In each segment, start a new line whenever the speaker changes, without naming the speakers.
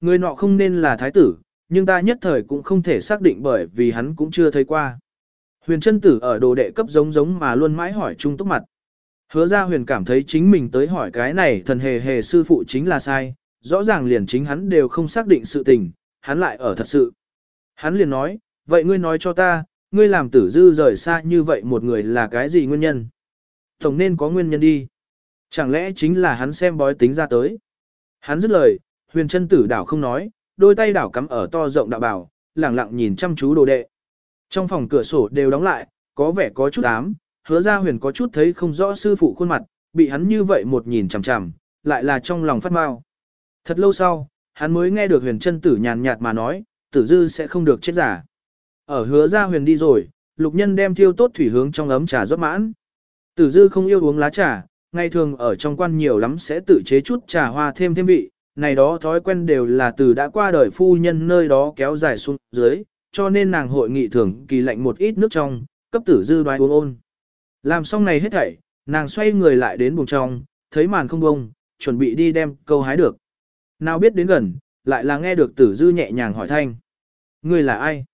Người nọ không nên là thái tử, nhưng ta nhất thời cũng không thể xác định bởi vì hắn cũng chưa thấy qua. Huyền chân tử ở đồ đệ cấp giống giống mà luôn mãi hỏi trung túc mặt. Hứa ra huyền cảm thấy chính mình tới hỏi cái này thần hề hề sư phụ chính là sai, rõ ràng liền chính hắn đều không xác định sự tình, hắn lại ở thật sự. Hắn liền nói, vậy ngươi nói cho ta, ngươi làm tử dư rời xa như vậy một người là cái gì nguyên nhân? Tổng nên có nguyên nhân đi. Chẳng lẽ chính là hắn xem bói tính ra tới? Hắn dứt lời, huyền chân tử đảo không nói, đôi tay đảo cắm ở to rộng đạo bảo, lẳng lặng nhìn chăm chú đồ đệ. Trong phòng cửa sổ đều đóng lại, có vẻ có chút ám, hứa ra huyền có chút thấy không rõ sư phụ khuôn mặt, bị hắn như vậy một nhìn chằm chằm, lại là trong lòng phát mau. Thật lâu sau, hắn mới nghe được huyền chân tử nhàn nhạt mà nói, tử dư sẽ không được chết giả. Ở hứa ra huyền đi rồi, lục nhân đem thiêu tốt thủy hướng trong ấm trà rót mãn. Tử dư không yêu uống lá trà, ngày thường ở trong quan nhiều lắm sẽ tự chế chút trà hoa thêm thêm vị, này đó thói quen đều là từ đã qua đời phu nhân nơi đó kéo dài xuống dưới, cho nên nàng hội nghị thường kỳ lạnh một ít nước trong, cấp tử dư đoái uống ôn. Làm xong này hết thảy, nàng xoay người lại đến buồng trong, thấy màn không bông, chuẩn bị đi đem câu hái được. Nào biết đến gần, lại là nghe được tử dư nhẹ nhàng hỏi thanh. Người là ai?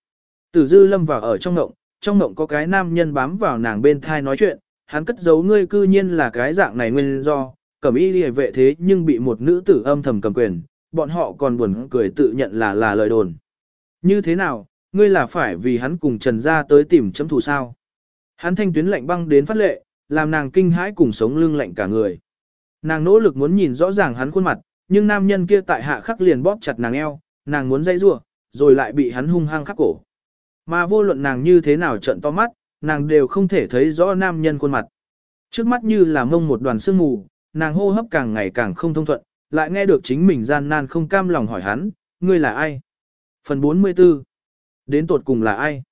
Tử dư lâm vào ở trong ngộng, trong ngộng có cái nam nhân bám vào nàng bên thai nói chuyện, hắn cất giấu ngươi cư nhiên là cái dạng này nguyên do, cẩm y liề vệ thế nhưng bị một nữ tử âm thầm cầm quyền, bọn họ còn buồn cười tự nhận là là lời đồn. Như thế nào, ngươi là phải vì hắn cùng Trần Gia tới tìm chấm thù sao? Hắn thanh tuyến lạnh băng đến phát lệ, làm nàng kinh hãi cùng sống lưng lạnh cả người. Nàng nỗ lực muốn nhìn rõ ràng hắn khuôn mặt, nhưng nam nhân kia tại hạ khắc liền bóp chặt nàng eo, nàng muốn dây rủa, rồi lại bị hắn hung hăng khắc cổ. Mà vô luận nàng như thế nào trận to mắt, nàng đều không thể thấy rõ nam nhân khuôn mặt. Trước mắt như là mông một đoàn sương mù, nàng hô hấp càng ngày càng không thông thuận, lại nghe được chính mình gian nan không cam lòng hỏi hắn, ngươi là ai? Phần 44 Đến tột cùng là ai?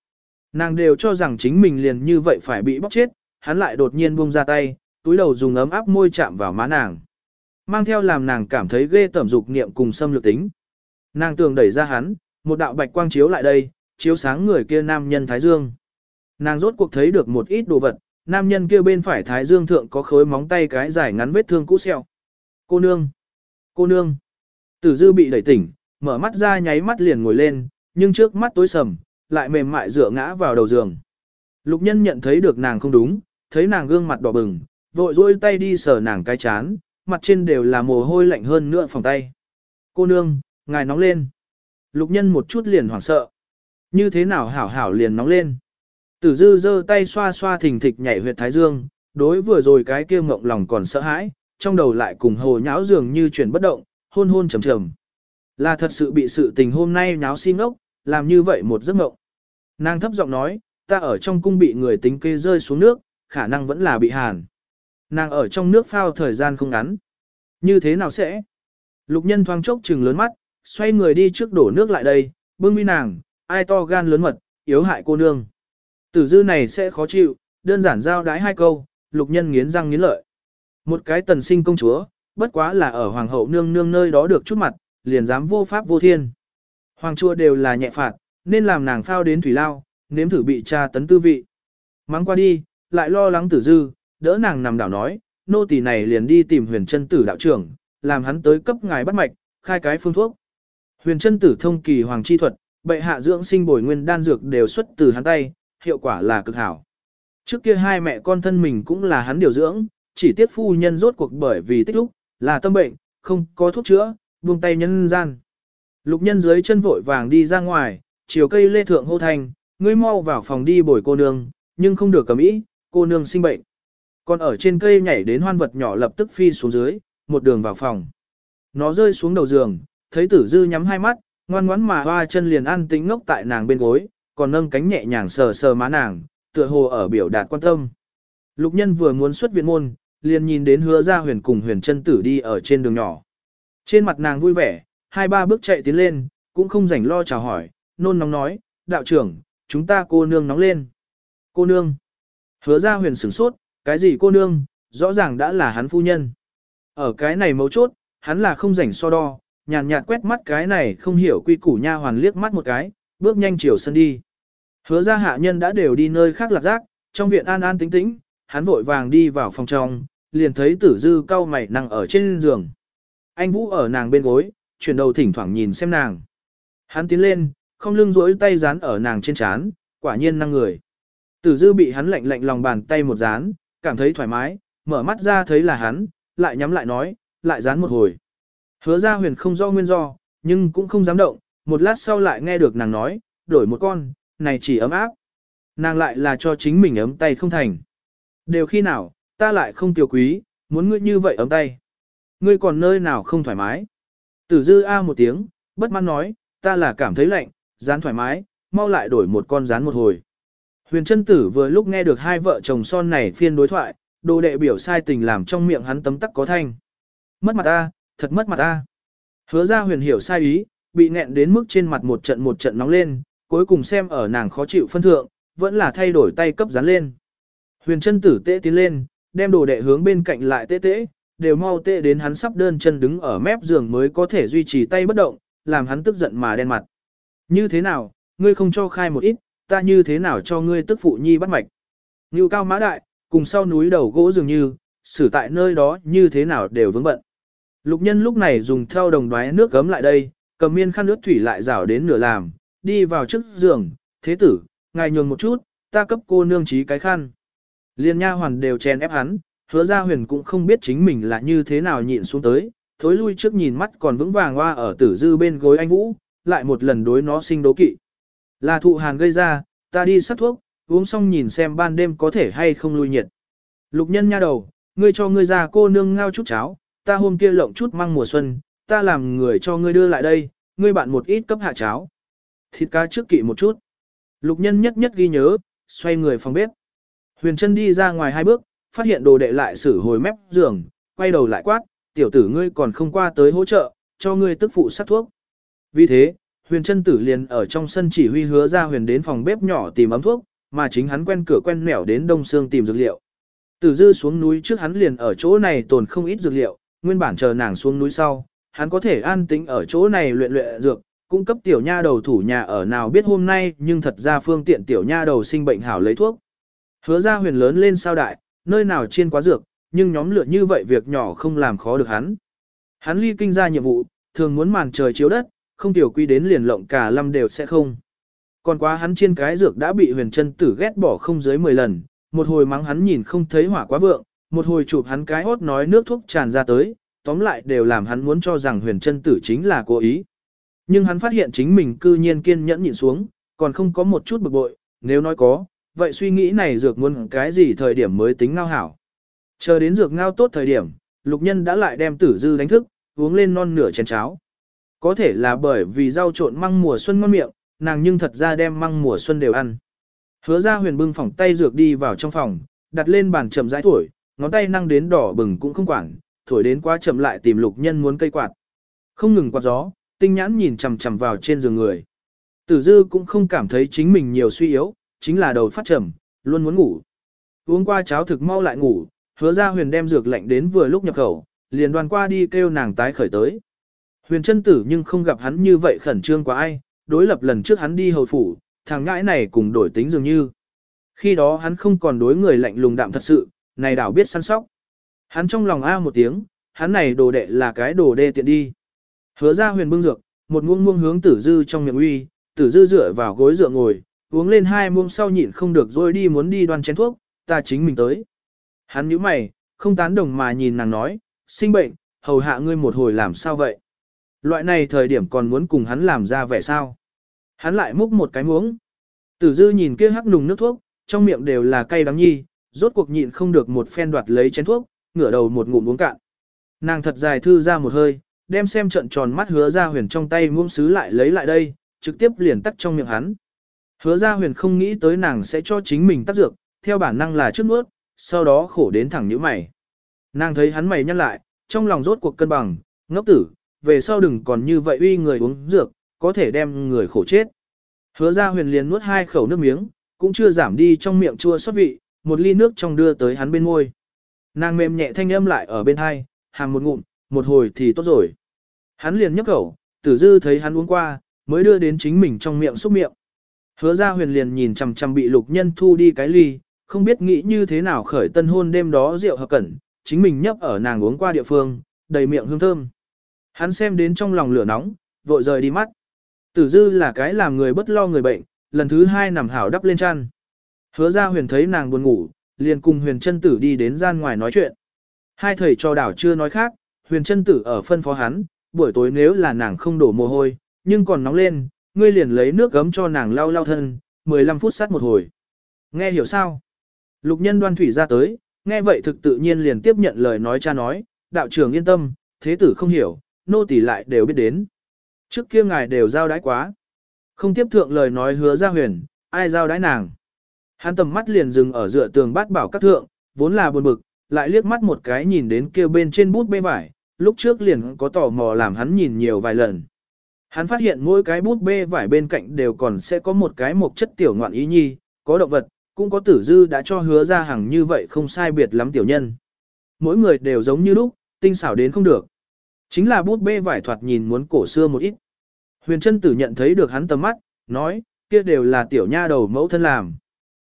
Nàng đều cho rằng chính mình liền như vậy phải bị bóc chết, hắn lại đột nhiên buông ra tay, túi đầu dùng ấm áp môi chạm vào má nàng. Mang theo làm nàng cảm thấy ghê tẩm dục niệm cùng xâm lược tính. Nàng tường đẩy ra hắn, một đạo bạch quang chiếu lại đây, chiếu sáng người kia nam nhân Thái Dương. Nàng rốt cuộc thấy được một ít đồ vật, nam nhân kia bên phải Thái Dương thượng có khối móng tay cái dài ngắn vết thương cũ sẹo. Cô nương! Cô nương! Tử dư bị đẩy tỉnh, mở mắt ra nháy mắt liền ngồi lên, nhưng trước mắt tối sầm, lại mềm mại dựa ngã vào đầu giường. Lục nhân nhận thấy được nàng không đúng, thấy nàng gương mặt đỏ bừng, vội dỗi tay đi sờ nàng cái chán, mặt trên đều là mồ hôi lạnh hơn nữa phòng tay. Cô nương, ngài nóng lên. Lục nhân một chút liền hoảng sợ. Như thế nào hảo hảo liền nóng lên. Tử dư giơ tay xoa xoa thình thịch nhảy huyệt thái dương, đối vừa rồi cái kia mộng lòng còn sợ hãi, trong đầu lại cùng hồ nháo dường như chuyển bất động, hôn hôn trầm trầm. Là thật sự bị sự tình hôm nay nháo si ngốc, làm như vậy một giấc mộng. Nàng thấp giọng nói, ta ở trong cung bị người tính kê rơi xuống nước, khả năng vẫn là bị hàn. Nàng ở trong nước phao thời gian không ngắn. Như thế nào sẽ? Lục nhân thoáng chốc trừng lớn mắt, xoay người đi trước đổ nước lại đây, bưng mi nàng, ai to gan lớn mật, yếu hại cô nương. Tử dư này sẽ khó chịu, đơn giản giao đái hai câu, lục nhân nghiến răng nghiến lợi. Một cái tần sinh công chúa, bất quá là ở hoàng hậu nương nương nơi đó được chút mặt, liền dám vô pháp vô thiên. Hoàng chua đều là nhẹ phạt, nên làm nàng phao đến thủy lao, nếm thử bị tra tấn tư vị. Mắng qua đi, lại lo lắng tử dư, đỡ nàng nằm đảo nói, nô tỳ này liền đi tìm huyền chân tử đạo trưởng, làm hắn tới cấp ngài bắt mạch, khai cái phương thuốc. Huyền chân tử thông kỳ hoàng chi thuật, bệ hạ dưỡng sinh bồi nguyên đan dược đều xuất từ hắn tay, hiệu quả là cực hảo. Trước kia hai mẹ con thân mình cũng là hắn điều dưỡng, chỉ tiếc phu nhân rốt cuộc bởi vì tích lúc, là tâm bệnh, không có thuốc chữa, buông tay nhân gian. Lục nhân dưới chân vội vàng đi ra ngoài, chiều cây lê thượng hô thành, ngươi mau vào phòng đi bồi cô nương, nhưng không được cầm ý, cô nương sinh bệnh. Còn ở trên cây nhảy đến hoan vật nhỏ lập tức phi xuống dưới, một đường vào phòng. Nó rơi xuống đầu giường, thấy tử dư nhắm hai mắt, ngoan ngoãn mà hoa chân liền ăn tính ngốc tại nàng bên gối, còn nâng cánh nhẹ nhàng sờ sờ má nàng, tựa hồ ở biểu đạt quan tâm. Lục nhân vừa muốn xuất viện môn, liền nhìn đến hứa ra huyền cùng huyền chân tử đi ở trên đường nhỏ. Trên mặt nàng vui vẻ, hai ba bước chạy tiến lên, cũng không rảnh lo chào hỏi, nôn nóng nói, đạo trưởng, chúng ta cô nương nóng lên. Cô nương. Hứa ra huyền sửng sốt, cái gì cô nương, rõ ràng đã là hắn phu nhân. Ở cái này mấu chốt, hắn là không rảnh so đo, nhàn nhạt quét mắt cái này không hiểu quy củ nha hoàn liếc mắt một cái, bước nhanh chiều sân đi. Hứa ra hạ nhân đã đều đi nơi khác lạc giác, trong viện an an tĩnh tĩnh, hắn vội vàng đi vào phòng trong, liền thấy tử dư cau mày nằm ở trên giường. Anh Vũ ở nàng bên gối, chuyển đầu thỉnh thoảng nhìn xem nàng. Hắn tiến lên, không lưng rỗi tay dán ở nàng trên trán, quả nhiên năng người. Tử dư bị hắn lạnh lạnh lòng bàn tay một dán, cảm thấy thoải mái, mở mắt ra thấy là hắn, lại nhắm lại nói, lại dán một hồi. Hứa ra huyền không do nguyên do, nhưng cũng không dám động, một lát sau lại nghe được nàng nói, đổi một con, này chỉ ấm áp. Nàng lại là cho chính mình ấm tay không thành. Đều khi nào, ta lại không tiểu quý, muốn ngươi như vậy ấm tay. Ngươi còn nơi nào không thoải mái. Tử dư a một tiếng, bất mãn nói, ta là cảm thấy lạnh, dán thoải mái, mau lại đổi một con dán một hồi. Huyền chân tử vừa lúc nghe được hai vợ chồng son này phiên đối thoại, đồ đệ biểu sai tình làm trong miệng hắn tấm tắc có thanh. Mất mặt ta, thật mất mặt ta. Hứa ra huyền hiểu sai ý, bị nghẹn đến mức trên mặt một trận một trận nóng lên, cuối cùng xem ở nàng khó chịu phân thượng, vẫn là thay đổi tay cấp dán lên. Huyền chân tử tệ tiến lên, đem đồ đệ hướng bên cạnh lại tê tê, đều mau tê đến hắn sắp đơn chân đứng ở mép giường mới có thể duy trì tay bất động, làm hắn tức giận mà đen mặt. Như thế nào, ngươi không cho khai một ít, ta như thế nào cho ngươi tức phụ nhi bắt mạch. Như cao mã đại, cùng sau núi đầu gỗ dường như, xử tại nơi đó như thế nào đều vững bận. Lục nhân lúc này dùng theo đồng đoái nước gấm lại đây, cầm miên khăn nước thủy lại rảo đến nửa làm, đi vào trước giường, thế tử, ngài nhường một chút, ta cấp cô nương trí cái khăn. Liên nha hoàn đều chen ép hắn, hứa ra huyền cũng không biết chính mình là như thế nào nhịn xuống tới, thối lui trước nhìn mắt còn vững vàng hoa ở tử dư bên gối anh Vũ, lại một lần đối nó sinh đố kỵ. Là thụ hàn gây ra, ta đi sắc thuốc, uống xong nhìn xem ban đêm có thể hay không lui nhiệt. Lục nhân nha đầu, ngươi cho ngươi ra cô nương ngao chút cháo, ta hôm kia lộng chút măng mùa xuân, ta làm người cho ngươi đưa lại đây, ngươi bạn một ít cấp hạ cháo. Thịt cá trước kỵ một chút. Lục nhân nhất nhất ghi nhớ, xoay người phòng bếp. Huyền chân đi ra ngoài hai bước, phát hiện đồ đệ lại xử hồi mép giường, quay đầu lại quát, tiểu tử ngươi còn không qua tới hỗ trợ, cho ngươi tức phụ sát thuốc. Vì thế, huyền chân tử liền ở trong sân chỉ huy hứa ra huyền đến phòng bếp nhỏ tìm ấm thuốc, mà chính hắn quen cửa quen nẻo đến đông xương tìm dược liệu. Tử dư xuống núi trước hắn liền ở chỗ này tồn không ít dược liệu, nguyên bản chờ nàng xuống núi sau, hắn có thể an tĩnh ở chỗ này luyện luyện dược, cung cấp tiểu nha đầu thủ nhà ở nào biết hôm nay nhưng thật ra phương tiện tiểu nha đầu sinh bệnh hảo lấy thuốc. Hứa ra huyền lớn lên sao đại, nơi nào chiên quá dược, nhưng nhóm lửa như vậy việc nhỏ không làm khó được hắn. Hắn ly kinh ra nhiệm vụ, thường muốn màn trời chiếu đất, không tiểu quy đến liền lộng cả lâm đều sẽ không. Còn quá hắn chiên cái dược đã bị huyền chân tử ghét bỏ không dưới 10 lần, một hồi mắng hắn nhìn không thấy hỏa quá vượng, một hồi chụp hắn cái hốt nói nước thuốc tràn ra tới, tóm lại đều làm hắn muốn cho rằng huyền chân tử chính là cố ý. Nhưng hắn phát hiện chính mình cư nhiên kiên nhẫn nhịn xuống, còn không có một chút bực bội, nếu nói có, vậy suy nghĩ này dược muốn cái gì thời điểm mới tính ngao hảo. Chờ đến dược ngao tốt thời điểm, lục nhân đã lại đem tử dư đánh thức, uống lên non nửa chén cháo. Có thể là bởi vì rau trộn măng mùa xuân ngon miệng, nàng nhưng thật ra đem măng mùa xuân đều ăn. Hứa ra huyền bưng phòng tay dược đi vào trong phòng, đặt lên bàn chậm rãi thổi, ngón tay năng đến đỏ bừng cũng không quản, thổi đến quá chậm lại tìm lục nhân muốn cây quạt. Không ngừng quạt gió, tinh nhãn nhìn chằm chằm vào trên giường người. Tử dư cũng không cảm thấy chính mình nhiều suy yếu, chính là đầu phát trầm, luôn muốn ngủ. Uống qua cháo thực mau lại ngủ, hứa ra huyền đem dược lạnh đến vừa lúc nhập khẩu, liền đoàn qua đi kêu nàng tái khởi tới. Huyền chân tử nhưng không gặp hắn như vậy khẩn trương quá ai, đối lập lần trước hắn đi hầu phủ, thằng ngãi này cùng đổi tính dường như. Khi đó hắn không còn đối người lạnh lùng đạm thật sự, này đảo biết săn sóc. Hắn trong lòng a một tiếng, hắn này đồ đệ là cái đồ đê tiện đi. Hứa ra huyền bưng dược, một muông muông hướng tử dư trong miệng uy, tử dư dựa vào gối dựa ngồi, uống lên hai muông sau nhịn không được rồi đi muốn đi đoan chén thuốc, ta chính mình tới. Hắn nhíu mày, không tán đồng mà nhìn nàng nói, sinh bệnh, hầu hạ ngươi một hồi làm sao vậy? Loại này thời điểm còn muốn cùng hắn làm ra vẻ sao? Hắn lại múc một cái muống. Tử dư nhìn kia hắc nùng nước thuốc, trong miệng đều là cay đắng nhi, rốt cuộc nhịn không được một phen đoạt lấy chén thuốc, ngửa đầu một ngụm uống cạn. Nàng thật dài thư ra một hơi, đem xem trận tròn mắt hứa ra huyền trong tay muông sứ lại lấy lại đây, trực tiếp liền tắt trong miệng hắn. Hứa ra huyền không nghĩ tới nàng sẽ cho chính mình tác dược, theo bản năng là trước nuốt, sau đó khổ đến thẳng như mày. Nàng thấy hắn mày nhăn lại, trong lòng rốt cuộc cân bằng, ngốc tử, về sau đừng còn như vậy uy người uống dược, có thể đem người khổ chết. Hứa ra huyền liền nuốt hai khẩu nước miếng, cũng chưa giảm đi trong miệng chua xót vị, một ly nước trong đưa tới hắn bên môi. Nàng mềm nhẹ thanh âm lại ở bên hai, hàm một ngụm, một hồi thì tốt rồi. Hắn liền nhấp khẩu, tử dư thấy hắn uống qua, mới đưa đến chính mình trong miệng xúc miệng. Hứa ra huyền liền nhìn chằm chằm bị lục nhân thu đi cái ly, không biết nghĩ như thế nào khởi tân hôn đêm đó rượu hợp cẩn, chính mình nhấp ở nàng uống qua địa phương, đầy miệng hương thơm. Hắn xem đến trong lòng lửa nóng, vội rời đi mắt. Tử dư là cái làm người bất lo người bệnh, lần thứ hai nằm hảo đắp lên chăn. Hứa ra huyền thấy nàng buồn ngủ, liền cùng huyền chân tử đi đến gian ngoài nói chuyện. Hai thầy cho đảo chưa nói khác, huyền chân tử ở phân phó hắn, buổi tối nếu là nàng không đổ mồ hôi, nhưng còn nóng lên, ngươi liền lấy nước gấm cho nàng lau lau thân, 15 phút sát một hồi. Nghe hiểu sao? Lục nhân đoan thủy ra tới, nghe vậy thực tự nhiên liền tiếp nhận lời nói cha nói, đạo trưởng yên tâm, thế tử không hiểu, nô tỳ lại đều biết đến. Trước kia ngài đều giao đái quá. Không tiếp thượng lời nói hứa ra huyền, ai giao đái nàng. Hắn tầm mắt liền dừng ở dựa tường bát bảo các thượng, vốn là buồn bực, lại liếc mắt một cái nhìn đến kia bên trên bút bê vải, lúc trước liền có tò mò làm hắn nhìn nhiều vài lần. Hắn phát hiện mỗi cái bút bê vải bên cạnh đều còn sẽ có một cái mộc chất tiểu ngoạn ý nhi, có động vật, cũng có tử dư đã cho hứa ra hàng như vậy không sai biệt lắm tiểu nhân. Mỗi người đều giống như lúc, tinh xảo đến không được. Chính là bút bê vải thoạt nhìn muốn cổ xưa một ít. Huyền chân tử nhận thấy được hắn tầm mắt, nói, kia đều là tiểu nha đầu mẫu thân làm.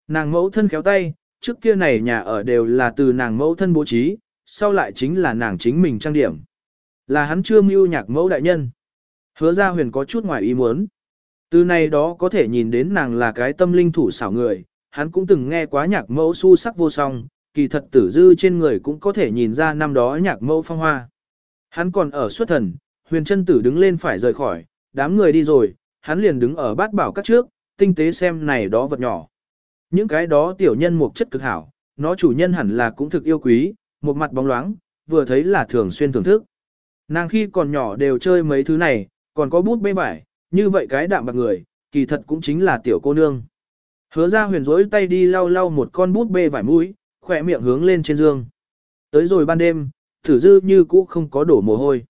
Nàng mẫu thân khéo tay, trước kia này nhà ở đều là từ nàng mẫu thân bố trí, sau lại chính là nàng chính mình trang điểm. Là hắn chưa mưu nhạc mẫu đại nhân. Hứa ra huyền có chút ngoài ý muốn. Từ này đó có thể nhìn đến nàng là cái tâm linh thủ xảo người, hắn cũng từng nghe quá nhạc mẫu su sắc vô song, kỳ thật tử dư trên người cũng có thể nhìn ra năm đó nhạc mẫu phong hoa. Hắn còn ở xuất thần, huyền chân tử đứng lên phải rời khỏi, đám người đi rồi, hắn liền đứng ở bát bảo các trước, tinh tế xem này đó vật nhỏ. Những cái đó tiểu nhân một chất cực hảo, nó chủ nhân hẳn là cũng thực yêu quý, một mặt bóng loáng, vừa thấy là thường xuyên thưởng thức. Nàng khi còn nhỏ đều chơi mấy thứ này, còn có bút bê vải, như vậy cái đạm bạc người, kỳ thật cũng chính là tiểu cô nương. Hứa ra huyền rỗi tay đi lau lau một con bút bê vải mũi, khỏe miệng hướng lên trên giường. Tới rồi ban đêm, thử dư như cũ không có đổ mồ hôi.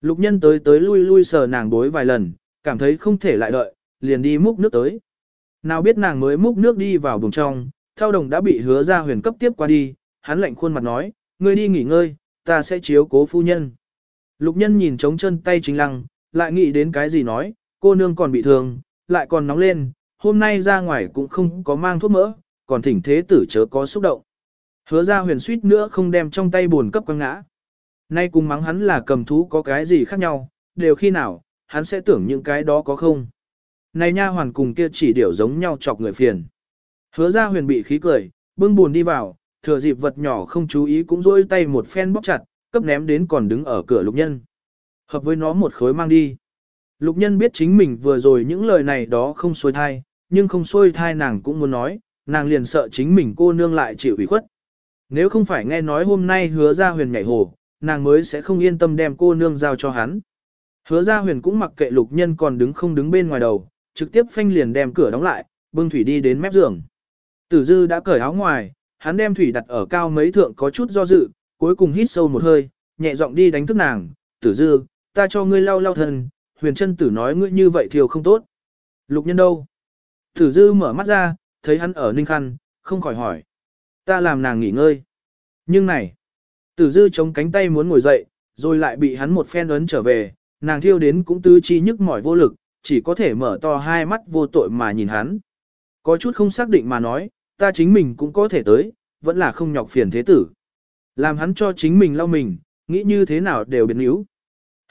Lục nhân tới tới lui lui sờ nàng bối vài lần, cảm thấy không thể lại đợi, liền đi múc nước tới. Nào biết nàng mới múc nước đi vào buồng trong, theo đồng đã bị hứa ra huyền cấp tiếp qua đi, hắn lạnh khuôn mặt nói, ngươi đi nghỉ ngơi, ta sẽ chiếu cố phu nhân. Lục nhân nhìn trống chân tay chính lăng, lại nghĩ đến cái gì nói, cô nương còn bị thương, lại còn nóng lên, hôm nay ra ngoài cũng không có mang thuốc mỡ, còn thỉnh thế tử chớ có xúc động. Hứa ra huyền suýt nữa không đem trong tay buồn cấp quăng ngã. Nay cùng mắng hắn là cầm thú có cái gì khác nhau, đều khi nào, hắn sẽ tưởng những cái đó có không. Này nha hoàn cùng kia chỉ điểu giống nhau chọc người phiền. Hứa ra huyền bị khí cười, bưng buồn đi vào, thừa dịp vật nhỏ không chú ý cũng rôi tay một phen bóc chặt, cấp ném đến còn đứng ở cửa lục nhân. Hợp với nó một khối mang đi. Lục nhân biết chính mình vừa rồi những lời này đó không xuôi thai, nhưng không xuôi thai nàng cũng muốn nói, nàng liền sợ chính mình cô nương lại chịu ủy khuất. Nếu không phải nghe nói hôm nay hứa ra huyền nhảy hồ, nàng mới sẽ không yên tâm đem cô nương giao cho hắn. Hứa ra huyền cũng mặc kệ lục nhân còn đứng không đứng bên ngoài đầu, trực tiếp phanh liền đem cửa đóng lại, bưng thủy đi đến mép giường. Tử dư đã cởi áo ngoài, hắn đem thủy đặt ở cao mấy thượng có chút do dự, cuối cùng hít sâu một hơi, nhẹ giọng đi đánh thức nàng, tử dư, ta cho ngươi lau lau thân, huyền chân tử nói ngươi như vậy thiều không tốt. Lục nhân đâu? Tử dư mở mắt ra, thấy hắn ở ninh khăn, không khỏi hỏi. Ta làm nàng nghỉ ngơi. Nhưng này, tử dư chống cánh tay muốn ngồi dậy, rồi lại bị hắn một phen ấn trở về, nàng thiêu đến cũng tư chi nhức mỏi vô lực, chỉ có thể mở to hai mắt vô tội mà nhìn hắn. Có chút không xác định mà nói, ta chính mình cũng có thể tới, vẫn là không nhọc phiền thế tử. Làm hắn cho chính mình lau mình, nghĩ như thế nào đều biến yếu.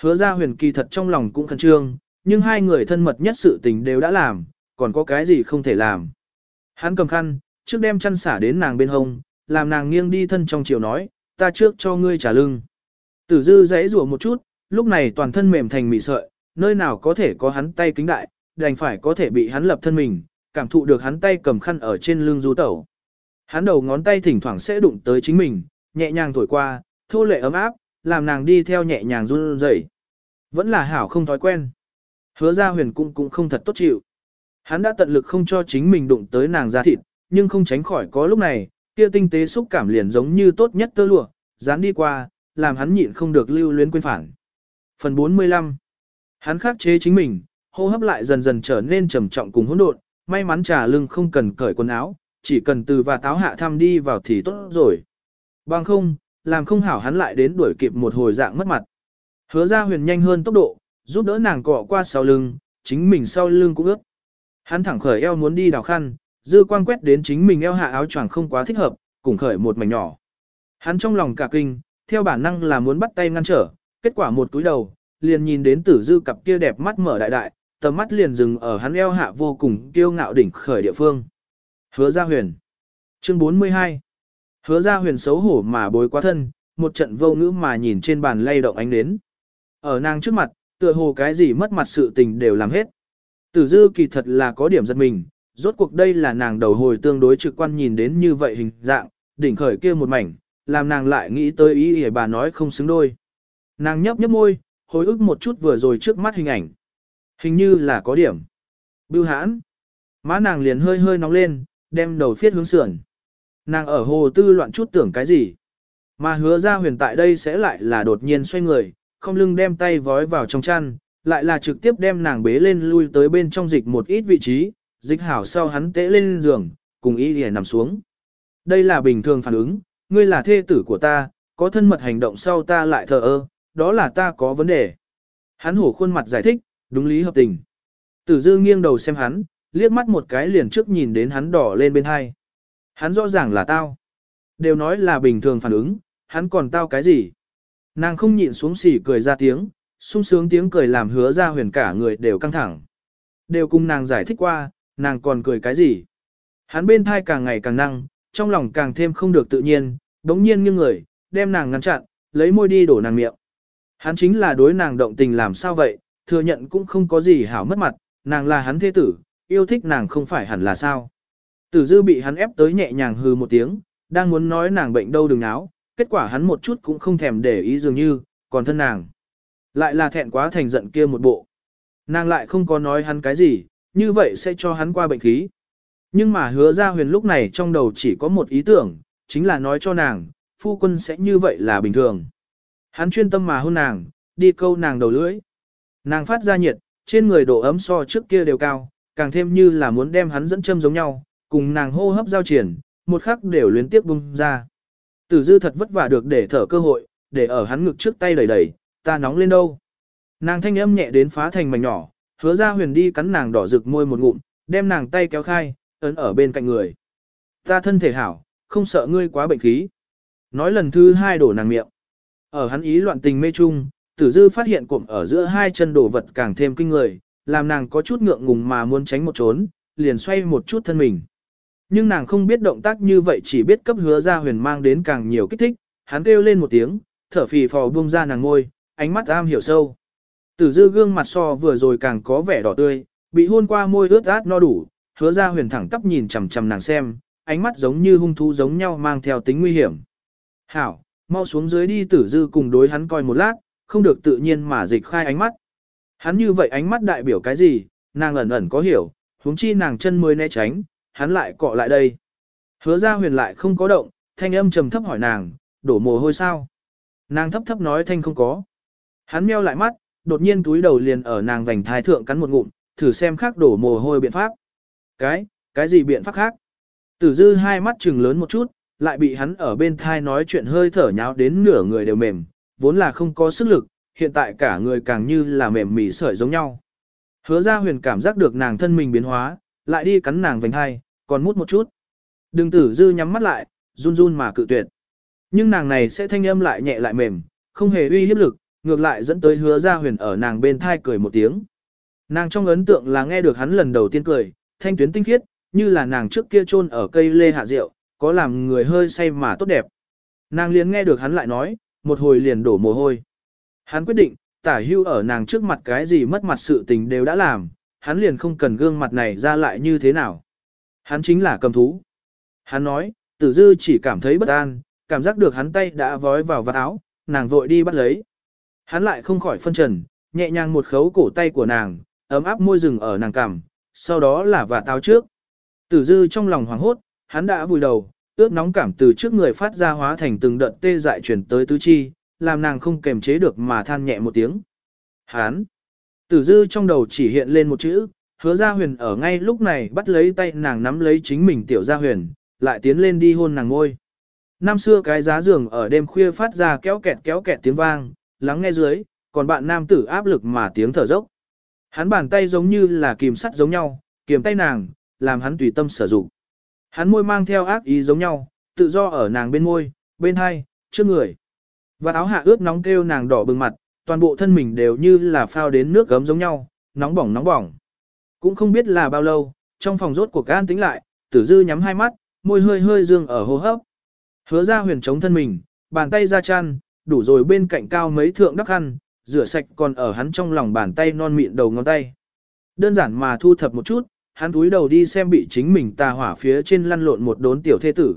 Hứa ra huyền kỳ thật trong lòng cũng khẩn trương, nhưng hai người thân mật nhất sự tình đều đã làm, còn có cái gì không thể làm. Hắn cầm khăn, trước đem chăn xả đến nàng bên hông, làm nàng nghiêng đi thân trong chiều nói, ta trước cho ngươi trả lưng. Tử dư dãy rủa một chút, lúc này toàn thân mềm thành mị sợi, nơi nào có thể có hắn tay kính đại, đành phải có thể bị hắn lập thân mình, cảm thụ được hắn tay cầm khăn ở trên lưng du tẩu. Hắn đầu ngón tay thỉnh thoảng sẽ đụng tới chính mình, nhẹ nhàng thổi qua, thô lệ ấm áp, làm nàng đi theo nhẹ nhàng run rẩy. Vẫn là hảo không thói quen. Hứa ra huyền cũng cũng không thật tốt chịu. Hắn đã tận lực không cho chính mình đụng tới nàng da thịt, nhưng không tránh khỏi có lúc này, kia tinh tế xúc cảm liền giống như tốt nhất tơ lụa, dán đi qua, làm hắn nhịn không được lưu luyến quên phản. Phần 45 Hắn khắc chế chính mình, hô hấp lại dần dần trở nên trầm trọng cùng hỗn độn, may mắn trà lưng không cần cởi quần áo, chỉ cần từ và táo hạ thăm đi vào thì tốt rồi. Bằng không, làm không hảo hắn lại đến đuổi kịp một hồi dạng mất mặt. Hứa ra huyền nhanh hơn tốc độ, giúp đỡ nàng cọ qua sau lưng, chính mình sau lưng cũng ướt. Hắn thẳng khởi eo muốn đi đào khăn, dư quang quét đến chính mình eo hạ áo choàng không quá thích hợp, cùng khởi một mảnh nhỏ. Hắn trong lòng cả kinh, theo bản năng là muốn bắt tay ngăn trở, kết quả một túi đầu, liền nhìn đến tử dư cặp kia đẹp mắt mở đại đại, tầm mắt liền dừng ở hắn eo hạ vô cùng kiêu ngạo đỉnh khởi địa phương. Hứa ra huyền. Chương 42. Hứa ra huyền xấu hổ mà bối quá thân, một trận vô ngữ mà nhìn trên bàn lay động ánh đến. Ở nàng trước mặt, tựa hồ cái gì mất mặt sự tình đều làm hết. Tử dư kỳ thật là có điểm giật mình, rốt cuộc đây là nàng đầu hồi tương đối trực quan nhìn đến như vậy hình dạng, đỉnh khởi kia một mảnh, làm nàng lại nghĩ tới ý ỉa bà nói không xứng đôi. Nàng nhấp nhấp môi, hồi ức một chút vừa rồi trước mắt hình ảnh. Hình như là có điểm. Bưu hãn. Má nàng liền hơi hơi nóng lên, đem đầu phiết hướng sườn. Nàng ở hồ tư loạn chút tưởng cái gì. Mà hứa ra huyền tại đây sẽ lại là đột nhiên xoay người, không lưng đem tay vói vào trong chăn, lại là trực tiếp đem nàng bế lên lui tới bên trong dịch một ít vị trí, dịch hảo sau hắn tễ lên giường, cùng y lìa nằm xuống. Đây là bình thường phản ứng, ngươi là thê tử của ta, có thân mật hành động sau ta lại thờ ơ, đó là ta có vấn đề. Hắn hổ khuôn mặt giải thích, đúng lý hợp tình. Tử dư nghiêng đầu xem hắn, liếc mắt một cái liền trước nhìn đến hắn đỏ lên bên hai. Hắn rõ ràng là tao. Đều nói là bình thường phản ứng, hắn còn tao cái gì? Nàng không nhịn xuống xỉ cười ra tiếng, sung sướng tiếng cười làm hứa ra huyền cả người đều căng thẳng. Đều cùng nàng giải thích qua, nàng còn cười cái gì? Hắn bên thai càng ngày càng năng, trong lòng càng thêm không được tự nhiên, đống nhiên nghiêng người, đem nàng ngăn chặn, lấy môi đi đổ nàng miệng. Hắn chính là đối nàng động tình làm sao vậy, thừa nhận cũng không có gì hảo mất mặt, nàng là hắn thế tử, yêu thích nàng không phải hẳn là sao. Tử dư bị hắn ép tới nhẹ nhàng hừ một tiếng, đang muốn nói nàng bệnh đâu đừng náo, kết quả hắn một chút cũng không thèm để ý dường như, còn thân nàng. Lại là thẹn quá thành giận kia một bộ. Nàng lại không có nói hắn cái gì, như vậy sẽ cho hắn qua bệnh khí. Nhưng mà hứa ra huyền lúc này trong đầu chỉ có một ý tưởng, chính là nói cho nàng, phu quân sẽ như vậy là bình thường. Hắn chuyên tâm mà hôn nàng, đi câu nàng đầu lưỡi. Nàng phát ra nhiệt, trên người độ ấm so trước kia đều cao, càng thêm như là muốn đem hắn dẫn châm giống nhau, cùng nàng hô hấp giao triển, một khắc đều liên tiếp bung ra. Tử dư thật vất vả được để thở cơ hội, để ở hắn ngực trước tay đẩy đẩy, ta nóng lên đâu. Nàng thanh âm nhẹ đến phá thành mảnh nhỏ, hứa ra huyền đi cắn nàng đỏ rực môi một ngụm, đem nàng tay kéo khai, ấn ở bên cạnh người. Ta thân thể hảo, không sợ ngươi quá bệnh khí. Nói lần thứ hai đổ nàng miệng. Ở hắn ý loạn tình mê chung, tử dư phát hiện cụm ở giữa hai chân đổ vật càng thêm kinh người, làm nàng có chút ngượng ngùng mà muốn tránh một trốn, liền xoay một chút thân mình. Nhưng nàng không biết động tác như vậy chỉ biết cấp hứa ra huyền mang đến càng nhiều kích thích, hắn kêu lên một tiếng, thở phì phò buông ra nàng ngôi, ánh mắt am hiểu sâu. Tử dư gương mặt so vừa rồi càng có vẻ đỏ tươi, bị hôn qua môi ướt át no đủ, hứa ra huyền thẳng tắp nhìn chằm chằm nàng xem, ánh mắt giống như hung thú giống nhau mang theo tính nguy hiểm. Hảo, mau xuống dưới đi tử dư cùng đối hắn coi một lát, không được tự nhiên mà dịch khai ánh mắt. Hắn như vậy ánh mắt đại biểu cái gì, nàng ẩn ẩn có hiểu, huống chi nàng chân mới né tránh, hắn lại cọ lại đây. Hứa ra huyền lại không có động, thanh âm trầm thấp hỏi nàng, đổ mồ hôi sao? Nàng thấp thấp nói thanh không có. Hắn meo lại mắt, đột nhiên túi đầu liền ở nàng vành thái thượng cắn một ngụm, thử xem khác đổ mồ hôi biện pháp. Cái, cái gì biện pháp khác? Tử dư hai mắt trừng lớn một chút, lại bị hắn ở bên thai nói chuyện hơi thở nháo đến nửa người đều mềm, vốn là không có sức lực, hiện tại cả người càng như là mềm mỉ sợi giống nhau. Hứa ra huyền cảm giác được nàng thân mình biến hóa, lại đi cắn nàng vành hai, còn mút một chút. Đừng tử dư nhắm mắt lại, run run mà cự tuyệt. Nhưng nàng này sẽ thanh âm lại nhẹ lại mềm, không hề uy hiếp lực, ngược lại dẫn tới hứa ra huyền ở nàng bên thai cười một tiếng. Nàng trong ấn tượng là nghe được hắn lần đầu tiên cười, thanh tuyến tinh khiết, như là nàng trước kia chôn ở cây lê hạ rượu, có làm người hơi say mà tốt đẹp. Nàng liền nghe được hắn lại nói, một hồi liền đổ mồ hôi. Hắn quyết định, tả hưu ở nàng trước mặt cái gì mất mặt sự tình đều đã làm, hắn liền không cần gương mặt này ra lại như thế nào. Hắn chính là cầm thú. Hắn nói, tử dư chỉ cảm thấy bất an, cảm giác được hắn tay đã vói vào vạt áo, nàng vội đi bắt lấy. Hắn lại không khỏi phân trần, nhẹ nhàng một khấu cổ tay của nàng, ấm áp môi rừng ở nàng cằm, sau đó là vạt áo trước. Tử dư trong lòng hoảng hốt, hắn đã vùi đầu, ướt nóng cảm từ trước người phát ra hóa thành từng đợt tê dại chuyển tới tứ chi, làm nàng không kềm chế được mà than nhẹ một tiếng. Hán! Tử dư trong đầu chỉ hiện lên một chữ, hứa gia huyền ở ngay lúc này bắt lấy tay nàng nắm lấy chính mình tiểu gia huyền, lại tiến lên đi hôn nàng ngôi. Năm xưa cái giá giường ở đêm khuya phát ra kéo kẹt kéo kẹt tiếng vang, lắng nghe dưới, còn bạn nam tử áp lực mà tiếng thở dốc. Hắn bàn tay giống như là kìm sắt giống nhau, kiềm tay nàng, làm hắn tùy tâm sử dụng. Hắn môi mang theo ác ý giống nhau, tự do ở nàng bên môi, bên hai, trước người. Và áo hạ ướt nóng kêu nàng đỏ bừng mặt, toàn bộ thân mình đều như là phao đến nước gấm giống nhau, nóng bỏng nóng bỏng. Cũng không biết là bao lâu, trong phòng rốt cuộc an tĩnh lại, tử dư nhắm hai mắt, môi hơi hơi dương ở hô hấp. Hứa ra huyền chống thân mình, bàn tay ra chăn, đủ rồi bên cạnh cao mấy thượng đắc khăn, rửa sạch còn ở hắn trong lòng bàn tay non mịn đầu ngón tay. Đơn giản mà thu thập một chút, hắn túi đầu đi xem bị chính mình tà hỏa phía trên lăn lộn một đốn tiểu thê tử.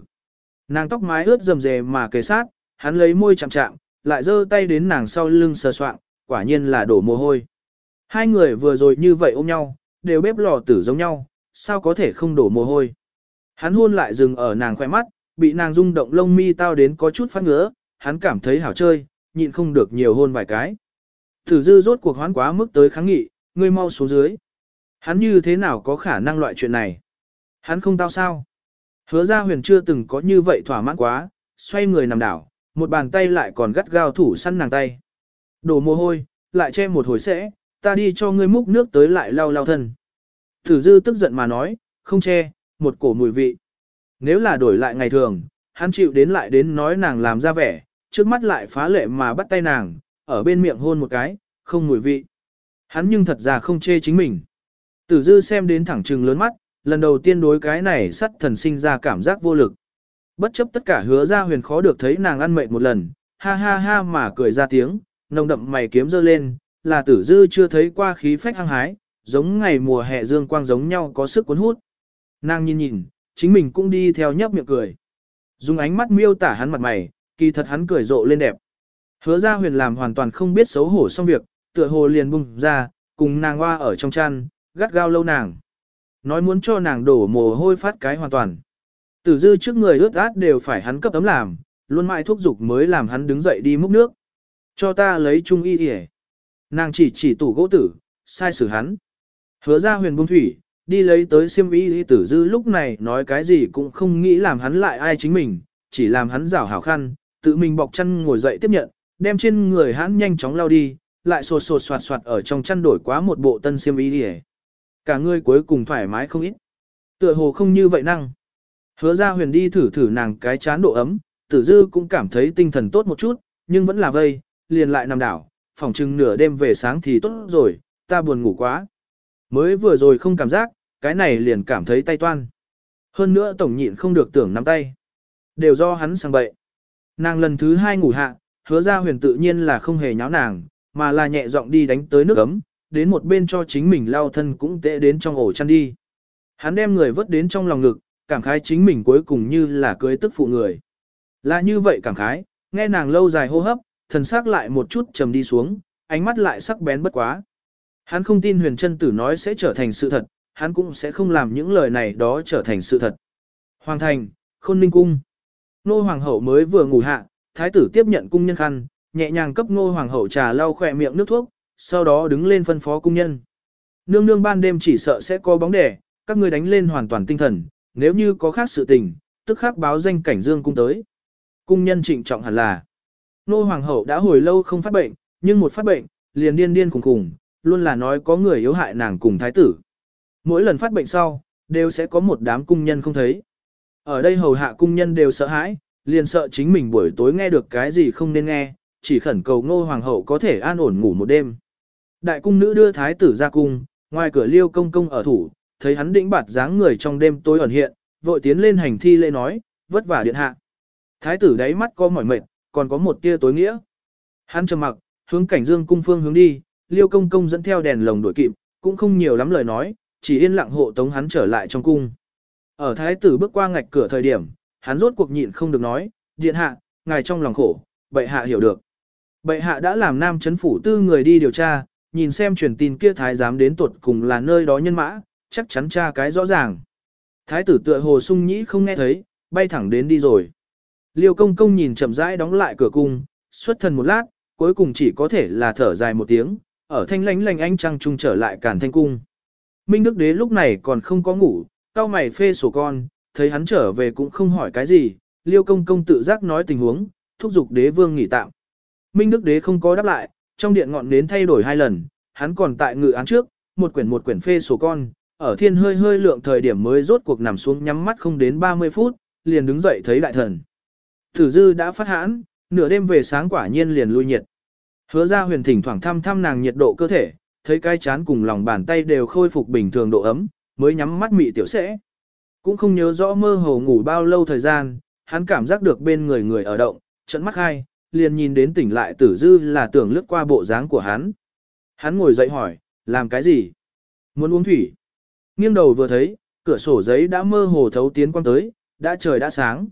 Nàng tóc mái ướt rầm rề mà kề sát, hắn lấy môi chạm chạm, lại giơ tay đến nàng sau lưng sờ soạng, quả nhiên là đổ mồ hôi. Hai người vừa rồi như vậy ôm nhau, đều bếp lò tử giống nhau, sao có thể không đổ mồ hôi. Hắn hôn lại dừng ở nàng khoe mắt, bị nàng rung động lông mi tao đến có chút phát ngứa, hắn cảm thấy hảo chơi, nhịn không được nhiều hôn vài cái. thử dư rốt cuộc hoán quá mức tới kháng nghị, ngươi mau xuống dưới. Hắn như thế nào có khả năng loại chuyện này? Hắn không tao sao? Hứa ra huyền chưa từng có như vậy thỏa mãn quá, xoay người nằm đảo, một bàn tay lại còn gắt gao thủ săn nàng tay. Đổ mồ hôi, lại che một hồi sẽ, ta đi cho ngươi múc nước tới lại lau lau thân. Tử dư tức giận mà nói, không che, một cổ mùi vị. Nếu là đổi lại ngày thường, hắn chịu đến lại đến nói nàng làm ra vẻ, trước mắt lại phá lệ mà bắt tay nàng, ở bên miệng hôn một cái, không mùi vị. Hắn nhưng thật ra không chê chính mình. Tử dư xem đến thẳng trừng lớn mắt, lần đầu tiên đối cái này sắt thần sinh ra cảm giác vô lực. Bất chấp tất cả hứa ra huyền khó được thấy nàng ăn mệt một lần, ha ha ha mà cười ra tiếng, nồng đậm mày kiếm dơ lên, là tử dư chưa thấy qua khí phách hăng hái, giống ngày mùa hè dương quang giống nhau có sức cuốn hút. Nàng nhìn nhìn, chính mình cũng đi theo nhấp miệng cười. Dùng ánh mắt miêu tả hắn mặt mày, kỳ thật hắn cười rộ lên đẹp. Hứa ra huyền làm hoàn toàn không biết xấu hổ xong việc, tựa hồ liền bung ra, cùng nàng hoa ở trong chăn, gắt gao lâu nàng. Nói muốn cho nàng đổ mồ hôi phát cái hoàn toàn. Tử dư trước người ướt át đều phải hắn cấp tấm làm, luôn mãi thuốc dục mới làm hắn đứng dậy đi múc nước. Cho ta lấy chung y y Nàng chỉ chỉ tủ gỗ tử, sai xử hắn. Hứa ra huyền buông thủy, đi lấy tới xiêm y tử dư lúc này nói cái gì cũng không nghĩ làm hắn lại ai chính mình, chỉ làm hắn rảo hảo khăn, tự mình bọc chăn ngồi dậy tiếp nhận, đem trên người hắn nhanh chóng lao đi, lại sột sột soạt soạt ở trong chăn đổi quá một bộ tân xiêm y đi Cả người cuối cùng thoải mái không ít. Tựa hồ không như vậy năng. Hứa ra huyền đi thử thử nàng cái chán độ ấm, tử dư cũng cảm thấy tinh thần tốt một chút, nhưng vẫn là vây, liền lại nằm đảo, phòng chừng nửa đêm về sáng thì tốt rồi, ta buồn ngủ quá. Mới vừa rồi không cảm giác, cái này liền cảm thấy tay toan. Hơn nữa tổng nhịn không được tưởng nắm tay. Đều do hắn sang bậy. Nàng lần thứ hai ngủ hạ, hứa ra huyền tự nhiên là không hề nháo nàng, mà là nhẹ giọng đi đánh tới nước ấm, đến một bên cho chính mình lao thân cũng tệ đến trong ổ chăn đi. Hắn đem người vớt đến trong lòng ngực, cảm khái chính mình cuối cùng như là cưới tức phụ người. Là như vậy cảm khái, nghe nàng lâu dài hô hấp, thần sắc lại một chút trầm đi xuống, ánh mắt lại sắc bén bất quá. Hắn không tin huyền chân tử nói sẽ trở thành sự thật, hắn cũng sẽ không làm những lời này đó trở thành sự thật. Hoàng thành, khôn ninh cung. Nô hoàng hậu mới vừa ngủ hạ, thái tử tiếp nhận cung nhân khăn, nhẹ nhàng cấp nô hoàng hậu trà lau khỏe miệng nước thuốc, sau đó đứng lên phân phó cung nhân. Nương nương ban đêm chỉ sợ sẽ có bóng đẻ, các ngươi đánh lên hoàn toàn tinh thần, nếu như có khác sự tình, tức khác báo danh cảnh dương cung tới. Cung nhân trịnh trọng hẳn là, nô hoàng hậu đã hồi lâu không phát bệnh, nhưng một phát bệnh, liền điên điên khủng khủng, luôn là nói có người yếu hại nàng cùng thái tử. Mỗi lần phát bệnh sau, đều sẽ có một đám cung nhân không thấy. Ở đây hầu hạ cung nhân đều sợ hãi, liền sợ chính mình buổi tối nghe được cái gì không nên nghe, chỉ khẩn cầu ngô hoàng hậu có thể an ổn ngủ một đêm. Đại cung nữ đưa thái tử ra cung, ngoài cửa liêu công công ở thủ, thấy hắn đĩnh bạt dáng người trong đêm tối ẩn hiện, vội tiến lên hành thi lễ nói, vất vả điện hạ. Thái tử đáy mắt có mỏi mệt, còn có một tia tối nghĩa. Hắn trầm mặc, hướng cảnh dương cung phương hướng đi, liêu công công dẫn theo đèn lồng đuổi kịp, cũng không nhiều lắm lời nói, chỉ yên lặng hộ tống hắn trở lại trong cung. Ở thái tử bước qua ngạch cửa thời điểm, hắn rốt cuộc nhịn không được nói, điện hạ, ngài trong lòng khổ, bệ hạ hiểu được. Bệ hạ đã làm nam chấn phủ tư người đi điều tra, nhìn xem truyền tin kia thái giám đến tuột cùng là nơi đó nhân mã, chắc chắn tra cái rõ ràng. Thái tử tựa hồ sung nhĩ không nghe thấy, bay thẳng đến đi rồi. Liêu công công nhìn chậm rãi đóng lại cửa cung, xuất thần một lát, cuối cùng chỉ có thể là thở dài một tiếng, ở thanh lánh lành anh trăng trung trở lại càn thanh cung. Minh Đức Đế lúc này còn không có ngủ, cao mày phê sổ con, thấy hắn trở về cũng không hỏi cái gì, liêu công công tự giác nói tình huống, thúc giục đế vương nghỉ tạm. Minh Đức Đế không có đáp lại, trong điện ngọn nến thay đổi hai lần, hắn còn tại ngự án trước, một quyển một quyển phê sổ con, ở thiên hơi hơi lượng thời điểm mới rốt cuộc nằm xuống nhắm mắt không đến 30 phút, liền đứng dậy thấy đại thần. Tử dư đã phát hãn, nửa đêm về sáng quả nhiên liền lui nhiệt. Hứa ra huyền thỉnh thoảng thăm thăm nàng nhiệt độ cơ thể, thấy cái chán cùng lòng bàn tay đều khôi phục bình thường độ ấm, mới nhắm mắt mị tiểu sẽ. Cũng không nhớ rõ mơ hồ ngủ bao lâu thời gian, hắn cảm giác được bên người người ở động, trận mắt hai, liền nhìn đến tỉnh lại tử dư là tưởng lướt qua bộ dáng của hắn. Hắn ngồi dậy hỏi, làm cái gì? Muốn uống thủy. Nghiêng đầu vừa thấy, cửa sổ giấy đã mơ hồ thấu tiến quang tới, đã trời đã sáng.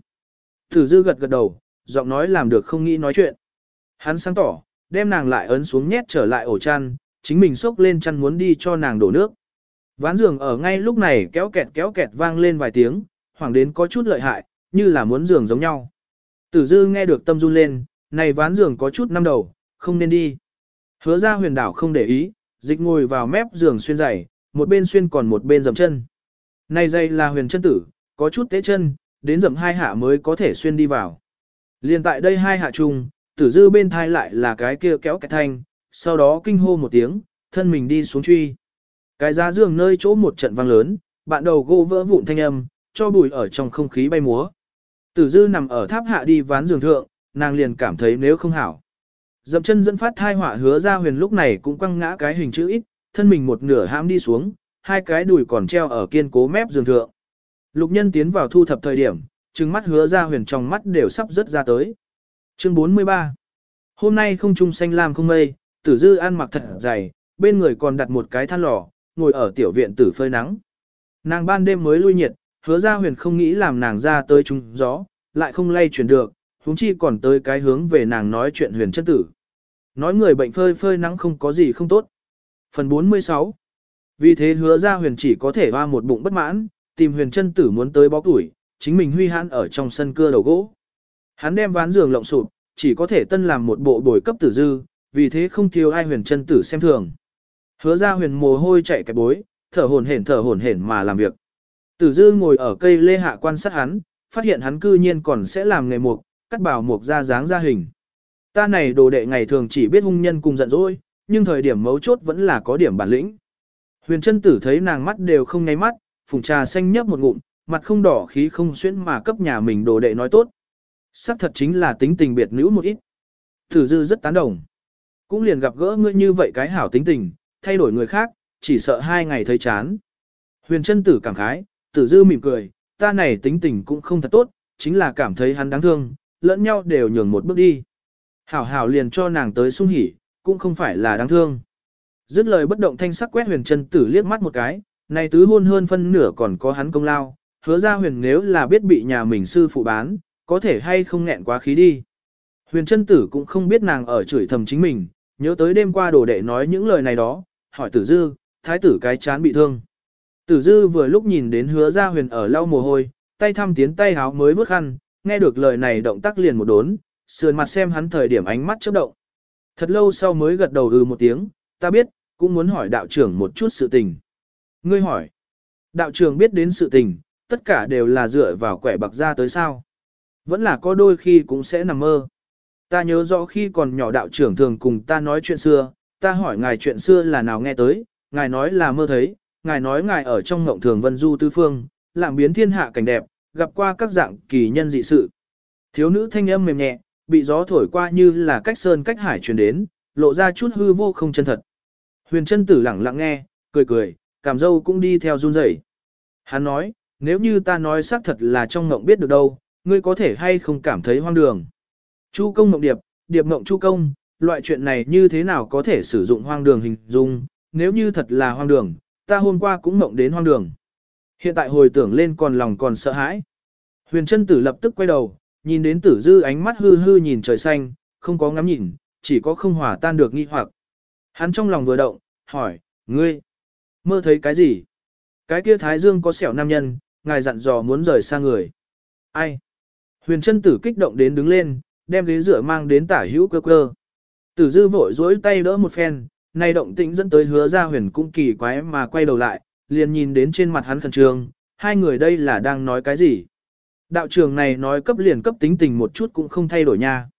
Tử dư gật gật đầu, giọng nói làm được không nghĩ nói chuyện. Hắn sáng tỏ, đem nàng lại ấn xuống nhét trở lại ổ chăn, chính mình xốc lên chăn muốn đi cho nàng đổ nước. Ván giường ở ngay lúc này kéo kẹt kéo kẹt vang lên vài tiếng, hoảng đến có chút lợi hại, như là muốn giường giống nhau. Tử dư nghe được tâm run lên, này ván giường có chút năm đầu, không nên đi. Hứa ra huyền đảo không để ý, dịch ngồi vào mép giường xuyên giày, một bên xuyên còn một bên dầm chân. Này dây là huyền chân tử, có chút tế chân, đến dầm hai hạ mới có thể xuyên đi vào. Liên tại đây hai hạ chung, tử dư bên thai lại là cái kia kéo cái thanh, sau đó kinh hô một tiếng, thân mình đi xuống truy. Cái giá giường nơi chỗ một trận vang lớn, bạn đầu gỗ vỡ vụn thanh âm, cho bụi ở trong không khí bay múa. Tử dư nằm ở tháp hạ đi ván giường thượng, nàng liền cảm thấy nếu không hảo. Dậm chân dẫn phát thai họa hứa ra huyền lúc này cũng quăng ngã cái hình chữ ít, thân mình một nửa hãm đi xuống, hai cái đùi còn treo ở kiên cố mép giường thượng. Lục nhân tiến vào thu thập thời điểm, trừng mắt hứa ra huyền trong mắt đều sắp rớt ra tới. Chương 43 Hôm nay không trung xanh lam không mây, tử dư ăn mặc thật dày, bên người còn đặt một cái than lò, ngồi ở tiểu viện tử phơi nắng. Nàng ban đêm mới lui nhiệt, hứa ra huyền không nghĩ làm nàng ra tới trung gió, lại không lay chuyển được, huống chi còn tới cái hướng về nàng nói chuyện huyền chân tử. Nói người bệnh phơi phơi nắng không có gì không tốt. Phần 46 Vì thế hứa ra huyền chỉ có thể hoa một bụng bất mãn, tìm huyền chân tử muốn tới bó tuổi, chính mình huy hãn ở trong sân cưa đầu gỗ. Hắn đem ván giường lộng sụp, chỉ có thể tân làm một bộ bồi cấp tử dư, vì thế không thiếu ai huyền chân tử xem thường. Hứa ra huyền mồ hôi chạy cái bối, thở hồn hển thở hồn hển mà làm việc. Tử dư ngồi ở cây lê hạ quan sát hắn, phát hiện hắn cư nhiên còn sẽ làm nghề mục, cắt bảo mục ra dáng ra hình. Ta này đồ đệ ngày thường chỉ biết hung nhân cùng giận dỗi, nhưng thời điểm mấu chốt vẫn là có điểm bản lĩnh. Huyền chân tử thấy nàng mắt đều không nháy mắt, phùng trà xanh nhấp một ngụm, mặt không đỏ khí không xuyên mà cấp nhà mình đồ đệ nói tốt. Sắc thật chính là tính tình biệt nữ một ít. Tử dư rất tán đồng. Cũng liền gặp gỡ ngươi như vậy cái hảo tính tình, thay đổi người khác, chỉ sợ hai ngày thấy chán. Huyền chân tử cảm khái, tử dư mỉm cười, ta này tính tình cũng không thật tốt, chính là cảm thấy hắn đáng thương, lẫn nhau đều nhường một bước đi. Hảo hảo liền cho nàng tới sung hỉ, cũng không phải là đáng thương. Dứt lời bất động thanh sắc quét huyền chân tử liếc mắt một cái, này tứ hôn hơn phân nửa còn có hắn công lao, hứa ra huyền nếu là biết bị nhà mình sư phụ bán, có thể hay không nghẹn quá khí đi. Huyền chân tử cũng không biết nàng ở chửi thầm chính mình, nhớ tới đêm qua đồ đệ nói những lời này đó, hỏi tử dư, thái tử cái chán bị thương. Tử dư vừa lúc nhìn đến hứa ra huyền ở lau mồ hôi, tay thăm tiến tay háo mới bước khăn, nghe được lời này động tác liền một đốn, sườn mặt xem hắn thời điểm ánh mắt chớp động. Thật lâu sau mới gật đầu ừ một tiếng, ta biết, cũng muốn hỏi đạo trưởng một chút sự tình. Ngươi hỏi, đạo trưởng biết đến sự tình, tất cả đều là dựa vào quẻ bạc ra tới sao. Vẫn là có đôi khi cũng sẽ nằm mơ. Ta nhớ rõ khi còn nhỏ đạo trưởng thường cùng ta nói chuyện xưa, ta hỏi ngài chuyện xưa là nào nghe tới, ngài nói là mơ thấy, ngài nói ngài ở trong ngộng thường vân du tư phương, làm biến thiên hạ cảnh đẹp, gặp qua các dạng kỳ nhân dị sự. Thiếu nữ thanh âm mềm nhẹ, bị gió thổi qua như là cách sơn cách hải truyền đến, lộ ra chút hư vô không chân thật. Huyền chân tử lặng lặng nghe, cười cười, cảm dâu cũng đi theo run rẩy. Hắn nói, nếu như ta nói xác thật là trong ngộng biết được đâu, ngươi có thể hay không cảm thấy hoang đường. Chu công ngộng điệp, điệp ngộng chu công, loại chuyện này như thế nào có thể sử dụng hoang đường hình dung, nếu như thật là hoang đường, ta hôm qua cũng ngộng đến hoang đường. Hiện tại hồi tưởng lên còn lòng còn sợ hãi. Huyền chân tử lập tức quay đầu, nhìn đến tử dư ánh mắt hư hư nhìn trời xanh, không có ngắm nhìn, chỉ có không hòa tan được nghi hoặc. Hắn trong lòng vừa động, hỏi, ngươi, mơ thấy cái gì? Cái kia thái dương có sẹo nam nhân, ngài dặn dò muốn rời xa người. Ai? Huyền chân tử kích động đến đứng lên, đem ghế rửa mang đến tả hữu cơ cơ. Tử dư vội dối tay đỡ một phen, nay động tĩnh dẫn tới hứa ra huyền cũng kỳ quái mà quay đầu lại, liền nhìn đến trên mặt hắn khẩn trương, hai người đây là đang nói cái gì. Đạo trưởng này nói cấp liền cấp tính tình một chút cũng không thay đổi nha.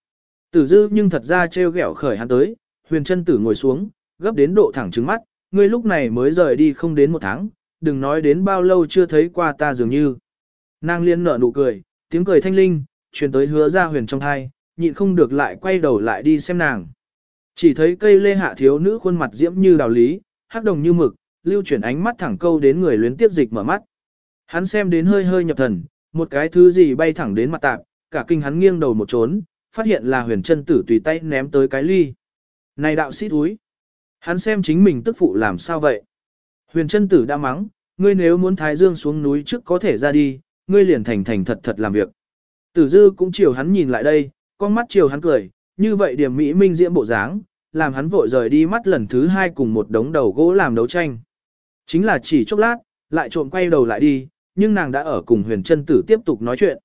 Tử dư nhưng thật ra trêu ghẹo khởi hắn tới, huyền chân tử ngồi xuống, gấp đến độ thẳng trứng mắt, ngươi lúc này mới rời đi không đến một tháng, đừng nói đến bao lâu chưa thấy qua ta dường như. Nàng liên nở nụ cười, tiếng cười thanh linh, truyền tới hứa ra huyền trong thai, nhịn không được lại quay đầu lại đi xem nàng. Chỉ thấy cây lê hạ thiếu nữ khuôn mặt diễm như đào lý, hắc đồng như mực, lưu chuyển ánh mắt thẳng câu đến người luyến tiếp dịch mở mắt. Hắn xem đến hơi hơi nhập thần, một cái thứ gì bay thẳng đến mặt tạp, cả kinh hắn nghiêng đầu một trốn, phát hiện là huyền chân tử tùy tay ném tới cái ly. Này đạo sĩ thúi! Hắn xem chính mình tức phụ làm sao vậy? Huyền chân tử đã mắng, ngươi nếu muốn thái dương xuống núi trước có thể ra đi, ngươi liền thành thành thật thật làm việc. Tử dư cũng chiều hắn nhìn lại đây, con mắt chiều hắn cười, như vậy điểm mỹ minh diễm bộ dáng, làm hắn vội rời đi mắt lần thứ hai cùng một đống đầu gỗ làm đấu tranh. Chính là chỉ chốc lát, lại trộm quay đầu lại đi, nhưng nàng đã ở cùng huyền chân tử tiếp tục nói chuyện.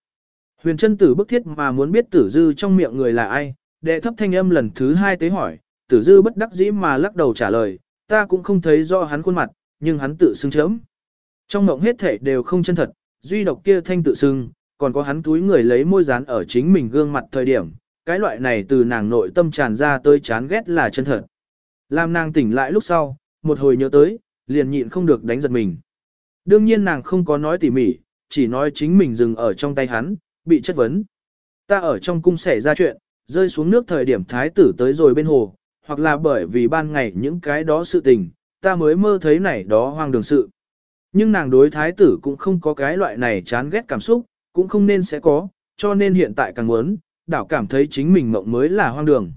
Huyền chân tử bức thiết mà muốn biết tử dư trong miệng người là ai, đệ thấp thanh âm lần thứ hai tới hỏi, tử dư bất đắc dĩ mà lắc đầu trả lời, ta cũng không thấy rõ hắn khuôn mặt, nhưng hắn tự xưng chấm. Trong mộng hết thể đều không chân thật, duy độc kia thanh tự xưng, còn có hắn túi người lấy môi dán ở chính mình gương mặt thời điểm, cái loại này từ nàng nội tâm tràn ra tới chán ghét là chân thật. Làm nàng tỉnh lại lúc sau, một hồi nhớ tới, liền nhịn không được đánh giật mình. Đương nhiên nàng không có nói tỉ mỉ, chỉ nói chính mình dừng ở trong tay hắn, bị chất vấn. Ta ở trong cung xảy ra chuyện, rơi xuống nước thời điểm thái tử tới rồi bên hồ, hoặc là bởi vì ban ngày những cái đó sự tình, ta mới mơ thấy này đó hoang đường sự. Nhưng nàng đối thái tử cũng không có cái loại này chán ghét cảm xúc, cũng không nên sẽ có, cho nên hiện tại càng muốn, đảo cảm thấy chính mình mộng mới là hoang đường.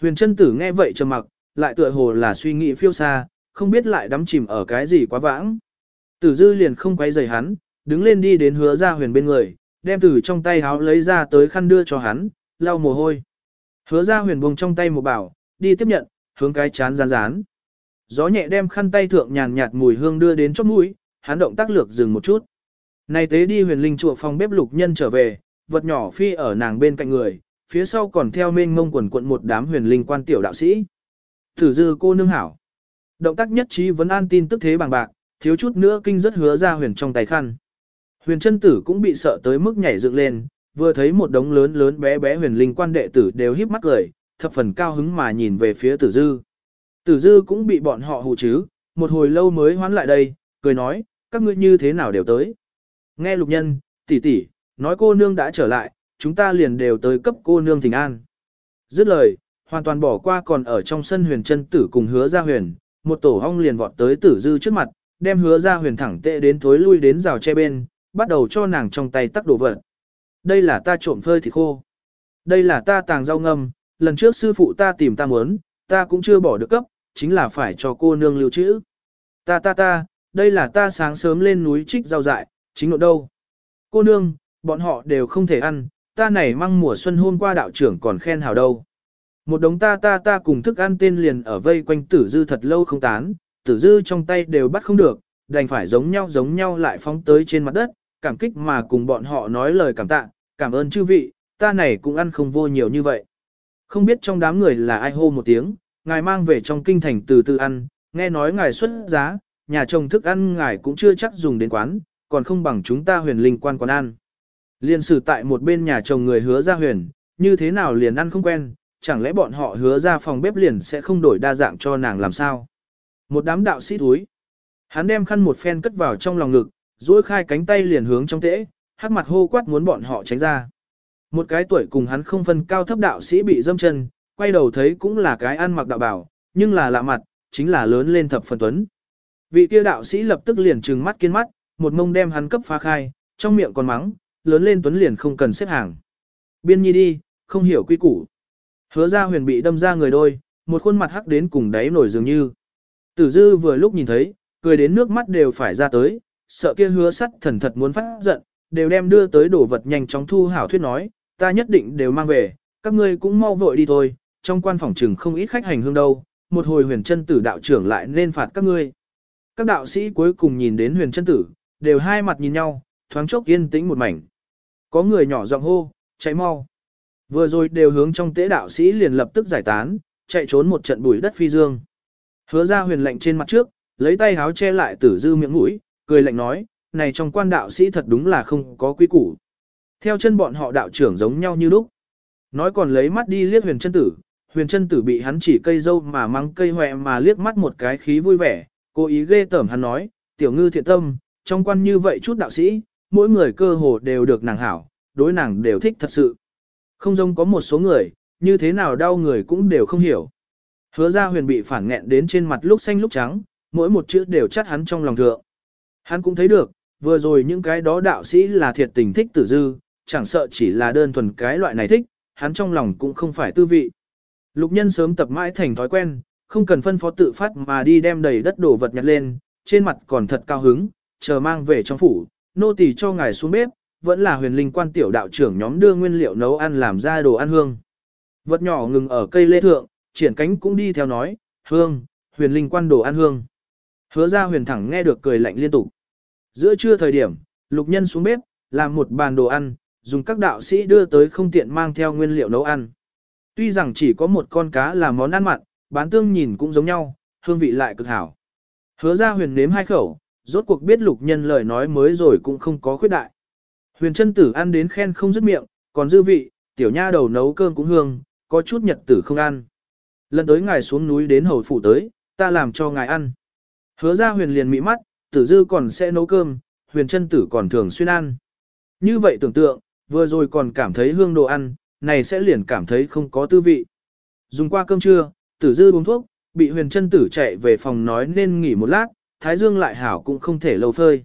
Huyền chân tử nghe vậy trầm mặc, lại tựa hồ là suy nghĩ phiêu xa, không biết lại đắm chìm ở cái gì quá vãng. Tử dư liền không quay rời hắn, đứng lên đi đến hứa ra huyền bên người, đem từ trong tay háo lấy ra tới khăn đưa cho hắn, lau mồ hôi. Hứa ra huyền buông trong tay một bảo, đi tiếp nhận, hướng cái chán rán rán. Gió nhẹ đem khăn tay thượng nhàn nhạt mùi hương đưa đến chóp mũi, hắn động tác lược dừng một chút. Này tế đi huyền linh chùa phòng bếp lục nhân trở về, vật nhỏ phi ở nàng bên cạnh người, phía sau còn theo mênh mông quần quận một đám huyền linh quan tiểu đạo sĩ. Thử dư cô nương hảo. Động tác nhất trí vẫn an tin tức thế bằng bạc, thiếu chút nữa kinh rất hứa ra huyền trong tay khăn. Huyền chân tử cũng bị sợ tới mức nhảy dựng lên, vừa thấy một đống lớn lớn bé bé huyền linh quan đệ tử đều híp mắt cười, thập phần cao hứng mà nhìn về phía tử dư. Tử dư cũng bị bọn họ hù chứ, một hồi lâu mới hoán lại đây, cười nói, các ngươi như thế nào đều tới. Nghe lục nhân, tỷ tỷ, nói cô nương đã trở lại, chúng ta liền đều tới cấp cô nương thỉnh an. Dứt lời, hoàn toàn bỏ qua còn ở trong sân huyền chân tử cùng hứa ra huyền, một tổ hong liền vọt tới tử dư trước mặt, đem hứa ra huyền thẳng tệ đến thối lui đến rào che bên, bắt đầu cho nàng trong tay tắc đồ vật. Đây là ta trộm phơi thịt khô. Đây là ta tàng rau ngâm, lần trước sư phụ ta tìm ta muốn, ta cũng chưa bỏ được cấp, chính là phải cho cô nương lưu trữ. Ta ta ta, đây là ta sáng sớm lên núi trích rau dại, chính nội đâu. Cô nương, bọn họ đều không thể ăn, ta này mang mùa xuân hôm qua đạo trưởng còn khen hào đâu. Một đống ta ta ta cùng thức ăn tên liền ở vây quanh tử dư thật lâu không tán, tử dư trong tay đều bắt không được, đành phải giống nhau giống nhau lại phóng tới trên mặt đất, cảm kích mà cùng bọn họ nói lời cảm tạ, cảm ơn chư vị, ta này cũng ăn không vô nhiều như vậy. Không biết trong đám người là ai hô một tiếng, ngài mang về trong kinh thành từ từ ăn, nghe nói ngài xuất giá, nhà chồng thức ăn ngài cũng chưa chắc dùng đến quán, còn không bằng chúng ta huyền linh quan quán ăn. Liên sử tại một bên nhà chồng người hứa ra huyền, như thế nào liền ăn không quen, chẳng lẽ bọn họ hứa ra phòng bếp liền sẽ không đổi đa dạng cho nàng làm sao? Một đám đạo sĩ thúi. Hắn đem khăn một phen cất vào trong lòng ngực, duỗi khai cánh tay liền hướng trong tễ, hắc mặt hô quát muốn bọn họ tránh ra. Một cái tuổi cùng hắn không phân cao thấp đạo sĩ bị dâm chân, quay đầu thấy cũng là cái ăn mặc đạo bảo, nhưng là lạ mặt, chính là lớn lên thập phần tuấn. Vị kia đạo sĩ lập tức liền trừng mắt kiên mắt, một mông đem hắn cấp phá khai, trong miệng còn mắng, lớn lên tuấn liền không cần xếp hàng. Biên nhi đi, không hiểu quy củ. Hứa ra huyền bị đâm ra người đôi, một khuôn mặt hắc đến cùng đáy nổi dường như. Tử dư vừa lúc nhìn thấy, cười đến nước mắt đều phải ra tới, sợ kia hứa sắt thần thật muốn phát giận, đều đem đưa tới đổ vật nhanh chóng thu hảo thuyết nói, ta nhất định đều mang về, các ngươi cũng mau vội đi thôi, trong quan phòng trừng không ít khách hành hương đâu, một hồi huyền chân tử đạo trưởng lại nên phạt các ngươi. Các đạo sĩ cuối cùng nhìn đến huyền chân tử, đều hai mặt nhìn nhau, thoáng chốc yên tĩnh một mảnh. Có người nhỏ giọng hô, chạy mau. Vừa rồi đều hướng trong tế đạo sĩ liền lập tức giải tán, chạy trốn một trận bụi đất phi dương. Hứa ra huyền lệnh trên mặt trước, lấy tay háo che lại tử dư miệng mũi, cười lạnh nói, này trong quan đạo sĩ thật đúng là không có quy củ. Theo chân bọn họ đạo trưởng giống nhau như lúc. Nói còn lấy mắt đi liếc huyền chân tử, huyền chân tử bị hắn chỉ cây dâu mà mắng cây hoẹ mà liếc mắt một cái khí vui vẻ, cố ý ghê tởm hắn nói, tiểu ngư thiện tâm, trong quan như vậy chút đạo sĩ, mỗi người cơ hồ đều được nàng hảo, đối nàng đều thích thật sự. Không giống có một số người, như thế nào đau người cũng đều không hiểu. Hứa ra huyền bị phản nghẹn đến trên mặt lúc xanh lúc trắng, mỗi một chữ đều chắt hắn trong lòng thượng. Hắn cũng thấy được, vừa rồi những cái đó đạo sĩ là thiệt tình thích tử dư, chẳng sợ chỉ là đơn thuần cái loại này thích, hắn trong lòng cũng không phải tư vị. Lục nhân sớm tập mãi thành thói quen, không cần phân phó tự phát mà đi đem đầy đất đổ vật nhặt lên, trên mặt còn thật cao hứng, chờ mang về trong phủ, nô tỳ cho ngài xuống bếp, vẫn là huyền linh quan tiểu đạo trưởng nhóm đưa nguyên liệu nấu ăn làm ra đồ ăn hương. Vật nhỏ ngừng ở cây lê thượng, triển cánh cũng đi theo nói, hương, huyền linh quan đồ ăn hương. Hứa ra huyền thẳng nghe được cười lạnh liên tục. Giữa trưa thời điểm, lục nhân xuống bếp, làm một bàn đồ ăn, dùng các đạo sĩ đưa tới không tiện mang theo nguyên liệu nấu ăn. Tuy rằng chỉ có một con cá là món ăn mặn, bán tương nhìn cũng giống nhau, hương vị lại cực hảo. Hứa ra huyền nếm hai khẩu, rốt cuộc biết lục nhân lời nói mới rồi cũng không có khuyết đại. Huyền chân tử ăn đến khen không dứt miệng, còn dư vị, tiểu nha đầu nấu cơm cũng hương, có chút nhật tử không ăn. Lần tới ngài xuống núi đến hầu phủ tới, ta làm cho ngài ăn. Hứa ra huyền liền mỹ mắt, tử dư còn sẽ nấu cơm, huyền chân tử còn thường xuyên ăn. Như vậy tưởng tượng, vừa rồi còn cảm thấy hương đồ ăn, này sẽ liền cảm thấy không có tư vị. Dùng qua cơm trưa, tử dư uống thuốc, bị huyền chân tử chạy về phòng nói nên nghỉ một lát, thái dương lại hảo cũng không thể lâu phơi.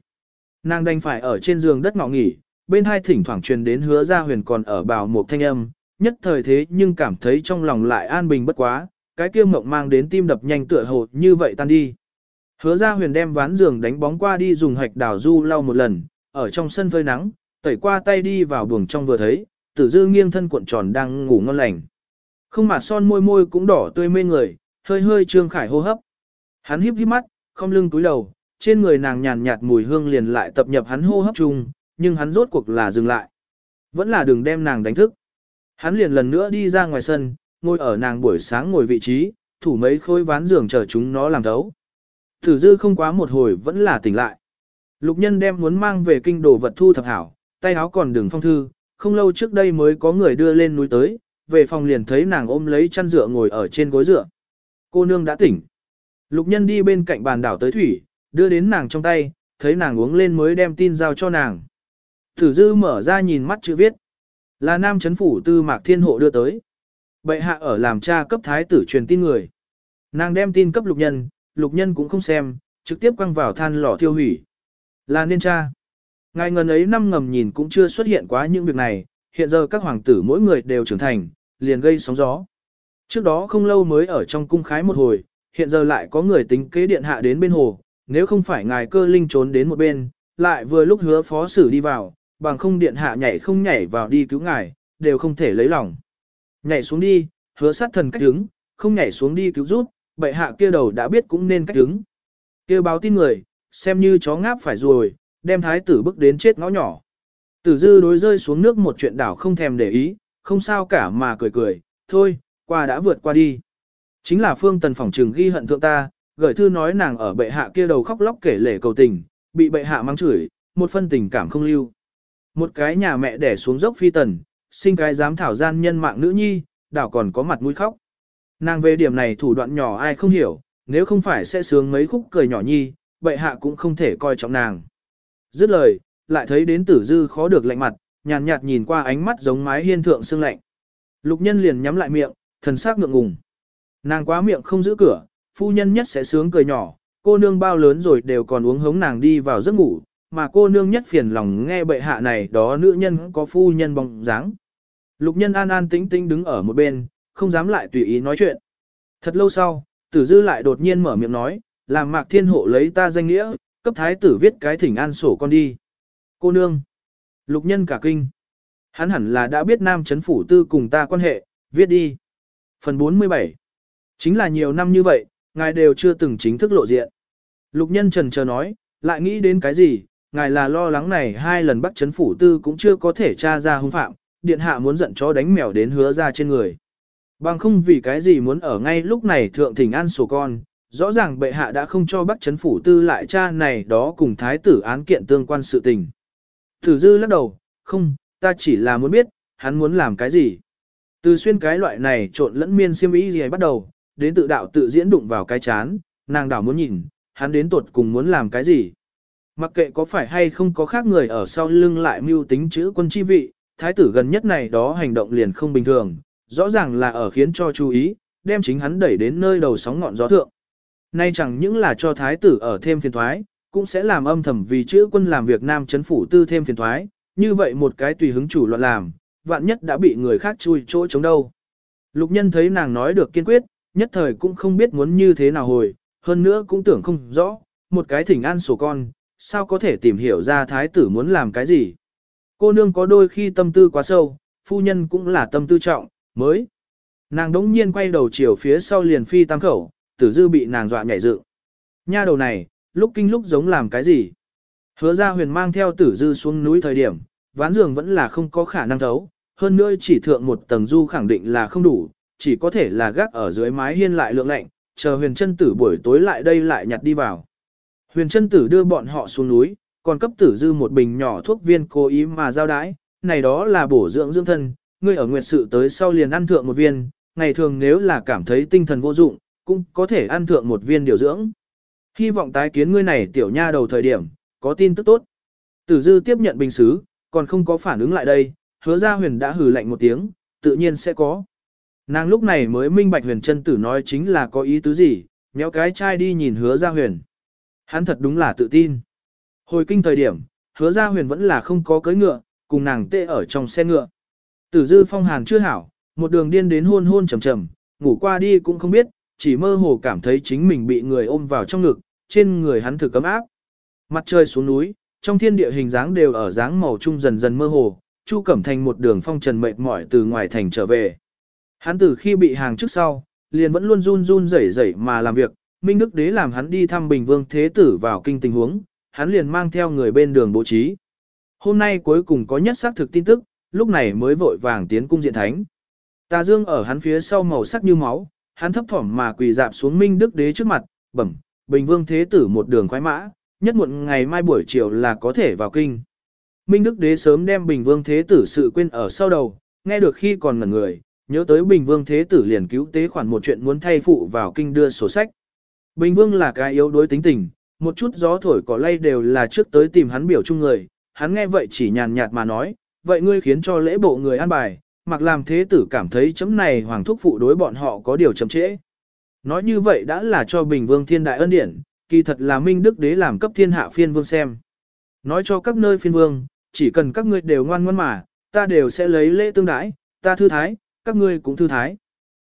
Nàng đành phải ở trên giường đất ngọ nghỉ, bên hai thỉnh thoảng truyền đến hứa ra huyền còn ở bào một thanh âm, nhất thời thế nhưng cảm thấy trong lòng lại an bình bất quá, cái kia mộng mang đến tim đập nhanh tựa hồ như vậy tan đi. Hứa ra huyền đem ván giường đánh bóng qua đi dùng hạch đào du lau một lần, ở trong sân phơi nắng, tẩy qua tay đi vào buồng trong vừa thấy, tử dư nghiêng thân cuộn tròn đang ngủ ngon lành. Không mà son môi môi cũng đỏ tươi mê người, hơi hơi trương khải hô hấp. Hắn híp híp mắt, không lưng túi đầu, trên người nàng nhàn nhạt mùi hương liền lại tập nhập hắn hô hấp chung, nhưng hắn rốt cuộc là dừng lại. Vẫn là đừng đem nàng đánh thức. Hắn liền lần nữa đi ra ngoài sân, ngồi ở nàng buổi sáng ngồi vị trí, thủ mấy khối ván giường chờ chúng nó làm thấu. Tử dư không quá một hồi vẫn là tỉnh lại. Lục nhân đem muốn mang về kinh đồ vật thu thập hảo, tay áo còn đường phong thư, không lâu trước đây mới có người đưa lên núi tới, về phòng liền thấy nàng ôm lấy chăn dựa ngồi ở trên gối dựa. Cô nương đã tỉnh. Lục nhân đi bên cạnh bàn đảo tới thủy, đưa đến nàng trong tay, thấy nàng uống lên mới đem tin giao cho nàng. Tử dư mở ra nhìn mắt chữ viết. Là nam chấn phủ tư mạc thiên hộ đưa tới. Bệ hạ ở làm cha cấp thái tử truyền tin người. Nàng đem tin cấp lục nhân, lục nhân cũng không xem, trực tiếp quăng vào than lò thiêu hủy. Là nên cha. Ngài ngần ấy năm ngầm nhìn cũng chưa xuất hiện quá những việc này, hiện giờ các hoàng tử mỗi người đều trưởng thành, liền gây sóng gió. Trước đó không lâu mới ở trong cung khái một hồi, hiện giờ lại có người tính kế điện hạ đến bên hồ, nếu không phải ngài cơ linh trốn đến một bên, lại vừa lúc hứa phó sử đi vào, bằng không điện hạ nhảy không nhảy vào đi cứu ngài, đều không thể lấy lòng. Nhảy xuống đi, hứa sát thần cách đứng, không nhảy xuống đi cứu rút, bệ hạ kia đầu đã biết cũng nên cách đứng. kia báo tin người, xem như chó ngáp phải rồi, đem thái tử bước đến chết ngõ nhỏ. Tử dư đối rơi xuống nước một chuyện đảo không thèm để ý, không sao cả mà cười cười, thôi, qua đã vượt qua đi. Chính là phương tần phòng trừng ghi hận thượng ta, gửi thư nói nàng ở bệ hạ kia đầu khóc lóc kể lể cầu tình, bị bệ hạ mang chửi, một phân tình cảm không lưu. Một cái nhà mẹ đẻ xuống dốc phi tần, sinh cái dám thảo gian nhân mạng nữ nhi, đảo còn có mặt mũi khóc. Nàng về điểm này thủ đoạn nhỏ ai không hiểu, nếu không phải sẽ sướng mấy khúc cười nhỏ nhi, bệ hạ cũng không thể coi trọng nàng. Dứt lời, lại thấy đến tử dư khó được lạnh mặt, nhàn nhạt, nhìn qua ánh mắt giống mái hiên thượng sương lạnh. Lục nhân liền nhắm lại miệng, thần sắc ngượng ngùng. Nàng quá miệng không giữ cửa, phu nhân nhất sẽ sướng cười nhỏ, cô nương bao lớn rồi đều còn uống hống nàng đi vào giấc ngủ, mà cô nương nhất phiền lòng nghe bệ hạ này đó nữ nhân có phu nhân bóng dáng. Lục nhân an an tĩnh tĩnh đứng ở một bên, không dám lại tùy ý nói chuyện. Thật lâu sau, tử dư lại đột nhiên mở miệng nói, làm mạc thiên hộ lấy ta danh nghĩa, cấp thái tử viết cái thỉnh an sổ con đi. Cô nương. Lục nhân cả kinh. Hắn hẳn là đã biết nam chấn phủ tư cùng ta quan hệ, viết đi. Phần 47. Chính là nhiều năm như vậy, ngài đều chưa từng chính thức lộ diện. Lục nhân trần chờ nói, lại nghĩ đến cái gì, ngài là lo lắng này hai lần bắt chấn phủ tư cũng chưa có thể tra ra hung phạm, điện hạ muốn giận chó đánh mèo đến hứa ra trên người. Bằng không vì cái gì muốn ở ngay lúc này thượng thỉnh an sổ con, rõ ràng bệ hạ đã không cho bắt chấn phủ tư lại cha này đó cùng thái tử án kiện tương quan sự tình. Thử dư lắc đầu, không, ta chỉ là muốn biết, hắn muốn làm cái gì. Từ xuyên cái loại này trộn lẫn miên siêm ý gì bắt đầu, đến tự đạo tự diễn đụng vào cái chán, nàng đảo muốn nhìn, hắn đến tuột cùng muốn làm cái gì. Mặc kệ có phải hay không có khác người ở sau lưng lại mưu tính chữ quân chi vị, thái tử gần nhất này đó hành động liền không bình thường, rõ ràng là ở khiến cho chú ý, đem chính hắn đẩy đến nơi đầu sóng ngọn gió thượng. Nay chẳng những là cho thái tử ở thêm phiền thoái, cũng sẽ làm âm thầm vì chữ quân làm việc nam chấn phủ tư thêm phiền thoái, như vậy một cái tùy hứng chủ loạn làm, vạn nhất đã bị người khác chui chỗ chống đâu. Lục nhân thấy nàng nói được kiên quyết, nhất thời cũng không biết muốn như thế nào hồi, hơn nữa cũng tưởng không rõ, một cái thỉnh an sổ con, sao có thể tìm hiểu ra thái tử muốn làm cái gì. Cô nương có đôi khi tâm tư quá sâu, phu nhân cũng là tâm tư trọng, mới. Nàng đống nhiên quay đầu chiều phía sau liền phi tam khẩu, tử dư bị nàng dọa nhảy dựng. Nha đầu này, lúc kinh lúc giống làm cái gì? Hứa ra huyền mang theo tử dư xuống núi thời điểm, ván giường vẫn là không có khả năng thấu, hơn nữa chỉ thượng một tầng du khẳng định là không đủ, chỉ có thể là gác ở dưới mái hiên lại lượng lạnh, chờ huyền chân tử buổi tối lại đây lại nhặt đi vào. Huyền chân tử đưa bọn họ xuống núi, còn cấp tử dư một bình nhỏ thuốc viên cố ý mà giao đái, này đó là bổ dưỡng dưỡng thân, ngươi ở nguyệt sự tới sau liền ăn thượng một viên, ngày thường nếu là cảm thấy tinh thần vô dụng, cũng có thể ăn thượng một viên điều dưỡng. Hy vọng tái kiến ngươi này tiểu nha đầu thời điểm, có tin tức tốt. Tử dư tiếp nhận bình xứ, còn không có phản ứng lại đây, hứa ra huyền đã hừ lạnh một tiếng, tự nhiên sẽ có. Nàng lúc này mới minh bạch huyền chân tử nói chính là có ý tứ gì, méo cái chai đi nhìn hứa ra huyền. Hắn thật đúng là tự tin. Hồi kinh thời điểm, hứa ra huyền vẫn là không có cưới ngựa, cùng nàng tê ở trong xe ngựa. Tử dư phong hàn chưa hảo, một đường điên đến hôn hôn trầm trầm, ngủ qua đi cũng không biết, chỉ mơ hồ cảm thấy chính mình bị người ôm vào trong ngực, trên người hắn thực cấm áp. Mặt trời xuống núi, trong thiên địa hình dáng đều ở dáng màu trung dần dần mơ hồ, Chu Cẩm Thành một đường phong trần mệt mỏi từ ngoài thành trở về. Hắn từ khi bị hàng trước sau, liền vẫn luôn run run rẩy rẩy mà làm việc, Minh Đức Đế làm hắn đi thăm Bình Vương Thế Tử vào kinh tình huống, hắn liền mang theo người bên đường bố trí. Hôm nay cuối cùng có nhất xác thực tin tức, lúc này mới vội vàng tiến cung diện thánh. Tà Dương ở hắn phía sau màu sắc như máu, hắn thấp thỏm mà quỳ dạp xuống Minh Đức Đế trước mặt, bẩm, Bình Vương Thế Tử một đường khoái mã, nhất muộn ngày mai buổi chiều là có thể vào kinh. Minh Đức Đế sớm đem Bình Vương Thế Tử sự quên ở sau đầu, nghe được khi còn ngẩn người, nhớ tới Bình Vương Thế Tử liền cứu tế khoản một chuyện muốn thay phụ vào kinh đưa sổ sách. Bình Vương là cái yếu đối tính tình, một chút gió thổi cỏ lay đều là trước tới tìm hắn biểu chung người, hắn nghe vậy chỉ nhàn nhạt mà nói, vậy ngươi khiến cho lễ bộ người an bài, mặc làm thế tử cảm thấy chấm này hoàng thúc phụ đối bọn họ có điều chậm trễ. Nói như vậy đã là cho Bình Vương thiên đại ân điển, kỳ thật là Minh Đức Đế làm cấp thiên hạ phiên vương xem. Nói cho các nơi phiên vương, chỉ cần các ngươi đều ngoan ngoãn mà, ta đều sẽ lấy lễ tương đãi, ta thư thái, các ngươi cũng thư thái.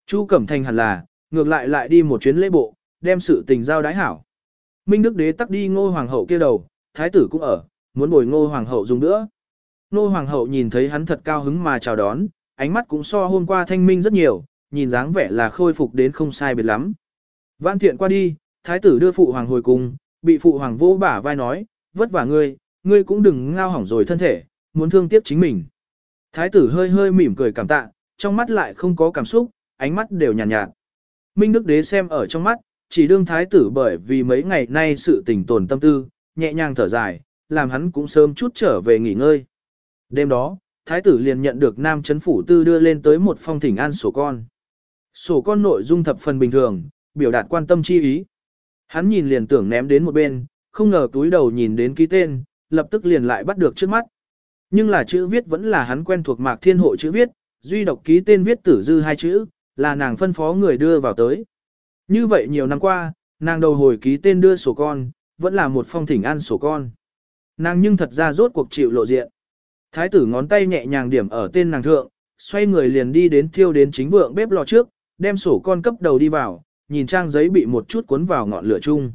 Chu Cẩm Thành hẳn là, ngược lại lại đi một chuyến lễ bộ, đem sự tình giao đái hảo. Minh Đức Đế tắc đi ngô hoàng hậu kia đầu, thái tử cũng ở, muốn bồi ngô hoàng hậu dùng nữa. Ngô hoàng hậu nhìn thấy hắn thật cao hứng mà chào đón, ánh mắt cũng so hôm qua thanh minh rất nhiều, nhìn dáng vẻ là khôi phục đến không sai biệt lắm. Vãn thiện qua đi, thái tử đưa phụ hoàng hồi cùng, bị phụ hoàng vô bả vai nói, vất vả ngươi, ngươi cũng đừng ngao hỏng rồi thân thể, muốn thương tiếc chính mình. Thái tử hơi hơi mỉm cười cảm tạ, trong mắt lại không có cảm xúc, ánh mắt đều nhàn nhạt, nhạt. Minh Đức Đế xem ở trong mắt, chỉ đương thái tử bởi vì mấy ngày nay sự tình tồn tâm tư, nhẹ nhàng thở dài, làm hắn cũng sớm chút trở về nghỉ ngơi. Đêm đó, thái tử liền nhận được nam chấn phủ tư đưa lên tới một phong thỉnh an sổ con. Sổ con nội dung thập phần bình thường, biểu đạt quan tâm chi ý. Hắn nhìn liền tưởng ném đến một bên, không ngờ túi đầu nhìn đến ký tên, lập tức liền lại bắt được trước mắt. Nhưng là chữ viết vẫn là hắn quen thuộc mạc thiên hộ chữ viết, duy độc ký tên viết tử dư hai chữ, là nàng phân phó người đưa vào tới. Như vậy nhiều năm qua, nàng đầu hồi ký tên đưa sổ con, vẫn là một phong thỉnh an sổ con. Nàng nhưng thật ra rốt cuộc chịu lộ diện. Thái tử ngón tay nhẹ nhàng điểm ở tên nàng thượng, xoay người liền đi đến thiêu đến chính vượng bếp lò trước, đem sổ con cấp đầu đi vào, nhìn trang giấy bị một chút cuốn vào ngọn lửa chung.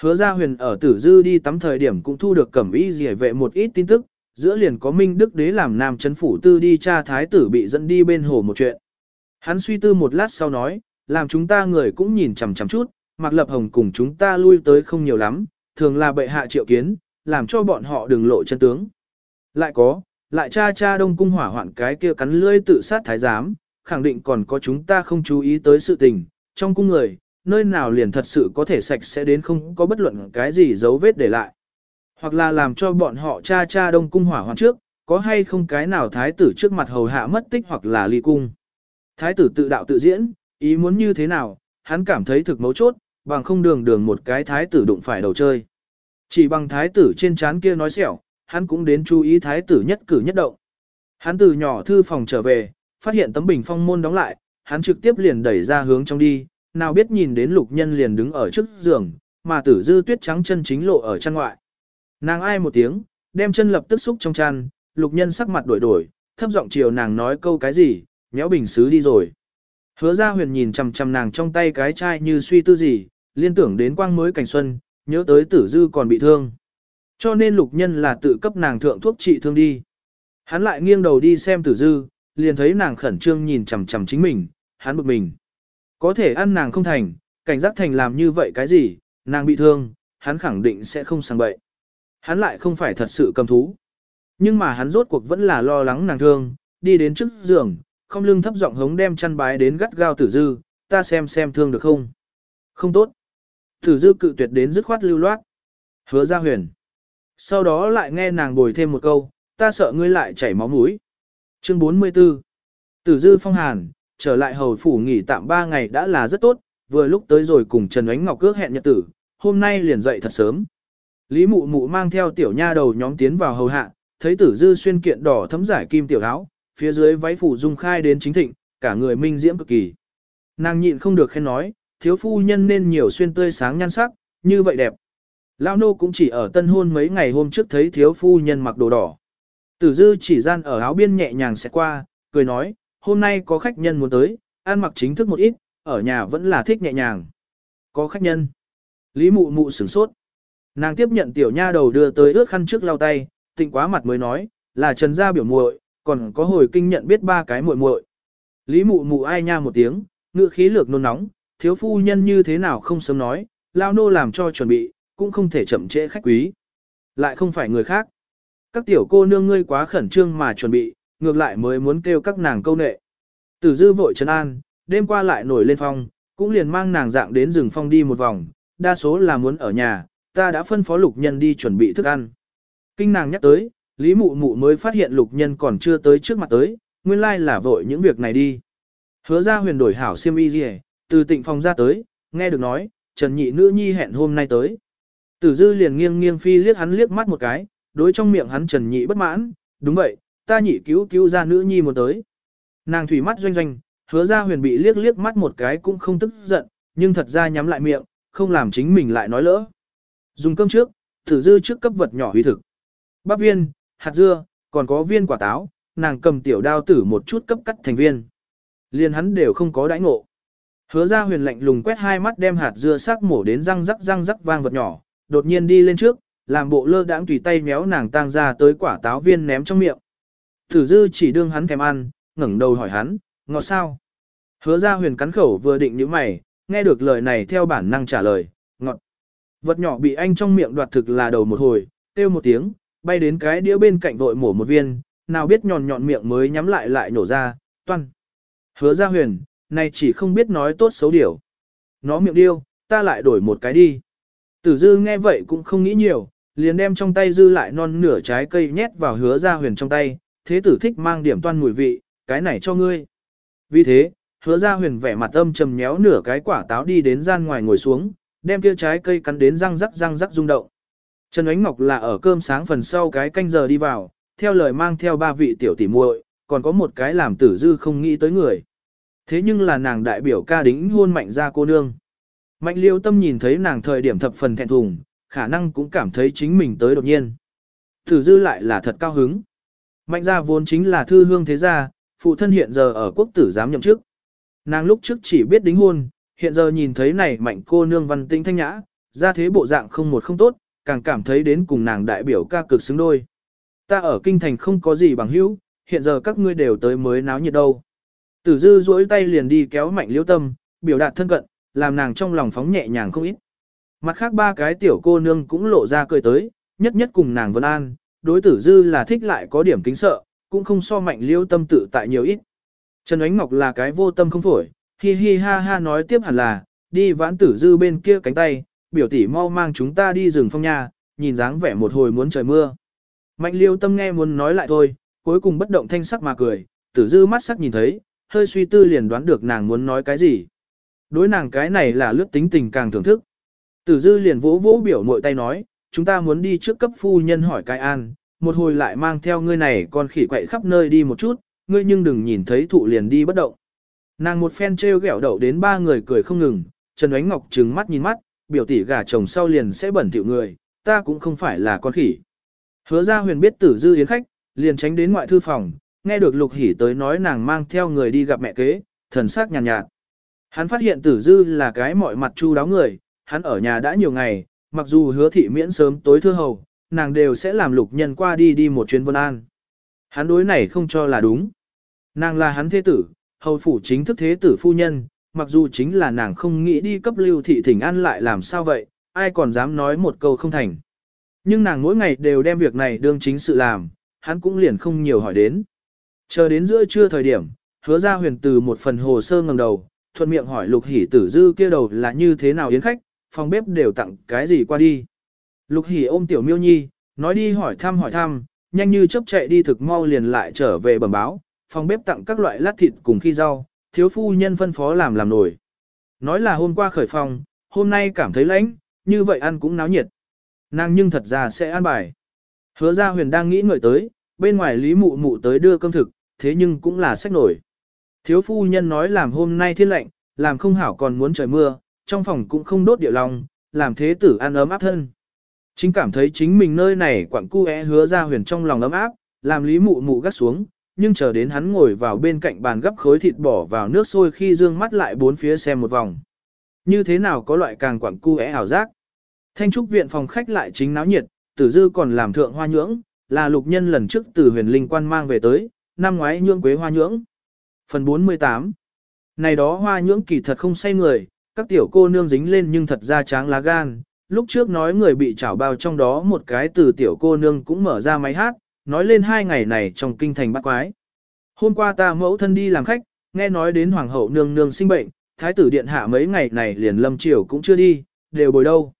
Hứa ra huyền ở tử dư đi tắm thời điểm cũng thu được cẩm y dì vệ một ít tin tức, giữa liền có minh đức đế làm nam chấn phủ tư đi cha thái tử bị dẫn đi bên hồ một chuyện. Hắn suy tư một lát sau nói, làm chúng ta người cũng nhìn chằm chằm chút, Mạc lập hồng cùng chúng ta lui tới không nhiều lắm, thường là bệ hạ triệu kiến, làm cho bọn họ đừng lộ chân tướng. Lại có, lại cha cha đông cung hỏa hoạn cái kia cắn lưỡi tự sát thái giám, khẳng định còn có chúng ta không chú ý tới sự tình, trong cung người, nơi nào liền thật sự có thể sạch sẽ đến không có bất luận cái gì dấu vết để lại. Hoặc là làm cho bọn họ cha cha đông cung hỏa hoạn trước, có hay không cái nào thái tử trước mặt hầu hạ mất tích hoặc là ly cung. Thái tử tự đạo tự diễn, ý muốn như thế nào, hắn cảm thấy thực mấu chốt, bằng không đường đường một cái thái tử đụng phải đầu chơi. Chỉ bằng thái tử trên trán kia nói xẻo, hắn cũng đến chú ý thái tử nhất cử nhất động. Hắn từ nhỏ thư phòng trở về, phát hiện tấm bình phong môn đóng lại, hắn trực tiếp liền đẩy ra hướng trong đi, nào biết nhìn đến lục nhân liền đứng ở trước giường, mà tử dư tuyết trắng chân chính lộ ở chân ngoại. Nàng ai một tiếng, đem chân lập tức xúc trong chăn, lục nhân sắc mặt đổi đổi, thấp giọng chiều nàng nói câu cái gì, nhéo bình xứ đi rồi. Hứa ra huyền nhìn chằm chằm nàng trong tay cái chai như suy tư gì, liên tưởng đến quang mới cảnh xuân, nhớ tới tử dư còn bị thương. Cho nên lục nhân là tự cấp nàng thượng thuốc trị thương đi. Hắn lại nghiêng đầu đi xem tử dư, liền thấy nàng khẩn trương nhìn chằm chằm chính mình, hắn bực mình. Có thể ăn nàng không thành, cảnh giác thành làm như vậy cái gì, nàng bị thương, hắn khẳng định sẽ không sang bậy. Hắn lại không phải thật sự cầm thú. Nhưng mà hắn rốt cuộc vẫn là lo lắng nàng thương, đi đến trước giường, không lưng thấp giọng hống đem chăn bái đến gắt gao tử dư, ta xem xem thương được không. Không tốt. Tử dư cự tuyệt đến dứt khoát lưu loát. Hứa ra huyền. Sau đó lại nghe nàng bồi thêm một câu, ta sợ ngươi lại chảy máu mũi. Chương 44 Tử dư phong hàn, trở lại hầu phủ nghỉ tạm 3 ngày đã là rất tốt, vừa lúc tới rồi cùng Trần Ánh Ngọc cước hẹn nhật tử, hôm nay liền dậy thật sớm. Lý mụ mụ mang theo tiểu nha đầu nhóm tiến vào hầu hạ, thấy tử dư xuyên kiện đỏ thấm giải kim tiểu áo, phía dưới váy phủ dung khai đến chính thịnh, cả người minh diễm cực kỳ. Nàng nhịn không được khen nói, thiếu phu nhân nên nhiều xuyên tươi sáng nhan sắc, như vậy đẹp. Lao nô cũng chỉ ở tân hôn mấy ngày hôm trước thấy thiếu phu nhân mặc đồ đỏ. Tử dư chỉ gian ở áo biên nhẹ nhàng sẽ qua, cười nói, hôm nay có khách nhân muốn tới, ăn mặc chính thức một ít, ở nhà vẫn là thích nhẹ nhàng. Có khách nhân. Lý mụ mụ sửng sốt. Nàng tiếp nhận tiểu nha đầu đưa tới ước khăn trước lau tay, tịnh quá mặt mới nói, là trần gia biểu muội, còn có hồi kinh nhận biết ba cái muội muội. Lý mụ mụ ai nha một tiếng, ngựa khí lược nôn nóng, thiếu phu nhân như thế nào không sớm nói, lao nô làm cho chuẩn bị, cũng không thể chậm trễ khách quý. Lại không phải người khác. Các tiểu cô nương ngươi quá khẩn trương mà chuẩn bị, ngược lại mới muốn kêu các nàng câu nệ. Tử dư vội trấn an, đêm qua lại nổi lên phong, cũng liền mang nàng dạng đến rừng phong đi một vòng, đa số là muốn ở nhà, ta đã phân phó lục nhân đi chuẩn bị thức ăn. Kinh nàng nhắc tới, Lý Mụ Mụ mới phát hiện lục nhân còn chưa tới trước mặt tới, nguyên lai là vội những việc này đi. Hứa ra huyền đổi hảo siêm y gì từ tịnh phòng ra tới, nghe được nói, Trần Nhị Nữ Nhi hẹn hôm nay tới. Tử dư liền nghiêng nghiêng phi liếc hắn liếc mắt một cái, đối trong miệng hắn Trần Nhị bất mãn, đúng vậy, ta nhị cứu cứu ra nữ nhi một tới. Nàng thủy mắt doanh doanh, hứa ra huyền bị liếc liếc mắt một cái cũng không tức giận, nhưng thật ra nhắm lại miệng, không làm chính mình lại nói lỡ. Dùng cơm trước, thử dư trước cấp vật nhỏ huy thực. Bác viên, hạt dưa, còn có viên quả táo, nàng cầm tiểu đao tử một chút cấp cắt thành viên. Liên hắn đều không có đãi ngộ. Hứa ra huyền lạnh lùng quét hai mắt đem hạt dưa sắc mổ đến răng rắc răng rắc vang vật nhỏ, đột nhiên đi lên trước, làm bộ lơ đãng tùy tay méo nàng tang ra tới quả táo viên ném trong miệng. Thử dư chỉ đương hắn thèm ăn, ngẩng đầu hỏi hắn, ngọt sao? Hứa ra huyền cắn khẩu vừa định như mày, nghe được lời này theo bản năng trả lời, ngọt. Vật nhỏ bị anh trong miệng đoạt thực là đầu một hồi, kêu một tiếng, bay đến cái đĩa bên cạnh vội mổ một viên, nào biết nhọn nhọn miệng mới nhắm lại lại nổ ra, toan. Hứa ra huyền, này chỉ không biết nói tốt xấu điều. Nó miệng điêu, ta lại đổi một cái đi. Tử dư nghe vậy cũng không nghĩ nhiều, liền đem trong tay dư lại non nửa trái cây nhét vào hứa ra huyền trong tay, thế tử thích mang điểm toan mùi vị, cái này cho ngươi. Vì thế, hứa ra huyền vẻ mặt âm trầm nhéo nửa cái quả táo đi đến gian ngoài ngồi xuống, đem kia trái cây cắn đến răng rắc răng rắc rung động. Trần Ánh Ngọc là ở cơm sáng phần sau cái canh giờ đi vào, theo lời mang theo ba vị tiểu tỷ muội, còn có một cái làm tử dư không nghĩ tới người. Thế nhưng là nàng đại biểu ca đính hôn mạnh ra cô nương. Mạnh liêu tâm nhìn thấy nàng thời điểm thập phần thẹn thùng, khả năng cũng cảm thấy chính mình tới đột nhiên. Tử dư lại là thật cao hứng. Mạnh gia vốn chính là thư hương thế gia, phụ thân hiện giờ ở quốc tử giám nhậm chức. Nàng lúc trước chỉ biết đính hôn, hiện giờ nhìn thấy này mạnh cô nương văn tinh thanh nhã, ra thế bộ dạng không một không tốt, càng cảm thấy đến cùng nàng đại biểu ca cực xứng đôi. Ta ở kinh thành không có gì bằng hữu, hiện giờ các ngươi đều tới mới náo nhiệt đâu. Tử dư duỗi tay liền đi kéo mạnh liễu tâm, biểu đạt thân cận, làm nàng trong lòng phóng nhẹ nhàng không ít. Mặt khác ba cái tiểu cô nương cũng lộ ra cười tới, nhất nhất cùng nàng vân an, đối tử dư là thích lại có điểm kính sợ, cũng không so mạnh liễu tâm tự tại nhiều ít. Trần Ánh Ngọc là cái vô tâm không phổi, hi hi ha ha nói tiếp hẳn là, đi vãn tử dư bên kia cánh tay, biểu tỷ mau mang chúng ta đi rừng phong nha, nhìn dáng vẻ một hồi muốn trời mưa. Mạnh liêu tâm nghe muốn nói lại thôi, cuối cùng bất động thanh sắc mà cười, tử dư mắt sắc nhìn thấy, hơi suy tư liền đoán được nàng muốn nói cái gì. Đối nàng cái này là lướt tính tình càng thưởng thức. Tử dư liền vỗ vỗ biểu mội tay nói, chúng ta muốn đi trước cấp phu nhân hỏi cái an, một hồi lại mang theo ngươi này con khỉ quậy khắp nơi đi một chút, ngươi nhưng đừng nhìn thấy thụ liền đi bất động. Nàng một phen trêu ghẹo đậu đến ba người cười không ngừng, Trần Ánh Ngọc trừng mắt nhìn mắt, biểu tỷ gà chồng sau liền sẽ bẩn thỉu người, ta cũng không phải là con khỉ. Hứa ra huyền biết tử dư yến khách, liền tránh đến ngoại thư phòng, nghe được lục hỉ tới nói nàng mang theo người đi gặp mẹ kế, thần sắc nhàn nhạt, nhạt. Hắn phát hiện tử dư là cái mọi mặt chu đáo người, hắn ở nhà đã nhiều ngày, mặc dù hứa thị miễn sớm tối thưa hầu, nàng đều sẽ làm lục nhân qua đi đi một chuyến vân an. Hắn đối này không cho là đúng. Nàng là hắn thế tử, hầu phủ chính thức thế tử phu nhân, mặc dù chính là nàng không nghĩ đi cấp lưu thị thỉnh an lại làm sao vậy, ai còn dám nói một câu không thành. Nhưng nàng mỗi ngày đều đem việc này đương chính sự làm, hắn cũng liền không nhiều hỏi đến. Chờ đến giữa trưa thời điểm, hứa ra huyền từ một phần hồ sơ ngầm đầu, thuận miệng hỏi lục hỷ tử dư kia đầu là như thế nào yến khách, phòng bếp đều tặng cái gì qua đi. Lục hỷ ôm tiểu miêu nhi, nói đi hỏi thăm hỏi thăm, nhanh như chớp chạy đi thực mau liền lại trở về bẩm báo, phòng bếp tặng các loại lát thịt cùng khi rau, thiếu phu nhân phân phó làm làm nổi. Nói là hôm qua khởi phòng, hôm nay cảm thấy lạnh, như vậy ăn cũng náo nhiệt. Nàng nhưng thật ra sẽ ăn bài. Hứa ra huyền đang nghĩ ngợi tới, bên ngoài lý mụ mụ tới đưa cơm thực, thế nhưng cũng là sách nổi. Thiếu phu nhân nói làm hôm nay thiên lạnh, làm không hảo còn muốn trời mưa, trong phòng cũng không đốt địa lòng, làm thế tử ăn ấm áp thân. Chính cảm thấy chính mình nơi này quặng cu é hứa ra huyền trong lòng ấm áp, làm lý mụ mụ gắt xuống, nhưng chờ đến hắn ngồi vào bên cạnh bàn gấp khối thịt bỏ vào nước sôi khi dương mắt lại bốn phía xem một vòng. Như thế nào có loại càng quặng cu é ảo giác. Thanh trúc viện phòng khách lại chính náo nhiệt, tử dư còn làm thượng hoa nhưỡng, là lục nhân lần trước từ huyền linh quan mang về tới, năm ngoái nhưỡng quế hoa nhưỡng. Phần 48 Này đó hoa nhưỡng kỳ thật không say người, các tiểu cô nương dính lên nhưng thật ra tráng lá gan. Lúc trước nói người bị chảo bao trong đó một cái từ tiểu cô nương cũng mở ra máy hát, nói lên hai ngày này trong kinh thành bắt quái. Hôm qua ta mẫu thân đi làm khách, nghe nói đến hoàng hậu nương nương sinh bệnh, thái tử điện hạ mấy ngày này liền lâm triều cũng chưa đi, đều bồi đâu.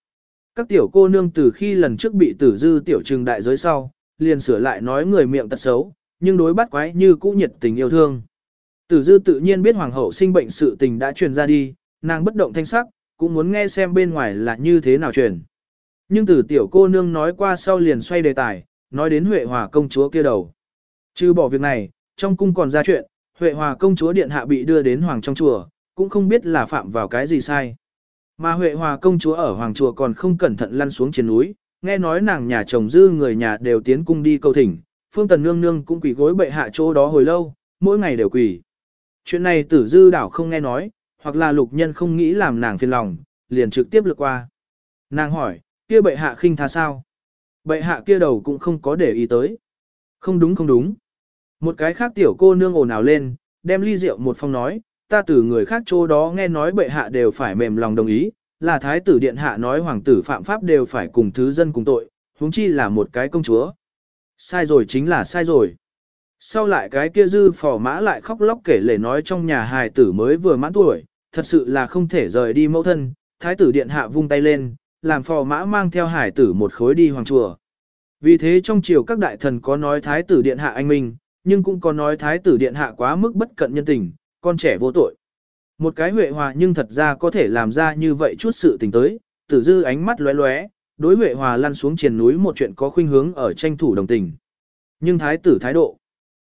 Các tiểu cô nương từ khi lần trước bị tử dư tiểu trừng đại giới sau, liền sửa lại nói người miệng tật xấu, nhưng đối bắt quái như cũ nhiệt tình yêu thương. Tử dư tự nhiên biết hoàng hậu sinh bệnh sự tình đã truyền ra đi, nàng bất động thanh sắc, cũng muốn nghe xem bên ngoài là như thế nào truyền. Nhưng từ tiểu cô nương nói qua sau liền xoay đề tài, nói đến Huệ Hòa công chúa kia đầu. Chứ bỏ việc này, trong cung còn ra chuyện, Huệ Hòa công chúa điện hạ bị đưa đến hoàng trong chùa, cũng không biết là phạm vào cái gì sai. Mà Huệ Hòa công chúa ở hoàng chùa còn không cẩn thận lăn xuống trên núi, nghe nói nàng nhà chồng dư người nhà đều tiến cung đi cầu thỉnh, Phương Tần Nương Nương cũng quỳ gối bệ hạ chỗ đó hồi lâu, mỗi ngày đều quỳ. Chuyện này tử dư đảo không nghe nói, hoặc là lục nhân không nghĩ làm nàng phiền lòng, liền trực tiếp lược qua. Nàng hỏi, kia bệ hạ khinh tha sao? Bệ hạ kia đầu cũng không có để ý tới. Không đúng không đúng. Một cái khác tiểu cô nương ồn ào lên, đem ly rượu một phong nói, ta từ người khác chỗ đó nghe nói bệ hạ đều phải mềm lòng đồng ý, là thái tử điện hạ nói hoàng tử phạm pháp đều phải cùng thứ dân cùng tội, huống chi là một cái công chúa. Sai rồi chính là sai rồi. Sau lại cái kia dư phò mã lại khóc lóc kể lể nói trong nhà hài tử mới vừa mãn tuổi, thật sự là không thể rời đi mẫu thân, thái tử điện hạ vung tay lên, làm phò mã mang theo hải tử một khối đi hoàng chùa. Vì thế trong triều các đại thần có nói thái tử điện hạ anh minh, nhưng cũng có nói thái tử điện hạ quá mức bất cận nhân tình, con trẻ vô tội. Một cái huệ hòa nhưng thật ra có thể làm ra như vậy chút sự tình tới, tử dư ánh mắt lóe lóe, đối huệ hòa lăn xuống triền núi một chuyện có khuynh hướng ở tranh thủ đồng tình. Nhưng thái tử thái độ.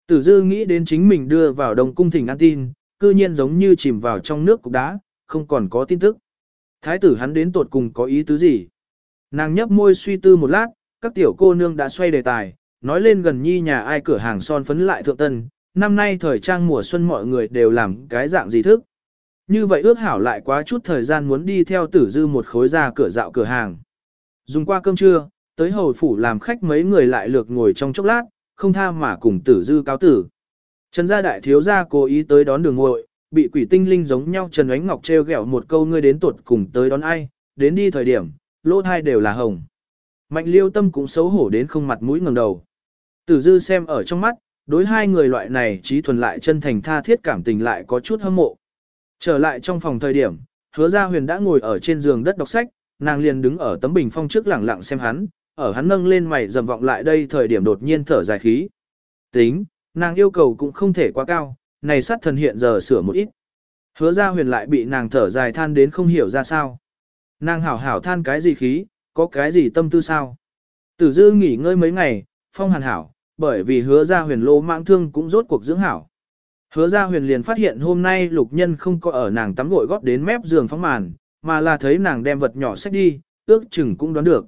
Tử dư nghĩ đến chính mình đưa vào đồng cung thỉnh an tin, cư nhiên giống như chìm vào trong nước cục đá, không còn có tin tức. Thái tử hắn đến tột cùng có ý tứ gì? Nàng nhấp môi suy tư một lát, các tiểu cô nương đã xoay đề tài, nói lên gần nhi nhà ai cửa hàng son phấn lại thượng tân, năm nay thời trang mùa xuân mọi người đều làm cái dạng gì thức. Như vậy ước hảo lại quá chút thời gian muốn đi theo tử dư một khối ra cửa dạo cửa hàng. Dùng qua cơm trưa, tới hầu phủ làm khách mấy người lại lược ngồi trong chốc lát, không tha mà cùng tử dư cáo tử. Trần gia đại thiếu gia cố ý tới đón đường ngội, bị quỷ tinh linh giống nhau Trần Ánh Ngọc treo gẹo một câu ngươi đến tuột cùng tới đón ai, đến đi thời điểm, lỗ thai đều là hồng. Mạnh liêu tâm cũng xấu hổ đến không mặt mũi ngẩng đầu. Tử dư xem ở trong mắt, đối hai người loại này trí thuần lại chân thành tha thiết cảm tình lại có chút hâm mộ. Trở lại trong phòng thời điểm, hứa gia huyền đã ngồi ở trên giường đất đọc sách, nàng liền đứng ở tấm bình phong trước lẳng lặng xem hắn, ở hắn nâng lên mày dầm vọng lại đây thời điểm đột nhiên thở dài khí. Tính, nàng yêu cầu cũng không thể quá cao, này sát thần hiện giờ sửa một ít. Hứa gia huyền lại bị nàng thở dài than đến không hiểu ra sao. Nàng hảo hảo than cái gì khí, có cái gì tâm tư sao. Tử dư nghỉ ngơi mấy ngày, phong hàn hảo, bởi vì hứa gia huyền lô mạng thương cũng rốt cuộc dưỡng hảo. Hứa ra huyền liền phát hiện hôm nay lục nhân không có ở nàng tắm gội góp đến mép giường phóng màn, mà là thấy nàng đem vật nhỏ xách đi, ước chừng cũng đoán được.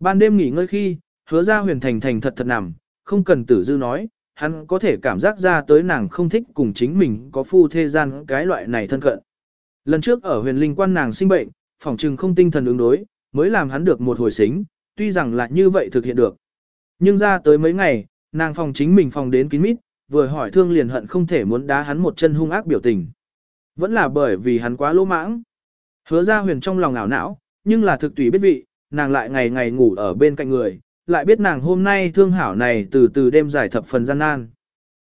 Ban đêm nghỉ ngơi khi, hứa ra huyền thành thành thật thật nằm, không cần tử dư nói, hắn có thể cảm giác ra tới nàng không thích cùng chính mình có phu thế gian cái loại này thân cận. Lần trước ở huyền linh quan nàng sinh bệnh, phòng trừng không tinh thần ứng đối, mới làm hắn được một hồi xính, tuy rằng là như vậy thực hiện được. Nhưng ra tới mấy ngày, nàng phòng chính mình phòng đến kín mít, vừa hỏi thương liền hận không thể muốn đá hắn một chân hung ác biểu tình. Vẫn là bởi vì hắn quá lỗ mãng. Hứa ra huyền trong lòng ảo não, nhưng là thực tùy biết vị, nàng lại ngày ngày ngủ ở bên cạnh người, lại biết nàng hôm nay thương hảo này từ từ đêm dài thập phần gian nan.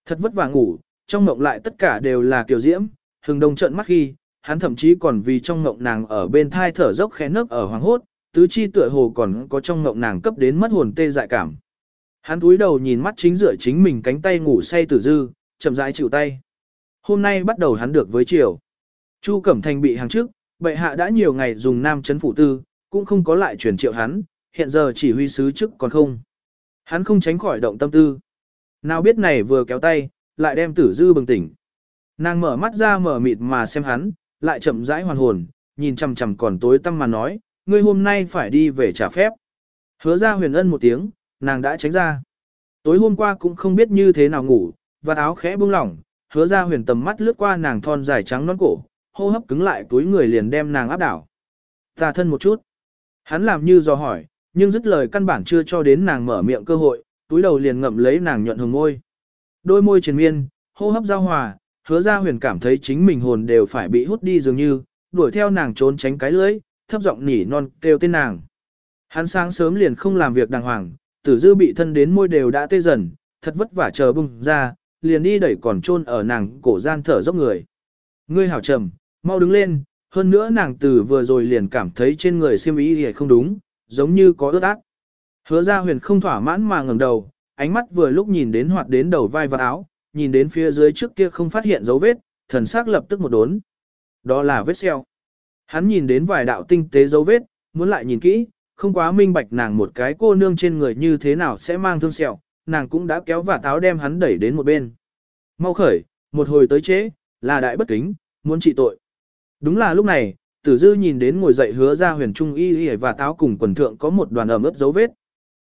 Thật vất vả ngủ, trong mộng lại tất cả đều là kiểu diễm, hừng đông trận mắt khi, hắn thậm chí còn vì trong mộng nàng ở bên thai thở dốc khẽ nấc ở hoàng hốt, tứ chi tựa hồ còn có trong mộng nàng cấp đến mất hồn tê dại cảm. Hắn túi đầu nhìn mắt chính dựa chính mình cánh tay ngủ say tử dư, chậm rãi chịu tay. Hôm nay bắt đầu hắn được với chiều. Chu Cẩm Thành bị hàng trước, bệ hạ đã nhiều ngày dùng nam chấn phủ tư, cũng không có lại truyền triệu hắn, hiện giờ chỉ huy sứ chức còn không. Hắn không tránh khỏi động tâm tư. Nào biết này vừa kéo tay, lại đem tử dư bừng tỉnh. Nàng mở mắt ra mở mịt mà xem hắn, lại chậm rãi hoàn hồn, nhìn chằm chằm còn tối tăm mà nói, ngươi hôm nay phải đi về trả phép. Hứa ra huyền ân một tiếng, nàng đã tránh ra. Tối hôm qua cũng không biết như thế nào ngủ, và áo khẽ buông lỏng, hứa ra huyền tầm mắt lướt qua nàng thon dài trắng nón cổ, hô hấp cứng lại túi người liền đem nàng áp đảo. Ta thân một chút. Hắn làm như do hỏi, nhưng dứt lời căn bản chưa cho đến nàng mở miệng cơ hội, túi đầu liền ngậm lấy nàng nhuận hồng môi. Đôi môi triền miên, hô hấp giao hòa, hứa ra huyền cảm thấy chính mình hồn đều phải bị hút đi dường như, đuổi theo nàng trốn tránh cái lưỡi, thấp giọng nỉ non kêu tên nàng. Hắn sáng sớm liền không làm việc đàng hoàng, tử dư bị thân đến môi đều đã tê dần, thật vất vả chờ bung ra, liền đi đẩy còn chôn ở nàng cổ gian thở dốc người. Ngươi hảo trầm, mau đứng lên, hơn nữa nàng từ vừa rồi liền cảm thấy trên người siêm ý thì không đúng, giống như có ướt át. Hứa ra huyền không thỏa mãn mà ngẩng đầu, ánh mắt vừa lúc nhìn đến hoạt đến đầu vai và áo, nhìn đến phía dưới trước kia không phát hiện dấu vết, thần sắc lập tức một đốn. Đó là vết xeo. Hắn nhìn đến vài đạo tinh tế dấu vết, muốn lại nhìn kỹ, không quá minh bạch nàng một cái cô nương trên người như thế nào sẽ mang thương sẹo, nàng cũng đã kéo và táo đem hắn đẩy đến một bên. Mau khởi, một hồi tới chế, là đại bất kính, muốn trị tội. Đúng là lúc này, tử dư nhìn đến ngồi dậy hứa ra huyền trung y y và táo cùng quần thượng có một đoàn ẩm ướt dấu vết.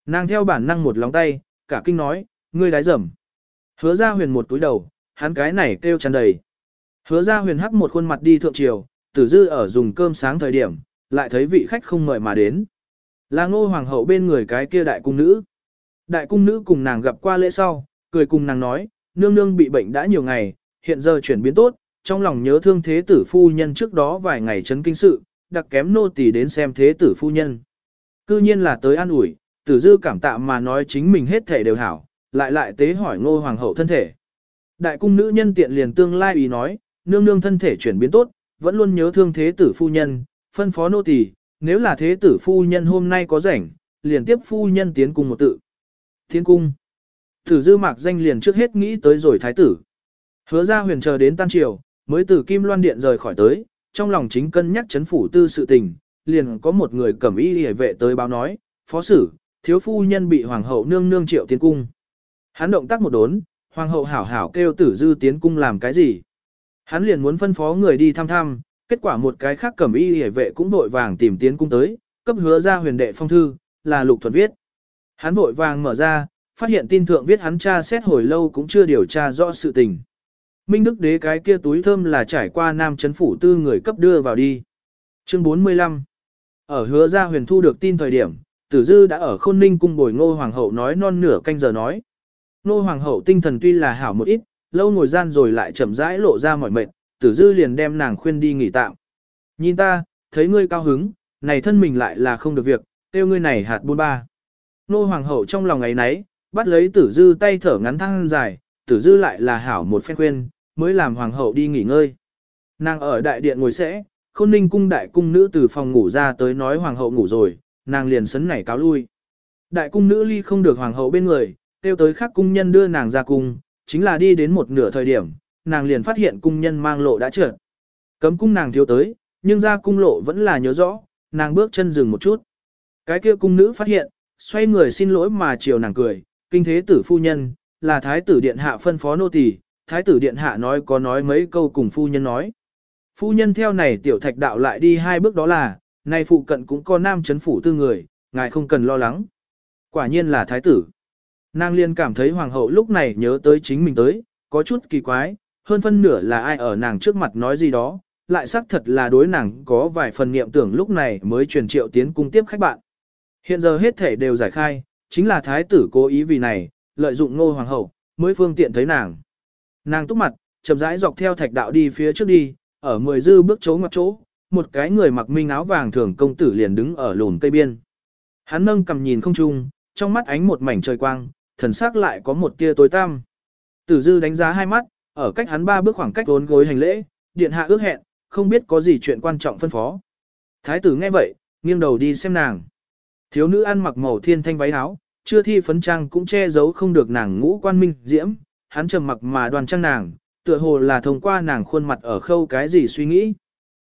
Nàng theo bản năng một lòng tay, cả kinh nói, ngươi đái dầm. Hứa ra huyền một túi đầu, hắn cái này kêu tràn đầy. Hứa ra huyền hắc một khuôn mặt đi thượng triều, tử dư ở dùng cơm sáng thời điểm, lại thấy vị khách không mời mà đến. Là ngô hoàng hậu bên người cái kia đại cung nữ. Đại cung nữ cùng nàng gặp qua lễ sau, cười cùng nàng nói, nương nương bị bệnh đã nhiều ngày, hiện giờ chuyển biến tốt, trong lòng nhớ thương thế tử phu nhân trước đó vài ngày chấn kinh sự, đặc kém nô tỳ đến xem thế tử phu nhân. Cư nhiên là tới an ủi, tử dư cảm tạ mà nói chính mình hết thể đều hảo, lại lại tế hỏi ngô hoàng hậu thân thể. Đại cung nữ nhân tiện liền tương lai ý nói, nương nương thân thể chuyển biến tốt, vẫn luôn nhớ thương thế tử phu nhân, phân phó nô tỳ, nếu là thế tử phu nhân hôm nay có rảnh, liền tiếp phu nhân tiến cung một tự. Tiến cung. Tử dư mạc danh liền trước hết nghĩ tới rồi thái tử. Hứa ra huyền chờ đến tan triều, mới từ Kim Loan Điện rời khỏi tới, trong lòng chính cân nhắc chấn phủ tư sự tình, liền có một người cẩm y hề vệ tới báo nói, phó sử, thiếu phu nhân bị hoàng hậu nương nương triệu tiến cung. Hắn động tác một đốn, hoàng hậu hảo hảo kêu tử dư tiến cung làm cái gì. Hắn liền muốn phân phó người đi thăm thăm, kết quả một cái khác cẩm y hề vệ cũng vội vàng tìm tiến cung tới, cấp hứa ra huyền đệ phong thư, là lục thuật viết. Hắn vội vàng mở ra, phát hiện tin thượng viết hắn tra xét hồi lâu cũng chưa điều tra rõ sự tình. Minh Đức đế cái kia túi thơm là trải qua nam chấn phủ tư người cấp đưa vào đi. Chương 45 Ở hứa gia huyền thu được tin thời điểm, tử dư đã ở khôn ninh cung bồi ngô hoàng hậu nói non nửa canh giờ nói. Ngô hoàng hậu tinh thần tuy là hảo một ít, lâu ngồi gian rồi lại chậm rãi lộ ra mỏi mệt, tử dư liền đem nàng khuyên đi nghỉ tạm. Nhìn ta, thấy ngươi cao hứng, này thân mình lại là không được việc, tiêu ngươi này hạt buôn ba. Nô hoàng hậu trong lòng ấy nấy, bắt lấy tử dư tay thở ngắn thăng dài, tử dư lại là hảo một phen khuyên, mới làm hoàng hậu đi nghỉ ngơi. Nàng ở đại điện ngồi sẽ, khôn ninh cung đại cung nữ từ phòng ngủ ra tới nói hoàng hậu ngủ rồi, nàng liền sấn nảy cáo lui. Đại cung nữ ly không được hoàng hậu bên người, kêu tới khác cung nhân đưa nàng ra cung, chính là đi đến một nửa thời điểm, nàng liền phát hiện cung nhân mang lộ đã trượt. Cấm cung nàng thiếu tới, nhưng ra cung lộ vẫn là nhớ rõ, nàng bước chân dừng một chút. Cái kia cung nữ phát hiện, xoay người xin lỗi mà chiều nàng cười, kinh thế tử phu nhân, là thái tử điện hạ phân phó nô tỳ, thái tử điện hạ nói có nói mấy câu cùng phu nhân nói. Phu nhân theo này tiểu thạch đạo lại đi hai bước đó là, này phụ cận cũng có nam chấn phủ tư người, ngài không cần lo lắng. Quả nhiên là thái tử. Nàng liên cảm thấy hoàng hậu lúc này nhớ tới chính mình tới, có chút kỳ quái, hơn phân nửa là ai ở nàng trước mặt nói gì đó, lại xác thật là đối nàng có vài phần niệm tưởng lúc này mới truyền triệu tiến cung tiếp khách bạn. Hiện giờ hết thể đều giải khai, chính là thái tử cố ý vì này, lợi dụng ngô hoàng hậu, mới phương tiện thấy nàng. Nàng túc mặt, chậm rãi dọc theo thạch đạo đi phía trước đi, ở mười dư bước chỗ ngoặt chỗ, một cái người mặc minh áo vàng thường công tử liền đứng ở lùn cây biên. Hắn nâng cầm nhìn không trung, trong mắt ánh một mảnh trời quang, thần sắc lại có một tia tối tăm. Tử dư đánh giá hai mắt, ở cách hắn ba bước khoảng cách vốn gối hành lễ, điện hạ ước hẹn, không biết có gì chuyện quan trọng phân phó. Thái tử nghe vậy, nghiêng đầu đi xem nàng. Thiếu nữ ăn mặc màu thiên thanh váy áo, chưa thi phấn trang cũng che giấu không được nàng ngũ quan minh diễm, hắn trầm mặc mà đoàn trang nàng, tựa hồ là thông qua nàng khuôn mặt ở khâu cái gì suy nghĩ.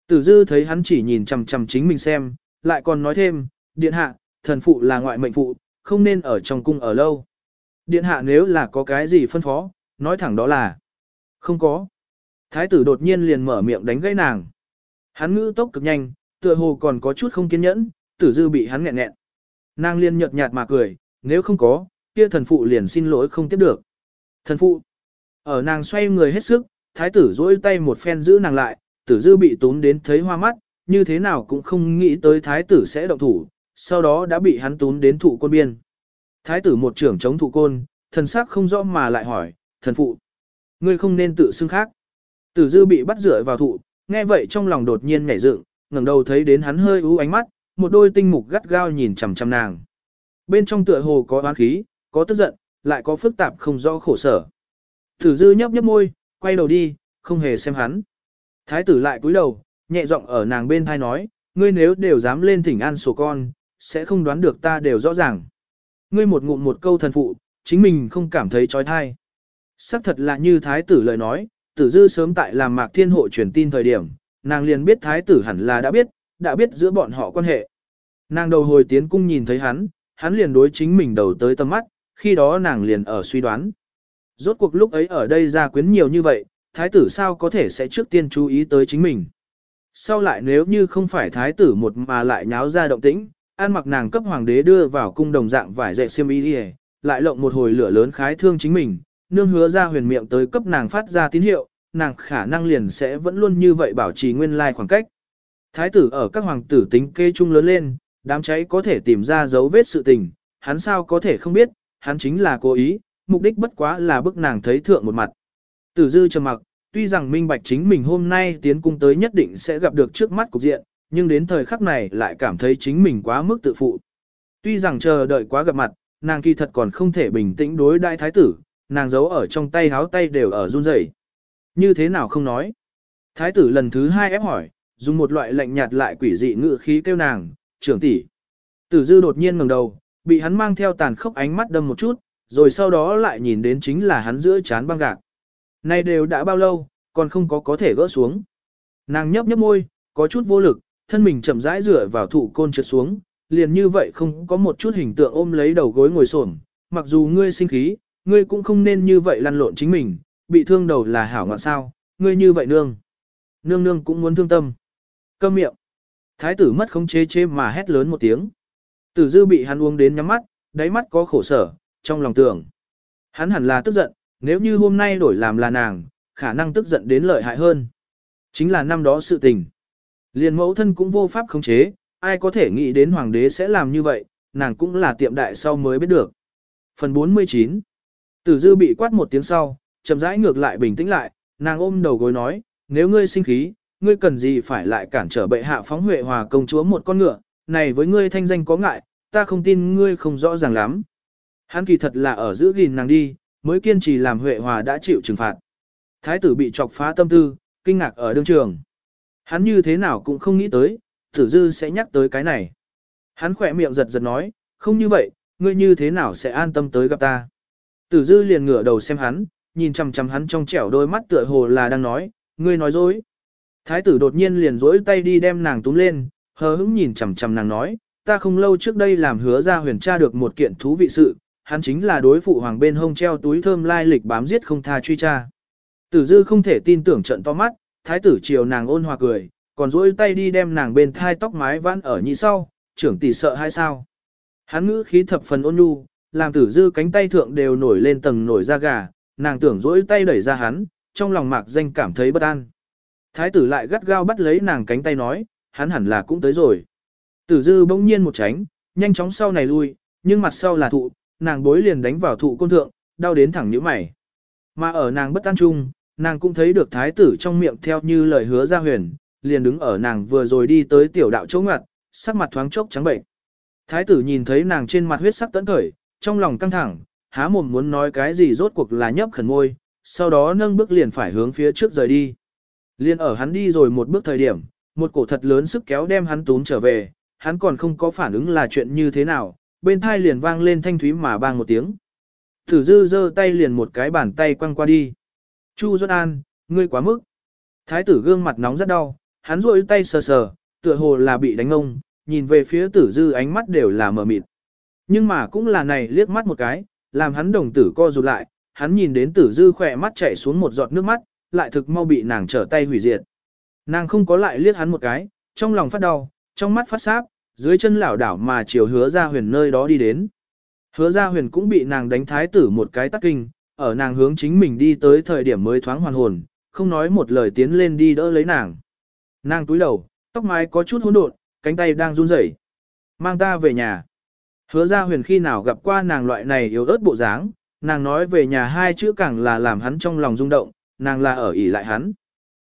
Tử dư thấy hắn chỉ nhìn chằm chằm chính mình xem, lại còn nói thêm, điện hạ, thần phụ là ngoại mệnh phụ, không nên ở trong cung ở lâu. Điện hạ nếu là có cái gì phân phó, nói thẳng đó là không có. Thái tử đột nhiên liền mở miệng đánh gãy nàng. Hắn ngữ tốc cực nhanh, tựa hồ còn có chút không kiên nhẫn, tử dư bị hắn nghẹn nghẹn. Nàng liền nhợt nhạt mà cười, nếu không có, kia thần phụ liền xin lỗi không tiếp được. Thần phụ, ở nàng xoay người hết sức, thái tử dỗi tay một phen giữ nàng lại, tử dư bị tốn đến thấy hoa mắt, như thế nào cũng không nghĩ tới thái tử sẽ động thủ, sau đó đã bị hắn tốn đến thụ côn biên. Thái tử một trưởng chống thụ côn, thần sắc không rõ mà lại hỏi, thần phụ, ngươi không nên tự xưng khác. Tử dư bị bắt rửa vào thụ, nghe vậy trong lòng đột nhiên nhảy dựng, ngẩng đầu thấy đến hắn hơi ú ánh mắt, một đôi tinh mục gắt gao nhìn chằm chằm nàng. Bên trong tựa hồ có oán khí, có tức giận, lại có phức tạp không rõ khổ sở. Tử dư nhấp nhấp môi, quay đầu đi, không hề xem hắn. Thái tử lại cúi đầu, nhẹ giọng ở nàng bên thai nói, ngươi nếu đều dám lên thỉnh an sổ con, sẽ không đoán được ta đều rõ ràng. Ngươi một ngụm một câu thần phụ, chính mình không cảm thấy trói thai. Sắc thật là như thái tử lời nói, tử dư sớm tại làm mạc thiên hộ truyền tin thời điểm, nàng liền biết thái tử hẳn là đã biết, đã biết giữa bọn họ quan hệ. Nàng đầu hồi tiến cung nhìn thấy hắn, hắn liền đối chính mình đầu tới tâm mắt, khi đó nàng liền ở suy đoán. Rốt cuộc lúc ấy ở đây ra quyến nhiều như vậy, thái tử sao có thể sẽ trước tiên chú ý tới chính mình. Sau lại nếu như không phải thái tử một mà lại nháo ra động tĩnh, an mặc nàng cấp hoàng đế đưa vào cung đồng dạng vải dạy xiêm y đi lại lộng một hồi lửa lớn khái thương chính mình, nương hứa ra huyền miệng tới cấp nàng phát ra tín hiệu, nàng khả năng liền sẽ vẫn luôn như vậy bảo trì nguyên lai khoảng cách. Thái tử ở các hoàng tử tính kê chung lớn lên, đám cháy có thể tìm ra dấu vết sự tình, hắn sao có thể không biết, hắn chính là cố ý, mục đích bất quá là bức nàng thấy thượng một mặt. Tử dư trầm mặc, tuy rằng minh bạch chính mình hôm nay tiến cung tới nhất định sẽ gặp được trước mắt cục diện, nhưng đến thời khắc này lại cảm thấy chính mình quá mức tự phụ. Tuy rằng chờ đợi quá gặp mặt, nàng kỳ thật còn không thể bình tĩnh đối đại thái tử, nàng giấu ở trong tay háo tay đều ở run rẩy. Như thế nào không nói? Thái tử lần thứ hai ép hỏi, dùng một loại lạnh nhạt lại quỷ dị ngữ khí kêu nàng, trưởng tỷ. Tử dư đột nhiên ngẩng đầu, bị hắn mang theo tàn khốc ánh mắt đâm một chút, rồi sau đó lại nhìn đến chính là hắn giữa chán băng gạc. Này đều đã bao lâu, còn không có có thể gỡ xuống. Nàng nhấp nhấp môi, có chút vô lực, thân mình chậm rãi rửa vào thụ côn trượt xuống, liền như vậy không có một chút hình tượng ôm lấy đầu gối ngồi xổm. mặc dù ngươi sinh khí, ngươi cũng không nên như vậy lăn lộn chính mình, bị thương đầu là hảo ngọn sao, ngươi như vậy nương. Nương nương cũng muốn thương tâm. Câm miệng. Thái tử mất không chế chế mà hét lớn một tiếng. Tử dư bị hắn uống đến nhắm mắt, đáy mắt có khổ sở, trong lòng tưởng. Hắn hẳn là tức giận, nếu như hôm nay đổi làm là nàng, khả năng tức giận đến lợi hại hơn. Chính là năm đó sự tình. Liền mẫu thân cũng vô pháp khống chế, ai có thể nghĩ đến hoàng đế sẽ làm như vậy, nàng cũng là tiệm đại sau mới biết được. Phần 49 Tử dư bị quát một tiếng sau, chậm rãi ngược lại bình tĩnh lại, nàng ôm đầu gối nói, nếu ngươi sinh khí, ngươi cần gì phải lại cản trở bệ hạ phóng huệ hòa công chúa một con ngựa, này với ngươi thanh danh có ngại, ta không tin ngươi không rõ ràng lắm. Hắn kỳ thật là ở giữ gìn nàng đi, mới kiên trì làm huệ hòa đã chịu trừng phạt. Thái tử bị chọc phá tâm tư, kinh ngạc ở đương trường. Hắn như thế nào cũng không nghĩ tới, tử dư sẽ nhắc tới cái này. Hắn khỏe miệng giật giật nói, không như vậy, ngươi như thế nào sẽ an tâm tới gặp ta. Tử dư liền ngửa đầu xem hắn, nhìn chằm chằm hắn trong trẻo đôi mắt tựa hồ là đang nói, ngươi nói dối. Thái tử đột nhiên liền dối tay đi đem nàng túm lên, hờ hững nhìn chằm chằm nàng nói, ta không lâu trước đây làm hứa ra huyền tra được một kiện thú vị sự, hắn chính là đối phụ hoàng bên hông treo túi thơm lai lịch bám giết không tha truy tra. Tử dư không thể tin tưởng trận to mắt, thái tử chiều nàng ôn hòa cười, còn duỗi tay đi đem nàng bên thai tóc mái vãn ở nhị sau, trưởng tỷ sợ hay sao. Hắn ngữ khí thập phần ôn nhu, làm tử dư cánh tay thượng đều nổi lên tầng nổi da gà, nàng tưởng duỗi tay đẩy ra hắn, trong lòng mạc danh cảm thấy bất an. Thái tử lại gắt gao bắt lấy nàng cánh tay nói, hắn hẳn là cũng tới rồi. Tử dư bỗng nhiên một tránh, nhanh chóng sau này lui, nhưng mặt sau là thụ, nàng bối liền đánh vào thụ côn thượng, đau đến thẳng nhíu mày. Mà ở nàng bất an chung, nàng cũng thấy được thái tử trong miệng theo như lời hứa ra huyền, liền đứng ở nàng vừa rồi đi tới tiểu đạo chỗ ngặt, sắc mặt thoáng chốc trắng bệnh. Thái tử nhìn thấy nàng trên mặt huyết sắc tấn khởi, trong lòng căng thẳng, há mồm muốn nói cái gì rốt cuộc là nhấp khẩn môi, sau đó nâng bước liền phải hướng phía trước rời đi. Liên ở hắn đi rồi một bước thời điểm, một cổ thật lớn sức kéo đem hắn tún trở về, hắn còn không có phản ứng là chuyện như thế nào, bên thai liền vang lên thanh thúy mà bang một tiếng. Tử dư giơ tay liền một cái bàn tay quăng qua đi. Chu Duân An, ngươi quá mức. Thái tử gương mặt nóng rất đau, hắn rôi tay sờ sờ, tựa hồ là bị đánh ông, nhìn về phía tử dư ánh mắt đều là mờ mịt. Nhưng mà cũng là này liếc mắt một cái, làm hắn đồng tử co rụt lại, hắn nhìn đến tử dư khỏe mắt chảy xuống một giọt nước mắt, lại thực mau bị nàng trở tay hủy diệt. Nàng không có lại liếc hắn một cái, trong lòng phát đau, trong mắt phát sáp, dưới chân lảo đảo mà chiều hứa ra huyền nơi đó đi đến. Hứa ra huyền cũng bị nàng đánh thái tử một cái tắc kinh, ở nàng hướng chính mình đi tới thời điểm mới thoáng hoàn hồn, không nói một lời tiến lên đi đỡ lấy nàng. Nàng túi đầu, tóc mái có chút hỗn độn, cánh tay đang run rẩy. Mang ta về nhà. Hứa ra huyền khi nào gặp qua nàng loại này yếu ớt bộ dáng, nàng nói về nhà hai chữ càng là làm hắn trong lòng rung động, nàng là ở ỉ lại hắn.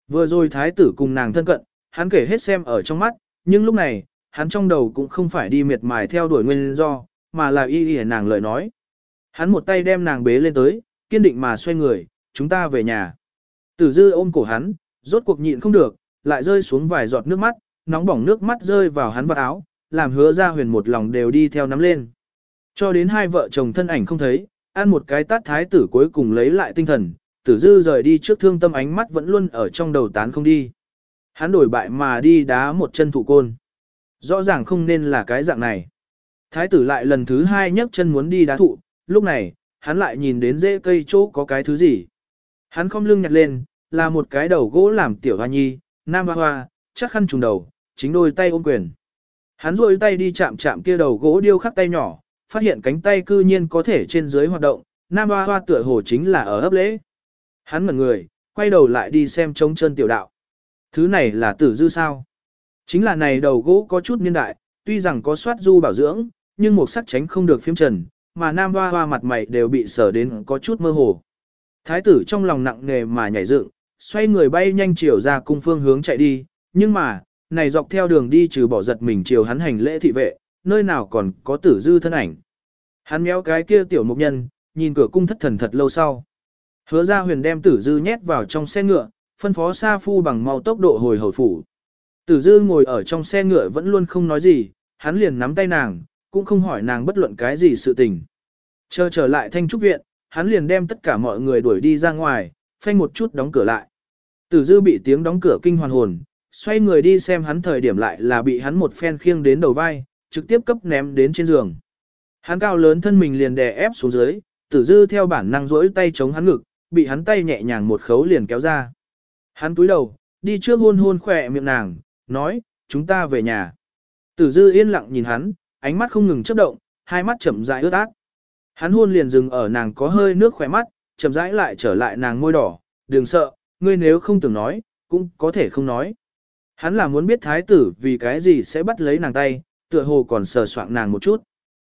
Vừa rồi thái tử cùng nàng thân cận, hắn kể hết xem ở trong mắt, nhưng lúc này, hắn trong đầu cũng không phải đi miệt mài theo đuổi nguyên do, mà là y y nàng lời nói. Hắn một tay đem nàng bế lên tới, kiên định mà xoay người, chúng ta về nhà. Tử dư ôm cổ hắn, rốt cuộc nhịn không được, lại rơi xuống vài giọt nước mắt, nóng bỏng nước mắt rơi vào hắn vào áo, làm hứa ra huyền một lòng đều đi theo nắm lên. Cho đến hai vợ chồng thân ảnh không thấy, ăn một cái tát thái tử cuối cùng lấy lại tinh thần, tử dư rời đi trước thương tâm ánh mắt vẫn luôn ở trong đầu tán không đi. Hắn đổi bại mà đi đá một chân thủ côn. Rõ ràng không nên là cái dạng này. Thái tử lại lần thứ hai nhấc chân muốn đi đá thụ, lúc này, hắn lại nhìn đến rễ cây chỗ có cái thứ gì. Hắn không lưng nhặt lên, là một cái đầu gỗ làm tiểu hoa nhi, nam hoa hoa, chắc khăn trùng đầu, chính đôi tay ôm quyền. Hắn rôi tay đi chạm chạm kia đầu gỗ điêu khắc tay nhỏ, phát hiện cánh tay cư nhiên có thể trên dưới hoạt động, nam hoa hoa tựa hồ chính là ở ấp lễ. Hắn mở người, quay đầu lại đi xem trống chân tiểu đạo. Thứ này là tử dư sao? Chính là này đầu gỗ có chút niên đại, tuy rằng có soát du bảo dưỡng, nhưng một sắc tránh không được phiếm trần, mà nam hoa hoa mặt mày đều bị sở đến có chút mơ hồ. Thái tử trong lòng nặng nề mà nhảy dựng, xoay người bay nhanh chiều ra cung phương hướng chạy đi, nhưng mà, này dọc theo đường đi trừ bỏ giật mình chiều hắn hành lễ thị vệ, nơi nào còn có tử dư thân ảnh. Hắn méo cái kia tiểu mục nhân, nhìn cửa cung thất thần thật lâu sau. Hứa ra huyền đem tử dư nhét vào trong xe ngựa, phân phó Sa Phu bằng mau tốc độ hồi hồi phủ. Tử dư ngồi ở trong xe ngựa vẫn luôn không nói gì, hắn liền nắm tay nàng, cũng không hỏi nàng bất luận cái gì sự tình. Chờ trở lại thanh trúc viện, hắn liền đem tất cả mọi người đuổi đi ra ngoài, phanh một chút đóng cửa lại. Tử dư bị tiếng đóng cửa kinh hoàn hồn, xoay người đi xem hắn thời điểm lại là bị hắn một phen khiêng đến đầu vai, trực tiếp cấp ném đến trên giường. Hắn cao lớn thân mình liền đè ép xuống dưới, tử dư theo bản năng rỗi tay chống hắn ngực, bị hắn tay nhẹ nhàng một khấu liền kéo ra. Hắn túi đầu, đi trước hôn hôn khỏe miệng nàng, nói, chúng ta về nhà. Tử dư yên lặng nhìn hắn, ánh mắt không ngừng chớp động, hai mắt chậm rãi ướt át. Hắn hôn liền dừng ở nàng có hơi nước khỏe mắt, chậm rãi lại trở lại nàng môi đỏ, đừng sợ, ngươi nếu không từng nói, cũng có thể không nói. Hắn là muốn biết thái tử vì cái gì sẽ bắt lấy nàng tay, tựa hồ còn sờ soạng nàng một chút.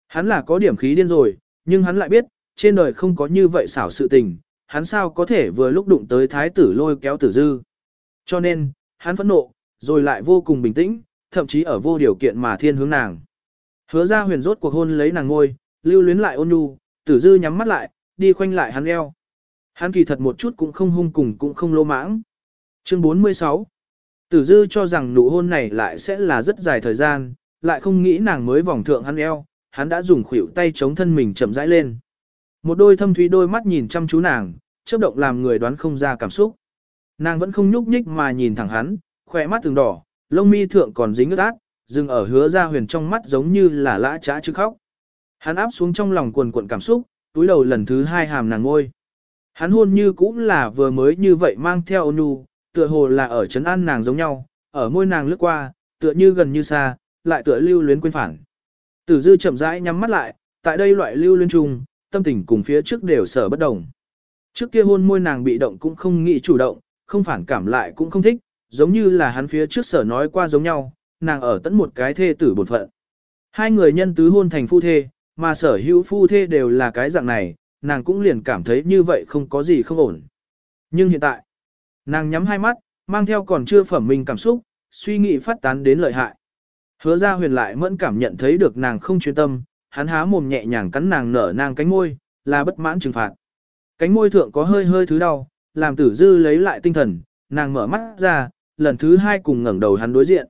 Hắn là có điểm khí điên rồi, nhưng hắn lại biết, trên đời không có như vậy xảo sự tình, hắn sao có thể vừa lúc đụng tới thái tử lôi kéo tử dư. Cho nên, hắn phẫn nộ, rồi lại vô cùng bình tĩnh, thậm chí ở vô điều kiện mà thiên hướng nàng. Hứa ra huyền rốt cuộc hôn lấy nàng ngôi, lưu luyến lại ôn nhu, tử dư nhắm mắt lại, đi khoanh lại hắn eo. Hắn kỳ thật một chút cũng không hung cùng cũng không lô mãng. Chương 46 Tử dư cho rằng nụ hôn này lại sẽ là rất dài thời gian, lại không nghĩ nàng mới vòng thượng hắn eo, hắn đã dùng khuỷu tay chống thân mình chậm rãi lên. Một đôi thâm thúy đôi mắt nhìn chăm chú nàng, chớp động làm người đoán không ra cảm xúc. Nàng vẫn không nhúc nhích mà nhìn thẳng hắn, khỏe mắt từng đỏ, lông mi thượng còn dính ướt át, dừng ở hứa ra huyền trong mắt giống như là lã trá chứ khóc. Hắn áp xuống trong lòng quần cuộn cảm xúc, túi đầu lần thứ hai hàm nàng ngôi. Hắn hôn như cũng là vừa mới như vậy mang theo ôn nhu, tựa hồ là ở trấn an nàng giống nhau, ở môi nàng lướt qua, tựa như gần như xa, lại tựa lưu luyến quên phản. Tử dư chậm rãi nhắm mắt lại, tại đây loại lưu luyến chung, tâm tình cùng phía trước đều sở bất đồng. Trước kia hôn môi nàng bị động cũng không nghĩ chủ động, không phản cảm lại cũng không thích, giống như là hắn phía trước sở nói qua giống nhau, nàng ở tận một cái thê tử bột phận. Hai người nhân tứ hôn thành phu thê, mà sở hữu phu thê đều là cái dạng này, nàng cũng liền cảm thấy như vậy không có gì không ổn. Nhưng hiện tại, nàng nhắm hai mắt, mang theo còn chưa phẩm mình cảm xúc, suy nghĩ phát tán đến lợi hại. Hứa ra huyền lại mẫn cảm nhận thấy được nàng không chuyên tâm, hắn há mồm nhẹ nhàng cắn nàng nở nàng cánh môi, là bất mãn trừng phạt. Cánh môi thượng có hơi hơi thứ đau, làm tử dư lấy lại tinh thần, nàng mở mắt ra, lần thứ hai cùng ngẩng đầu hắn đối diện.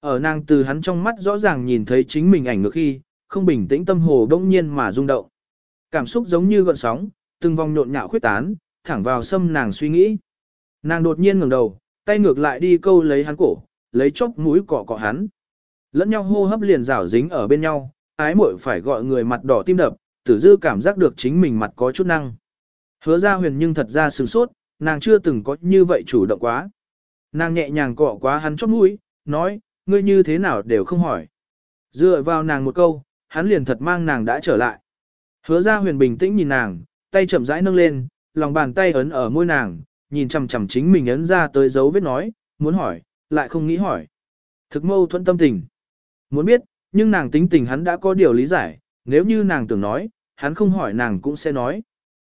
Ở nàng từ hắn trong mắt rõ ràng nhìn thấy chính mình ảnh ngược khi, không bình tĩnh tâm hồ đông nhiên mà rung động. Cảm xúc giống như gợn sóng, từng vòng nhộn nhạo khuyết tán, thẳng vào sâm nàng suy nghĩ. Nàng đột nhiên ngẩng đầu, tay ngược lại đi câu lấy hắn cổ, lấy chốc mũi cọ cọ hắn. Lẫn nhau hô hấp liền rảo dính ở bên nhau, ái muội phải gọi người mặt đỏ tim đập, tử dư cảm giác được chính mình mặt có chút năng. Hứa ra huyền nhưng thật ra sừng sốt, nàng chưa từng có như vậy chủ động quá. Nàng nhẹ nhàng cọ quá hắn chót mũi, nói, ngươi như thế nào đều không hỏi. Dựa vào nàng một câu, hắn liền thật mang nàng đã trở lại. Hứa ra huyền bình tĩnh nhìn nàng, tay chậm rãi nâng lên, lòng bàn tay ấn ở môi nàng, nhìn chằm chằm chính mình ấn ra tới dấu vết nói, muốn hỏi, lại không nghĩ hỏi. Thực mâu thuẫn tâm tình. Muốn biết, nhưng nàng tính tình hắn đã có điều lý giải, nếu như nàng tưởng nói, hắn không hỏi nàng cũng sẽ nói.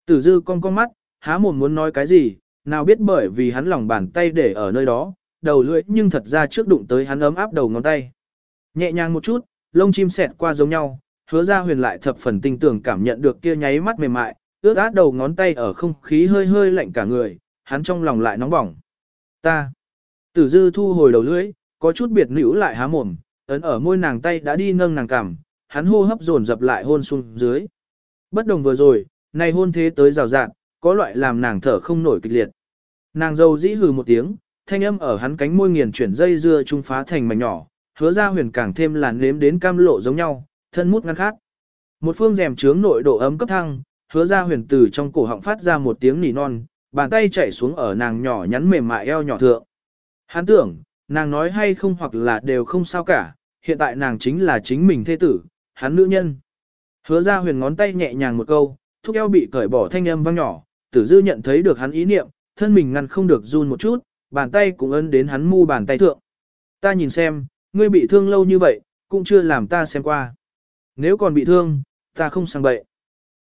Tử dư con con mắt, há mồm muốn nói cái gì, nào biết bởi vì hắn lòng bàn tay để ở nơi đó, đầu lưỡi nhưng thật ra trước đụng tới hắn ấm áp đầu ngón tay. Nhẹ nhàng một chút, lông chim xẹt qua giống nhau, hứa ra huyền lại thập phần tinh tưởng cảm nhận được kia nháy mắt mềm mại, ướt át đầu ngón tay ở không khí hơi hơi lạnh cả người, hắn trong lòng lại nóng bỏng. Ta. Tử dư thu hồi đầu lưỡi, có chút biệt nữ lại há mồm, ấn ở môi nàng tay đã đi nâng nàng cằm, hắn hô hấp dồn dập lại hôn xuống dưới. Bất đồng vừa rồi, này hôn thế tới rào rạng, có loại làm nàng thở không nổi kịch liệt. Nàng dâu dĩ hừ một tiếng, thanh âm ở hắn cánh môi nghiền chuyển dây dưa trung phá thành mảnh nhỏ, hứa ra huyền càng thêm làn nếm đến cam lộ giống nhau, thân mút ngăn khát. Một phương rèm trướng nội độ ấm cấp thăng, hứa ra huyền từ trong cổ họng phát ra một tiếng nỉ non, bàn tay chảy xuống ở nàng nhỏ nhắn mềm mại eo nhỏ thượng. Hắn tưởng, nàng nói hay không hoặc là đều không sao cả, hiện tại nàng chính là chính mình thế tử, hắn nữ nhân. Hứa ra huyền ngón tay nhẹ nhàng một câu, thúc eo bị cởi bỏ thanh âm vang nhỏ, tử dư nhận thấy được hắn ý niệm, thân mình ngăn không được run một chút, bàn tay cũng ấn đến hắn mu bàn tay thượng. Ta nhìn xem, ngươi bị thương lâu như vậy, cũng chưa làm ta xem qua. Nếu còn bị thương, ta không sang bậy.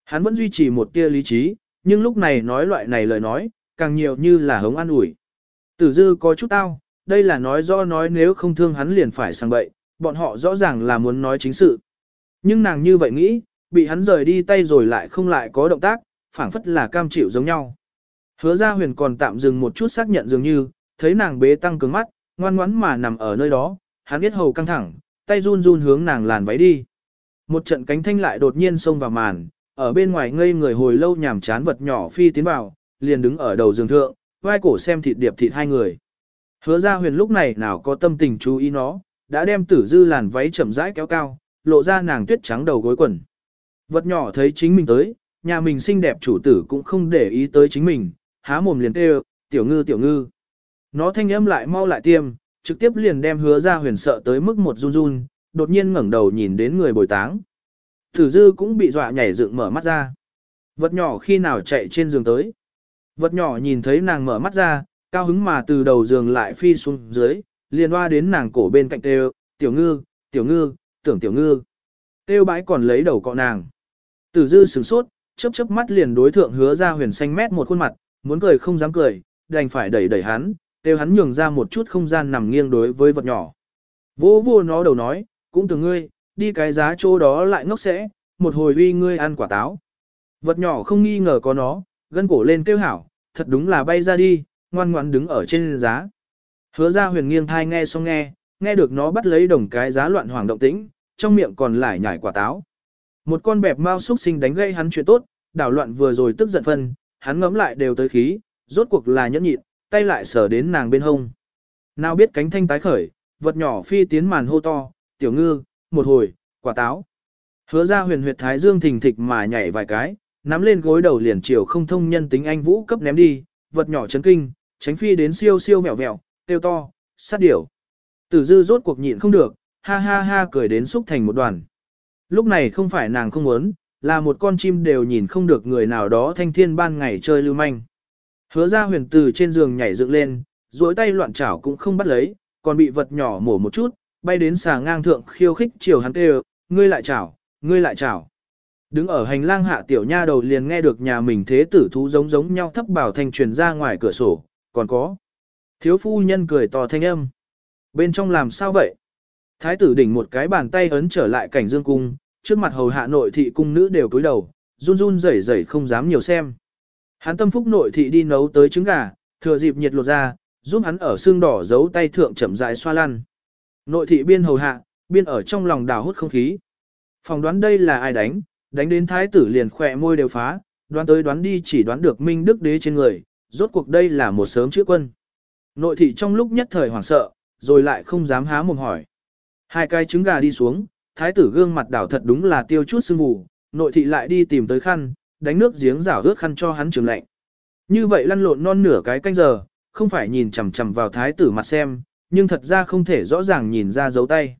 Hắn vẫn duy trì một tia lý trí, nhưng lúc này nói loại này lời nói, càng nhiều như là hống an ủi. Tử dư có chút tao, đây là nói rõ nói nếu không thương hắn liền phải sang bậy, bọn họ rõ ràng là muốn nói chính sự. Nhưng nàng như vậy nghĩ, bị hắn rời đi tay rồi lại không lại có động tác, phảng phất là cam chịu giống nhau. Hứa ra huyền còn tạm dừng một chút xác nhận dường như, thấy nàng bế tăng cứng mắt, ngoan ngoắn mà nằm ở nơi đó, hắn biết hầu căng thẳng, tay run run hướng nàng làn váy đi. Một trận cánh thanh lại đột nhiên xông vào màn, ở bên ngoài ngây người hồi lâu nhàm chán vật nhỏ phi tiến vào, liền đứng ở đầu giường thượng, vai cổ xem thịt điệp thịt hai người. Hứa ra huyền lúc này nào có tâm tình chú ý nó, đã đem tử dư làn váy chậm rãi kéo cao, lộ ra nàng tuyết trắng đầu gối quần. Vật nhỏ thấy chính mình tới, nhà mình xinh đẹp chủ tử cũng không để ý tới chính mình, há mồm liền kêu, tiểu ngư tiểu ngư. Nó thanh âm lại mau lại tiêm, trực tiếp liền đem hứa ra huyền sợ tới mức một run run, đột nhiên ngẩng đầu nhìn đến người bồi táng. Tử dư cũng bị dọa nhảy dựng mở mắt ra. Vật nhỏ khi nào chạy trên giường tới. Vật nhỏ nhìn thấy nàng mở mắt ra, cao hứng mà từ đầu giường lại phi xuống dưới, liền hoa đến nàng cổ bên cạnh têu, tiểu ngư, tiểu ngư, tưởng tiểu ngư. Têu bãi còn lấy đầu cọ nàng. Tử dư sửng sốt, chớp chớp mắt liền đối thượng hứa ra huyền xanh mét một khuôn mặt, muốn cười không dám cười, đành phải đẩy đẩy hắn, têu hắn nhường ra một chút không gian nằm nghiêng đối với vật nhỏ. Vô vô nó đầu nói, cũng từ ngươi, đi cái giá chỗ đó lại ngốc sẽ, một hồi uy ngươi ăn quả táo. Vật nhỏ không nghi ngờ có nó, gân cổ lên kêu hảo, thật đúng là bay ra đi, ngoan ngoãn đứng ở trên giá. Hứa ra huyền nghiêng thai nghe xong nghe, nghe được nó bắt lấy đồng cái giá loạn hoàng động tĩnh, trong miệng còn lại nhảy quả táo. Một con bẹp mau xúc sinh đánh gây hắn chuyện tốt, đảo loạn vừa rồi tức giận phân, hắn ngấm lại đều tới khí, rốt cuộc là nhẫn nhịn, tay lại sờ đến nàng bên hông. Nào biết cánh thanh tái khởi, vật nhỏ phi tiến màn hô to, tiểu ngư, một hồi, quả táo. Hứa ra huyền huyệt thái dương thình thịch mà nhảy vài cái, nắm lên gối đầu liền chiều không thông nhân tính anh vũ cấp ném đi, vật nhỏ chấn kinh, tránh phi đến siêu siêu vẹo vẹo, kêu to, sát điểu. Tử dư rốt cuộc nhịn không được, ha ha ha cười đến xúc thành một đoàn. Lúc này không phải nàng không muốn, là một con chim đều nhìn không được người nào đó thanh thiên ban ngày chơi lưu manh. Hứa ra huyền từ trên giường nhảy dựng lên, duỗi tay loạn chảo cũng không bắt lấy, còn bị vật nhỏ mổ một chút, bay đến xà ngang thượng khiêu khích chiều hắn kêu, ngươi lại chảo, ngươi lại chảo. Đứng ở hành lang hạ tiểu nha đầu liền nghe được nhà mình thế tử thú giống giống nhau thấp bảo thanh truyền ra ngoài cửa sổ, còn có. Thiếu phu nhân cười to thanh âm. Bên trong làm sao vậy? Thái tử đỉnh một cái bàn tay ấn trở lại cảnh dương cung, trước mặt hầu hạ nội thị cung nữ đều cúi đầu, run run rẩy rẩy không dám nhiều xem. Hắn tâm phúc nội thị đi nấu tới trứng gà, thừa dịp nhiệt lột ra, giúp hắn ở xương đỏ giấu tay thượng chậm rãi xoa lăn. Nội thị biên hầu hạ, biên ở trong lòng đào hút không khí. Phòng đoán đây là ai đánh, đánh đến thái tử liền khỏe môi đều phá, đoán tới đoán đi chỉ đoán được Minh Đức Đế trên người, rốt cuộc đây là một sớm chữa quân. Nội thị trong lúc nhất thời hoảng sợ, rồi lại không dám há mồm hỏi. Hai cái trứng gà đi xuống, thái tử gương mặt đảo thật đúng là tiêu chút sương mù, nội thị lại đi tìm tới khăn, đánh nước giếng rảo ướt khăn cho hắn trường lạnh. Như vậy lăn lộn non nửa cái canh giờ, không phải nhìn chằm chằm vào thái tử mặt xem, nhưng thật ra không thể rõ ràng nhìn ra dấu tay.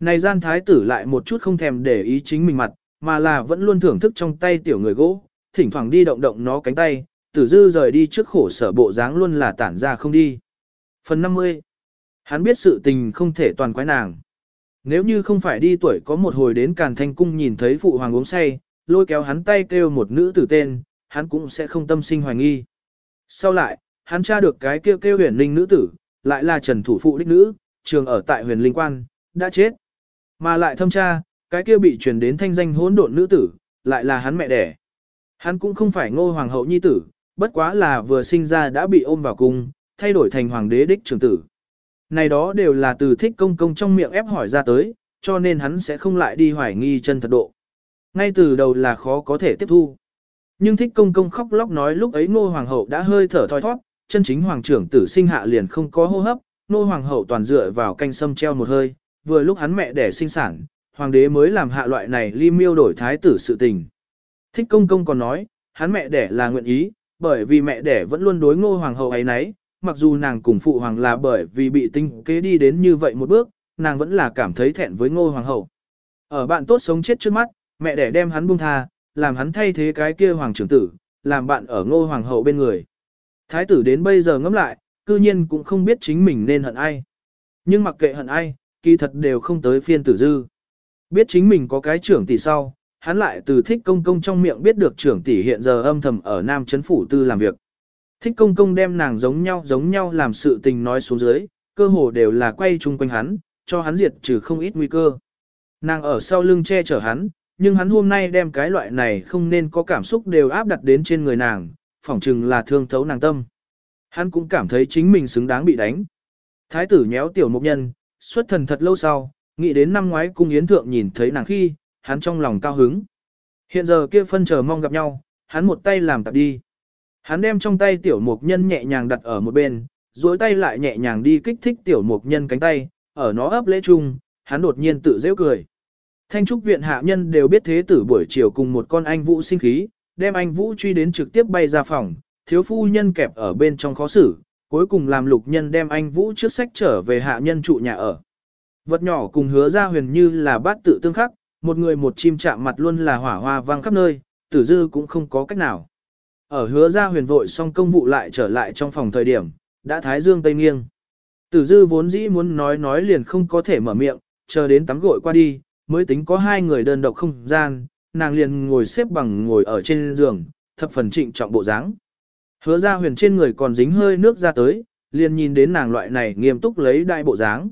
Này gian thái tử lại một chút không thèm để ý chính mình mặt, mà là vẫn luôn thưởng thức trong tay tiểu người gỗ, thỉnh thoảng đi động động nó cánh tay, tử dư rời đi trước khổ sở bộ dáng luôn là tản ra không đi. Phần 50 Hắn biết sự tình không thể toàn quái nàng. Nếu như không phải đi tuổi có một hồi đến Càn Thanh Cung nhìn thấy phụ hoàng uống say, lôi kéo hắn tay kêu một nữ tử tên, hắn cũng sẽ không tâm sinh hoài nghi. Sau lại, hắn tra được cái kêu kêu huyền linh nữ tử, lại là trần thủ phụ đích nữ, trường ở tại huyền linh quan, đã chết. Mà lại thâm tra, cái kia bị truyền đến thanh danh hỗn độn nữ tử, lại là hắn mẹ đẻ. Hắn cũng không phải ngôi hoàng hậu nhi tử, bất quá là vừa sinh ra đã bị ôm vào cung, thay đổi thành hoàng đế đích trưởng tử. Này đó đều là từ thích công công trong miệng ép hỏi ra tới, cho nên hắn sẽ không lại đi hoài nghi chân thật độ. Ngay từ đầu là khó có thể tiếp thu. Nhưng thích công công khóc lóc nói lúc ấy ngô hoàng hậu đã hơi thở thoi thoát, chân chính hoàng trưởng tử sinh hạ liền không có hô hấp, ngô hoàng hậu toàn dựa vào canh sâm treo một hơi, vừa lúc hắn mẹ đẻ sinh sản, hoàng đế mới làm hạ loại này ly miêu đổi thái tử sự tình. Thích công công còn nói, hắn mẹ đẻ là nguyện ý, bởi vì mẹ đẻ vẫn luôn đối ngô hoàng hậu ấy nấy, mặc dù nàng cùng phụ hoàng là bởi vì bị tinh kế đi đến như vậy một bước, nàng vẫn là cảm thấy thẹn với ngôi hoàng hậu. Ở bạn tốt sống chết trước mắt, mẹ đẻ đem hắn buông tha, làm hắn thay thế cái kia hoàng trưởng tử, làm bạn ở ngôi hoàng hậu bên người. Thái tử đến bây giờ ngẫm lại, cư nhiên cũng không biết chính mình nên hận ai. Nhưng mặc kệ hận ai, kỳ thật đều không tới phiên tử dư. Biết chính mình có cái trưởng tỷ sau, hắn lại từ thích công công trong miệng biết được trưởng tỷ hiện giờ âm thầm ở Nam Trấn Phủ Tư làm việc. Thích công công đem nàng giống nhau giống nhau làm sự tình nói xuống dưới, cơ hồ đều là quay chung quanh hắn, cho hắn diệt trừ không ít nguy cơ. Nàng ở sau lưng che chở hắn, nhưng hắn hôm nay đem cái loại này không nên có cảm xúc đều áp đặt đến trên người nàng, phỏng chừng là thương thấu nàng tâm. Hắn cũng cảm thấy chính mình xứng đáng bị đánh. Thái tử nhéo tiểu mục nhân, xuất thần thật lâu sau, nghĩ đến năm ngoái cung yến thượng nhìn thấy nàng khi, hắn trong lòng cao hứng. Hiện giờ kia phân chờ mong gặp nhau, hắn một tay làm tạp đi. Hắn đem trong tay tiểu mục nhân nhẹ nhàng đặt ở một bên, duỗi tay lại nhẹ nhàng đi kích thích tiểu mục nhân cánh tay, ở nó ấp lễ chung, hắn đột nhiên tự dễ cười. Thanh trúc viện hạ nhân đều biết thế tử buổi chiều cùng một con anh vũ sinh khí, đem anh vũ truy đến trực tiếp bay ra phòng, thiếu phu nhân kẹp ở bên trong khó xử, cuối cùng làm lục nhân đem anh vũ trước sách trở về hạ nhân trụ nhà ở. Vật nhỏ cùng hứa ra huyền như là bát tự tương khắc, một người một chim chạm mặt luôn là hỏa hoa vang khắp nơi, tử dư cũng không có cách nào. Ở hứa ra huyền vội xong công vụ lại trở lại trong phòng thời điểm, đã thái dương tây nghiêng. Tử dư vốn dĩ muốn nói nói liền không có thể mở miệng, chờ đến tắm gội qua đi, mới tính có hai người đơn độc không gian, nàng liền ngồi xếp bằng ngồi ở trên giường, thập phần trịnh trọng bộ dáng. Hứa ra huyền trên người còn dính hơi nước ra tới, liền nhìn đến nàng loại này nghiêm túc lấy đại bộ dáng.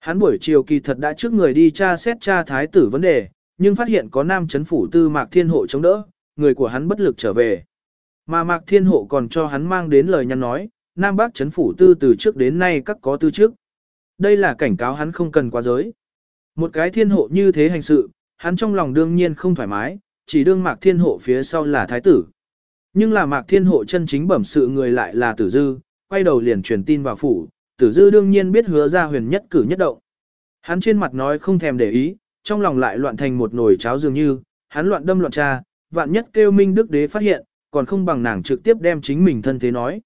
Hắn buổi chiều kỳ thật đã trước người đi tra xét tra thái tử vấn đề, nhưng phát hiện có nam chấn phủ tư mạc thiên hộ chống đỡ, người của hắn bất lực trở về. Mà mạc thiên hộ còn cho hắn mang đến lời nhắn nói, nam Bắc chấn phủ tư từ trước đến nay các có tư trước. Đây là cảnh cáo hắn không cần quá giới. Một cái thiên hộ như thế hành sự, hắn trong lòng đương nhiên không thoải mái, chỉ đương mạc thiên hộ phía sau là thái tử. Nhưng là mạc thiên hộ chân chính bẩm sự người lại là tử dư, quay đầu liền truyền tin vào phủ, tử dư đương nhiên biết hứa ra huyền nhất cử nhất động. Hắn trên mặt nói không thèm để ý, trong lòng lại loạn thành một nồi cháo dường như, hắn loạn đâm loạn tra, vạn nhất kêu Minh Đức Đế phát hiện, còn không bằng nàng trực tiếp đem chính mình thân thế nói.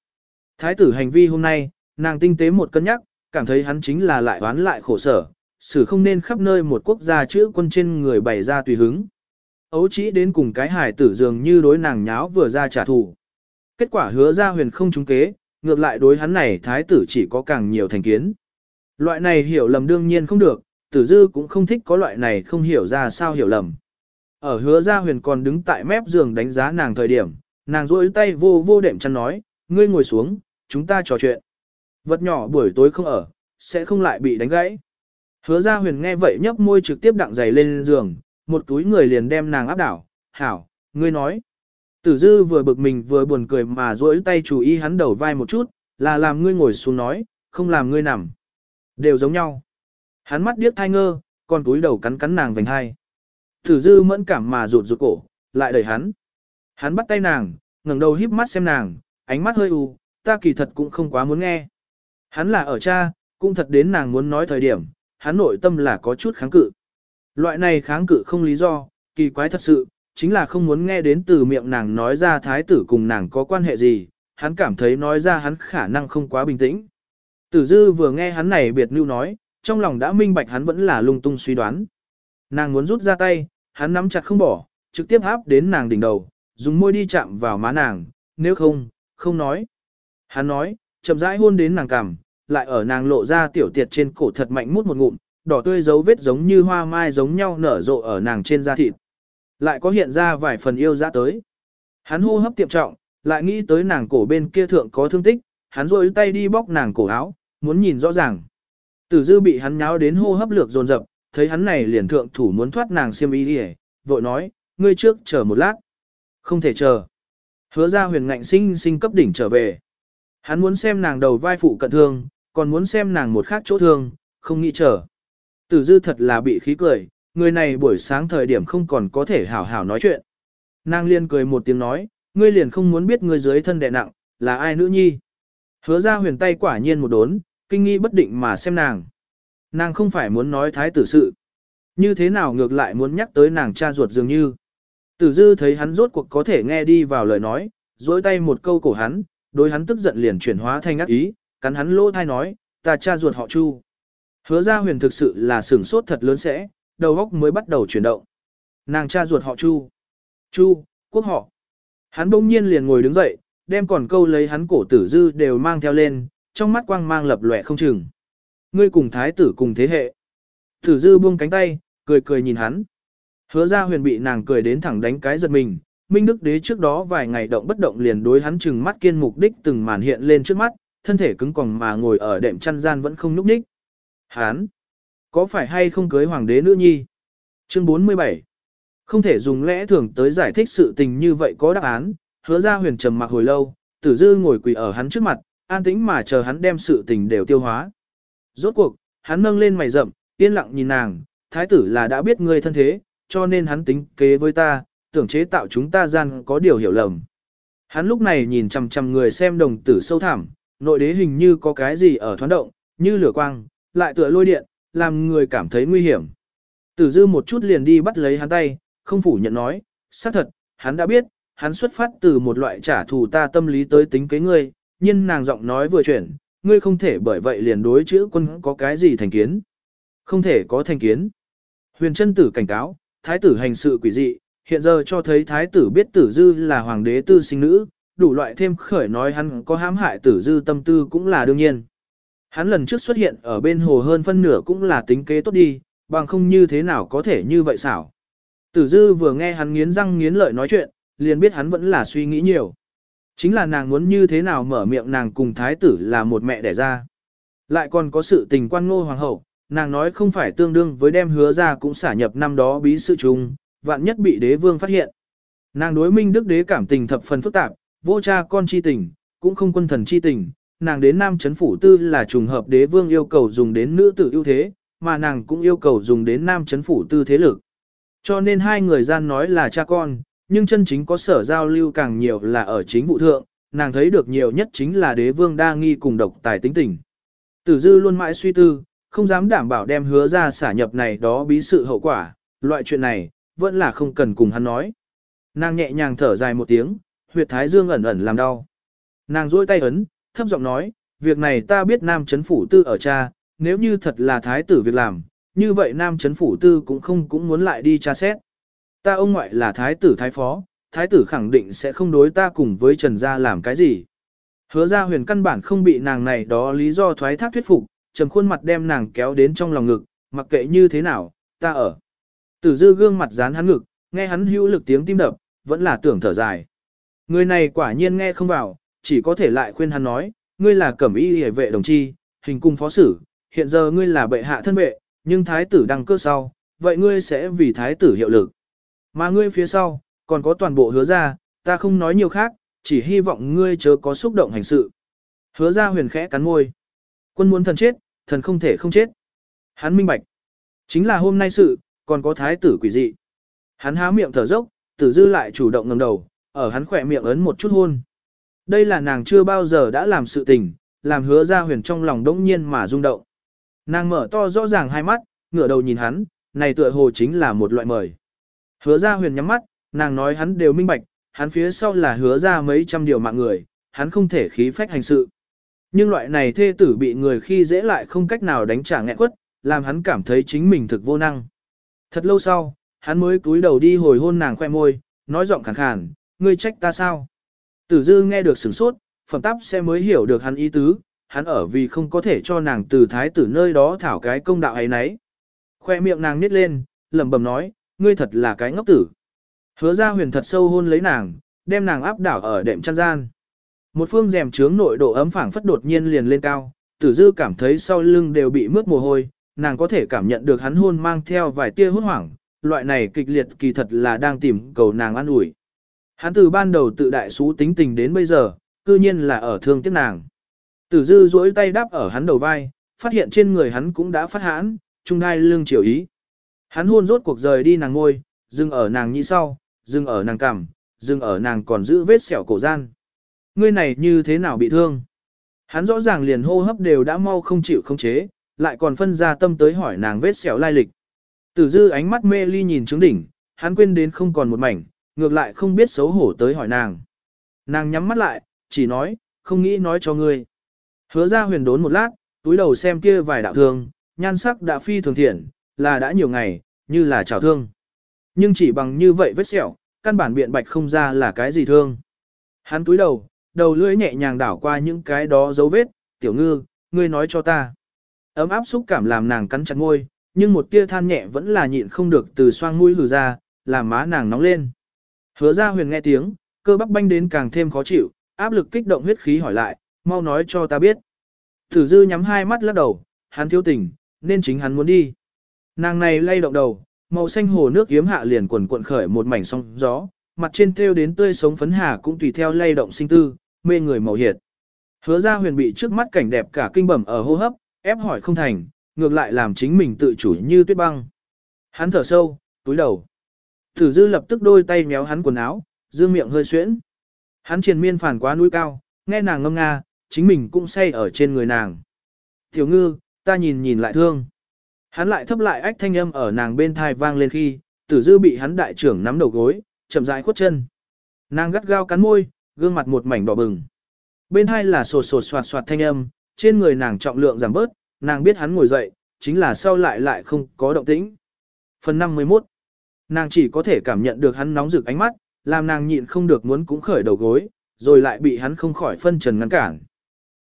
Thái tử hành vi hôm nay, nàng tinh tế một cân nhắc, cảm thấy hắn chính là lại oán lại khổ sở, xử không nên khắp nơi một quốc gia chữ quân trên người bày ra tùy hứng. Ấu chỉ đến cùng cái hài tử dường như đối nàng nháo vừa ra trả thù. Kết quả hứa ra huyền không trúng kế, ngược lại đối hắn này thái tử chỉ có càng nhiều thành kiến. Loại này hiểu lầm đương nhiên không được, tử dư cũng không thích có loại này không hiểu ra sao hiểu lầm. Ở hứa ra huyền còn đứng tại mép giường đánh giá nàng thời điểm, nàng rỗi tay vô vô đệm chăn nói, ngươi ngồi xuống, chúng ta trò chuyện. Vật nhỏ buổi tối không ở, sẽ không lại bị đánh gãy. Hứa ra huyền nghe vậy nhấp môi trực tiếp đặng giày lên giường, một túi người liền đem nàng áp đảo, hảo, ngươi nói. Tử dư vừa bực mình vừa buồn cười mà rỗi tay chú ý hắn đầu vai một chút, là làm ngươi ngồi xuống nói, không làm ngươi nằm. Đều giống nhau. Hắn mắt điếc thai ngơ, còn túi đầu cắn cắn nàng vành hai. Tử dư mẫn cảm mà rụt rụt cổ, lại đẩy hắn. Hắn bắt tay nàng, ngẩng đầu híp mắt xem nàng, ánh mắt hơi u, ta kỳ thật cũng không quá muốn nghe. Hắn là ở cha, cũng thật đến nàng muốn nói thời điểm, hắn nội tâm là có chút kháng cự. Loại này kháng cự không lý do, kỳ quái thật sự, chính là không muốn nghe đến từ miệng nàng nói ra thái tử cùng nàng có quan hệ gì, hắn cảm thấy nói ra hắn khả năng không quá bình tĩnh. Tử dư vừa nghe hắn này biệt lưu nói, trong lòng đã minh bạch hắn vẫn là lung tung suy đoán. Nàng muốn rút ra tay, hắn nắm chặt không bỏ, trực tiếp áp đến nàng đỉnh đầu, dùng môi đi chạm vào má nàng, nếu không, không nói. Hắn nói, chậm rãi hôn đến nàng cằm, lại ở nàng lộ ra tiểu tiệt trên cổ thật mạnh mút một ngụm, đỏ tươi dấu vết giống như hoa mai giống nhau nở rộ ở nàng trên da thịt. Lại có hiện ra vài phần yêu dã tới. Hắn hô hấp tiệm trọng, lại nghĩ tới nàng cổ bên kia thượng có thương tích, hắn rôi tay đi bóc nàng cổ áo, muốn nhìn rõ ràng. Tử dư bị hắn nháo đến hô hấp lược dồn dập, thấy hắn này liền thượng thủ muốn thoát nàng xiêm y đi vội nói, ngươi trước chờ một lát. Không thể chờ. Hứa ra huyền ngạnh sinh sinh cấp đỉnh trở về. Hắn muốn xem nàng đầu vai phụ cận thương, còn muốn xem nàng một khác chỗ thương, không nghĩ chờ. Tử dư thật là bị khí cười, người này buổi sáng thời điểm không còn có thể hảo hảo nói chuyện. Nàng liên cười một tiếng nói, ngươi liền không muốn biết ngươi dưới thân đẻ nặng, là ai nữ nhi. Hứa ra huyền tay quả nhiên một đốn, kinh nghi bất định mà xem nàng. Nàng không phải muốn nói thái tử sự. Như thế nào ngược lại muốn nhắc tới nàng cha ruột dường như. Tử dư thấy hắn rốt cuộc có thể nghe đi vào lời nói, dối tay một câu cổ hắn, đối hắn tức giận liền chuyển hóa thành ác ý, cắn hắn lỗ thai nói, ta cha ruột họ chu. Hứa ra huyền thực sự là sửng sốt thật lớn sẽ, đầu góc mới bắt đầu chuyển động. Nàng cha ruột họ chu. Chu, quốc họ. Hắn bỗng nhiên liền ngồi đứng dậy, đem còn câu lấy hắn cổ tử dư đều mang theo lên, trong mắt quang mang lập lòe không chừng. Ngươi cùng thái tử cùng thế hệ. Tử dư buông cánh tay, cười cười nhìn hắn. Hứa ra huyền bị nàng cười đến thẳng đánh cái giật mình. Minh Đức Đế trước đó vài ngày động bất động liền đối hắn chừng mắt kiên mục đích từng màn hiện lên trước mắt, thân thể cứng còng mà ngồi ở đệm chăn gian vẫn không núp đích. Hán! Có phải hay không cưới hoàng đế nữ nhi? Chương 47 Không thể dùng lẽ thường tới giải thích sự tình như vậy có đáp án, hứa ra huyền trầm mặc hồi lâu, tử dư ngồi quỳ ở hắn trước mặt, an tĩnh mà chờ hắn đem sự tình đều tiêu hóa. Rốt cuộc, hắn nâng lên mày rậm, yên lặng nhìn nàng, thái tử là đã biết ngươi thân thế, cho nên hắn tính kế với ta, tưởng chế tạo chúng ta gian có điều hiểu lầm. Hắn lúc này nhìn chằm chằm người xem đồng tử sâu thẳm, nội đế hình như có cái gì ở thoáng động, như lửa quang, lại tựa lôi điện, làm người cảm thấy nguy hiểm. Tử dư một chút liền đi bắt lấy hắn tay, không phủ nhận nói, xác thật, hắn đã biết, hắn xuất phát từ một loại trả thù ta tâm lý tới tính kế ngươi, nhưng nàng giọng nói vừa chuyển, ngươi không thể bởi vậy liền đối chữ quân có cái gì thành kiến. Không thể có thành kiến. Huyền chân tử cảnh cáo, thái tử hành sự quỷ dị, hiện giờ cho thấy thái tử biết tử dư là hoàng đế tư sinh nữ, đủ loại thêm khởi nói hắn có hãm hại tử dư tâm tư cũng là đương nhiên. Hắn lần trước xuất hiện ở bên hồ hơn phân nửa cũng là tính kế tốt đi, bằng không như thế nào có thể như vậy xảo. Tử dư vừa nghe hắn nghiến răng nghiến lợi nói chuyện, liền biết hắn vẫn là suy nghĩ nhiều. Chính là nàng muốn như thế nào mở miệng nàng cùng thái tử là một mẹ đẻ ra. Lại còn có sự tình quan ngô hoàng hậu, nàng nói không phải tương đương với đem hứa ra cũng xả nhập năm đó bí sự chung, vạn nhất bị đế vương phát hiện. Nàng đối minh đức đế cảm tình thập phần phức tạp, vô cha con chi tình, cũng không quân thần chi tình, nàng đến nam chấn phủ tư là trùng hợp đế vương yêu cầu dùng đến nữ tử ưu thế, mà nàng cũng yêu cầu dùng đến nam chấn phủ tư thế lực. Cho nên hai người gian nói là cha con, nhưng chân chính có sở giao lưu càng nhiều là ở chính vụ thượng, nàng thấy được nhiều nhất chính là đế vương đa nghi cùng độc tài tính tình. Tử dư luôn mãi suy tư, không dám đảm bảo đem hứa ra xả nhập này đó bí sự hậu quả, loại chuyện này, vẫn là không cần cùng hắn nói. Nàng nhẹ nhàng thở dài một tiếng, huyệt thái dương ẩn ẩn làm đau. Nàng duỗi tay ấn, thấp giọng nói, việc này ta biết nam chấn phủ tư ở cha, nếu như thật là thái tử việc làm, như vậy nam chấn phủ tư cũng không cũng muốn lại đi tra xét. Ta ông ngoại là thái tử thái phó, thái tử khẳng định sẽ không đối ta cùng với trần gia làm cái gì. Hứa ra huyền căn bản không bị nàng này đó lý do thoái thác thuyết phục, trầm khuôn mặt đem nàng kéo đến trong lòng ngực, mặc kệ như thế nào, ta ở. Tử dư gương mặt dán hắn ngực, nghe hắn hữu lực tiếng tim đập, vẫn là tưởng thở dài. Người này quả nhiên nghe không vào, chỉ có thể lại khuyên hắn nói, ngươi là cẩm y hề vệ đồng chi, hình cung phó sử, hiện giờ ngươi là bệ hạ thân vệ, nhưng thái tử đăng cơ sau, vậy ngươi sẽ vì thái tử hiệu lực. Mà ngươi phía sau, còn có toàn bộ hứa ra, ta không nói nhiều khác, chỉ hy vọng ngươi chớ có xúc động hành sự. Hứa ra huyền khẽ cắn môi. Quân muốn thần chết, thần không thể không chết. Hắn minh bạch. Chính là hôm nay sự, còn có thái tử quỷ dị. Hắn há miệng thở dốc, tử dư lại chủ động ngẩng đầu, ở hắn khỏe miệng ấn một chút hôn. Đây là nàng chưa bao giờ đã làm sự tình, làm hứa ra huyền trong lòng đống nhiên mà rung động. Nàng mở to rõ ràng hai mắt, ngửa đầu nhìn hắn, này tựa hồ chính là một loại mời. Hứa ra huyền nhắm mắt, nàng nói hắn đều minh bạch, hắn phía sau là hứa ra mấy trăm điều mạng người, hắn không thể khí phách hành sự. Nhưng loại này thê tử bị người khi dễ lại không cách nào đánh trả nghẹn quất, làm hắn cảm thấy chính mình thực vô năng. Thật lâu sau, hắn mới cúi đầu đi hồi hôn nàng khoe môi, nói giọng khàn khàn, ngươi trách ta sao? Tử dư nghe được sửng sốt, phẩm tắp sẽ mới hiểu được hắn ý tứ, hắn ở vì không có thể cho nàng từ thái tử nơi đó thảo cái công đạo ấy nấy. Khoe miệng nàng nít lên, lẩm bẩm nói, ngươi thật là cái ngốc tử. Hứa ra huyền thật sâu hôn lấy nàng, đem nàng áp đảo ở đệm chăn gian. Một phương rèm trướng nội độ ấm phảng phất đột nhiên liền lên cao, tử dư cảm thấy sau lưng đều bị mướt mồ hôi, nàng có thể cảm nhận được hắn hôn mang theo vài tia hốt hoảng, loại này kịch liệt kỳ thật là đang tìm cầu nàng an ủi. Hắn từ ban đầu tự đại xú tính tình đến bây giờ, cư nhiên là ở thương tiếc nàng. Tử dư duỗi tay đáp ở hắn đầu vai, phát hiện trên người hắn cũng đã phát hãn, trung đai lưng chiều ý. Hắn hôn rốt cuộc rời đi nàng ngôi, dừng ở nàng như sau, dừng ở nàng cằm, dừng ở nàng còn giữ vết sẹo cổ gian. Ngươi này như thế nào bị thương? Hắn rõ ràng liền hô hấp đều đã mau không chịu không chế, lại còn phân ra tâm tới hỏi nàng vết sẹo lai lịch. Tử dư ánh mắt mê ly nhìn trướng đỉnh, hắn quên đến không còn một mảnh, ngược lại không biết xấu hổ tới hỏi nàng. Nàng nhắm mắt lại, chỉ nói, không nghĩ nói cho ngươi. Hứa ra huyền đốn một lát, túi đầu xem kia vài đạo thương, nhan sắc đã phi thường thiện, là đã nhiều ngày, như là trào thương. Nhưng chỉ bằng như vậy vết sẹo, căn bản biện bạch không ra là cái gì thương. Hắn túi đầu, đầu lưỡi nhẹ nhàng đảo qua những cái đó dấu vết, tiểu ngư, ngươi nói cho ta. Ấm áp xúc cảm làm nàng cắn chặt môi, nhưng một tia than nhẹ vẫn là nhịn không được từ xoang mũi lử ra, làm má nàng nóng lên. Hứa ra huyền nghe tiếng, cơ bắp banh đến càng thêm khó chịu, áp lực kích động huyết khí hỏi lại, mau nói cho ta biết. Tử dư nhắm hai mắt lắc đầu, hắn thiếu tình, nên chính hắn muốn đi. Nàng này lay động đầu, màu xanh hồ nước yếm hạ liền quần cuộn khởi một mảnh sóng gió, mặt trên thêu đến tươi sống phấn hà cũng tùy theo lay động sinh tư, mê người màu hiệt. Hứa ra huyền bị trước mắt cảnh đẹp cả kinh bẩm ở hô hấp, ép hỏi không thành, ngược lại làm chính mình tự chủ như tuyết băng. Hắn thở sâu, túi đầu. Tử dư lập tức đôi tay méo hắn quần áo, dương miệng hơi xuyễn. Hắn triền miên phản quá núi cao, nghe nàng ngâm nga, chính mình cũng say ở trên người nàng. Tiểu ngư, ta nhìn nhìn lại thương. Hắn lại thấp lại ách thanh âm ở nàng bên thai vang lên khi, tử dư bị hắn đại trưởng nắm đầu gối, chậm rãi khuất chân. Nàng gắt gao cắn môi, gương mặt một mảnh đỏ bừng. Bên hai là sột sột soạt soạt thanh âm, trên người nàng trọng lượng giảm bớt, nàng biết hắn ngồi dậy, chính là sau lại lại không có động tĩnh. Phần 51 Nàng chỉ có thể cảm nhận được hắn nóng rực ánh mắt, làm nàng nhịn không được muốn cũng khởi đầu gối, rồi lại bị hắn không khỏi phân trần ngăn cản.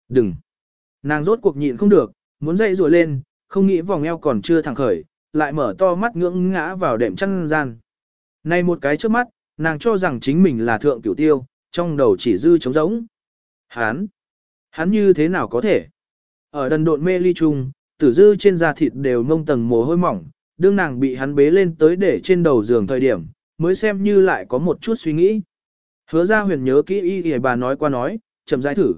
Đừng! Nàng rốt cuộc nhịn không được, muốn dậy rùa lên, không nghĩ vòng eo còn chưa thẳng khởi, lại mở to mắt ngưỡng ngã vào đệm chăn gian. Này một cái trước mắt, nàng cho rằng chính mình là thượng cửu tiêu, trong đầu chỉ dư trống rỗng. Hắn! Hắn như thế nào có thể? Ở đần độn mê ly trùng tử dư trên da thịt đều mông tầng mồ hôi mỏng, đương nàng bị hắn bế lên tới để trên đầu giường thời điểm, mới xem như lại có một chút suy nghĩ. Hứa ra huyền nhớ kỹ y y bà nói qua nói, chậm rãi thử.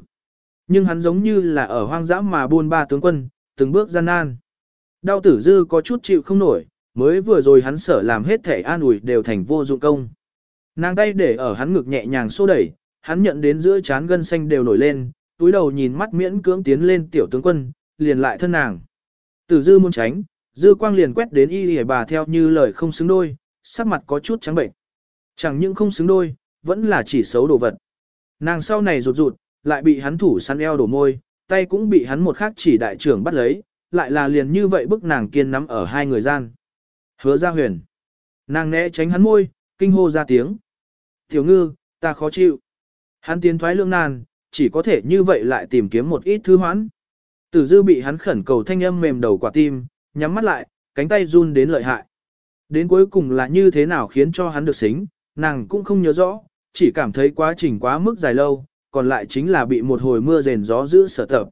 Nhưng hắn giống như là ở hoang dã mà buôn ba tướng quân, từng bước gian nan. Đau tử dư có chút chịu không nổi, mới vừa rồi hắn sở làm hết thể an ủi đều thành vô dụng công. Nàng tay để ở hắn ngực nhẹ nhàng xô đẩy, hắn nhận đến giữa chán gân xanh đều nổi lên, túi đầu nhìn mắt miễn cưỡng tiến lên tiểu tướng quân, liền lại thân nàng. Tử dư muốn tránh, dư quang liền quét đến y hề bà theo như lời không xứng đôi, sắc mặt có chút trắng bệnh. Chẳng những không xứng đôi, vẫn là chỉ xấu đồ vật. Nàng sau này rụt rụt, lại bị hắn thủ săn eo đổ môi, tay cũng bị hắn một khắc chỉ đại trưởng bắt lấy, lại là liền như vậy bức nàng kiên nắm ở hai người gian. Hứa ra huyền. Nàng né tránh hắn môi, kinh hô ra tiếng. Tiểu ngư, ta khó chịu. Hắn tiến thoái lương nan chỉ có thể như vậy lại tìm kiếm một ít thư hoãn. Tử dư bị hắn khẩn cầu thanh âm mềm đầu quả tim, nhắm mắt lại, cánh tay run đến lợi hại. Đến cuối cùng là như thế nào khiến cho hắn được xính, nàng cũng không nhớ rõ, chỉ cảm thấy quá trình quá mức dài lâu, còn lại chính là bị một hồi mưa rền gió giữ sở tập.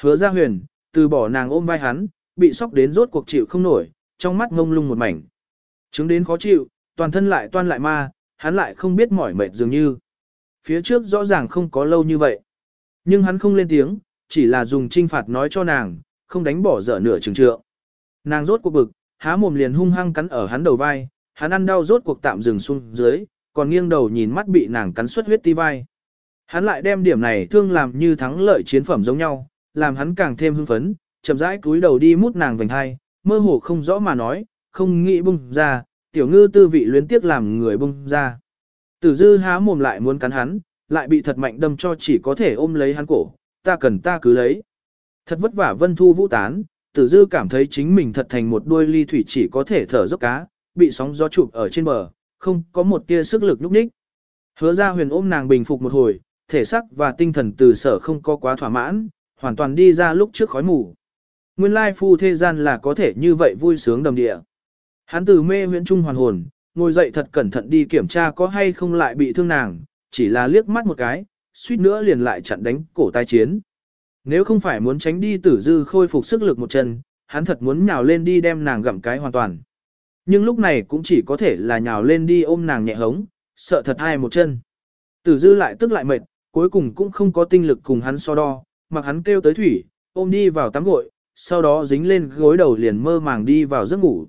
Hứa ra huyền, từ bỏ nàng ôm vai hắn, bị sóc đến rốt cuộc chịu không nổi, trong mắt ngông lung một mảnh. Chứng đến khó chịu, toàn thân lại toan lại ma, hắn lại không biết mỏi mệt dường như. Phía trước rõ ràng không có lâu như vậy. Nhưng hắn không lên tiếng, chỉ là dùng trinh phạt nói cho nàng, không đánh bỏ dở nửa trường trượng. Nàng rốt cuộc bực, há mồm liền hung hăng cắn ở hắn đầu vai, hắn ăn đau rốt cuộc tạm dừng xuống dưới, còn nghiêng đầu nhìn mắt bị nàng cắn xuất huyết ti vai. Hắn lại đem điểm này thương làm như thắng lợi chiến phẩm giống nhau, làm hắn càng thêm hưng phấn, chậm rãi cúi đầu đi mút nàng vành hai, mơ hồ không rõ mà nói, không nghĩ bung ra, tiểu ngư tư vị luyến tiếc làm người bung ra. Tử dư há mồm lại muốn cắn hắn, lại bị thật mạnh đâm cho chỉ có thể ôm lấy hắn cổ, ta cần ta cứ lấy. Thật vất vả vân thu vũ tán, tử dư cảm thấy chính mình thật thành một đuôi ly thủy chỉ có thể thở dốc cá, bị sóng gió chụp ở trên bờ, không có một tia sức lực lúc ních. Hứa ra huyền ôm nàng bình phục một hồi, thể sắc và tinh thần từ sở không có quá thỏa mãn, hoàn toàn đi ra lúc trước khói mù. Nguyên lai phu thế gian là có thể như vậy vui sướng đầm địa. Hắn từ mê huyễn trung hoàn hồn, ngồi dậy thật cẩn thận đi kiểm tra có hay không lại bị thương nàng, chỉ là liếc mắt một cái, suýt nữa liền lại chặn đánh cổ tai chiến. Nếu không phải muốn tránh đi tử dư khôi phục sức lực một chân, hắn thật muốn nhào lên đi đem nàng gặm cái hoàn toàn. Nhưng lúc này cũng chỉ có thể là nhào lên đi ôm nàng nhẹ hống, sợ thật hai một chân. Tử dư lại tức lại mệt, cuối cùng cũng không có tinh lực cùng hắn so đo, mặc hắn kêu tới thủy, ôm đi vào tắm gội, sau đó dính lên gối đầu liền mơ màng đi vào giấc ngủ.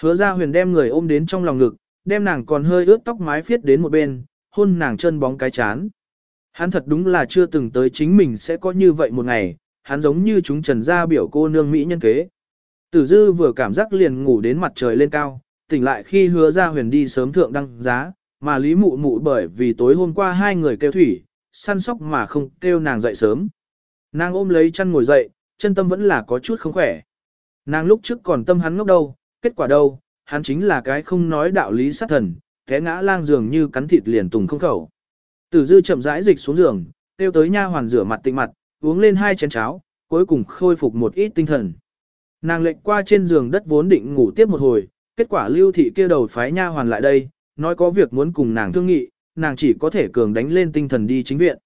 Hứa ra huyền đem người ôm đến trong lòng ngực, đem nàng còn hơi ướt tóc mái phiết đến một bên, hôn nàng chân bóng cái chán. Hắn thật đúng là chưa từng tới chính mình sẽ có như vậy một ngày, hắn giống như chúng trần gia biểu cô nương Mỹ nhân kế. Tử dư vừa cảm giác liền ngủ đến mặt trời lên cao, tỉnh lại khi hứa ra huyền đi sớm thượng đăng giá, mà lý mụ mụ bởi vì tối hôm qua hai người kêu thủy, săn sóc mà không kêu nàng dậy sớm. Nàng ôm lấy chân ngồi dậy, chân tâm vẫn là có chút không khỏe. Nàng lúc trước còn tâm hắn ngốc đâu, kết quả đâu, hắn chính là cái không nói đạo lý sát thần, té ngã lang giường như cắn thịt liền tùng không khẩu. Tử dư chậm rãi dịch xuống giường, tiêu tới nha hoàn rửa mặt tịnh mặt, uống lên hai chén cháo, cuối cùng khôi phục một ít tinh thần. Nàng lệnh qua trên giường đất vốn định ngủ tiếp một hồi, kết quả lưu thị kia đầu phái nha hoàn lại đây, nói có việc muốn cùng nàng thương nghị, nàng chỉ có thể cường đánh lên tinh thần đi chính viện.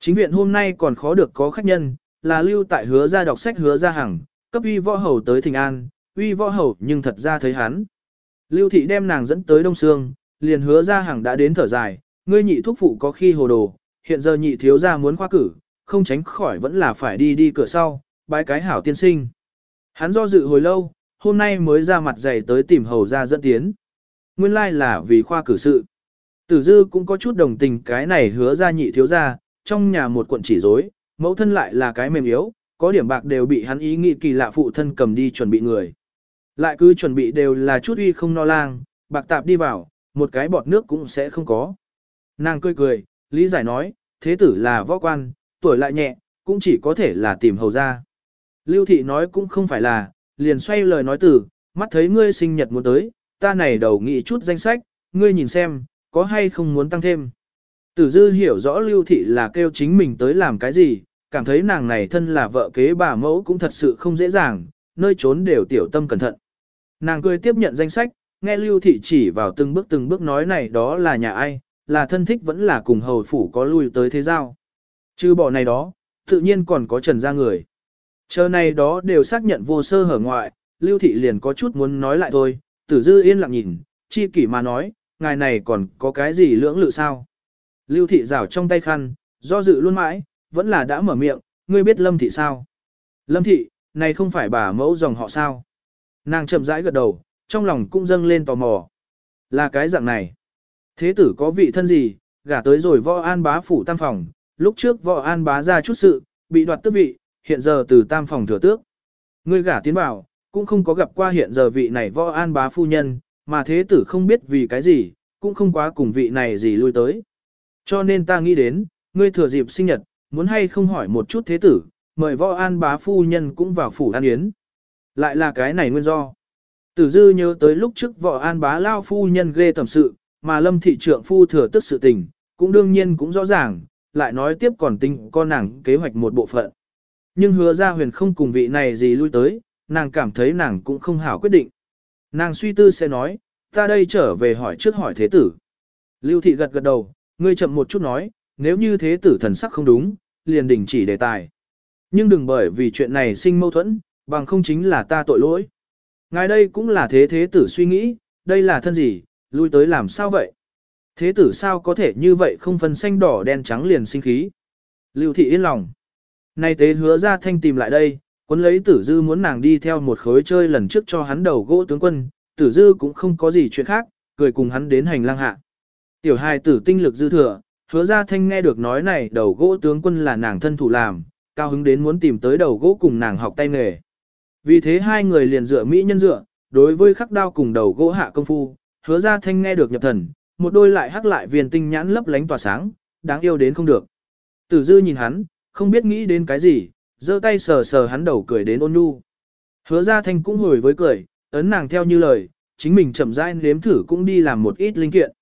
Chính viện hôm nay còn khó được có khách nhân, là lưu tại hứa ra đọc sách hứa ra hàng, cấp uy võ hầu tới thình an, uy võ hầu nhưng thật ra thấy hắn. Lưu thị đem nàng dẫn tới Đông Sương, liền hứa ra hàng đã đến thở dài, ngươi nhị thuốc phụ có khi hồ đồ, hiện giờ nhị thiếu ra muốn khoa cử, không tránh khỏi vẫn là phải đi đi cửa sau, bái cái hảo tiên sinh. Hắn do dự hồi lâu, hôm nay mới ra mặt dày tới tìm hầu ra dẫn tiến. Nguyên lai là vì khoa cử sự. Tử dư cũng có chút đồng tình cái này hứa ra nhị thiếu ra, trong nhà một quận chỉ rối mẫu thân lại là cái mềm yếu, có điểm bạc đều bị hắn ý nghĩ kỳ lạ phụ thân cầm đi chuẩn bị người. Lại cứ chuẩn bị đều là chút uy không no lang, bạc tạp đi vào, một cái bọt nước cũng sẽ không có. Nàng cười cười, lý giải nói, thế tử là võ quan, tuổi lại nhẹ, cũng chỉ có thể là tìm hầu ra. Lưu thị nói cũng không phải là, liền xoay lời nói từ, mắt thấy ngươi sinh nhật muốn tới, ta này đầu nghĩ chút danh sách, ngươi nhìn xem, có hay không muốn tăng thêm. Tử dư hiểu rõ lưu thị là kêu chính mình tới làm cái gì, cảm thấy nàng này thân là vợ kế bà mẫu cũng thật sự không dễ dàng, nơi trốn đều tiểu tâm cẩn thận. Nàng cười tiếp nhận danh sách, nghe lưu thị chỉ vào từng bước từng bước nói này đó là nhà ai, là thân thích vẫn là cùng hầu phủ có lui tới thế giao. Chứ bỏ này đó, tự nhiên còn có trần gia người. Chờ này đó đều xác nhận vô sơ hở ngoại, lưu thị liền có chút muốn nói lại thôi, tử dư yên lặng nhìn, chi kỷ mà nói, ngài này còn có cái gì lưỡng lự sao? Lưu thị rảo trong tay khăn, do dự luôn mãi, vẫn là đã mở miệng, ngươi biết lâm thị sao? Lâm thị, này không phải bà mẫu dòng họ sao? Nàng chậm rãi gật đầu, trong lòng cũng dâng lên tò mò. Là cái dạng này. Thế tử có vị thân gì, gả tới rồi võ an bá phủ tam phòng, lúc trước võ an bá ra chút sự, bị đoạt tước vị, hiện giờ từ tam phòng thừa tước. Ngươi gả tiến bảo, cũng không có gặp qua hiện giờ vị này võ an bá phu nhân, mà thế tử không biết vì cái gì, cũng không quá cùng vị này gì lui tới. Cho nên ta nghĩ đến, ngươi thừa dịp sinh nhật, muốn hay không hỏi một chút thế tử, mời võ an bá phu nhân cũng vào phủ an yến. Lại là cái này nguyên do. Tử dư nhớ tới lúc trước võ an bá lao phu nhân ghê tầm sự, mà lâm thị trượng phu thừa tức sự tình, cũng đương nhiên cũng rõ ràng, lại nói tiếp còn tinh con nàng kế hoạch một bộ phận. Nhưng hứa ra huyền không cùng vị này gì lui tới, nàng cảm thấy nàng cũng không hảo quyết định. Nàng suy tư sẽ nói, ta đây trở về hỏi trước hỏi thế tử. Lưu thị gật gật đầu, ngươi chậm một chút nói, nếu như thế tử thần sắc không đúng, liền đình chỉ đề tài. Nhưng đừng bởi vì chuyện này sinh mâu thuẫn, bằng không chính là ta tội lỗi. Ngài đây cũng là thế thế tử suy nghĩ, đây là thân gì, lui tới làm sao vậy? Thế tử sao có thể như vậy không phân xanh đỏ đen trắng liền sinh khí? Lưu thị yên lòng. Nay tế hứa ra thanh tìm lại đây, quân lấy tử dư muốn nàng đi theo một khối chơi lần trước cho hắn đầu gỗ tướng quân, tử dư cũng không có gì chuyện khác, cười cùng hắn đến hành lang hạ. Tiểu hài tử tinh lực dư thừa, hứa ra thanh nghe được nói này đầu gỗ tướng quân là nàng thân thủ làm, cao hứng đến muốn tìm tới đầu gỗ cùng nàng học tay nghề. Vì thế hai người liền dựa Mỹ nhân dựa, đối với khắc đao cùng đầu gỗ hạ công phu, hứa ra thanh nghe được nhập thần, một đôi lại hắc lại viên tinh nhãn lấp lánh tỏa sáng, đáng yêu đến không được. Tử dư nhìn hắn, không biết nghĩ đến cái gì, giơ tay sờ sờ hắn đầu cười đến ôn nhu. Hứa ra thanh cũng hồi với cười, ấn nàng theo như lời, chính mình chậm rãi nếm thử cũng đi làm một ít linh kiện.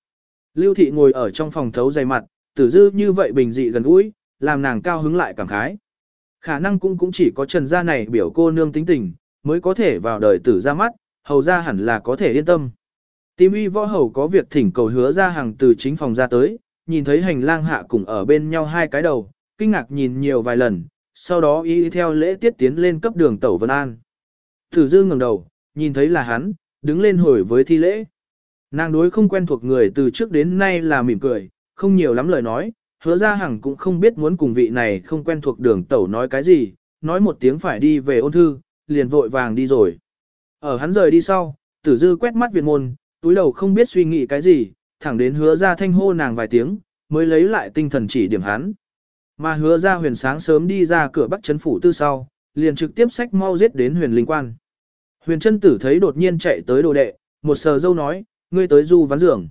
Lưu thị ngồi ở trong phòng thấu dày mặt, tử dư như vậy bình dị gần gũi, làm nàng cao hứng lại cảm khái. Khả năng cũng cũng chỉ có trần gia này biểu cô nương tính tình, mới có thể vào đời tử ra mắt, hầu ra hẳn là có thể yên tâm. Tìm uy võ hầu có việc thỉnh cầu hứa ra hàng từ chính phòng ra tới, nhìn thấy hành lang hạ cùng ở bên nhau hai cái đầu, kinh ngạc nhìn nhiều vài lần, sau đó y theo lễ tiết tiến lên cấp đường tẩu Vân An. Tử dư ngẩng đầu, nhìn thấy là hắn, đứng lên hồi với thi lễ. Nàng đối không quen thuộc người từ trước đến nay là mỉm cười, không nhiều lắm lời nói, hứa ra hằng cũng không biết muốn cùng vị này không quen thuộc đường tẩu nói cái gì, nói một tiếng phải đi về ôn thư, liền vội vàng đi rồi. Ở hắn rời đi sau, tử dư quét mắt viện môn, túi đầu không biết suy nghĩ cái gì, thẳng đến hứa ra thanh hô nàng vài tiếng, mới lấy lại tinh thần chỉ điểm hắn. Mà hứa ra huyền sáng sớm đi ra cửa bắc chấn phủ tư sau, liền trực tiếp sách mau giết đến huyền linh quan. Huyền chân tử thấy đột nhiên chạy tới đồ đệ, một sờ dâu nói, ngươi tới du ván giường.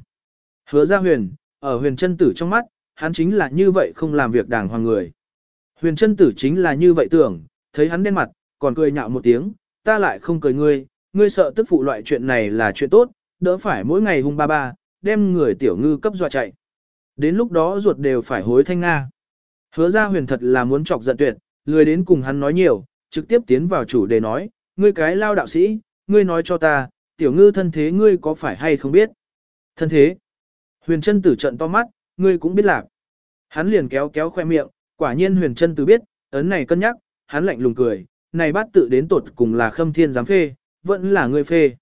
Hứa ra huyền, ở huyền chân tử trong mắt, hắn chính là như vậy không làm việc đàng hoàng người. Huyền chân tử chính là như vậy tưởng, thấy hắn đen mặt, còn cười nhạo một tiếng, ta lại không cười ngươi, ngươi sợ tức phụ loại chuyện này là chuyện tốt, đỡ phải mỗi ngày hung ba ba, đem người tiểu ngư cấp dọa chạy. Đến lúc đó ruột đều phải hối thanh Nga. Hứa ra huyền thật là muốn chọc giận tuyệt, lười đến cùng hắn nói nhiều, trực tiếp tiến vào chủ đề nói, ngươi cái lao đạo sĩ, ngươi nói cho ta, tiểu ngư thân thế ngươi có phải hay không biết? Thân thế? Huyền chân tử trận to mắt, ngươi cũng biết lạc. Hắn liền kéo kéo khoe miệng, quả nhiên huyền chân tử biết, ấn này cân nhắc, hắn lạnh lùng cười, này Bát tự đến tột cùng là khâm thiên giám phê, vẫn là người phê.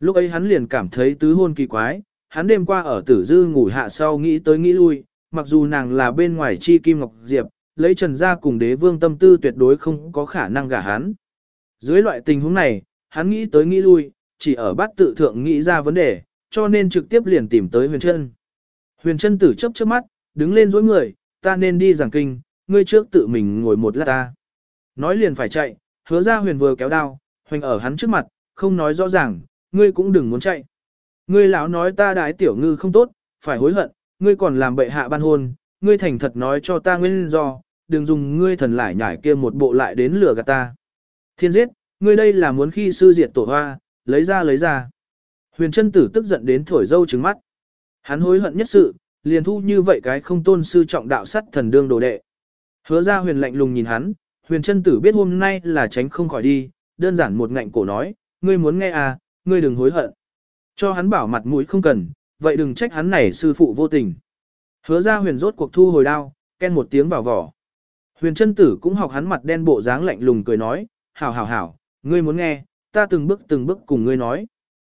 Lúc ấy hắn liền cảm thấy tứ hôn kỳ quái, hắn đêm qua ở tử dư ngủ hạ sau nghĩ tới nghĩ lui, mặc dù nàng là bên ngoài chi kim ngọc diệp, lấy trần gia cùng đế vương tâm tư tuyệt đối không có khả năng gả hắn. Dưới loại tình huống này, hắn nghĩ tới nghĩ lui, chỉ ở bát tự thượng nghĩ ra vấn đề, cho nên trực tiếp liền tìm tới huyền chân. Huyền chân tử chấp chớp mắt, đứng lên dối người, ta nên đi giảng kinh, ngươi trước tự mình ngồi một lát ta. Nói liền phải chạy, hứa ra huyền vừa kéo đao, hoành ở hắn trước mặt, không nói rõ ràng, ngươi cũng đừng muốn chạy. Ngươi lão nói ta đái tiểu ngư không tốt, phải hối hận, ngươi còn làm bệ hạ ban hôn, ngươi thành thật nói cho ta nguyên do, đừng dùng ngươi thần lại nhảy kia một bộ lại đến lửa gạt ta. Thiên giết, ngươi đây là muốn khi sư diệt tổ hoa, lấy ra lấy ra. Huyền chân tử tức giận đến thổi dâu trứng mắt. Hắn hối hận nhất sự, liền thu như vậy cái không tôn sư trọng đạo sắt thần đương đồ đệ. Hứa ra huyền lạnh lùng nhìn hắn, huyền chân tử biết hôm nay là tránh không khỏi đi, đơn giản một ngạnh cổ nói, ngươi muốn nghe à, ngươi đừng hối hận. Cho hắn bảo mặt mũi không cần, vậy đừng trách hắn này sư phụ vô tình. Hứa ra huyền rốt cuộc thu hồi đao, ken một tiếng vào vỏ. Huyền chân tử cũng học hắn mặt đen bộ dáng lạnh lùng cười nói, hảo hảo hảo, ngươi muốn nghe, ta từng bước từng bước cùng ngươi nói.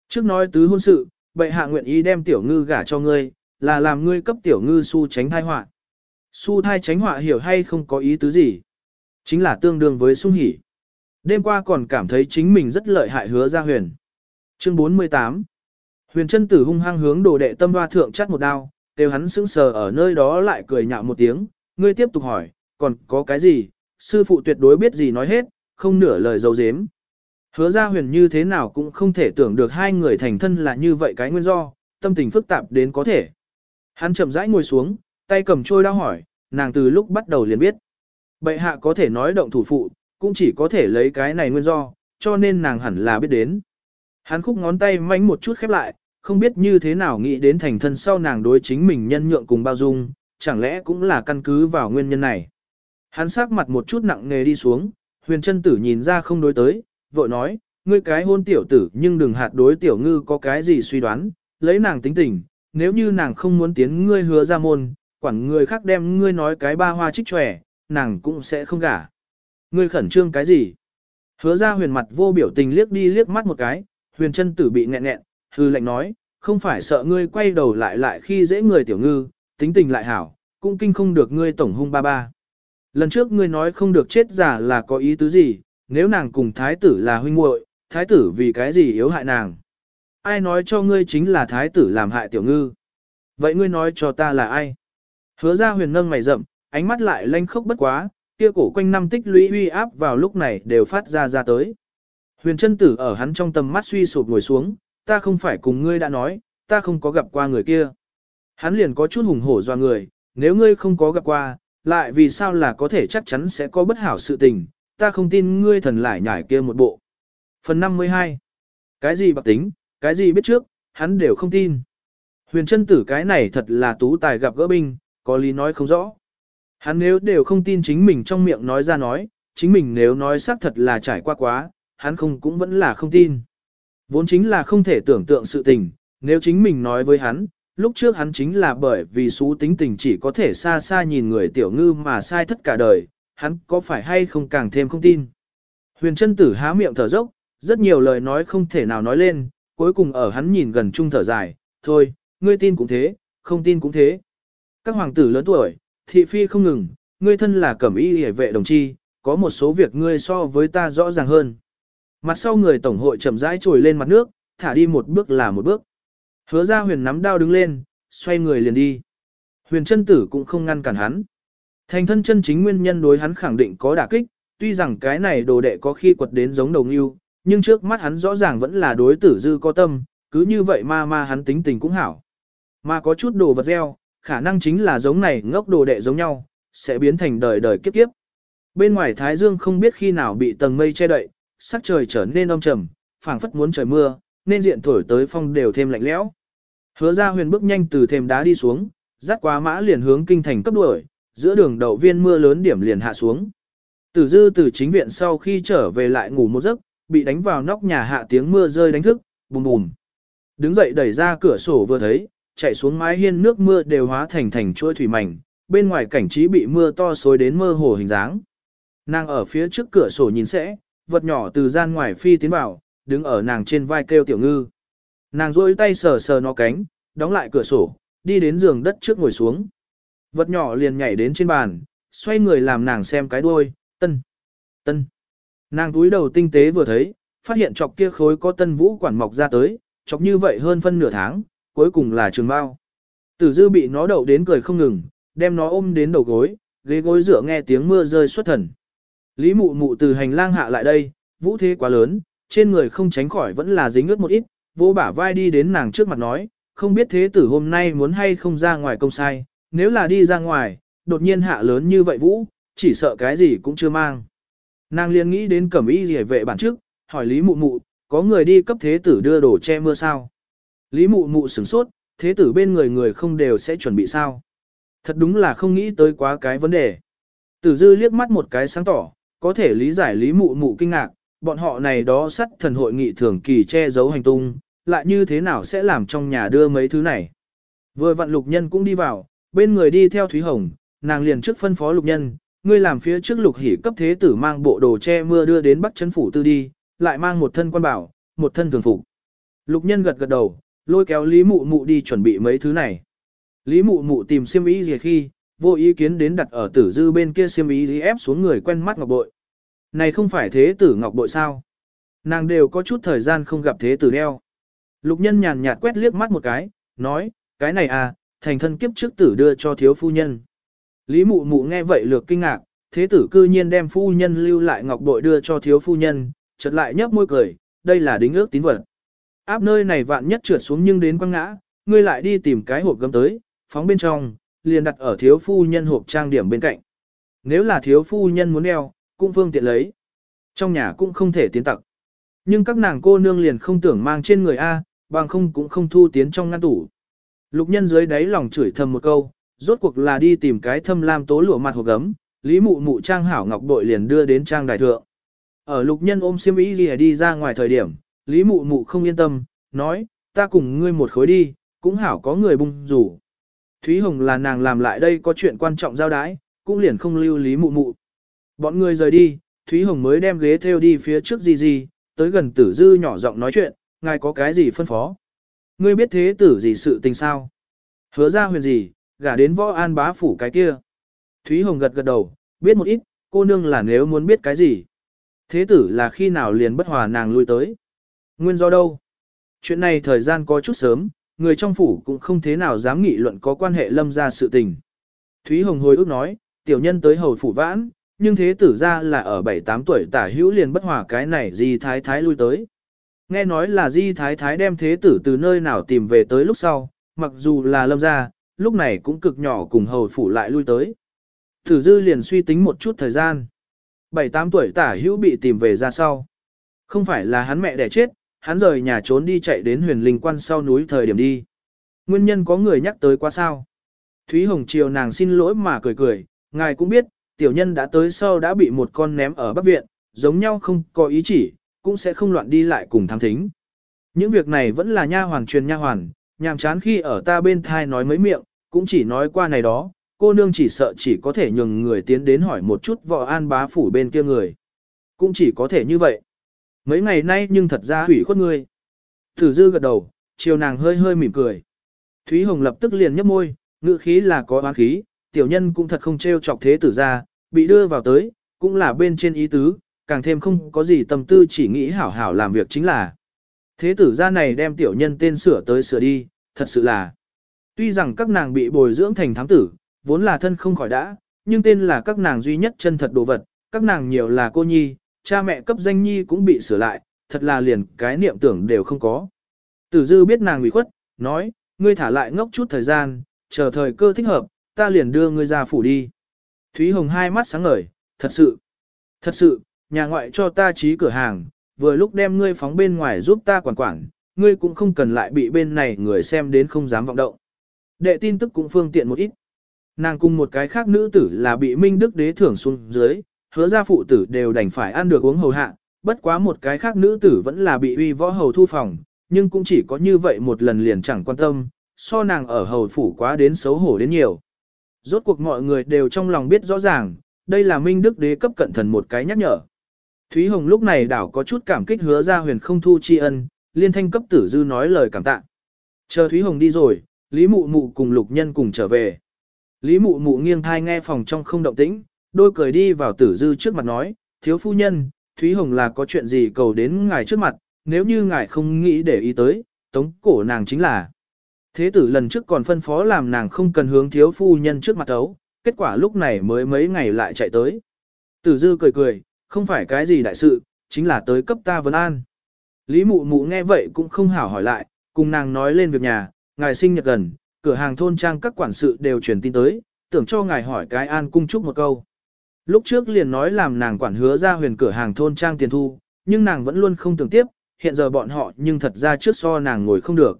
Trước nói tứ hôn sự, bệ hạ nguyện ý đem tiểu ngư gả cho ngươi, là làm ngươi cấp tiểu ngư su tránh thai họa. Su thai tránh họa hiểu hay không có ý tứ gì? Chính là tương đương với sung hỉ. Đêm qua còn cảm thấy chính mình rất lợi hại hứa ra huyền. Chương 48 Huyền chân tử hung hăng hướng đồ đệ tâm hoa thượng chắt một đao, kêu hắn sững sờ ở nơi đó lại cười nhạo một tiếng, ngươi tiếp tục hỏi, còn có cái gì, sư phụ tuyệt đối biết gì nói hết, không nửa lời dấu dếm. Hứa ra huyền như thế nào cũng không thể tưởng được hai người thành thân là như vậy cái nguyên do, tâm tình phức tạp đến có thể. Hắn chậm rãi ngồi xuống, tay cầm trôi đao hỏi, nàng từ lúc bắt đầu liền biết. Bệ hạ có thể nói động thủ phụ, cũng chỉ có thể lấy cái này nguyên do, cho nên nàng hẳn là biết đến. Hắn khúc ngón tay mánh một chút khép lại, không biết như thế nào nghĩ đến thành thân sau nàng đối chính mình nhân nhượng cùng bao dung, chẳng lẽ cũng là căn cứ vào nguyên nhân này. Hắn sắc mặt một chút nặng nề đi xuống, huyền chân tử nhìn ra không đối tới, vội nói, ngươi cái hôn tiểu tử nhưng đừng hạt đối tiểu ngư có cái gì suy đoán, lấy nàng tính tình, nếu như nàng không muốn tiến ngươi hứa ra môn, quản người khác đem ngươi nói cái ba hoa trích tròe, nàng cũng sẽ không gả. Ngươi khẩn trương cái gì? Hứa ra huyền mặt vô biểu tình liếc đi liếc mắt một cái, huyền chân tử bị nghẹn nghẹn, hư lệnh nói, không phải sợ ngươi quay đầu lại lại khi dễ người tiểu ngư, tính tình lại hảo, cũng kinh không được ngươi tổng hung ba ba. Lần trước ngươi nói không được chết giả là có ý tứ gì, nếu nàng cùng thái tử là huynh muội, thái tử vì cái gì yếu hại nàng. Ai nói cho ngươi chính là thái tử làm hại tiểu ngư. Vậy ngươi nói cho ta là ai? Hứa ra huyền nâng mày rậm, ánh mắt lại lanh khốc bất quá, kia cổ quanh năm tích lũy uy áp vào lúc này đều phát ra ra tới. Huyền chân tử ở hắn trong tầm mắt suy sụp ngồi xuống, ta không phải cùng ngươi đã nói, ta không có gặp qua người kia. Hắn liền có chút hùng hổ do người, nếu ngươi không có gặp qua, lại vì sao là có thể chắc chắn sẽ có bất hảo sự tình, ta không tin ngươi thần lại nhảy kia một bộ. Phần 52 Cái gì bạc tính, cái gì biết trước, hắn đều không tin. Huyền chân tử cái này thật là tú tài gặp gỡ binh, có lý nói không rõ. Hắn nếu đều không tin chính mình trong miệng nói ra nói, chính mình nếu nói xác thật là trải qua quá, hắn không cũng vẫn là không tin. Vốn chính là không thể tưởng tượng sự tình, nếu chính mình nói với hắn, lúc trước hắn chính là bởi vì xú tính tình chỉ có thể xa xa nhìn người tiểu ngư mà sai thất cả đời, hắn có phải hay không càng thêm không tin. Huyền chân tử há miệng thở dốc, rất nhiều lời nói không thể nào nói lên, cuối cùng ở hắn nhìn gần chung thở dài, thôi, ngươi tin cũng thế, không tin cũng thế. Các hoàng tử lớn tuổi, thị phi không ngừng, ngươi thân là cẩm y hề vệ đồng chi, có một số việc ngươi so với ta rõ ràng hơn. Mặt sau người tổng hội chậm rãi trồi lên mặt nước, thả đi một bước là một bước. Hứa ra huyền nắm đao đứng lên, xoay người liền đi. Huyền chân tử cũng không ngăn cản hắn. Thành thân chân chính nguyên nhân đối hắn khẳng định có đả kích, tuy rằng cái này đồ đệ có khi quật đến giống đồng yêu, nhưng trước mắt hắn rõ ràng vẫn là đối tử dư có tâm, cứ như vậy ma ma hắn tính tình cũng hảo. Mà có chút đồ vật gieo, khả năng chính là giống này ngốc đồ đệ giống nhau, sẽ biến thành đời đời kiếp kiếp. Bên ngoài Thái Dương không biết khi nào bị tầng mây che đậy, sắc trời trở nên âm trầm, phảng phất muốn trời mưa, nên diện thổi tới phong đều thêm lạnh lẽo. Hứa ra huyền bước nhanh từ thềm đá đi xuống, dắt quá mã liền hướng kinh thành cấp đuổi, giữa đường đậu viên mưa lớn điểm liền hạ xuống. Tử dư từ chính viện sau khi trở về lại ngủ một giấc, bị đánh vào nóc nhà hạ tiếng mưa rơi đánh thức, bùm bùm. Đứng dậy đẩy ra cửa sổ vừa thấy, chạy xuống mái hiên nước mưa đều hóa thành thành chuỗi thủy mảnh, bên ngoài cảnh trí bị mưa to xối đến mơ hồ hình dáng. Nàng ở phía trước cửa sổ nhìn sẽ, vật nhỏ từ gian ngoài phi tiến vào, đứng ở nàng trên vai kêu tiểu ngư. Nàng rôi tay sờ sờ nó cánh, đóng lại cửa sổ, đi đến giường đất trước ngồi xuống. Vật nhỏ liền nhảy đến trên bàn, xoay người làm nàng xem cái đuôi, tân, tân. Nàng túi đầu tinh tế vừa thấy, phát hiện chọc kia khối có tân vũ quản mọc ra tới, chọc như vậy hơn phân nửa tháng, cuối cùng là trường bao. Tử dư bị nó đậu đến cười không ngừng, đem nó ôm đến đầu gối, ghế gối dựa nghe tiếng mưa rơi xuất thần. Lý mụ mụ từ hành lang hạ lại đây, vũ thế quá lớn, trên người không tránh khỏi vẫn là dính ướt một ít, vô bả vai đi đến nàng trước mặt nói, không biết thế tử hôm nay muốn hay không ra ngoài công sai, nếu là đi ra ngoài, đột nhiên hạ lớn như vậy vũ, chỉ sợ cái gì cũng chưa mang. Nàng liền nghĩ đến cẩm y rỉa vệ bản trước, hỏi Lý mụ mụ, có người đi cấp thế tử đưa đồ che mưa sao? Lý mụ mụ sửng sốt, thế tử bên người người không đều sẽ chuẩn bị sao? Thật đúng là không nghĩ tới quá cái vấn đề. Tử dư liếc mắt một cái sáng tỏ, có thể lý giải lý mụ mụ kinh ngạc, bọn họ này đó sắt thần hội nghị thường kỳ che giấu hành tung, lại như thế nào sẽ làm trong nhà đưa mấy thứ này. Vừa vặn lục nhân cũng đi vào, bên người đi theo Thúy Hồng, nàng liền trước phân phó lục nhân, ngươi làm phía trước lục hỉ cấp thế tử mang bộ đồ che mưa đưa đến Bắc Trấn Phủ Tư đi, lại mang một thân quan bảo, một thân thường phục. Lục nhân gật gật đầu, lôi kéo Lý Mụ Mụ đi chuẩn bị mấy thứ này. Lý Mụ Mụ tìm xiêm ý gì khi, vô ý kiến đến đặt ở tử dư bên kia xiêm ý ép xuống người quen mắt ngọc bội. Này không phải thế tử ngọc bội sao? Nàng đều có chút thời gian không gặp thế tử đeo. Lục nhân nhàn nhạt quét liếc mắt một cái, nói, cái này à, thành thân kiếp trước tử đưa cho thiếu phu nhân. Lý mụ mụ nghe vậy lược kinh ngạc, thế tử cư nhiên đem phu nhân lưu lại ngọc bội đưa cho thiếu phu nhân, chợt lại nhấp môi cười, đây là đính ước tín vật. Áp nơi này vạn nhất trượt xuống nhưng đến quăng ngã, ngươi lại đi tìm cái hộp gấm tới, phóng bên trong, liền đặt ở thiếu phu nhân hộp trang điểm bên cạnh. Nếu là thiếu phu nhân muốn đeo, cũng phương tiện lấy. Trong nhà cũng không thể tiến tặc. Nhưng các nàng cô nương liền không tưởng mang trên người A, bằng không cũng không thu tiến trong ngăn tủ. Lục nhân dưới đáy lòng chửi thầm một câu, rốt cuộc là đi tìm cái thâm lam tố lụa mặt hộp gấm, lý mụ mụ trang hảo ngọc bội liền đưa đến trang đài thượng. Ở lục nhân ôm xiêm y lìa đi ra ngoài thời điểm, lý mụ mụ không yên tâm, nói, ta cùng ngươi một khối đi, cũng hảo có người bung rủ. Thúy Hồng là nàng làm lại đây có chuyện quan trọng giao đái, cũng liền không lưu lý mụ mụ. Bọn người rời đi, Thúy Hồng mới đem ghế theo đi phía trước gì gì, tới gần tử dư nhỏ giọng nói chuyện, ngài có cái gì phân phó. Ngươi biết thế tử gì sự tình sao? Hứa ra huyền gì, gả đến võ an bá phủ cái kia. Thúy Hồng gật gật đầu, biết một ít, cô nương là nếu muốn biết cái gì. Thế tử là khi nào liền bất hòa nàng lui tới. Nguyên do đâu? Chuyện này thời gian có chút sớm, người trong phủ cũng không thế nào dám nghị luận có quan hệ lâm ra sự tình. Thúy Hồng hồi ước nói, tiểu nhân tới hầu phủ vãn, nhưng thế tử ra là ở 7-8 tuổi tả hữu liền bất hòa cái này di thái thái lui tới. Nghe nói là di thái thái đem thế tử từ nơi nào tìm về tới lúc sau, mặc dù là lâm ra, lúc này cũng cực nhỏ cùng hầu phủ lại lui tới. Tử dư liền suy tính một chút thời gian. 7-8 tuổi tả hữu bị tìm về ra sau. Không phải là hắn mẹ đẻ chết, hắn rời nhà trốn đi chạy đến huyền linh quan sau núi thời điểm đi. Nguyên nhân có người nhắc tới quá sao. Thúy Hồng triều nàng xin lỗi mà cười cười, ngài cũng biết, tiểu nhân đã tới sau đã bị một con ném ở bắc viện, giống nhau không có ý chỉ, cũng sẽ không loạn đi lại cùng tham thính. Những việc này vẫn là nha hoàn truyền nha hoàn, nhàm chán khi ở ta bên thai nói mấy miệng, cũng chỉ nói qua này đó, cô nương chỉ sợ chỉ có thể nhường người tiến đến hỏi một chút vợ an bá phủ bên kia người. Cũng chỉ có thể như vậy. Mấy ngày nay nhưng thật ra hủy khuất ngươi. Thử dư gật đầu, chiều nàng hơi hơi mỉm cười. Thúy Hồng lập tức liền nhấp môi, ngữ khí là có oán khí, tiểu nhân cũng thật không trêu chọc thế tử ra, bị đưa vào tới, cũng là bên trên ý tứ, càng thêm không có gì tâm tư chỉ nghĩ hảo hảo làm việc chính là. Thế tử ra này đem tiểu nhân tên sửa tới sửa đi, thật sự là. Tuy rằng các nàng bị bồi dưỡng thành thám tử, vốn là thân không khỏi đã, nhưng tên là các nàng duy nhất chân thật đồ vật, các nàng nhiều là cô nhi, cha mẹ cấp danh nhi cũng bị sửa lại, thật là liền cái niệm tưởng đều không có. Tử dư biết nàng bị khuất, nói, ngươi thả lại ngốc chút thời gian, chờ thời cơ thích hợp, ta liền đưa ngươi ra phủ đi. Thúy Hồng hai mắt sáng ngời, thật sự, thật sự, nhà ngoại cho ta trí cửa hàng, vừa lúc đem ngươi phóng bên ngoài giúp ta quản quản, ngươi cũng không cần lại bị bên này người xem đến không dám vọng động. Đệ tin tức cũng phương tiện một ít. Nàng cùng một cái khác nữ tử là bị Minh Đức Đế thưởng xuống dưới, hứa ra phụ tử đều đành phải ăn được uống hầu hạ, bất quá một cái khác nữ tử vẫn là bị uy võ hầu thu phòng, nhưng cũng chỉ có như vậy một lần liền chẳng quan tâm, so nàng ở hầu phủ quá đến xấu hổ đến nhiều. Rốt cuộc mọi người đều trong lòng biết rõ ràng, đây là Minh Đức Đế cấp cận thần một cái nhắc nhở. Thúy Hồng lúc này đảo có chút cảm kích hứa ra huyền không thu tri ân, liên thanh cấp tử dư nói lời cảm tạ. Chờ Thúy Hồng đi rồi, Lý Mụ Mụ cùng Lục Nhân cùng trở về. Lý Mụ Mụ nghiêng thai nghe phòng trong không động tĩnh, đôi cười đi vào tử dư trước mặt nói, thiếu phu nhân, Thúy Hồng là có chuyện gì cầu đến ngài trước mặt, nếu như ngài không nghĩ để ý tới, tống cổ nàng chính là. Thế tử lần trước còn phân phó làm nàng không cần hướng thiếu phu nhân trước mặt ấu, kết quả lúc này mới mấy ngày lại chạy tới. Tử dư cười cười, không phải cái gì đại sự, chính là tới cấp ta vấn an. Lý mụ mụ nghe vậy cũng không hảo hỏi lại, cùng nàng nói lên việc nhà, ngài sinh nhật gần, cửa hàng thôn trang các quản sự đều truyền tin tới, tưởng cho ngài hỏi cái an cung chúc một câu. Lúc trước liền nói làm nàng quản hứa ra huyền cửa hàng thôn trang tiền thu, nhưng nàng vẫn luôn không tưởng tiếp, hiện giờ bọn họ nhưng thật ra trước so nàng ngồi không được.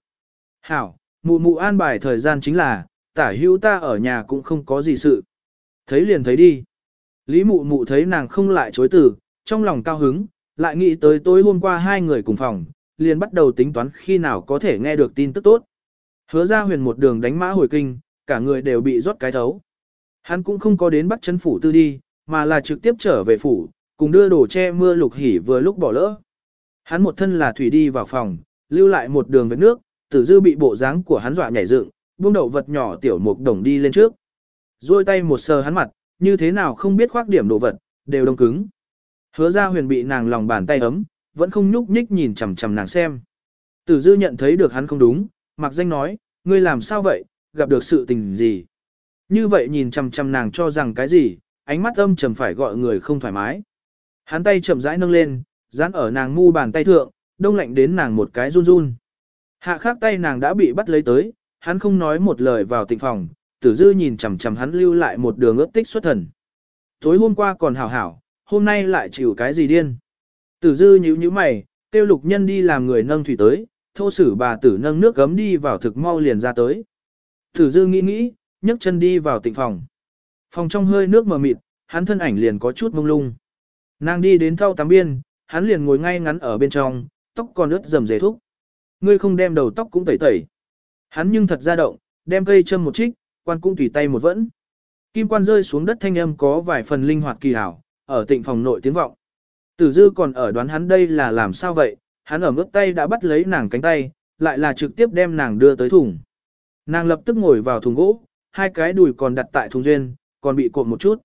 Hảo, mụ mụ an bài thời gian chính là, tả hữu ta ở nhà cũng không có gì sự. Thấy liền thấy đi. Lý mụ mụ thấy nàng không lại chối từ, trong lòng cao hứng, lại nghĩ tới tối hôm qua hai người cùng phòng, liền bắt đầu tính toán khi nào có thể nghe được tin tức tốt. Hứa ra huyền một đường đánh mã hồi kinh, cả người đều bị rót cái thấu. Hắn cũng không có đến bắt chân phủ tư đi, mà là trực tiếp trở về phủ, cùng đưa đồ che mưa lục hỉ vừa lúc bỏ lỡ. Hắn một thân là thủy đi vào phòng, lưu lại một đường vết nước, tử dư bị bộ dáng của hắn dọa nhảy dựng, buông đầu vật nhỏ tiểu mục đồng đi lên trước. Rồi tay một sờ hắn mặt, như thế nào không biết khoác điểm đồ vật, đều đông cứng. Hứa ra huyền bị nàng lòng bàn tay ấm, vẫn không nhúc nhích nhìn chằm chằm nàng xem. Tử dư nhận thấy được hắn không đúng, mặc danh nói, ngươi làm sao vậy, gặp được sự tình gì. Như vậy nhìn chằm chằm nàng cho rằng cái gì, ánh mắt âm trầm phải gọi người không thoải mái. Hắn tay chậm rãi nâng lên, dán ở nàng mu bàn tay thượng, đông lạnh đến nàng một cái run run. Hạ khác tay nàng đã bị bắt lấy tới, hắn không nói một lời vào tịnh phòng, tử dư nhìn chằm chằm hắn lưu lại một đường ướt tích xuất thần. Tối hôm qua còn hảo hảo, hôm nay lại chịu cái gì điên. Tử dư nhíu nhíu mày, tiêu lục nhân đi làm người nâng thủy tới, thô sử bà tử nâng nước gấm đi vào thực mau liền ra tới. Tử dư nghĩ nghĩ, nhấc chân đi vào tịnh phòng. Phòng trong hơi nước mờ mịt, hắn thân ảnh liền có chút mông lung. Nàng đi đến thau tắm biên, hắn liền ngồi ngay ngắn ở bên trong, tóc còn ướt dầm dề thúc. Ngươi không đem đầu tóc cũng tẩy tẩy. Hắn nhưng thật ra động, đem cây châm một trích, quan cũng tùy tay một vẫn. Kim quan rơi xuống đất thanh âm có vài phần linh hoạt kỳ hảo, ở tịnh phòng nội tiếng vọng. Tử dư còn ở đoán hắn đây là làm sao vậy, hắn ở ngước tay đã bắt lấy nàng cánh tay, lại là trực tiếp đem nàng đưa tới thùng. Nàng lập tức ngồi vào thùng gỗ, hai cái đùi còn đặt tại thùng duyên, còn bị cộm một chút.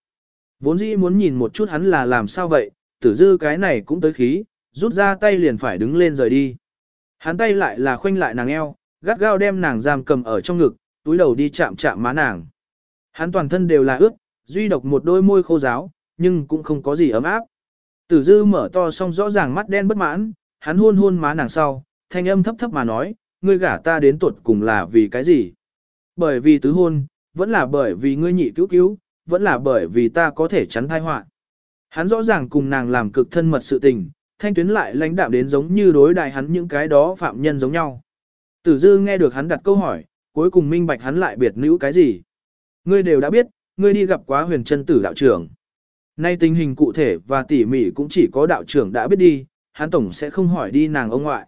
Vốn dĩ muốn nhìn một chút hắn là làm sao vậy, tử dư cái này cũng tới khí, rút ra tay liền phải đứng lên rời đi. Hắn tay lại là khoanh lại nàng eo, gắt gao đem nàng giam cầm ở trong ngực, túi đầu đi chạm chạm má nàng. Hắn toàn thân đều là ướt, duy độc một đôi môi khô ráo, nhưng cũng không có gì ấm áp. Tử dư mở to xong rõ ràng mắt đen bất mãn, hắn hôn hôn má nàng sau, thanh âm thấp thấp mà nói, ngươi gả ta đến tuột cùng là vì cái gì? Bởi vì tứ hôn, vẫn là bởi vì ngươi nhị cứu cứu, vẫn là bởi vì ta có thể chắn thai họa. Hắn rõ ràng cùng nàng làm cực thân mật sự tình, thanh tuyến lại lãnh đạm đến giống như đối đại hắn những cái đó phạm nhân giống nhau. Tử dư nghe được hắn đặt câu hỏi, cuối cùng minh bạch hắn lại biệt nữ cái gì. Ngươi đều đã biết, ngươi đi gặp quá huyền chân tử đạo trưởng. Nay tình hình cụ thể và tỉ mỉ cũng chỉ có đạo trưởng đã biết đi, hắn tổng sẽ không hỏi đi nàng ông ngoại.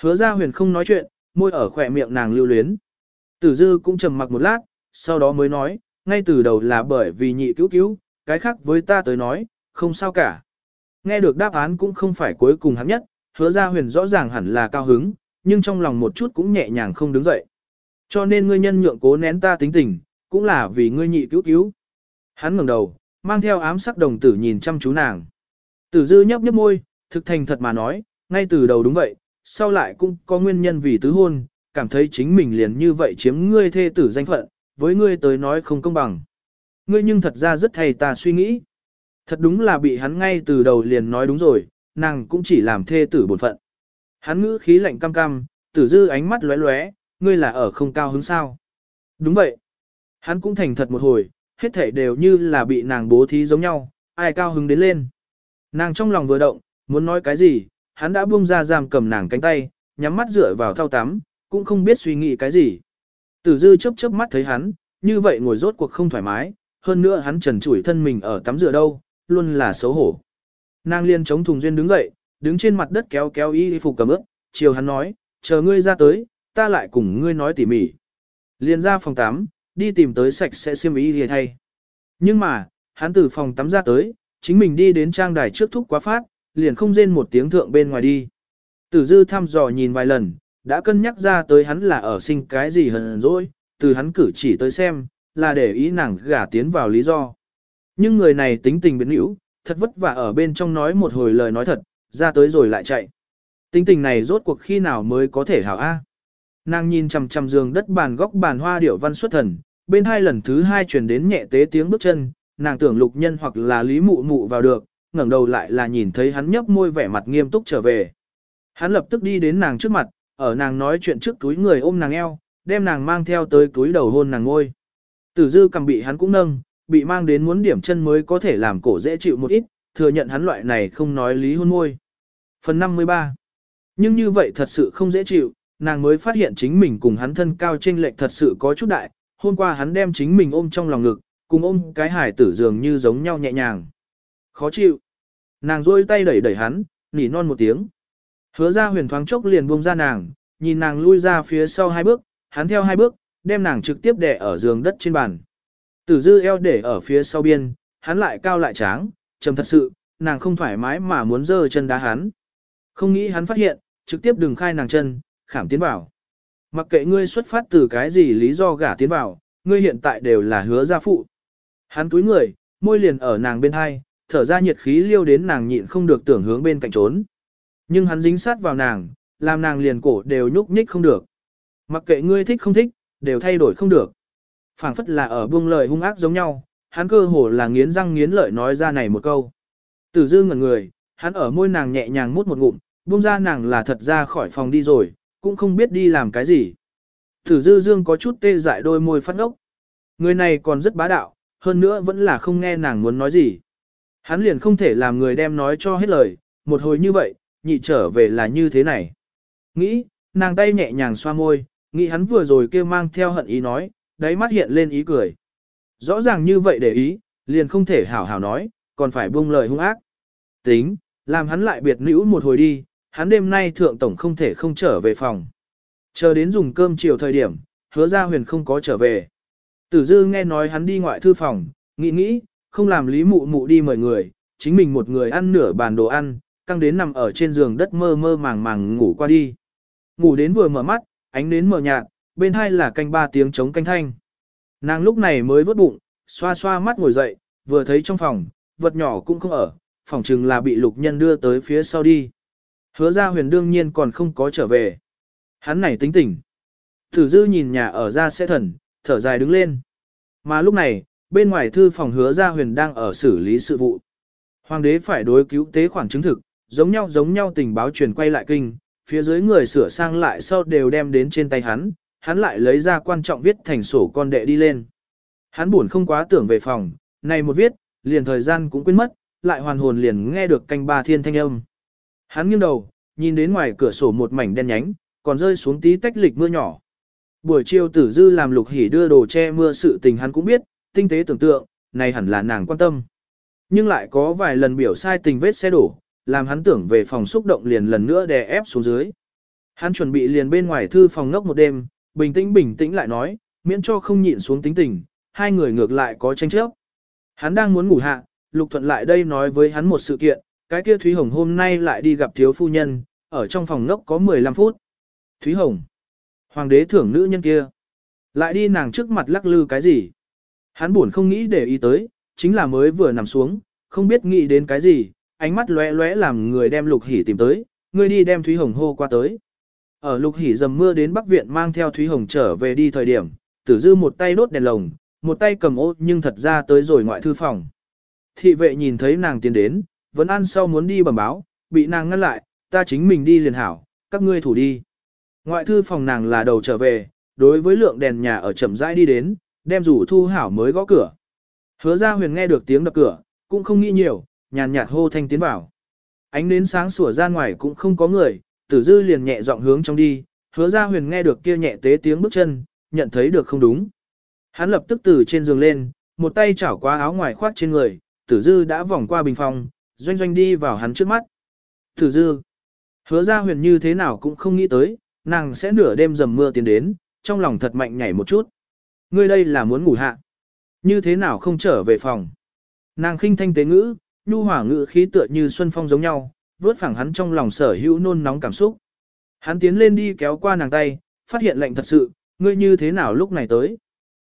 Hứa ra huyền không nói chuyện, môi ở khỏe miệng nàng lưu luyến. Tử dư cũng trầm mặc một lát, sau đó mới nói, ngay từ đầu là bởi vì nhị cứu cứu, cái khác với ta tới nói, không sao cả. Nghe được đáp án cũng không phải cuối cùng hắn nhất, hứa ra huyền rõ ràng hẳn là cao hứng, nhưng trong lòng một chút cũng nhẹ nhàng không đứng dậy. Cho nên ngươi nhân nhượng cố nén ta tính tình, cũng là vì ngươi nhị cứu cứu. Hắn ngẩng đầu, mang theo ám sắc đồng tử nhìn chăm chú nàng. Tử dư nhấp nhấp môi, thực thành thật mà nói, ngay từ đầu đúng vậy, sau lại cũng có nguyên nhân vì tứ hôn, cảm thấy chính mình liền như vậy chiếm ngươi thê tử danh phận, với ngươi tới nói không công bằng. Ngươi nhưng thật ra rất thay ta suy nghĩ. Thật đúng là bị hắn ngay từ đầu liền nói đúng rồi, nàng cũng chỉ làm thê tử bổn phận. Hắn ngữ khí lạnh cam cam, tử dư ánh mắt lóe lóe, ngươi là ở không cao hứng sao. Đúng vậy. Hắn cũng thành thật một hồi, hết thảy đều như là bị nàng bố thí giống nhau, ai cao hứng đến lên. Nàng trong lòng vừa động, muốn nói cái gì, hắn đã buông ra giam cầm nàng cánh tay, nhắm mắt dựa vào thao tắm, cũng không biết suy nghĩ cái gì. Tử dư chớp chớp mắt thấy hắn, như vậy ngồi rốt cuộc không thoải mái, hơn nữa hắn trần trụi thân mình ở tắm rửa đâu, luôn là xấu hổ. Nàng liên chống thùng duyên đứng dậy, đứng trên mặt đất kéo kéo y phục cầm ướt, chiều hắn nói, chờ ngươi ra tới, ta lại cùng ngươi nói tỉ mỉ. Liên ra phòng tắm, đi tìm tới sạch sẽ xiêm y thì thay. Nhưng mà, hắn từ phòng tắm ra tới, chính mình đi đến trang đài trước thúc quá phát, liền không rên một tiếng thượng bên ngoài đi. Tử dư thăm dò nhìn vài lần, đã cân nhắc ra tới hắn là ở sinh cái gì hờn dỗi, từ hắn cử chỉ tới xem, là để ý nàng gả tiến vào lý do. Nhưng người này tính tình biến hữu, thật vất vả ở bên trong nói một hồi lời nói thật, ra tới rồi lại chạy. Tính tình này rốt cuộc khi nào mới có thể hảo A. Nàng nhìn chằm chằm giường đất bàn góc bàn hoa điệu văn xuất thần, bên hai lần thứ hai truyền đến nhẹ tế tiếng bước chân, nàng tưởng lục nhân hoặc là lý mụ mụ vào được, ngẩng đầu lại là nhìn thấy hắn nhấp môi vẻ mặt nghiêm túc trở về. Hắn lập tức đi đến nàng trước mặt, ở nàng nói chuyện trước túi người ôm nàng eo, đem nàng mang theo tới túi đầu hôn nàng ngôi. Tử dư cầm bị hắn cũng nâng, bị mang đến muốn điểm chân mới có thể làm cổ dễ chịu một ít, thừa nhận hắn loại này không nói lý hôn môi. Phần 53 Nhưng như vậy thật sự không dễ chịu, nàng mới phát hiện chính mình cùng hắn thân cao chênh lệch thật sự có chút đại, hôm qua hắn đem chính mình ôm trong lòng ngực, cùng ôm cái hải tử dường như giống nhau nhẹ nhàng. Khó chịu. Nàng rôi tay đẩy đẩy hắn, nỉ non một tiếng. Hứa ra huyền thoáng chốc liền buông ra nàng, nhìn nàng lui ra phía sau hai bước, hắn theo hai bước, đem nàng trực tiếp đè ở giường đất trên bàn. Tử dư eo để ở phía sau biên, hắn lại cao lại tráng, trầm thật sự, nàng không thoải mái mà muốn dơ chân đá hắn. Không nghĩ hắn phát hiện, trực tiếp đừng khai nàng chân, khảm tiến vào. Mặc kệ ngươi xuất phát từ cái gì lý do gả tiến vào, ngươi hiện tại đều là hứa gia phụ. Hắn túi người, môi liền ở nàng bên hai, thở ra nhiệt khí liêu đến nàng nhịn không được tưởng hướng bên cạnh trốn. Nhưng hắn dính sát vào nàng, làm nàng liền cổ đều nhúc nhích không được. Mặc kệ ngươi thích không thích, đều thay đổi không được. phảng phất là ở buông lời hung ác giống nhau, hắn cơ hồ là nghiến răng nghiến lợi nói ra này một câu. Tử dư ngẩn người, hắn ở môi nàng nhẹ nhàng mút một ngụm, buông ra nàng là thật ra khỏi phòng đi rồi, cũng không biết đi làm cái gì. Tử dư dương có chút tê dại đôi môi phát ngốc. Người này còn rất bá đạo, hơn nữa vẫn là không nghe nàng muốn nói gì. Hắn liền không thể làm người đem nói cho hết lời, một hồi như vậy, nhị trở về là như thế này. Nghĩ, nàng tay nhẹ nhàng xoa môi, nghĩ hắn vừa rồi kêu mang theo hận ý nói, đáy mắt hiện lên ý cười. Rõ ràng như vậy để ý, liền không thể hảo hảo nói, còn phải buông lời hung ác. Tính, làm hắn lại biệt nữ một hồi đi, hắn đêm nay thượng tổng không thể không trở về phòng. Chờ đến dùng cơm chiều thời điểm, hứa ra huyền không có trở về. Tử dư nghe nói hắn đi ngoại thư phòng, nghĩ nghĩ, không làm lý mụ mụ đi mời người, chính mình một người ăn nửa bàn đồ ăn, căng đến nằm ở trên giường đất mơ mơ màng màng ngủ qua đi. Ngủ đến vừa mở mắt, ánh đến mở nhạt, bên hai là canh ba tiếng chống canh thanh. Nàng lúc này mới vớt bụng, xoa xoa mắt ngồi dậy, vừa thấy trong phòng, vật nhỏ cũng không ở, phòng chừng là bị lục nhân đưa tới phía sau đi. Hứa ra huyền đương nhiên còn không có trở về. Hắn này tính tỉnh. Thử dư nhìn nhà ở ra sẽ thần, thở dài đứng lên. Mà lúc này, bên ngoài thư phòng hứa ra huyền đang ở xử lý sự vụ. Hoàng đế phải đối cứu tế khoản chứng thực, giống nhau giống nhau tình báo truyền quay lại kinh, phía dưới người sửa sang lại sau đều đem đến trên tay hắn, hắn lại lấy ra quan trọng viết thành sổ con đệ đi lên. Hắn buồn không quá tưởng về phòng, này một viết, liền thời gian cũng quên mất, lại hoàn hồn liền nghe được canh ba thiên thanh âm. Hắn nghiêng đầu, nhìn đến ngoài cửa sổ một mảnh đen nhánh, còn rơi xuống tí tách lịch mưa nhỏ. Buổi chiều tử dư làm lục hỉ đưa đồ che mưa sự tình hắn cũng biết, tinh tế tưởng tượng, này hẳn là nàng quan tâm. Nhưng lại có vài lần biểu sai tình vết xe đổ, làm hắn tưởng về phòng xúc động liền lần nữa đè ép xuống dưới. Hắn chuẩn bị liền bên ngoài thư phòng ngốc một đêm, bình tĩnh bình tĩnh lại nói, miễn cho không nhịn xuống tính tình, hai người ngược lại có tranh chấp. Hắn đang muốn ngủ hạ, Lục Thuận lại đây nói với hắn một sự kiện, cái kia Thúy Hồng hôm nay lại đi gặp thiếu phu nhân, ở trong phòng ngốc có 15 phút. Thúy Hồng, hoàng đế thưởng nữ nhân kia, lại đi nàng trước mặt lắc lư cái gì. Hắn buồn không nghĩ để ý tới, chính là mới vừa nằm xuống, không biết nghĩ đến cái gì, ánh mắt lóe lóe làm người đem Lục Hỷ tìm tới, người đi đem Thúy Hồng hô qua tới. Ở Lục Hỷ dầm mưa đến Bắc Viện mang theo Thúy Hồng trở về đi thời điểm, tử dư một tay đốt đèn lồng, một tay cầm ô nhưng thật ra tới rồi ngoại thư phòng. Thị vệ nhìn thấy nàng tiến đến, vẫn ăn sau muốn đi bẩm báo, bị nàng ngăn lại, ta chính mình đi liền hảo, các ngươi thủ đi. Ngoại thư phòng nàng là đầu trở về, đối với lượng đèn nhà ở chậm rãi đi đến, đem rủ thu hảo mới gõ cửa. Hứa ra huyền nghe được tiếng đập cửa, cũng không nghĩ nhiều, nhàn nhạt hô thanh tiến vào. Ánh đến sáng sủa ra ngoài cũng không có người, tử dư liền nhẹ giọng hướng trong đi, hứa ra huyền nghe được kia nhẹ tế tiếng bước chân, nhận thấy được không đúng. Hắn lập tức từ trên giường lên, một tay chảo qua áo ngoài khoác trên người, tử dư đã vòng qua bình phòng, doanh doanh đi vào hắn trước mắt. Tử dư, hứa ra huyền như thế nào cũng không nghĩ tới, nàng sẽ nửa đêm dầm mưa tiến đến, trong lòng thật mạnh nhảy một chút. Ngươi đây là muốn ngủ hạ. Như thế nào không trở về phòng. Nàng khinh thanh tế ngữ, nhu hỏa ngữ khí tựa như xuân phong giống nhau, vớt phẳng hắn trong lòng sở hữu nôn nóng cảm xúc. Hắn tiến lên đi kéo qua nàng tay, phát hiện lạnh thật sự, ngươi như thế nào lúc này tới.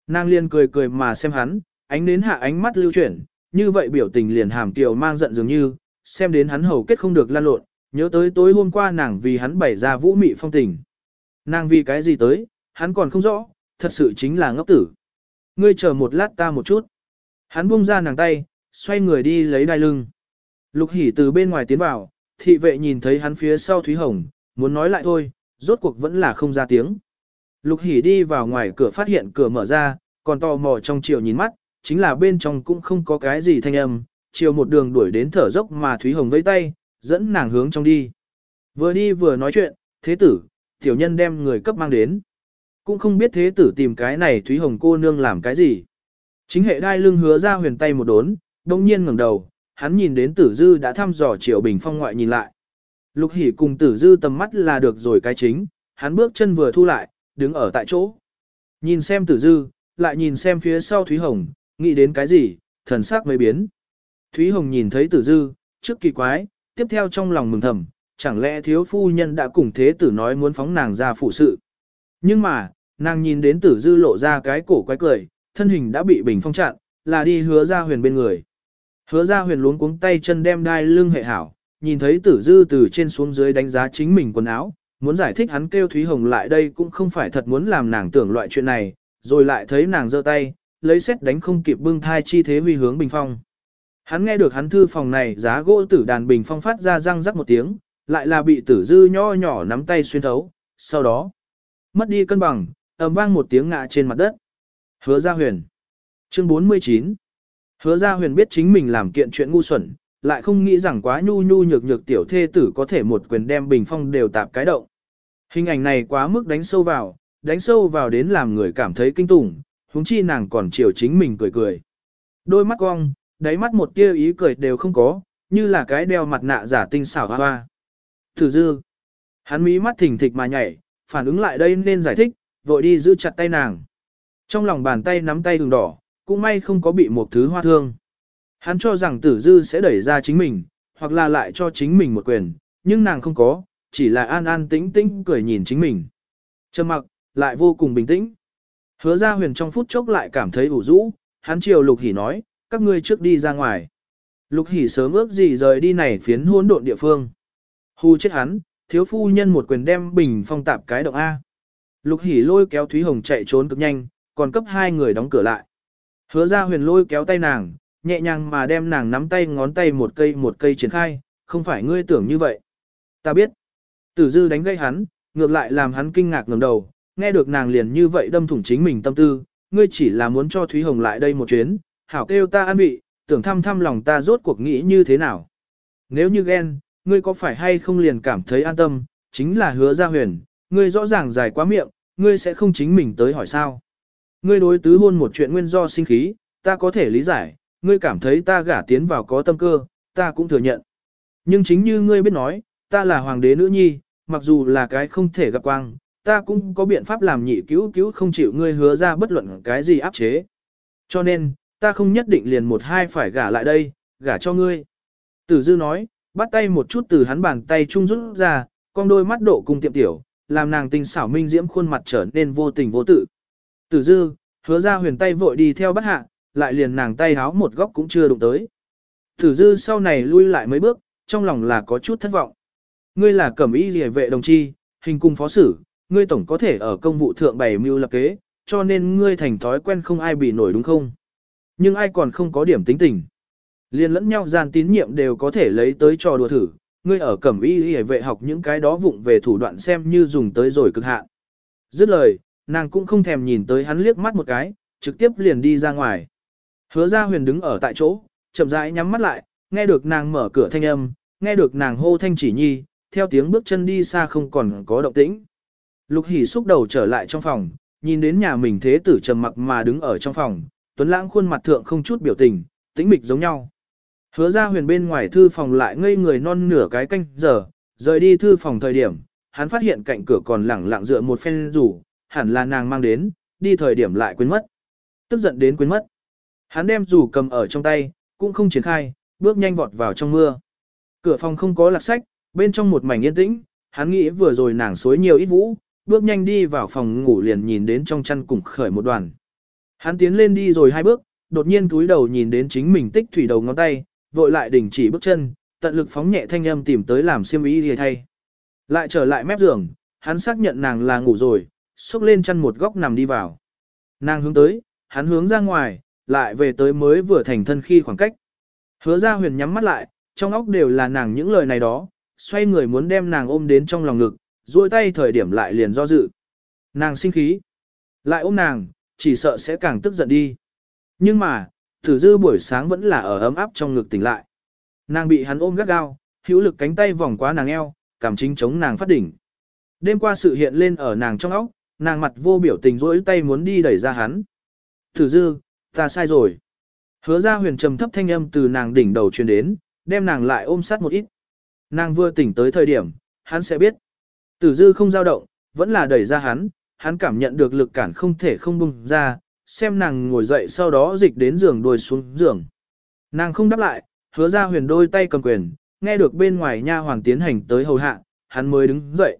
Nàng liền cười cười mà xem hắn, ánh đến hạ ánh mắt lưu chuyển, như vậy biểu tình liền hàm kiều mang giận dường như, xem đến hắn hầu kết không được lan lộn, nhớ tới tối hôm qua nàng vì hắn bày ra vũ mị phong tình. Nàng vì cái gì tới, hắn còn không rõ, thật sự chính là ngốc tử. Ngươi chờ một lát ta một chút. Hắn buông ra nàng tay, xoay người đi lấy đai lưng. Lục hỉ từ bên ngoài tiến vào, thị vệ nhìn thấy hắn phía sau Thúy Hồng, muốn nói lại thôi, rốt cuộc vẫn là không ra tiếng. Lục hỉ đi vào ngoài cửa phát hiện cửa mở ra, còn tò mò trong chiều nhìn mắt, chính là bên trong cũng không có cái gì thanh âm, chiều một đường đuổi đến thở dốc mà Thúy Hồng vẫy tay, dẫn nàng hướng trong đi. Vừa đi vừa nói chuyện, thế tử, tiểu nhân đem người cấp mang đến. Cũng không biết thế tử tìm cái này Thúy Hồng cô nương làm cái gì. Chính hệ đai lưng hứa ra huyền tay một đốn, đồng nhiên ngẩng đầu, hắn nhìn đến tử dư đã thăm dò triệu bình phong ngoại nhìn lại. Lục hỉ cùng tử dư tầm mắt là được rồi cái chính, hắn bước chân vừa thu lại, đứng ở tại chỗ. Nhìn xem tử dư, lại nhìn xem phía sau Thúy Hồng, nghĩ đến cái gì, thần sắc mới biến. Thúy Hồng nhìn thấy tử dư, trước kỳ quái, tiếp theo trong lòng mừng thầm, chẳng lẽ thiếu phu nhân đã cùng thế tử nói muốn phóng nàng ra phụ sự. Nhưng mà, nàng nhìn đến tử dư lộ ra cái cổ quái cười, thân hình đã bị bình phong chặn, là đi hứa ra huyền bên người. Hứa ra huyền luống cuống tay chân đem đai lưng hệ hảo, nhìn thấy tử dư từ trên xuống dưới đánh giá chính mình quần áo, muốn giải thích hắn kêu Thúy Hồng lại đây cũng không phải thật muốn làm nàng tưởng loại chuyện này, rồi lại thấy nàng giơ tay, lấy xét đánh không kịp bưng thai chi thế huy hướng bình phong. Hắn nghe được hắn thư phòng này giá gỗ tử đàn bình phong phát ra răng rắc một tiếng, lại là bị tử dư nho nhỏ nắm tay xuyên thấu, sau đó, mất đi cân bằng, ầm vang một tiếng ngã trên mặt đất. Hứa Gia Huyền. Chương 49. Hứa Gia Huyền biết chính mình làm kiện chuyện ngu xuẩn, lại không nghĩ rằng quá nhu nhu nhược nhược tiểu thê tử có thể một quyền đem bình phong đều tạp cái động. Hình ảnh này quá mức đánh sâu vào, đánh sâu vào đến làm người cảm thấy kinh tủng, huống chi nàng còn chiều chính mình cười cười. Đôi mắt cong, đáy mắt một tia ý cười đều không có, như là cái đeo mặt nạ giả tinh xảo hoa hoa. Thử dư. Hắn mí mắt thỉnh thịch mà nhảy, phản ứng lại đây nên giải thích, vội đi giữ chặt tay nàng. Trong lòng bàn tay nắm tay đường đỏ, cũng may không có bị một thứ hoa thương. Hắn cho rằng tử dư sẽ đẩy ra chính mình, hoặc là lại cho chính mình một quyền, nhưng nàng không có, chỉ là an an tĩnh tĩnh cười nhìn chính mình. Trầm mặc, lại vô cùng bình tĩnh. Hứa ra huyền trong phút chốc lại cảm thấy ủ rũ, hắn chiều lục hỉ nói, các ngươi trước đi ra ngoài. Lục hỉ sớm ước gì rời đi này phiến hỗn độn địa phương. Hù chết hắn, thiếu phu nhân một quyền đem bình phong tạp cái động A. Lục hỉ lôi kéo Thúy Hồng chạy trốn cực nhanh, còn cấp hai người đóng cửa lại. Hứa ra huyền lôi kéo tay nàng, nhẹ nhàng mà đem nàng nắm tay ngón tay một cây một cây triển khai, không phải ngươi tưởng như vậy. Ta biết. Tử dư đánh gây hắn, ngược lại làm hắn kinh ngạc ngẩng đầu, nghe được nàng liền như vậy đâm thủng chính mình tâm tư, ngươi chỉ là muốn cho Thúy Hồng lại đây một chuyến, hảo kêu ta an bị, tưởng thăm thăm lòng ta rốt cuộc nghĩ như thế nào. Nếu như ghen, ngươi có phải hay không liền cảm thấy an tâm, chính là hứa ra huyền, ngươi rõ ràng dài quá miệng, ngươi sẽ không chính mình tới hỏi sao. Ngươi đối tứ hôn một chuyện nguyên do sinh khí, ta có thể lý giải, ngươi cảm thấy ta gả tiến vào có tâm cơ, ta cũng thừa nhận. Nhưng chính như ngươi biết nói, ta là hoàng đế nữ nhi, mặc dù là cái không thể gặp quang, ta cũng có biện pháp làm nhị cứu cứu không chịu ngươi hứa ra bất luận cái gì áp chế. Cho nên, ta không nhất định liền một hai phải gả lại đây, gả cho ngươi. Tử dư nói, bắt tay một chút từ hắn bàn tay trung rút ra, con đôi mắt độ cùng tiệm tiểu, làm nàng tình xảo minh diễm khuôn mặt trở nên vô tình vô tự. Tử dư, hứa ra huyền tay vội đi theo bắt hạ, lại liền nàng tay háo một góc cũng chưa đụng tới. Tử dư sau này lui lại mấy bước, trong lòng là có chút thất vọng. Ngươi là cẩm y rìa vệ đồng chi, hình cung phó sử, ngươi tổng có thể ở công vụ thượng bày mưu lập kế, cho nên ngươi thành thói quen không ai bị nổi đúng không? Nhưng ai còn không có điểm tính tình. Liên lẫn nhau gian tín nhiệm đều có thể lấy tới trò đùa thử, ngươi ở cẩm y y vệ học những cái đó vụng về thủ đoạn xem như dùng tới rồi cực hạn. Dứt lời, nàng cũng không thèm nhìn tới hắn liếc mắt một cái, trực tiếp liền đi ra ngoài. Hứa ra huyền đứng ở tại chỗ, chậm rãi nhắm mắt lại, nghe được nàng mở cửa thanh âm, nghe được nàng hô thanh chỉ nhi, theo tiếng bước chân đi xa không còn có động tĩnh. Lục hỉ xúc đầu trở lại trong phòng, nhìn đến nhà mình thế tử trầm mặc mà đứng ở trong phòng, tuấn lãng khuôn mặt thượng không chút biểu tình, tĩnh mịch giống nhau. Hứa ra huyền bên ngoài thư phòng lại ngây người non nửa cái canh giờ, rời đi thư phòng thời điểm, hắn phát hiện cạnh cửa còn lẳng lặng dựa một phen rủ, hẳn là nàng mang đến, đi thời điểm lại quên mất. Tức giận đến quên mất. Hắn đem rủ cầm ở trong tay, cũng không triển khai, bước nhanh vọt vào trong mưa. Cửa phòng không có lạc sách, bên trong một mảnh yên tĩnh, hắn nghĩ vừa rồi nàng xối nhiều ít vũ, bước nhanh đi vào phòng ngủ liền nhìn đến trong chăn cùng khởi một đoàn. Hắn tiến lên đi rồi hai bước, đột nhiên túi đầu nhìn đến chính mình tích thủy đầu ngón tay, vội lại đình chỉ bước chân, tận lực phóng nhẹ thanh âm tìm tới làm xiêm y lìa thay. Lại trở lại mép giường, hắn xác nhận nàng là ngủ rồi, xúc lên chăn một góc nằm đi vào. Nàng hướng tới, hắn hướng ra ngoài, lại về tới mới vừa thành thân khi khoảng cách. Hứa ra huyền nhắm mắt lại, trong óc đều là nàng những lời này đó, xoay người muốn đem nàng ôm đến trong lòng ngực, duỗi tay thời điểm lại liền do dự. Nàng sinh khí, lại ôm nàng, chỉ sợ sẽ càng tức giận đi. Nhưng mà, Tử dư buổi sáng vẫn là ở ấm áp trong ngực tỉnh lại. Nàng bị hắn ôm gắt gao, hữu lực cánh tay vòng qua nàng eo, cảm chính chống nàng phát đỉnh. Đêm qua sự hiện lên ở nàng trong óc, nàng mặt vô biểu tình rỗi tay muốn đi đẩy ra hắn. Tử dư, ta sai rồi. Hứa ra huyền trầm thấp thanh âm từ nàng đỉnh đầu truyền đến, đem nàng lại ôm sát một ít. Nàng vừa tỉnh tới thời điểm, hắn sẽ biết. Tử dư không dao động, vẫn là đẩy ra hắn, hắn cảm nhận được lực cản không thể không bung ra, xem nàng ngồi dậy sau đó dịch đến giường đuôi xuống giường. Nàng không đáp lại, hứa ra huyền đôi tay cầm quyền, nghe được bên ngoài nha hoàng tiến hành tới hầu hạ, hắn mới đứng dậy.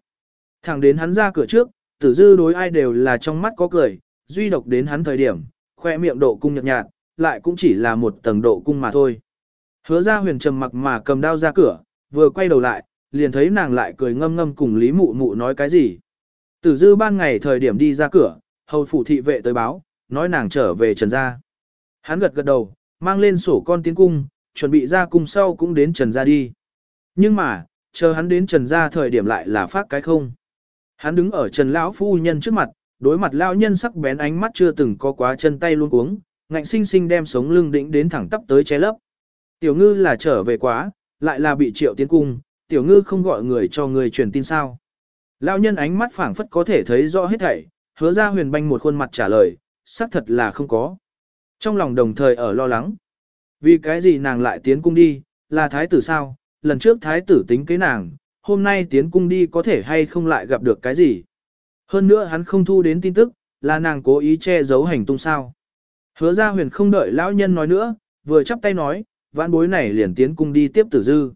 Thẳng đến hắn ra cửa trước, tử dư đối ai đều là trong mắt có cười, duy độc đến hắn thời điểm, khoe miệng độ cung nhợt nhạt, lại cũng chỉ là một tầng độ cung mà thôi. Hứa ra huyền trầm mặc mà cầm đao ra cửa, vừa quay đầu lại, liền thấy nàng lại cười ngâm ngâm cùng Lý Mụ Mụ nói cái gì. Tử dư ban ngày thời điểm đi ra cửa, hầu phủ thị vệ tới báo, nói nàng trở về Trần Gia. Hắn gật gật đầu, mang lên sổ con tiến cung, chuẩn bị ra cung sau cũng đến Trần Gia đi. Nhưng mà, chờ hắn đến Trần Gia thời điểm lại là phát cái không. Hắn đứng ở Trần lão phu nhân trước mặt, đối mặt lão nhân sắc bén ánh mắt chưa từng có quá chân tay luôn cuống, ngạnh sinh sinh đem sống lưng đỉnh đến thẳng tắp tới che lấp. Tiểu ngư là trở về quá, lại là bị triệu tiến cung, tiểu ngư không gọi người cho người truyền tin sao. Lão nhân ánh mắt phảng phất có thể thấy rõ hết thảy, hứa ra huyền banh một khuôn mặt trả lời, xác thật là không có. Trong lòng đồng thời ở lo lắng. Vì cái gì nàng lại tiến cung đi, là thái tử sao, lần trước thái tử tính kế nàng, hôm nay tiến cung đi có thể hay không lại gặp được cái gì. Hơn nữa hắn không thu đến tin tức, là nàng cố ý che giấu hành tung sao. Hứa ra huyền không đợi lão nhân nói nữa, vừa chắp tay nói, vãn bối này liền tiến cung đi tiếp tử dư.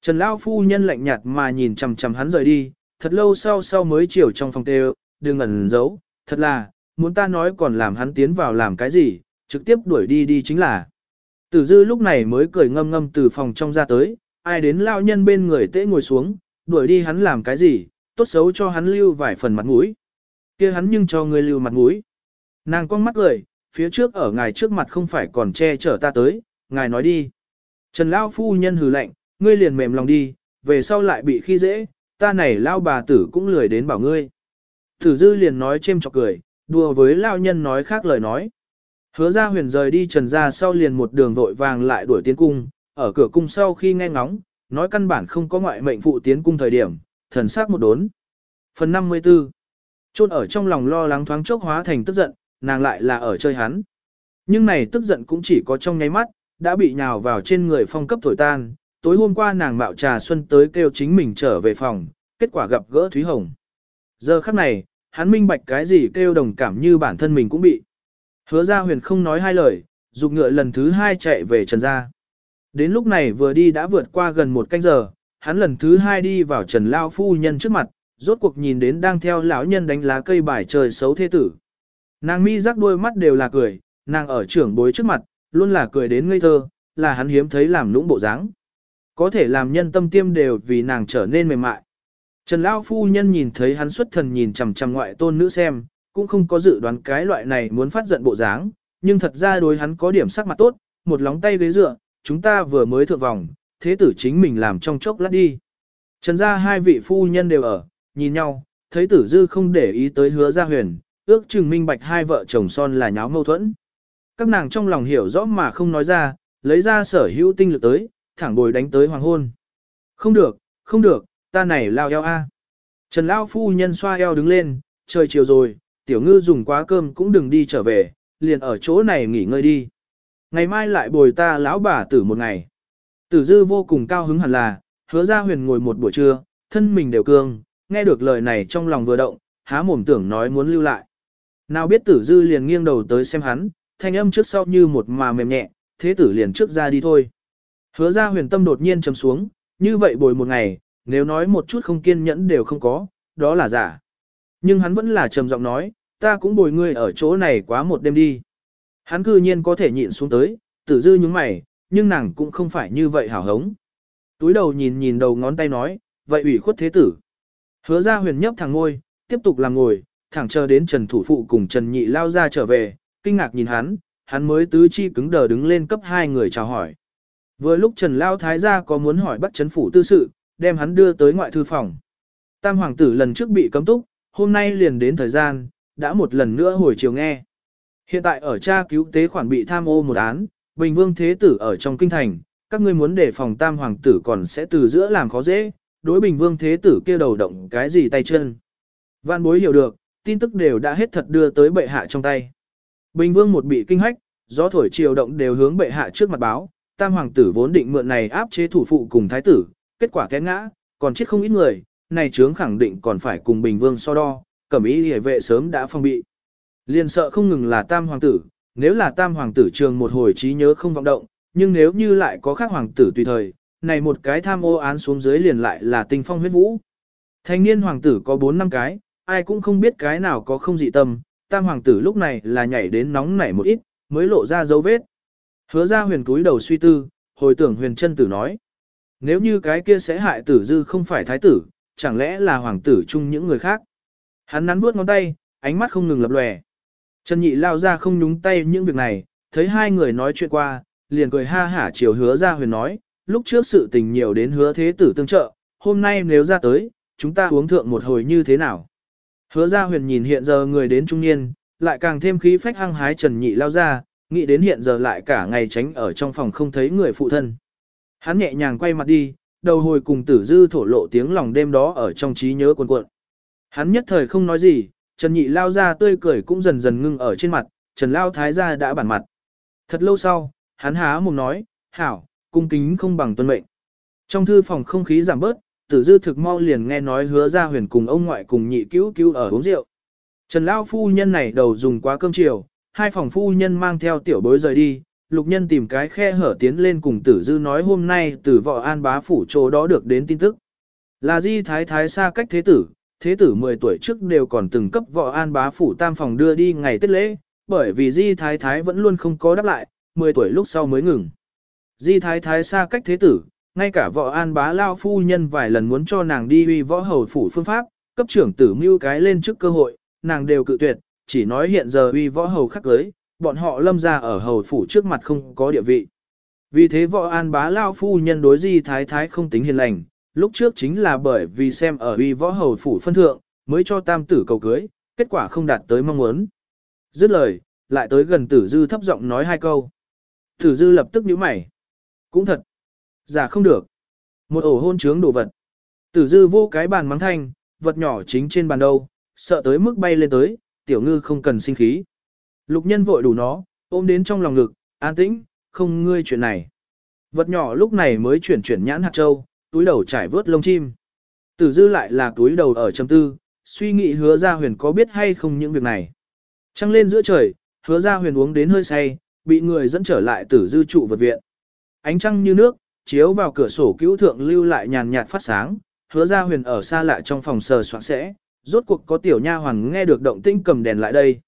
Trần lao phu nhân lạnh nhạt mà nhìn chằm chằm hắn rời đi, thật lâu sau sau mới chiều trong phòng tê đừng ẩn giấu, thật là, muốn ta nói còn làm hắn tiến vào làm cái gì, trực tiếp đuổi đi đi chính là. Tử dư lúc này mới cười ngâm ngâm từ phòng trong ra tới, ai đến lao nhân bên người tễ ngồi xuống, đuổi đi hắn làm cái gì, tốt xấu cho hắn lưu vài phần mặt mũi. kia hắn nhưng cho người lưu mặt mũi. Nàng con mắt cười, phía trước ở ngài trước mặt không phải còn che chở ta tới, ngài nói đi. Trần Lao phu nhân hừ lạnh, ngươi liền mềm lòng đi, về sau lại bị khi dễ, ta này Lao bà tử cũng lười đến bảo ngươi. Tử dư liền nói chêm chọc cười, đùa với Lao nhân nói khác lời nói. Hứa ra huyền rời đi trần ra sau liền một đường vội vàng lại đuổi tiến cung, ở cửa cung sau khi nghe ngóng, nói căn bản không có ngoại mệnh phụ tiến cung thời điểm, thần sắc một đốn. Phần 54 Chôn ở trong lòng lo lắng thoáng chốc hóa thành tức giận, nàng lại là ở chơi hắn. Nhưng này tức giận cũng chỉ có trong nháy mắt, đã bị nhào vào trên người phong cấp thổi tan. Tối hôm qua nàng mạo trà xuân tới kêu chính mình trở về phòng, kết quả gặp gỡ Thúy Hồng. Giờ khắc này, hắn minh bạch cái gì kêu đồng cảm như bản thân mình cũng bị. Hứa ra huyền không nói hai lời, dục ngựa lần thứ hai chạy về trần gia. Đến lúc này vừa đi đã vượt qua gần một canh giờ, hắn lần thứ hai đi vào trần lao phu nhân trước mặt, rốt cuộc nhìn đến đang theo lão nhân đánh lá cây bài trời xấu thế tử. Nàng mi rắc đôi mắt đều là cười, nàng ở trưởng bối trước mặt, luôn là cười đến ngây thơ, là hắn hiếm thấy làm lũng bộ dáng. Có thể làm nhân tâm tiêm đều vì nàng trở nên mềm mại. Trần Lao phu nhân nhìn thấy hắn xuất thần nhìn chằm chằm ngoại tôn nữ xem, cũng không có dự đoán cái loại này muốn phát giận bộ dáng, nhưng thật ra đối hắn có điểm sắc mặt tốt, một lóng tay ghế dựa, chúng ta vừa mới thượng vòng, thế tử chính mình làm trong chốc lát đi. Trần gia hai vị phu nhân đều ở, nhìn nhau, thấy tử dư không để ý tới hứa gia huyền, ước chừng minh bạch hai vợ chồng son là nháo mâu thuẫn. Các nàng trong lòng hiểu rõ mà không nói ra, lấy ra sở hữu tinh lực tới, thẳng bồi đánh tới hoàng hôn. Không được, không được, ta này lao eo a. Trần lao phu nhân xoa eo đứng lên, trời chiều rồi, tiểu ngư dùng quá cơm cũng đừng đi trở về, liền ở chỗ này nghỉ ngơi đi. Ngày mai lại bồi ta lão bà tử một ngày. Tử dư vô cùng cao hứng hẳn là, hứa ra huyền ngồi một buổi trưa, thân mình đều cương, nghe được lời này trong lòng vừa động, há mồm tưởng nói muốn lưu lại. Nào biết tử dư liền nghiêng đầu tới xem hắn, thanh âm trước sau như một mà mềm nhẹ, thế tử liền trước ra đi thôi. Hứa ra huyền tâm đột nhiên chấm xuống, như vậy bồi một ngày, nếu nói một chút không kiên nhẫn đều không có, đó là giả. Nhưng hắn vẫn là trầm giọng nói, ta cũng bồi ngươi ở chỗ này quá một đêm đi. Hắn cư nhiên có thể nhịn xuống tới, tử dư nhúng mày, nhưng nàng cũng không phải như vậy hảo hống. Túi đầu nhìn nhìn đầu ngón tay nói, vậy ủy khuất thế tử. Hứa ra huyền nhấp thẳng ngôi, tiếp tục làm ngồi, thẳng chờ đến Trần Thủ Phụ cùng Trần Nhị lao ra trở về, kinh ngạc nhìn hắn, hắn mới tứ chi cứng đờ đứng lên cấp hai người chào hỏi. Vừa lúc Trần Lao Thái gia có muốn hỏi bắt chấn phủ tư sự, đem hắn đưa tới ngoại thư phòng. Tam hoàng tử lần trước bị cấm túc, hôm nay liền đến thời gian, đã một lần nữa hồi chiều nghe. Hiện tại ở cha cứu tế khoản bị tham ô một án, Bình Vương Thế Tử ở trong kinh thành, các ngươi muốn đề phòng tam hoàng tử còn sẽ từ giữa làm khó dễ, đối Bình Vương Thế Tử kia đầu động cái gì tay chân. Vạn bối hiểu được, tin tức đều đã hết thật đưa tới bệ hạ trong tay. Bình Vương một bị kinh hách, gió thổi chiều động đều hướng bệ hạ trước mặt báo, tam hoàng tử vốn định mượn này áp chế thủ phụ cùng thái tử, kết quả té ngã, còn chết không ít người, này chướng khẳng định còn phải cùng Bình Vương so đo, cẩm ý hề vệ sớm đã phong bị. Liên sợ không ngừng là tam hoàng tử, nếu là tam hoàng tử trường một hồi trí nhớ không vọng động, nhưng nếu như lại có khác hoàng tử tùy thời, này một cái tham ô án xuống dưới liền lại là tinh phong huyết vũ. Thanh niên hoàng tử có 4 năm cái, ai cũng không biết cái nào có không dị tâm, tam hoàng tử lúc này là nhảy đến nóng nảy một ít, mới lộ ra dấu vết. Hứa ra huyền cúi đầu suy tư, hồi tưởng huyền chân tử nói. Nếu như cái kia sẽ hại tử dư không phải thái tử, chẳng lẽ là hoàng tử chung những người khác. Hắn nắn bước ngón tay, ánh mắt không ngừng lập lòe. Trần Nhị lao ra không nhúng tay những việc này, thấy hai người nói chuyện qua, liền cười ha hả chiều hứa ra huyền nói, lúc trước sự tình nhiều đến hứa thế tử tương trợ, hôm nay nếu ra tới, chúng ta uống thượng một hồi như thế nào. Hứa ra huyền nhìn hiện giờ người đến trung niên, lại càng thêm khí phách hăng hái trần nhị lao ra, nghĩ đến hiện giờ lại cả ngày tránh ở trong phòng không thấy người phụ thân. Hắn nhẹ nhàng quay mặt đi, đầu hồi cùng tử dư thổ lộ tiếng lòng đêm đó ở trong trí nhớ cuộn cuộn. Hắn nhất thời không nói gì, Trần Nhị lao ra tươi cười cũng dần dần ngưng ở trên mặt, Trần Lao Thái gia đã bản mặt. Thật lâu sau, hắn há mồm nói, hảo, cung kính không bằng tuân mệnh. Trong thư phòng không khí giảm bớt, tử dư thực mau liền nghe nói hứa ra huyền cùng ông ngoại cùng nhị cứu cứu ở uống rượu. Trần Lao phu nhân này đầu dùng quá cơm chiều, hai phòng phu nhân mang theo tiểu bối rời đi, lục nhân tìm cái khe hở tiến lên cùng tử dư nói hôm nay từ võ an bá phủ chỗ đó được đến tin tức. Là di thái thái xa cách thế tử, thế tử 10 tuổi trước đều còn từng cấp võ an bá phủ tam phòng đưa đi ngày Tết lễ, bởi vì di thái thái vẫn luôn không có đáp lại, 10 tuổi lúc sau mới ngừng. Di thái thái xa cách thế tử, ngay cả võ an bá lao phu nhân vài lần muốn cho nàng đi uy võ hầu phủ phương pháp, cấp trưởng tử mưu cái lên trước cơ hội, nàng đều cự tuyệt, chỉ nói hiện giờ uy võ hầu khắc cưới, bọn họ lâm ra ở hầu phủ trước mặt không có địa vị. Vì thế võ an bá lao phu nhân đối di thái thái không tính hiền lành, lúc trước chính là bởi vì xem ở uy võ hầu phủ phân thượng, mới cho tam tử cầu cưới, kết quả không đạt tới mong muốn. Dứt lời, lại tới gần tử dư thấp giọng nói hai câu. Tử dư lập tức nhíu mày. Cũng thật. Giả không được. Một ổ hôn trướng đồ vật. Tử dư vô cái bàn mắng thanh, vật nhỏ chính trên bàn đâu, sợ tới mức bay lên tới, tiểu ngư không cần sinh khí. Lục nhân vội đủ nó, ôm đến trong lòng ngực, an tĩnh, không ngươi chuyện này. Vật nhỏ lúc này mới chuyển chuyển nhãn hạt châu, túi đầu trải vớt lông chim. Tử dư lại là túi đầu ở trầm tư, suy nghĩ hứa ra huyền có biết hay không những việc này. Trăng lên giữa trời, hứa ra huyền uống đến hơi say, bị người dẫn trở lại tử dư trụ vật viện. Ánh trăng như nước, chiếu vào cửa sổ cứu thượng lưu lại nhàn nhạt phát sáng, hứa ra huyền ở xa lại trong phòng sờ soạn sẽ, rốt cuộc có tiểu nha hoàng nghe được động tĩnh cầm đèn lại đây.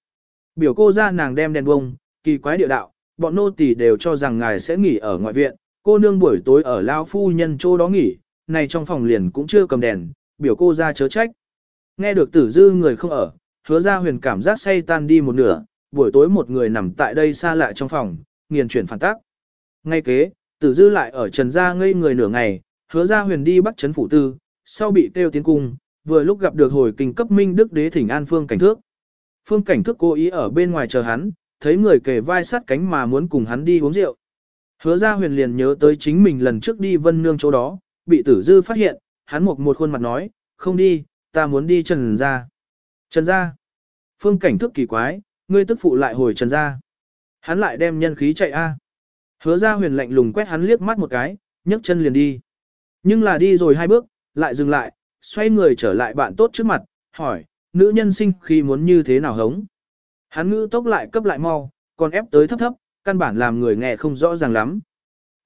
Biểu cô ra nàng đem đèn bông, kỳ quái địa đạo, bọn nô tỳ đều cho rằng ngài sẽ nghỉ ở ngoại viện, cô nương buổi tối ở lao phu nhân chỗ đó nghỉ, này trong phòng liền cũng chưa cầm đèn, biểu cô ra chớ trách. Nghe được tử dư người không ở, hứa ra huyền cảm giác say tan đi một nửa, buổi tối một người nằm tại đây xa lại trong phòng, nghiền chuyển phản tác. Ngay kế, tử dư lại ở trần gia ngây người nửa ngày, hứa ra huyền đi bắt chấn phủ tư, sau bị tiêu tiến cung, vừa lúc gặp được hồi kinh cấp minh đức đế thỉnh an phương cảnh thước. Phương cảnh thước cố ý ở bên ngoài chờ hắn, thấy người kề vai sát cánh mà muốn cùng hắn đi uống rượu. Hứa ra huyền liền nhớ tới chính mình lần trước đi vân nương chỗ đó, bị tử dư phát hiện, hắn một một khuôn mặt nói, không đi, ta muốn đi trần ra. Trần ra. Phương cảnh thức kỳ quái, ngươi tức phụ lại hồi trần ra. Hắn lại đem nhân khí chạy a. Hứa ra huyền lạnh lùng quét hắn liếc mắt một cái, nhấc chân liền đi. Nhưng là đi rồi hai bước, lại dừng lại, xoay người trở lại bạn tốt trước mặt, hỏi, nữ nhân sinh khi muốn như thế nào hống. Hắn ngữ tốc lại cấp lại mau, còn ép tới thấp thấp, căn bản làm người nghe không rõ ràng lắm.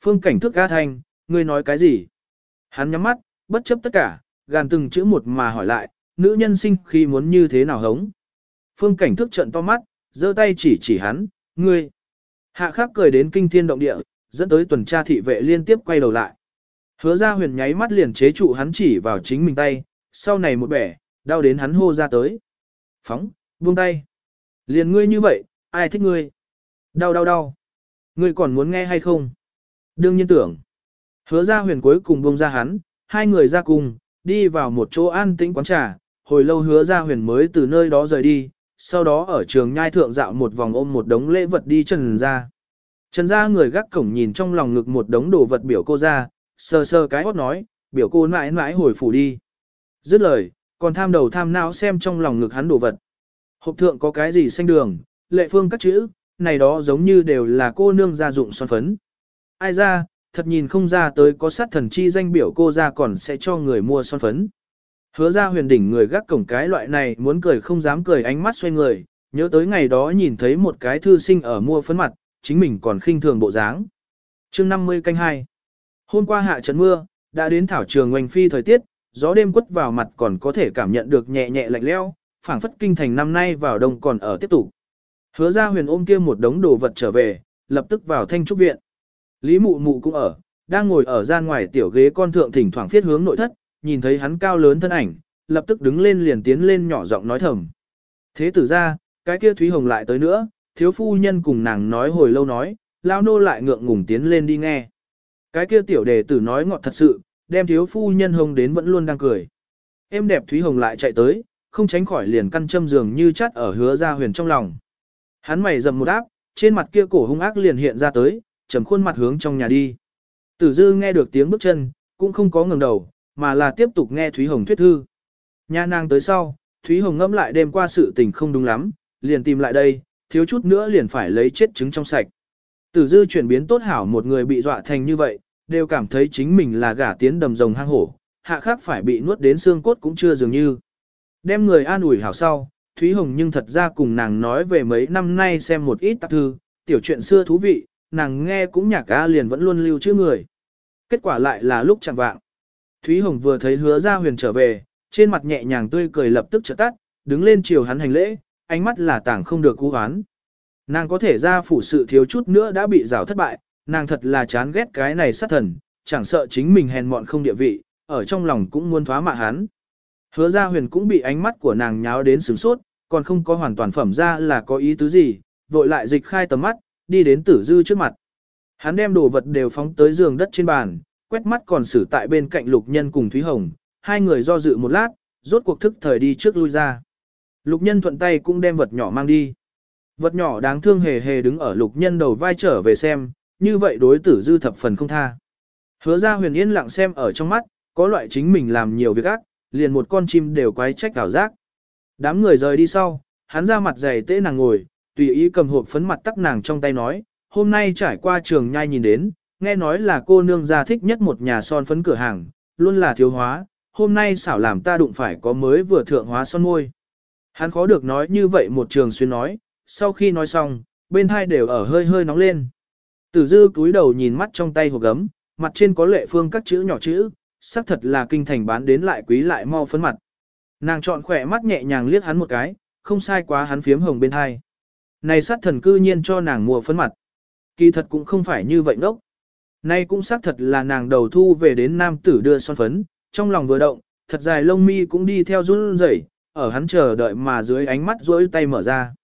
Phương cảnh thức ca thanh, ngươi nói cái gì? Hắn nhắm mắt, bất chấp tất cả, gàn từng chữ một mà hỏi lại, nữ nhân sinh khi muốn như thế nào hống. Phương cảnh thức trận to mắt, giơ tay chỉ chỉ hắn, ngươi. Hạ khắc cười đến kinh thiên động địa, dẫn tới tuần tra thị vệ liên tiếp quay đầu lại. Hứa ra huyền nháy mắt liền chế trụ hắn chỉ vào chính mình tay, sau này một bẻ, đau đến hắn hô ra tới. Phóng, buông tay. Liền ngươi như vậy, ai thích ngươi? Đau đau đau. Ngươi còn muốn nghe hay không? Đương nhiên tưởng. Hứa ra huyền cuối cùng buông ra hắn, hai người ra cùng, đi vào một chỗ an tĩnh quán trà, hồi lâu hứa ra huyền mới từ nơi đó rời đi, sau đó ở trường nhai thượng dạo một vòng ôm một đống lễ vật đi trần ra. Trần ra người gác cổng nhìn trong lòng ngực một đống đồ vật biểu cô ra, sơ sơ cái hót nói, biểu cô mãi mãi hồi phủ đi. Dứt lời, còn tham đầu tham não xem trong lòng ngực hắn đồ vật. Hộp thượng có cái gì xanh đường, lệ phương các chữ, này đó giống như đều là cô nương gia dụng son phấn. Ai ra, thật nhìn không ra tới có sát thần chi danh biểu cô ra còn sẽ cho người mua son phấn. Hứa ra huyền đỉnh người gác cổng cái loại này muốn cười không dám cười ánh mắt xoay người, nhớ tới ngày đó nhìn thấy một cái thư sinh ở mua phấn mặt, chính mình còn khinh thường bộ dáng. chương 50 canh 2 Hôm qua hạ trận mưa, đã đến thảo trường ngoành phi thời tiết, gió đêm quất vào mặt còn có thể cảm nhận được nhẹ nhẹ lạnh leo, phảng phất kinh thành năm nay vào đông còn ở tiếp tục. Hứa ra huyền ôm kia một đống đồ vật trở về, lập tức vào thanh trúc viện. Lý mụ mụ cũng ở, đang ngồi ở gian ngoài tiểu ghế con thượng thỉnh thoảng phiết hướng nội thất, nhìn thấy hắn cao lớn thân ảnh, lập tức đứng lên liền tiến lên nhỏ giọng nói thầm. Thế tử ra, cái kia Thúy Hồng lại tới nữa, thiếu phu nhân cùng nàng nói hồi lâu nói, lao nô lại ngượng ngùng tiến lên đi nghe. Cái kia tiểu đề tử nói ngọt thật sự, đem thiếu phu nhân hồng đến vẫn luôn đang cười. Em đẹp Thúy Hồng lại chạy tới, không tránh khỏi liền căn châm giường như chắt ở hứa ra huyền trong lòng. Hắn mày dầm một áp, trên mặt kia cổ hung ác liền hiện ra tới, trầm khuôn mặt hướng trong nhà đi. Tử dư nghe được tiếng bước chân, cũng không có ngừng đầu, mà là tiếp tục nghe Thúy Hồng thuyết thư. Nha nàng tới sau, Thúy Hồng ngẫm lại đêm qua sự tình không đúng lắm, liền tìm lại đây, thiếu chút nữa liền phải lấy chết trứng trong sạch. Tử dư chuyển biến tốt hảo một người bị dọa thành như vậy, đều cảm thấy chính mình là gả tiến đầm rồng hang hổ, hạ khác phải bị nuốt đến xương cốt cũng chưa dường như. Đem người an ủi hảo sau, Thúy Hồng nhưng thật ra cùng nàng nói về mấy năm nay xem một ít tạp thư, tiểu chuyện xưa thú vị, nàng nghe cũng nhạc ca liền vẫn luôn lưu chữ người. Kết quả lại là lúc chẳng vạng. Thúy Hồng vừa thấy hứa ra huyền trở về, trên mặt nhẹ nhàng tươi cười lập tức trở tắt, đứng lên chiều hắn hành lễ, ánh mắt là tảng không được cú hoán. Nàng có thể ra phủ sự thiếu chút nữa đã bị rào thất bại, nàng thật là chán ghét cái này sát thần, chẳng sợ chính mình hèn mọn không địa vị, ở trong lòng cũng muốn thoá mạ hắn. Hứa ra huyền cũng bị ánh mắt của nàng nháo đến sửng sốt, còn không có hoàn toàn phẩm ra là có ý tứ gì, vội lại dịch khai tầm mắt, đi đến tử dư trước mặt. Hắn đem đồ vật đều phóng tới giường đất trên bàn, quét mắt còn xử tại bên cạnh lục nhân cùng Thúy Hồng, hai người do dự một lát, rốt cuộc thức thời đi trước lui ra. Lục nhân thuận tay cũng đem vật nhỏ mang đi. Vật nhỏ đáng thương hề hề đứng ở lục nhân đầu vai trở về xem, như vậy đối tử dư thập phần không tha. Hứa ra huyền yên lặng xem ở trong mắt, có loại chính mình làm nhiều việc ác, liền một con chim đều quái trách ảo giác. Đám người rời đi sau, hắn ra mặt dày tễ nàng ngồi, tùy ý cầm hộp phấn mặt tắc nàng trong tay nói, hôm nay trải qua trường nhai nhìn đến, nghe nói là cô nương gia thích nhất một nhà son phấn cửa hàng, luôn là thiếu hóa, hôm nay xảo làm ta đụng phải có mới vừa thượng hóa son môi. Hắn khó được nói như vậy một trường xuyên nói, sau khi nói xong, bên hai đều ở hơi hơi nóng lên. Tử dư cúi đầu nhìn mắt trong tay hộp gấm, mặt trên có lệ phương các chữ nhỏ chữ, xác thật là kinh thành bán đến lại quý lại mau phấn mặt. Nàng chọn khỏe mắt nhẹ nhàng liếc hắn một cái, không sai quá hắn phiếm hồng bên hai. Này sát thần cư nhiên cho nàng mua phấn mặt. Kỳ thật cũng không phải như vậy ngốc. Nay cũng xác thật là nàng đầu thu về đến nam tử đưa son phấn, trong lòng vừa động, thật dài lông mi cũng đi theo run rẩy, ở hắn chờ đợi mà dưới ánh mắt rỗi tay mở ra.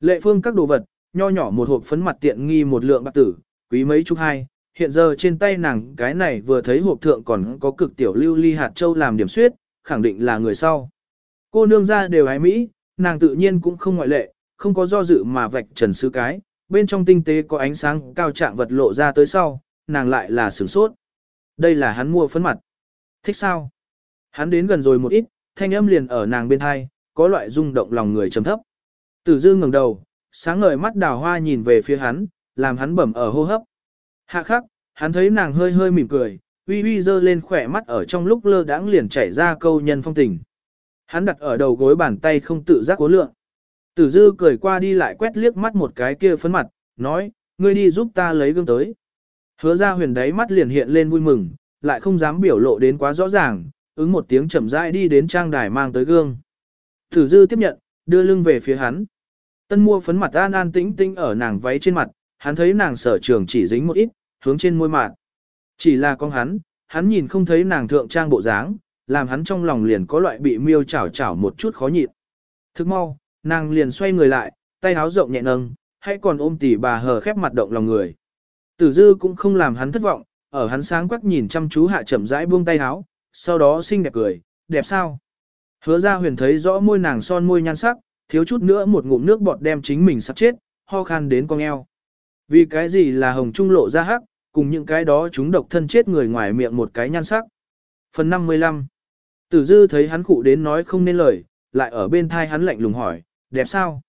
Lệ phương các đồ vật, nho nhỏ một hộp phấn mặt tiện nghi một lượng bạc tử, quý mấy chục hai, hiện giờ trên tay nàng cái này vừa thấy hộp thượng còn có cực tiểu lưu ly hạt châu làm điểm suyết, khẳng định là người sau. Cô nương ra đều ái Mỹ, nàng tự nhiên cũng không ngoại lệ, không có do dự mà vạch trần sứ cái, bên trong tinh tế có ánh sáng cao trạng vật lộ ra tới sau, nàng lại là sửng sốt. Đây là hắn mua phấn mặt. Thích sao? Hắn đến gần rồi một ít, thanh âm liền ở nàng bên hai, có loại rung động lòng người trầm thấp. Tử dư ngẩng đầu, sáng ngời mắt đào hoa nhìn về phía hắn, làm hắn bẩm ở hô hấp. Hạ khắc, hắn thấy nàng hơi hơi mỉm cười, uy uy dơ lên khỏe mắt ở trong lúc lơ đãng liền chảy ra câu nhân phong tình. Hắn đặt ở đầu gối bàn tay không tự giác cố lượng. Tử dư cười qua đi lại quét liếc mắt một cái kia phấn mặt, nói, ngươi đi giúp ta lấy gương tới. Hứa ra huyền đáy mắt liền hiện lên vui mừng, lại không dám biểu lộ đến quá rõ ràng, ứng một tiếng chậm rãi đi đến trang đài mang tới gương. Tử dư tiếp nhận, đưa lưng về phía hắn. Tân mua phấn mặt an an tĩnh tĩnh ở nàng váy trên mặt, hắn thấy nàng sở trường chỉ dính một ít, hướng trên môi mạn. Chỉ là con hắn, hắn nhìn không thấy nàng thượng trang bộ dáng, làm hắn trong lòng liền có loại bị miêu chảo chảo một chút khó nhịn. Thức mau, nàng liền xoay người lại, tay áo rộng nhẹ nâng, hay còn ôm tỉ bà hờ khép mặt động lòng người. Tử dư cũng không làm hắn thất vọng, ở hắn sáng quắc nhìn chăm chú hạ chậm rãi buông tay áo, sau đó xinh đẹp cười, đẹp sao? Hứa ra huyền thấy rõ môi nàng son môi nhan sắc, thiếu chút nữa một ngụm nước bọt đem chính mình sắp chết, ho khan đến con eo. Vì cái gì là hồng trung lộ ra hắc, cùng những cái đó chúng độc thân chết người ngoài miệng một cái nhan sắc. Phần 55 Tử dư thấy hắn cụ đến nói không nên lời, lại ở bên thai hắn lạnh lùng hỏi, đẹp sao?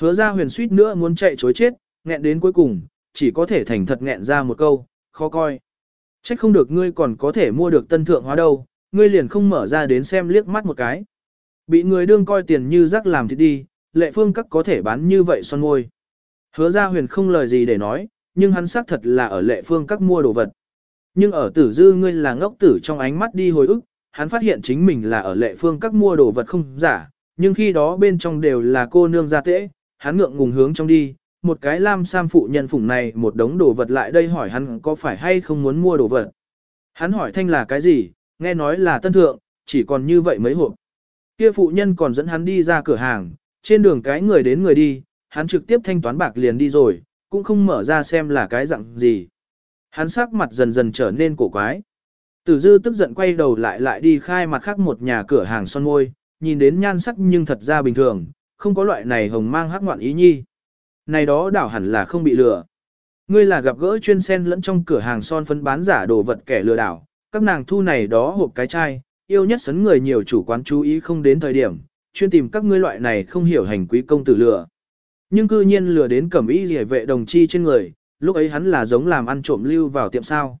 Hứa ra huyền suýt nữa muốn chạy chối chết, nghẹn đến cuối cùng, chỉ có thể thành thật nghẹn ra một câu, khó coi. Trách không được ngươi còn có thể mua được tân thượng hóa đâu, ngươi liền không mở ra đến xem liếc mắt một cái. Bị người đương coi tiền như rắc làm thì đi, lệ phương các có thể bán như vậy son môi. Hứa ra huyền không lời gì để nói, nhưng hắn xác thật là ở lệ phương các mua đồ vật. Nhưng ở tử dư ngươi là ngốc tử trong ánh mắt đi hồi ức, hắn phát hiện chính mình là ở lệ phương các mua đồ vật không giả, nhưng khi đó bên trong đều là cô nương gia tễ, hắn ngượng ngùng hướng trong đi, một cái lam sam phụ nhân phủng này một đống đồ vật lại đây hỏi hắn có phải hay không muốn mua đồ vật. Hắn hỏi thanh là cái gì, nghe nói là tân thượng, chỉ còn như vậy mấy hộp. Kia phụ nhân còn dẫn hắn đi ra cửa hàng, trên đường cái người đến người đi, hắn trực tiếp thanh toán bạc liền đi rồi, cũng không mở ra xem là cái dạng gì. Hắn sắc mặt dần dần trở nên cổ quái. Tử dư tức giận quay đầu lại lại đi khai mặt khác một nhà cửa hàng son môi, nhìn đến nhan sắc nhưng thật ra bình thường, không có loại này hồng mang hắc ngoạn ý nhi. Này đó đảo hẳn là không bị lừa. Ngươi là gặp gỡ chuyên sen lẫn trong cửa hàng son phấn bán giả đồ vật kẻ lừa đảo, các nàng thu này đó hộp cái chai, yêu nhất sấn người nhiều chủ quán chú ý không đến thời điểm, chuyên tìm các ngươi loại này không hiểu hành quý công tử lừa. Nhưng cư nhiên lừa đến cẩm y rỉa vệ đồng chi trên người, lúc ấy hắn là giống làm ăn trộm lưu vào tiệm sao.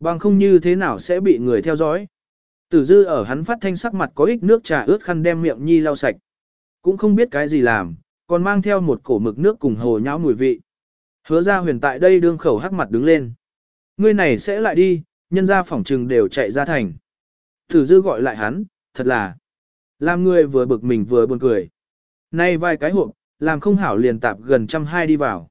Bằng không như thế nào sẽ bị người theo dõi. Tử dư ở hắn phát thanh sắc mặt có ít nước trà ướt khăn đem miệng nhi lau sạch. Cũng không biết cái gì làm, còn mang theo một cổ mực nước cùng hồ nháo mùi vị. Hứa ra huyền tại đây đương khẩu hắc mặt đứng lên. Ngươi này sẽ lại đi, nhân ra phỏng trừng đều chạy ra thành. Tử dư gọi lại hắn, thật là. Làm người vừa bực mình vừa buồn cười. Nay vài cái hộp, làm không hảo liền tạp gần trăm hai đi vào.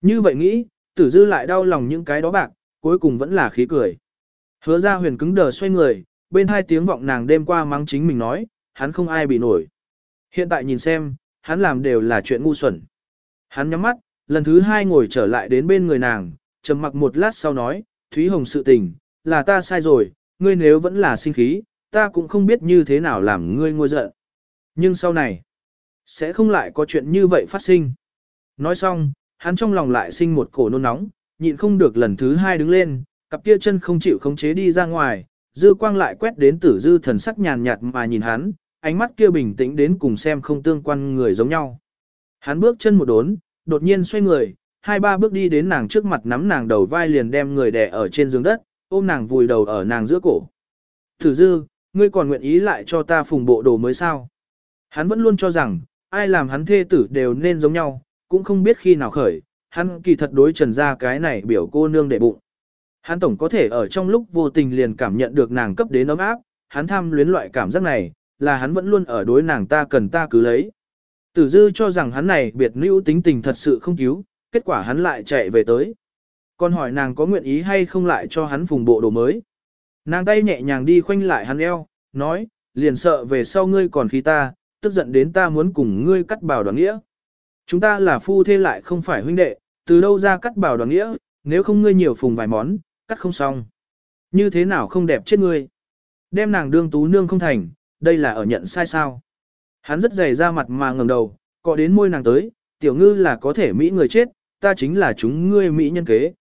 Như vậy nghĩ, tử dư lại đau lòng những cái đó bạc, cuối cùng vẫn là khí cười. Hứa ra huyền cứng đờ xoay người, bên hai tiếng vọng nàng đêm qua mắng chính mình nói, hắn không ai bị nổi. Hiện tại nhìn xem, hắn làm đều là chuyện ngu xuẩn. Hắn nhắm mắt, lần thứ hai ngồi trở lại đến bên người nàng, trầm mặc một lát sau nói, Thúy Hồng sự tình, là ta sai rồi, ngươi nếu vẫn là sinh khí, ta cũng không biết như thế nào làm ngươi ngôi giận. Nhưng sau này, sẽ không lại có chuyện như vậy phát sinh. Nói xong, hắn trong lòng lại sinh một cổ nôn nóng, nhịn không được lần thứ hai đứng lên, cặp kia chân không chịu khống chế đi ra ngoài, dư quang lại quét đến tử dư thần sắc nhàn nhạt mà nhìn hắn, ánh mắt kia bình tĩnh đến cùng xem không tương quan người giống nhau. Hắn bước chân một đốn, đột nhiên xoay người, hai ba bước đi đến nàng trước mặt nắm nàng đầu vai liền đem người đè ở trên giường đất, ôm nàng vùi đầu ở nàng giữa cổ. Tử dư, ngươi còn nguyện ý lại cho ta phùng bộ đồ mới sao? Hắn vẫn luôn cho rằng, ai làm hắn thê tử đều nên giống nhau, cũng không biết khi nào khởi, hắn kỳ thật đối trần ra cái này biểu cô nương đệ bụng. Hắn tổng có thể ở trong lúc vô tình liền cảm nhận được nàng cấp đến ấm áp, hắn tham luyến loại cảm giác này, là hắn vẫn luôn ở đối nàng ta cần ta cứ lấy. Tử dư cho rằng hắn này biệt nữ tính tình thật sự không cứu, kết quả hắn lại chạy về tới. Còn hỏi nàng có nguyện ý hay không lại cho hắn phùng bộ đồ mới. Nàng tay nhẹ nhàng đi khoanh lại hắn eo, nói, liền sợ về sau ngươi còn khí ta, tức giận đến ta muốn cùng ngươi cắt bảo đoàn nghĩa. Chúng ta là phu thê lại không phải huynh đệ, từ đâu ra cắt bảo đoàn nghĩa, nếu không ngươi nhiều phùng vài món, cắt không xong. Như thế nào không đẹp chết ngươi. Đem nàng đương tú nương không thành, đây là ở nhận sai sao. Hắn rất dày ra mặt mà ngẩng đầu, cọ đến môi nàng tới, tiểu ngư là có thể mỹ người chết, ta chính là chúng ngươi mỹ nhân kế.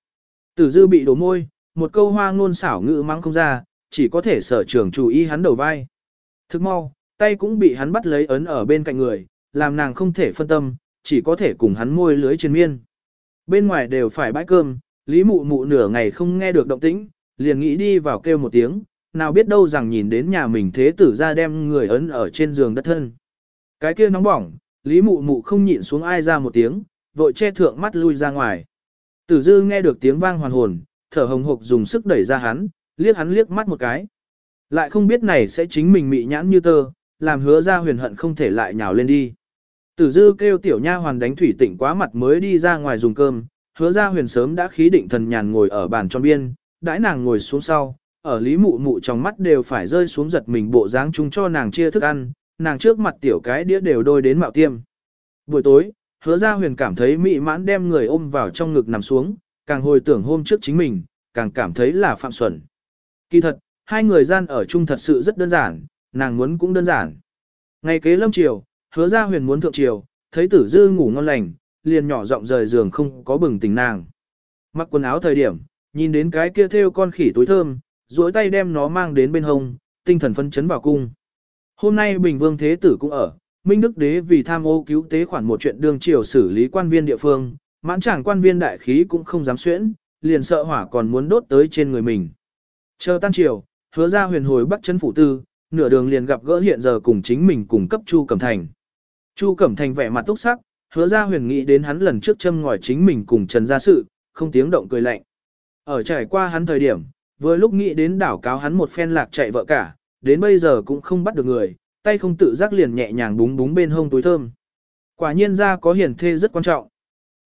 Tử dư bị đổ môi, một câu hoa ngôn xảo ngữ mang không ra, chỉ có thể sở trường chú ý hắn đầu vai. Thức mau, tay cũng bị hắn bắt lấy ấn ở bên cạnh người, làm nàng không thể phân tâm, chỉ có thể cùng hắn môi lưới trên miên. Bên ngoài đều phải bãi cơm, Lý Mụ Mụ nửa ngày không nghe được động tĩnh, liền nghĩ đi vào kêu một tiếng, nào biết đâu rằng nhìn đến nhà mình thế tử ra đem người ấn ở trên giường đất thân. Cái kia nóng bỏng, Lý Mụ Mụ không nhịn xuống ai ra một tiếng, vội che thượng mắt lui ra ngoài. Tử dư nghe được tiếng vang hoàn hồn, thở hồng hộc dùng sức đẩy ra hắn, liếc hắn liếc mắt một cái. Lại không biết này sẽ chính mình mị nhãn như tơ, làm hứa ra huyền hận không thể lại nhào lên đi. Tử dư kêu tiểu nha hoàn đánh thủy tỉnh quá mặt mới đi ra ngoài dùng cơm, hứa ra huyền sớm đã khí định thần nhàn ngồi ở bàn tròn biên, đãi nàng ngồi xuống sau, ở lý mụ mụ trong mắt đều phải rơi xuống giật mình bộ dáng chung cho nàng chia thức ăn, nàng trước mặt tiểu cái đĩa đều đôi đến mạo tiêm. Buổi tối, hứa ra huyền cảm thấy mị mãn đem người ôm vào trong ngực nằm xuống, càng hồi tưởng hôm trước chính mình, càng cảm thấy là phạm xuẩn. Kỳ thật, hai người gian ở chung thật sự rất đơn giản, nàng muốn cũng đơn giản. Ngày kế lâm chiều, hứa ra huyền muốn thượng chiều, thấy tử dư ngủ ngon lành, liền nhỏ giọng rời giường không có bừng tỉnh nàng. Mặc quần áo thời điểm, nhìn đến cái kia theo con khỉ túi thơm, duỗi tay đem nó mang đến bên hông, tinh thần phân chấn vào cung. Hôm nay Bình Vương Thế Tử cũng ở, Minh Đức Đế vì tham ô cứu tế khoản một chuyện đương triều xử lý quan viên địa phương, mãn chẳng quan viên đại khí cũng không dám xuyễn, liền sợ hỏa còn muốn đốt tới trên người mình. Chờ tan triều, hứa ra huyền hồi bắt chân phủ tư, nửa đường liền gặp gỡ hiện giờ cùng chính mình cùng cấp Chu Cẩm Thành. Chu Cẩm Thành vẻ mặt túc sắc, hứa ra huyền nghĩ đến hắn lần trước châm ngòi chính mình cùng Trần Gia Sự, không tiếng động cười lạnh. Ở trải qua hắn thời điểm, vừa lúc nghĩ đến đảo cáo hắn một phen lạc chạy vợ cả, đến bây giờ cũng không bắt được người, tay không tự giác liền nhẹ nhàng búng búng bên hông túi thơm. Quả nhiên ra có hiển thê rất quan trọng.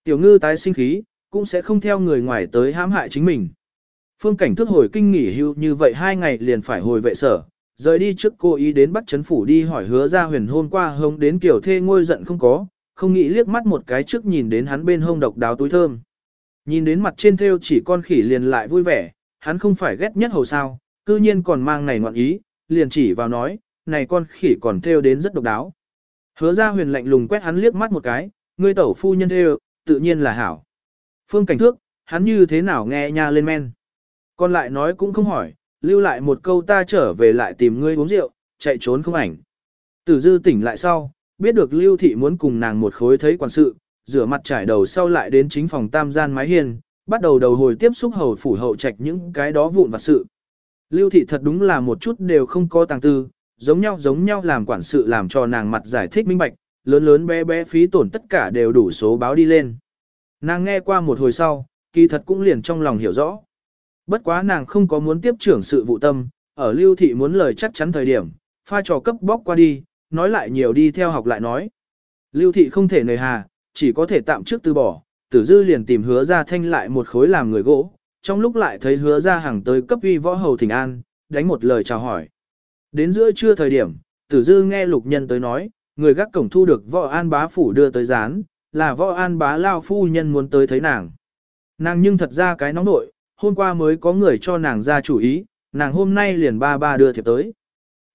Tiểu ngư tái sinh khí, cũng sẽ không theo người ngoài tới hãm hại chính mình. Phương cảnh thức hồi kinh nghỉ hưu như vậy hai ngày liền phải hồi vệ sở, rời đi trước cô ý đến bắt chấn phủ đi hỏi hứa ra huyền hôm qua hông đến kiểu thê ngôi giận không có, không nghĩ liếc mắt một cái trước nhìn đến hắn bên hông độc đáo túi thơm. Nhìn đến mặt trên theo chỉ con khỉ liền lại vui vẻ, hắn không phải ghét nhất hầu sao, cư nhiên còn mang này ngoạn ý, liền chỉ vào nói, này con khỉ còn theo đến rất độc đáo. Hứa ra huyền lạnh lùng quét hắn liếc mắt một cái, ngươi tẩu phu nhân theo, tự nhiên là hảo. Phương cảnh thước, hắn như thế nào nghe nha lên men. Còn lại nói cũng không hỏi, lưu lại một câu ta trở về lại tìm ngươi uống rượu, chạy trốn không ảnh. Tử dư tỉnh lại sau, biết được lưu thị muốn cùng nàng một khối thấy quản sự, rửa mặt trải đầu sau lại đến chính phòng tam gian mái hiên, bắt đầu đầu hồi tiếp xúc hầu phủ hậu trạch những cái đó vụn vặt sự. Lưu thị thật đúng là một chút đều không có tàng tư, giống nhau giống nhau làm quản sự làm cho nàng mặt giải thích minh bạch, lớn lớn bé bé phí tổn tất cả đều đủ số báo đi lên. Nàng nghe qua một hồi sau, kỳ thật cũng liền trong lòng hiểu rõ. Bất quá nàng không có muốn tiếp trưởng sự vụ tâm, ở lưu thị muốn lời chắc chắn thời điểm, pha trò cấp bóc qua đi, nói lại nhiều đi theo học lại nói. Lưu thị không thể nề hà, chỉ có thể tạm trước từ bỏ, tử dư liền tìm hứa ra thanh lại một khối làm người gỗ, trong lúc lại thấy hứa ra hàng tới cấp uy võ hầu thỉnh an, đánh một lời chào hỏi. Đến giữa trưa thời điểm, tử dư nghe lục nhân tới nói, người gác cổng thu được võ an bá phủ đưa tới gián, là võ an bá lao phu nhân muốn tới thấy nàng. Nàng nhưng thật ra cái nóng nội, hôm qua mới có người cho nàng ra chủ ý, nàng hôm nay liền ba ba đưa thiệp tới.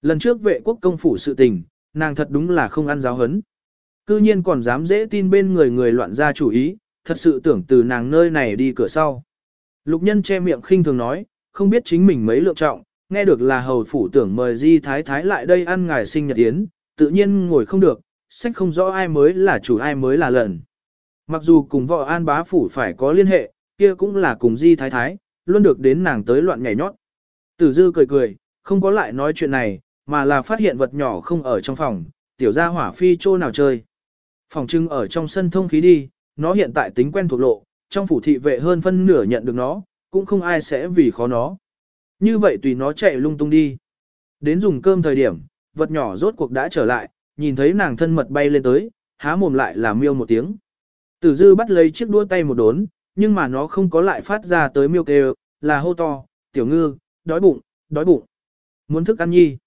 Lần trước vệ quốc công phủ sự tình, nàng thật đúng là không ăn giáo hấn. Cư nhiên còn dám dễ tin bên người người loạn ra chủ ý, thật sự tưởng từ nàng nơi này đi cửa sau. Lục nhân che miệng khinh thường nói, không biết chính mình mấy lượng trọng, nghe được là hầu phủ tưởng mời di thái thái lại đây ăn ngài sinh nhật yến, tự nhiên ngồi không được, sách không rõ ai mới là chủ ai mới là lần. Mặc dù cùng vợ an bá phủ phải có liên hệ, kia cũng là cùng di thái thái, luôn được đến nàng tới loạn nhảy nhót. Tử dư cười cười, không có lại nói chuyện này, mà là phát hiện vật nhỏ không ở trong phòng, tiểu gia hỏa phi chỗ nào chơi. Phòng trưng ở trong sân thông khí đi, nó hiện tại tính quen thuộc lộ, trong phủ thị vệ hơn phân nửa nhận được nó, cũng không ai sẽ vì khó nó. Như vậy tùy nó chạy lung tung đi. Đến dùng cơm thời điểm, vật nhỏ rốt cuộc đã trở lại, nhìn thấy nàng thân mật bay lên tới, há mồm lại là miêu một tiếng. Tử dư bắt lấy chiếc đua tay một đốn, nhưng mà nó không có lại phát ra tới miêu kêu, là hô to, tiểu ngư, đói bụng, đói bụng. Muốn thức ăn nhi.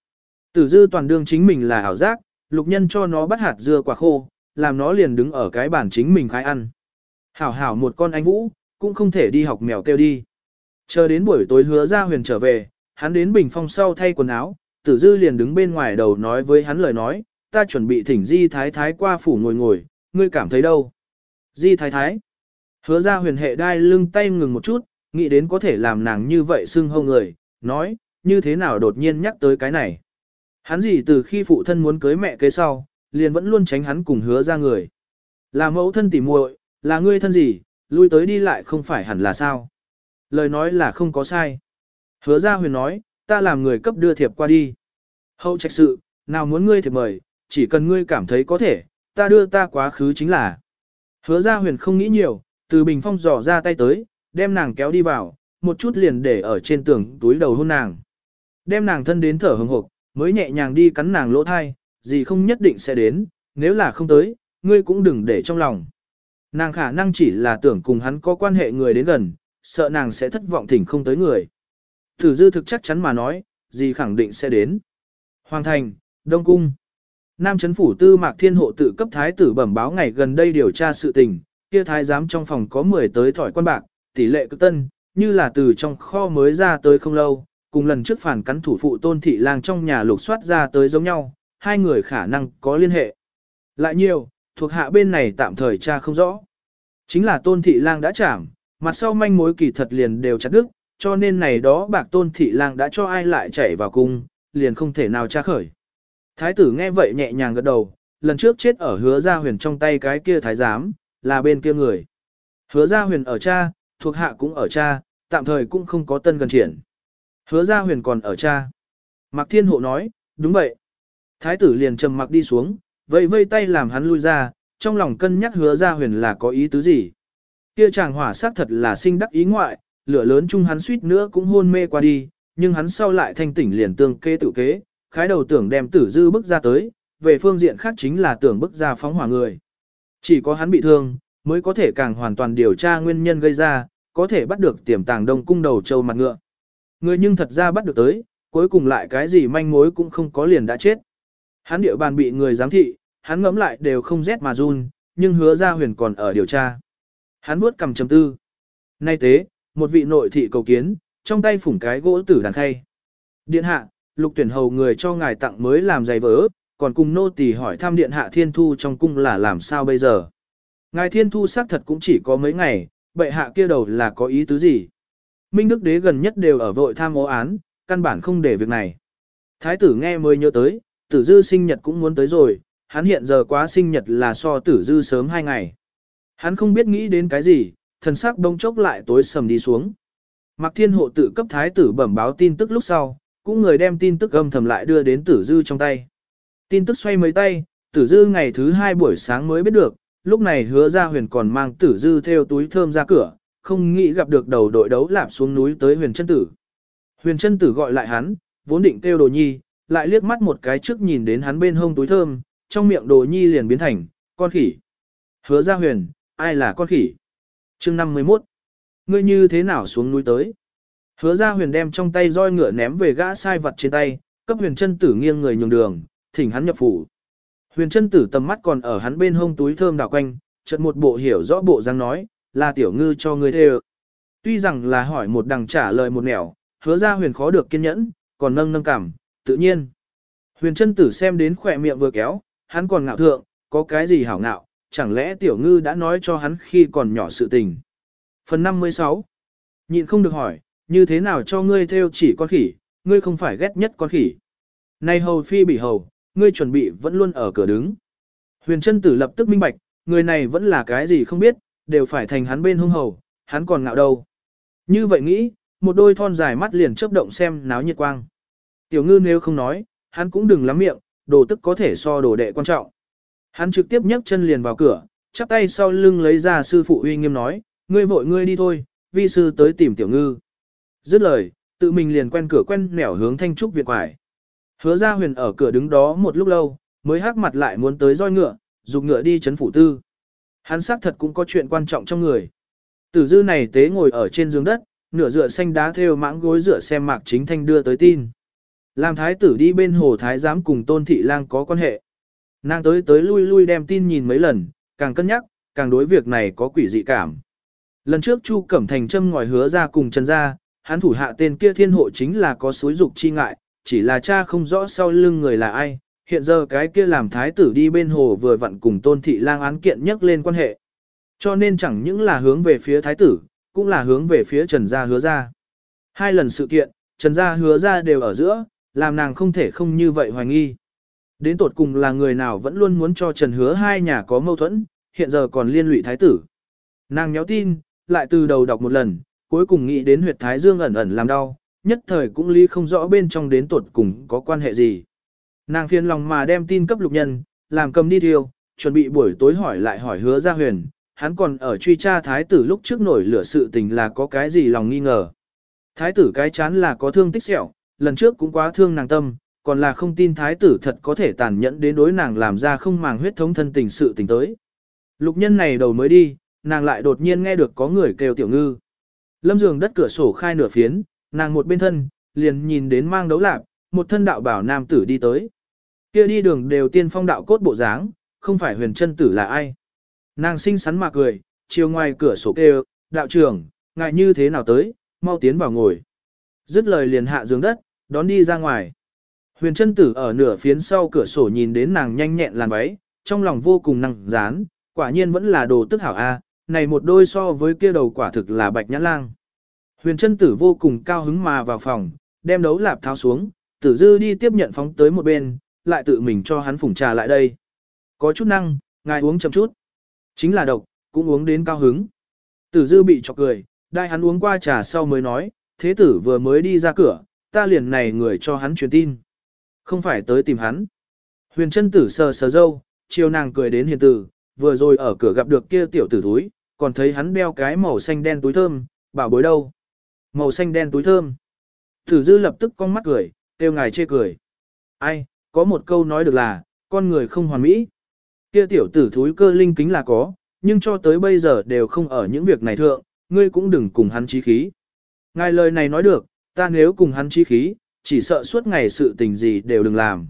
Tử dư toàn đương chính mình là ảo giác, lục nhân cho nó bắt hạt dưa quả khô, làm nó liền đứng ở cái bàn chính mình khai ăn. Hảo hảo một con anh vũ, cũng không thể đi học mèo kêu đi. Chờ đến buổi tối hứa ra huyền trở về, hắn đến bình phong sau thay quần áo, tử dư liền đứng bên ngoài đầu nói với hắn lời nói, ta chuẩn bị thỉnh di thái thái qua phủ ngồi ngồi, ngươi cảm thấy đâu? Di thái thái. Hứa ra huyền hệ đai lưng tay ngừng một chút, nghĩ đến có thể làm nàng như vậy xưng hâu người, nói, như thế nào đột nhiên nhắc tới cái này. Hắn gì từ khi phụ thân muốn cưới mẹ kế sau, liền vẫn luôn tránh hắn cùng hứa ra người. Là mẫu thân tỉ muội, là ngươi thân gì, lui tới đi lại không phải hẳn là sao. Lời nói là không có sai. Hứa ra huyền nói, ta làm người cấp đưa thiệp qua đi. Hậu trạch sự, nào muốn ngươi thiệp mời, chỉ cần ngươi cảm thấy có thể, ta đưa ta quá khứ chính là. Hứa ra huyền không nghĩ nhiều, từ bình phong dò ra tay tới, đem nàng kéo đi vào, một chút liền để ở trên tường túi đầu hôn nàng. Đem nàng thân đến thở hừng hộp, mới nhẹ nhàng đi cắn nàng lỗ thai, gì không nhất định sẽ đến, nếu là không tới, ngươi cũng đừng để trong lòng. Nàng khả năng chỉ là tưởng cùng hắn có quan hệ người đến gần, sợ nàng sẽ thất vọng thỉnh không tới người. Thử dư thực chắc chắn mà nói, gì khẳng định sẽ đến. Hoàng thành, Đông Cung. Nam chấn phủ tư mạc thiên hộ tự cấp thái tử bẩm báo ngày gần đây điều tra sự tình, kia thái giám trong phòng có 10 tới thỏi quan bạc, tỷ lệ cực tân, như là từ trong kho mới ra tới không lâu, cùng lần trước phản cắn thủ phụ tôn thị lang trong nhà lục soát ra tới giống nhau, hai người khả năng có liên hệ. Lại nhiều, thuộc hạ bên này tạm thời tra không rõ. Chính là tôn thị lang đã chảm, mặt sau manh mối kỳ thật liền đều chặt đứt, cho nên này đó bạc tôn thị lang đã cho ai lại chạy vào cung, liền không thể nào tra khởi. Thái tử nghe vậy nhẹ nhàng gật đầu, lần trước chết ở hứa gia huyền trong tay cái kia thái giám, là bên kia người. Hứa gia huyền ở cha, thuộc hạ cũng ở cha, tạm thời cũng không có tân gần triển. Hứa gia huyền còn ở cha. Mạc Thiên Hộ nói, đúng vậy. Thái tử liền trầm mặc đi xuống, vây vây tay làm hắn lui ra, trong lòng cân nhắc hứa gia huyền là có ý tứ gì. Kia chàng hỏa sắc thật là sinh đắc ý ngoại, lửa lớn chung hắn suýt nữa cũng hôn mê qua đi, nhưng hắn sau lại thanh tỉnh liền tương kê tự kế, khái đầu tưởng đem tử dư bức ra tới, về phương diện khác chính là tưởng bức ra phóng hỏa người. Chỉ có hắn bị thương, mới có thể càng hoàn toàn điều tra nguyên nhân gây ra, có thể bắt được tiềm tàng đông cung đầu châu mặt ngựa. Người nhưng thật ra bắt được tới, cuối cùng lại cái gì manh mối cũng không có liền đã chết. Hắn địa bàn bị người giám thị, hắn ngẫm lại đều không rét mà run, nhưng hứa ra huyền còn ở điều tra. Hắn bước cầm chấm tư. Nay tế, một vị nội thị cầu kiến, trong tay phủng cái gỗ tử đàn khay. Điện hạ, lục tuyển hầu người cho ngài tặng mới làm giày vỡ, còn cùng nô tỳ hỏi thăm điện hạ thiên thu trong cung là làm sao bây giờ. Ngài thiên thu xác thật cũng chỉ có mấy ngày, bệ hạ kia đầu là có ý tứ gì. Minh Đức Đế gần nhất đều ở vội tham ô án, căn bản không để việc này. Thái tử nghe mới nhớ tới, tử dư sinh nhật cũng muốn tới rồi, hắn hiện giờ quá sinh nhật là so tử dư sớm hai ngày. Hắn không biết nghĩ đến cái gì, thần sắc đông chốc lại tối sầm đi xuống. Mạc Thiên Hộ tự cấp thái tử bẩm báo tin tức lúc sau, cũng người đem tin tức âm thầm lại đưa đến tử dư trong tay. Tin tức xoay mấy tay, tử dư ngày thứ hai buổi sáng mới biết được, lúc này hứa ra huyền còn mang tử dư theo túi thơm ra cửa, không nghĩ gặp được đầu đội đấu lạp xuống núi tới huyền chân tử. Huyền chân tử gọi lại hắn, vốn định kêu đồ nhi, lại liếc mắt một cái trước nhìn đến hắn bên hông túi thơm, trong miệng đồ nhi liền biến thành, con khỉ. Hứa ra huyền, ai là con khỉ? chương 51. Ngươi như thế nào xuống núi tới? Hứa ra huyền đem trong tay roi ngựa ném về gã sai vật trên tay, cấp huyền chân tử nghiêng người nhường đường, thỉnh hắn nhập phủ. Huyền chân tử tầm mắt còn ở hắn bên hông túi thơm đảo quanh, chợt một bộ hiểu rõ bộ dáng nói, là tiểu ngư cho ngươi thê Tuy rằng là hỏi một đằng trả lời một nẻo, hứa ra huyền khó được kiên nhẫn, còn nâng nâng cảm, tự nhiên. Huyền chân tử xem đến khỏe miệng vừa kéo, hắn còn ngạo thượng, có cái gì hảo ngạo, chẳng lẽ tiểu ngư đã nói cho hắn khi còn nhỏ sự tình. Phần 56 Nhịn không được hỏi, như thế nào cho ngươi theo chỉ con khỉ, ngươi không phải ghét nhất con khỉ. Này hầu phi bị hầu, ngươi chuẩn bị vẫn luôn ở cửa đứng. Huyền chân tử lập tức minh bạch, người này vẫn là cái gì không biết, đều phải thành hắn bên hung hầu, hắn còn ngạo đâu. Như vậy nghĩ, một đôi thon dài mắt liền chớp động xem náo nhiệt quang. Tiểu ngư nếu không nói, hắn cũng đừng lắm miệng, đồ tức có thể so đồ đệ quan trọng. Hắn trực tiếp nhấc chân liền vào cửa, chắp tay sau lưng lấy ra sư phụ uy nghiêm nói, ngươi vội ngươi đi thôi, vi sư tới tìm tiểu ngư. Dứt lời, tự mình liền quen cửa quen nẻo hướng thanh trúc việt quải. Hứa ra huyền ở cửa đứng đó một lúc lâu, mới hắc mặt lại muốn tới roi ngựa, dục ngựa đi chấn phủ tư. Hắn xác thật cũng có chuyện quan trọng trong người. Tử dư này tế ngồi ở trên giường đất, nửa dựa xanh đá theo mãng gối dựa xem mạc chính thanh đưa tới tin. Làm thái tử đi bên hồ thái giám cùng tôn thị lang có quan hệ. Nàng tới tới lui lui đem tin nhìn mấy lần, càng cân nhắc, càng đối việc này có quỷ dị cảm. Lần trước Chu Cẩm Thành châm ngòi hứa ra cùng Trần ra, hắn thủ hạ tên kia thiên hộ chính là có suối dục chi ngại, chỉ là cha không rõ sau lưng người là ai, hiện giờ cái kia làm thái tử đi bên hồ vừa vặn cùng tôn thị lang án kiện nhắc lên quan hệ. Cho nên chẳng những là hướng về phía thái tử, cũng là hướng về phía trần gia hứa ra. Hai lần sự kiện, trần gia hứa ra đều ở giữa, làm nàng không thể không như vậy hoài nghi. Đến tột cùng là người nào vẫn luôn muốn cho trần hứa hai nhà có mâu thuẫn, hiện giờ còn liên lụy thái tử. Nàng nhéo tin, lại từ đầu đọc một lần, cuối cùng nghĩ đến huyệt thái dương ẩn ẩn làm đau, nhất thời cũng lý không rõ bên trong đến tột cùng có quan hệ gì. Nàng phiền lòng mà đem tin cấp lục nhân, làm cầm đi thiêu, chuẩn bị buổi tối hỏi lại hỏi hứa ra huyền, hắn còn ở truy tra thái tử lúc trước nổi lửa sự tình là có cái gì lòng nghi ngờ. Thái tử cái chán là có thương tích sẹo, lần trước cũng quá thương nàng tâm, còn là không tin thái tử thật có thể tàn nhẫn đến đối nàng làm ra không màng huyết thống thân tình sự tình tới. Lục nhân này đầu mới đi, nàng lại đột nhiên nghe được có người kêu tiểu ngư. Lâm giường đất cửa sổ khai nửa phiến, nàng một bên thân, liền nhìn đến mang đấu lạc, một thân đạo bảo nam tử đi tới. Kia đi đường đều tiên phong đạo cốt bộ dáng, không phải huyền chân tử là ai. Nàng xinh xắn mà cười, chiều ngoài cửa sổ kêu, đạo trưởng, ngại như thế nào tới, mau tiến vào ngồi. Dứt lời liền hạ giường đất, đón đi ra ngoài. Huyền chân tử ở nửa phiến sau cửa sổ nhìn đến nàng nhanh nhẹn làn váy, trong lòng vô cùng năng dán, quả nhiên vẫn là đồ tức hảo A, này một đôi so với kia đầu quả thực là bạch nhãn lang. Huyền chân tử vô cùng cao hứng mà vào phòng, đem đấu lạp tháo xuống, tử dư đi tiếp nhận phóng tới một bên, lại tự mình cho hắn phủng trà lại đây. Có chút năng, ngài uống chậm chút. Chính là độc, cũng uống đến cao hứng. Tử dư bị chọc cười, đai hắn uống qua trà sau mới nói, thế tử vừa mới đi ra cửa, ta liền này người cho hắn truyền tin. Không phải tới tìm hắn. Huyền chân tử sờ sờ dâu, chiều nàng cười đến hiền tử, vừa rồi ở cửa gặp được kia tiểu tử túi, còn thấy hắn đeo cái màu xanh đen túi thơm, bảo bối đâu. Màu xanh đen túi thơm. Tử dư lập tức con mắt cười, kêu ngài chê cười. Ai, có một câu nói được là, con người không hoàn mỹ. Kia tiểu tử thúi cơ linh kính là có, nhưng cho tới bây giờ đều không ở những việc này thượng, ngươi cũng đừng cùng hắn chí khí. Ngài lời này nói được, ta nếu cùng hắn chí khí, chỉ sợ suốt ngày sự tình gì đều đừng làm.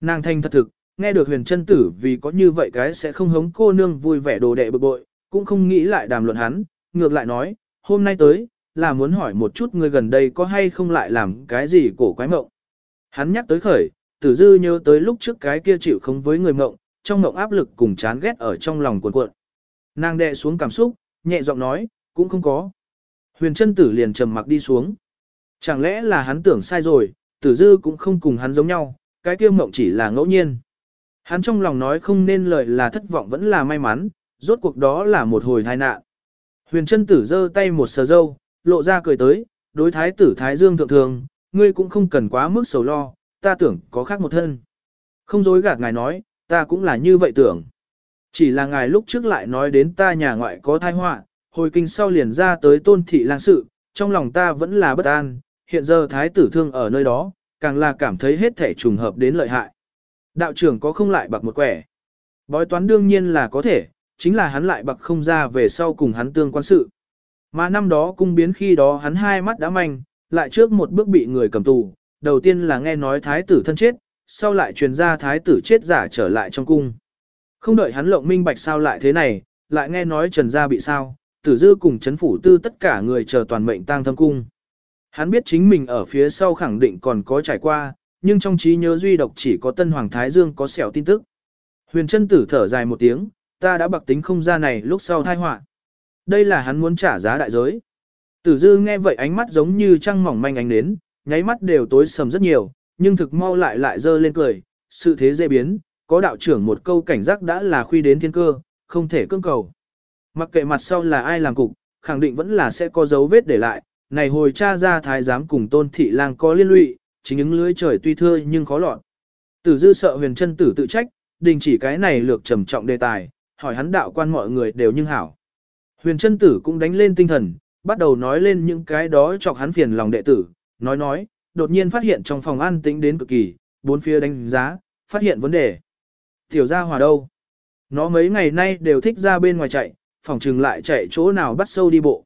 Nàng thanh thật thực, nghe được huyền chân tử vì có như vậy cái sẽ không hống cô nương vui vẻ đồ đệ bực bội, cũng không nghĩ lại đàm luận hắn, ngược lại nói, hôm nay tới, là muốn hỏi một chút ngươi gần đây có hay không lại làm cái gì cổ quái mộng. Hắn nhắc tới khởi, tử dư nhớ tới lúc trước cái kia chịu không với người mộng, trong mộng áp lực cùng chán ghét ở trong lòng cuộn cuộn. Nàng đè xuống cảm xúc, nhẹ giọng nói, cũng không có. Huyền chân tử liền trầm mặc đi xuống. Chẳng lẽ là hắn tưởng sai rồi, tử dư cũng không cùng hắn giống nhau, cái kia mộng chỉ là ngẫu nhiên. Hắn trong lòng nói không nên lời là thất vọng vẫn là may mắn, rốt cuộc đó là một hồi tai nạn. Huyền chân tử giơ tay một sờ dâu, lộ ra cười tới, đối thái tử thái dương thượng thường, ngươi cũng không cần quá mức sầu lo, ta tưởng có khác một thân. Không dối gạt ngài nói, ta cũng là như vậy tưởng. Chỉ là ngài lúc trước lại nói đến ta nhà ngoại có thai họa, hồi kinh sau liền ra tới tôn thị lang sự, trong lòng ta vẫn là bất an, hiện giờ thái tử thương ở nơi đó, càng là cảm thấy hết thể trùng hợp đến lợi hại. Đạo trưởng có không lại bạc một quẻ. Bói toán đương nhiên là có thể, chính là hắn lại bạc không ra về sau cùng hắn tương quan sự. Mà năm đó cung biến khi đó hắn hai mắt đã manh, lại trước một bước bị người cầm tù, đầu tiên là nghe nói thái tử thân chết, sau lại truyền ra thái tử chết giả trở lại trong cung. Không đợi hắn lộng minh bạch sao lại thế này, lại nghe nói trần gia bị sao, tử dư cùng chấn phủ tư tất cả người chờ toàn mệnh tang thâm cung. Hắn biết chính mình ở phía sau khẳng định còn có trải qua, nhưng trong trí nhớ duy độc chỉ có tân hoàng thái dương có sẹo tin tức. Huyền chân tử thở dài một tiếng, ta đã bạc tính không ra này lúc sau thai họa. Đây là hắn muốn trả giá đại giới. Tử dư nghe vậy ánh mắt giống như trăng mỏng manh ánh nến, nháy mắt đều tối sầm rất nhiều, nhưng thực mau lại lại dơ lên cười, sự thế dễ biến, có đạo trưởng một câu cảnh giác đã là khuy đến thiên cơ, không thể cưỡng cầu. Mặc kệ mặt sau là ai làm cục, khẳng định vẫn là sẽ có dấu vết để lại, này hồi cha ra thái giám cùng tôn thị lang có liên lụy, chính những lưới trời tuy thưa nhưng khó lọt. Tử dư sợ huyền chân tử tự trách, đình chỉ cái này lược trầm trọng đề tài, hỏi hắn đạo quan mọi người đều nhưng hảo. Huyền chân tử cũng đánh lên tinh thần, bắt đầu nói lên những cái đó chọc hắn phiền lòng đệ tử, nói nói, đột nhiên phát hiện trong phòng an tĩnh đến cực kỳ, bốn phía đánh giá, phát hiện vấn đề. Tiểu gia hòa đâu? Nó mấy ngày nay đều thích ra bên ngoài chạy, phòng trừng lại chạy chỗ nào bắt sâu đi bộ.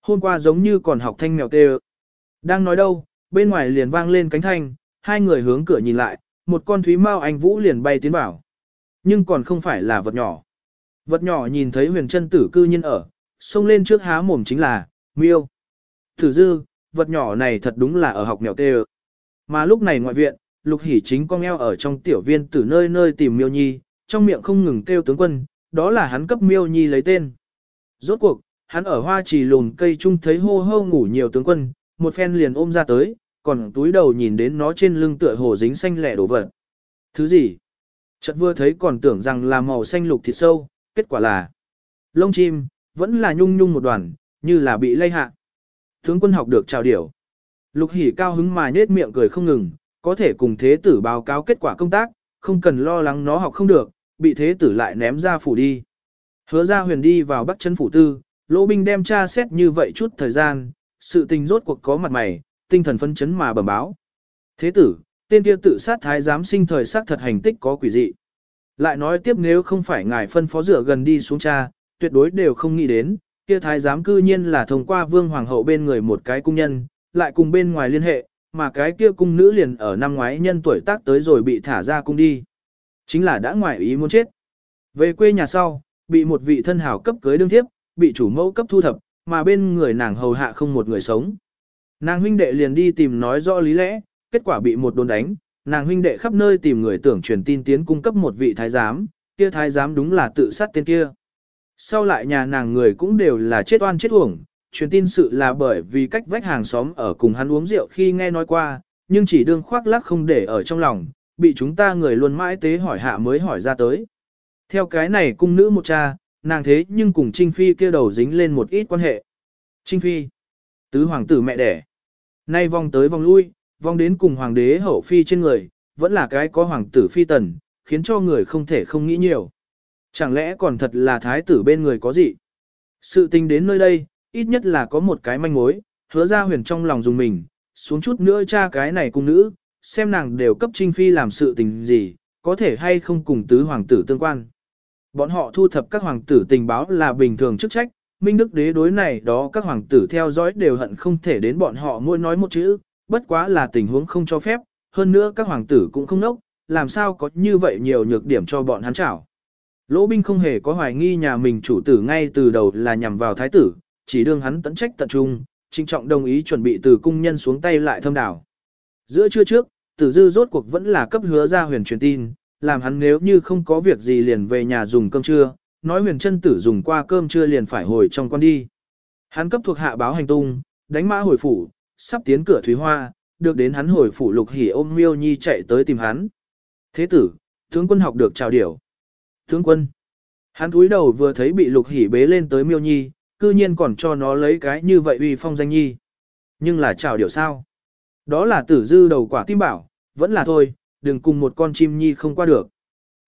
Hôm qua giống như còn học thanh mèo tê Đang nói đâu, bên ngoài liền vang lên cánh thanh, hai người hướng cửa nhìn lại, một con thúy mao anh vũ liền bay tiến vào. Nhưng còn không phải là vật nhỏ. Vật nhỏ nhìn thấy huyền chân tử cư nhiên ở, xông lên trước há mồm chính là, miêu. Thử dư, vật nhỏ này thật đúng là ở học mèo tê Mà lúc này ngoại viện, lục hỉ chính con eo ở trong tiểu viên từ nơi nơi tìm miêu nhi, trong miệng không ngừng kêu tướng quân, đó là hắn cấp miêu nhi lấy tên. Rốt cuộc, hắn ở hoa trì lùn cây trung thấy hô hô ngủ nhiều tướng quân, một phen liền ôm ra tới, còn túi đầu nhìn đến nó trên lưng tựa hồ dính xanh lẻ đổ vật. Thứ gì? Chợt vừa thấy còn tưởng rằng là màu xanh lục thịt sâu, kết quả là lông chim, vẫn là nhung nhung một đoàn, như là bị lây hạ. Tướng quân học được chào điểu. Lục hỉ cao hứng mà nết miệng cười không ngừng, có thể cùng thế tử báo cáo kết quả công tác, không cần lo lắng nó học không được, bị thế tử lại ném ra phủ đi. Hứa ra huyền đi vào bắc chân phủ tư, lỗ binh đem tra xét như vậy chút thời gian, sự tình rốt cuộc có mặt mày, tinh thần phân chấn mà bẩm báo. Thế tử, tên kia tự sát thái giám sinh thời sát thật hành tích có quỷ dị. Lại nói tiếp nếu không phải ngài phân phó rửa gần đi xuống cha, tuyệt đối đều không nghĩ đến, kia thái giám cư nhiên là thông qua vương hoàng hậu bên người một cái cung nhân, lại cùng bên ngoài liên hệ, mà cái kia cung nữ liền ở năm ngoái nhân tuổi tác tới rồi bị thả ra cung đi. Chính là đã ngoại ý muốn chết. Về quê nhà sau, bị một vị thân hào cấp cưới đương tiếp, bị chủ mẫu cấp thu thập, mà bên người nàng hầu hạ không một người sống. Nàng huynh đệ liền đi tìm nói rõ lý lẽ, kết quả bị một đồn đánh, nàng huynh đệ khắp nơi tìm người tưởng truyền tin tiến cung cấp một vị thái giám, kia thái giám đúng là tự sát tên kia. Sau lại nhà nàng người cũng đều là chết oan chết uổng, truyền tin sự là bởi vì cách vách hàng xóm ở cùng hắn uống rượu khi nghe nói qua, nhưng chỉ đương khoác lác không để ở trong lòng, bị chúng ta người luôn mãi tế hỏi hạ mới hỏi ra tới. Theo cái này cung nữ một cha, nàng thế nhưng cùng Trinh Phi kia đầu dính lên một ít quan hệ. Trinh Phi, tứ hoàng tử mẹ đẻ. Nay vòng tới vòng lui, vòng đến cùng hoàng đế hậu phi trên người, vẫn là cái có hoàng tử phi tần, khiến cho người không thể không nghĩ nhiều. Chẳng lẽ còn thật là thái tử bên người có gì? Sự tình đến nơi đây, ít nhất là có một cái manh mối, hứa ra huyền trong lòng dùng mình, xuống chút nữa cha cái này cung nữ, xem nàng đều cấp trinh phi làm sự tình gì, có thể hay không cùng tứ hoàng tử tương quan. Bọn họ thu thập các hoàng tử tình báo là bình thường chức trách, Minh Đức đế đối này đó các hoàng tử theo dõi đều hận không thể đến bọn họ mỗi nói một chữ, bất quá là tình huống không cho phép, hơn nữa các hoàng tử cũng không nốc, làm sao có như vậy nhiều nhược điểm cho bọn hắn chảo. Lỗ binh không hề có hoài nghi nhà mình chủ tử ngay từ đầu là nhằm vào thái tử, chỉ đương hắn tận trách tận trung, trinh trọng đồng ý chuẩn bị từ cung nhân xuống tay lại thâm đảo. Giữa trưa trước, tử dư rốt cuộc vẫn là cấp hứa ra huyền truyền tin, làm hắn nếu như không có việc gì liền về nhà dùng cơm trưa, nói huyền chân tử dùng qua cơm trưa liền phải hồi trong con đi. Hắn cấp thuộc hạ báo hành tung, đánh mã hồi phủ, sắp tiến cửa Thúy Hoa, được đến hắn hồi phủ lục hỉ ôm miêu nhi chạy tới tìm hắn. Thế tử, tướng quân học được chào điểu. Tướng quân. Hắn cúi đầu vừa thấy bị lục hỉ bế lên tới miêu nhi, cư nhiên còn cho nó lấy cái như vậy uy phong danh nhi. Nhưng là chào điều sao? Đó là tử dư đầu quả tim bảo, vẫn là thôi, đừng cùng một con chim nhi không qua được.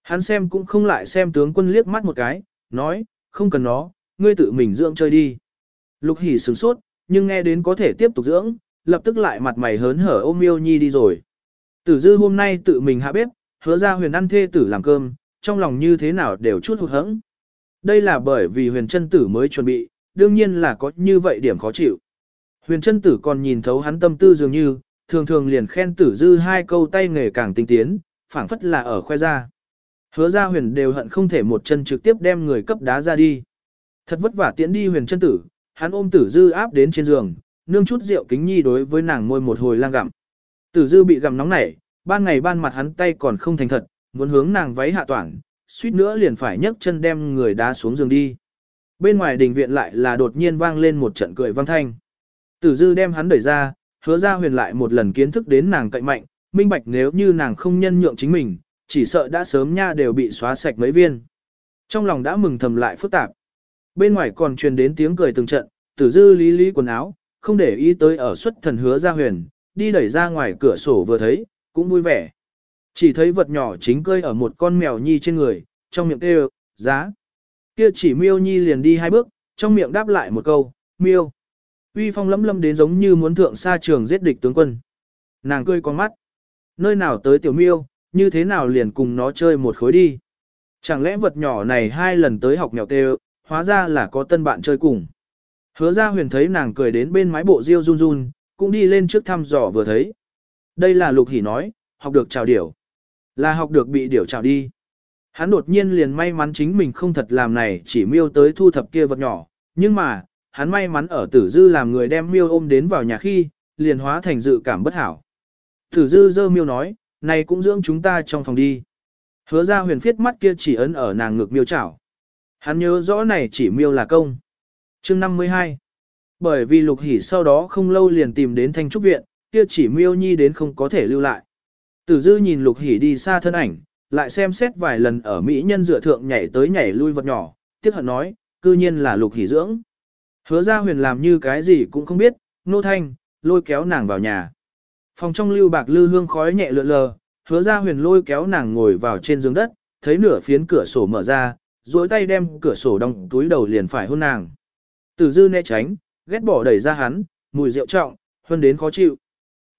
Hắn xem cũng không lại xem tướng quân liếc mắt một cái, nói, không cần nó, ngươi tự mình dưỡng chơi đi. Lục hỉ sửng sốt, nhưng nghe đến có thể tiếp tục dưỡng, lập tức lại mặt mày hớn hở ôm miêu nhi đi rồi. Tử dư hôm nay tự mình hạ bếp, hứa ra huyền ăn thê tử làm cơm, trong lòng như thế nào đều chút hụt hẫng. Đây là bởi vì huyền chân tử mới chuẩn bị, đương nhiên là có như vậy điểm khó chịu. Huyền chân tử còn nhìn thấu hắn tâm tư dường như, thường thường liền khen tử dư hai câu tay nghề càng tinh tiến, phảng phất là ở khoe ra. Hứa ra huyền đều hận không thể một chân trực tiếp đem người cấp đá ra đi. Thật vất vả tiễn đi huyền chân tử, hắn ôm tử dư áp đến trên giường, nương chút rượu kính nhi đối với nàng môi một hồi lang gặm. Tử dư bị gặm nóng nảy, ban ngày ban mặt hắn tay còn không thành thật, muốn hướng nàng váy hạ toản, suýt nữa liền phải nhấc chân đem người đá xuống giường đi. Bên ngoài đình viện lại là đột nhiên vang lên một trận cười vang thanh. Tử dư đem hắn đẩy ra, hứa ra huyền lại một lần kiến thức đến nàng cậy mạnh, minh bạch nếu như nàng không nhân nhượng chính mình, chỉ sợ đã sớm nha đều bị xóa sạch mấy viên. Trong lòng đã mừng thầm lại phức tạp. Bên ngoài còn truyền đến tiếng cười từng trận, tử dư lý lý quần áo, không để ý tới ở xuất thần hứa ra huyền, đi đẩy ra ngoài cửa sổ vừa thấy, cũng vui vẻ. Chỉ thấy vật nhỏ chính cơi ở một con mèo nhi trên người, trong miệng kêu, giá. Kia chỉ miêu nhi liền đi hai bước, trong miệng đáp lại một câu, miêu. Uy phong lấm lâm đến giống như muốn thượng xa trường giết địch tướng quân. Nàng cười con mắt. Nơi nào tới tiểu miêu, như thế nào liền cùng nó chơi một khối đi. Chẳng lẽ vật nhỏ này hai lần tới học mèo kêu, hóa ra là có tân bạn chơi cùng. Hứa ra huyền thấy nàng cười đến bên mái bộ riêu run run, cũng đi lên trước thăm dò vừa thấy. Đây là lục hỉ nói, học được chào điểu. Là học được bị điểu trào đi. Hắn đột nhiên liền may mắn chính mình không thật làm này chỉ miêu tới thu thập kia vật nhỏ, nhưng mà, hắn may mắn ở tử dư làm người đem miêu ôm đến vào nhà khi, liền hóa thành dự cảm bất hảo. Tử dư dơ miêu nói, này cũng dưỡng chúng ta trong phòng đi. Hứa ra huyền phiết mắt kia chỉ ấn ở nàng ngực miêu chảo. Hắn nhớ rõ này chỉ miêu là công. chương 52 Bởi vì lục hỉ sau đó không lâu liền tìm đến thanh trúc viện, kia chỉ miêu nhi đến không có thể lưu lại. Tử dư nhìn lục hỉ đi xa thân ảnh, lại xem xét vài lần ở Mỹ nhân dựa thượng nhảy tới nhảy lui vật nhỏ, tiếc hận nói, cư nhiên là lục hỉ dưỡng. Hứa ra huyền làm như cái gì cũng không biết, nô thanh, lôi kéo nàng vào nhà. Phòng trong lưu bạc lư hương khói nhẹ lượn lờ, hứa ra huyền lôi kéo nàng ngồi vào trên giường đất, thấy nửa phiến cửa sổ mở ra, duỗi tay đem cửa sổ đóng túi đầu liền phải hôn nàng. Tử dư né tránh, ghét bỏ đẩy ra hắn, mùi rượu trọng, hơn đến khó chịu.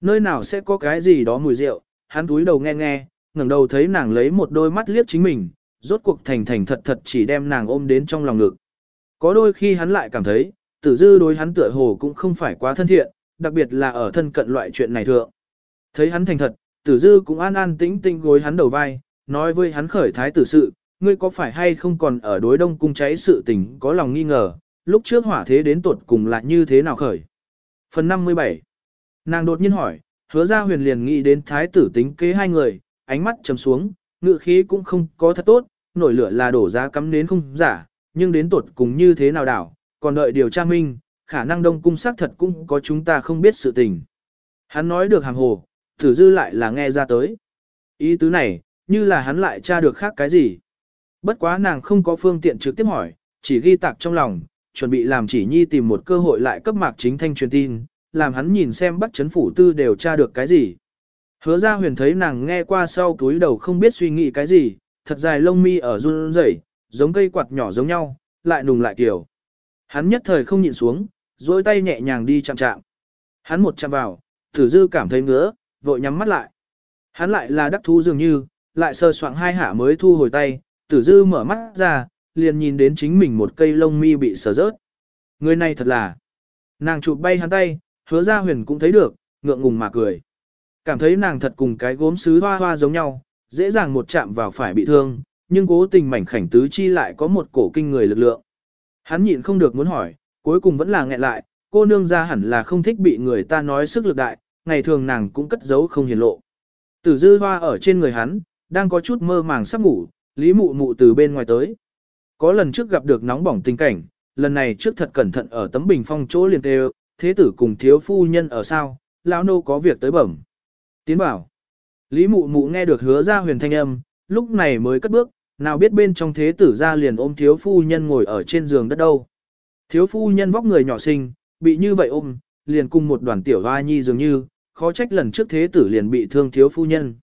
Nơi nào sẽ có cái gì đó mùi rượu, hắn túi đầu nghe nghe, ngẩng đầu thấy nàng lấy một đôi mắt liếc chính mình, rốt cuộc thành thành thật thật chỉ đem nàng ôm đến trong lòng ngực. Có đôi khi hắn lại cảm thấy, tử dư đối hắn tựa hồ cũng không phải quá thân thiện, đặc biệt là ở thân cận loại chuyện này thượng. Thấy hắn thành thật, tử dư cũng an an tĩnh tĩnh gối hắn đầu vai, nói với hắn khởi thái tử sự, ngươi có phải hay không còn ở đối đông cung cháy sự tình có lòng nghi ngờ, lúc trước hỏa thế đến tuột cùng là như thế nào khởi. Phần 57 Nàng đột nhiên hỏi, hứa ra huyền liền nghĩ đến thái tử tính kế hai người, ánh mắt trầm xuống, ngự khí cũng không có thật tốt, nổi lửa là đổ ra cắm đến không giả, nhưng đến tột cùng như thế nào đảo, còn đợi điều tra minh, khả năng đông cung xác thật cũng có chúng ta không biết sự tình. Hắn nói được hàng hồ, thử dư lại là nghe ra tới. Ý tứ này, như là hắn lại tra được khác cái gì. Bất quá nàng không có phương tiện trực tiếp hỏi, chỉ ghi tạc trong lòng, chuẩn bị làm chỉ nhi tìm một cơ hội lại cấp mạc chính thanh truyền tin, làm hắn nhìn xem bắt chấn phủ tư đều tra được cái gì. Hứa ra huyền thấy nàng nghe qua sau túi đầu không biết suy nghĩ cái gì, thật dài lông mi ở run rẩy, giống cây quạt nhỏ giống nhau, lại nùng lại kiểu. Hắn nhất thời không nhịn xuống, dối tay nhẹ nhàng đi chạm chạm. Hắn một chạm vào, tử dư cảm thấy ngứa, vội nhắm mắt lại. Hắn lại là đắc thú dường như, lại sơ soạn hai hạ mới thu hồi tay, tử dư mở mắt ra, liền nhìn đến chính mình một cây lông mi bị sờ rớt. Người này thật là, nàng chụp bay hắn tay, hứa ra huyền cũng thấy được, ngượng ngùng mà cười. Cảm thấy nàng thật cùng cái gốm sứ hoa hoa giống nhau, dễ dàng một chạm vào phải bị thương, nhưng cố tình mảnh khảnh tứ chi lại có một cổ kinh người lực lượng. Hắn nhịn không được muốn hỏi, cuối cùng vẫn là nghẹn lại, cô nương ra hẳn là không thích bị người ta nói sức lực đại, ngày thường nàng cũng cất giấu không hiền lộ. Tử dư hoa ở trên người hắn, đang có chút mơ màng sắp ngủ, lý mụ mụ từ bên ngoài tới. Có lần trước gặp được nóng bỏng tình cảnh, lần này trước thật cẩn thận ở tấm bình phong chỗ liền đều, thế tử cùng thiếu phu nhân ở sao, lão nô có việc tới bẩm. Tiến bảo. Lý mụ mụ nghe được hứa ra huyền thanh âm, lúc này mới cất bước, nào biết bên trong thế tử ra liền ôm thiếu phu nhân ngồi ở trên giường đất đâu. Thiếu phu nhân vóc người nhỏ xinh, bị như vậy ôm, liền cùng một đoàn tiểu hoa nhi dường như, khó trách lần trước thế tử liền bị thương thiếu phu nhân.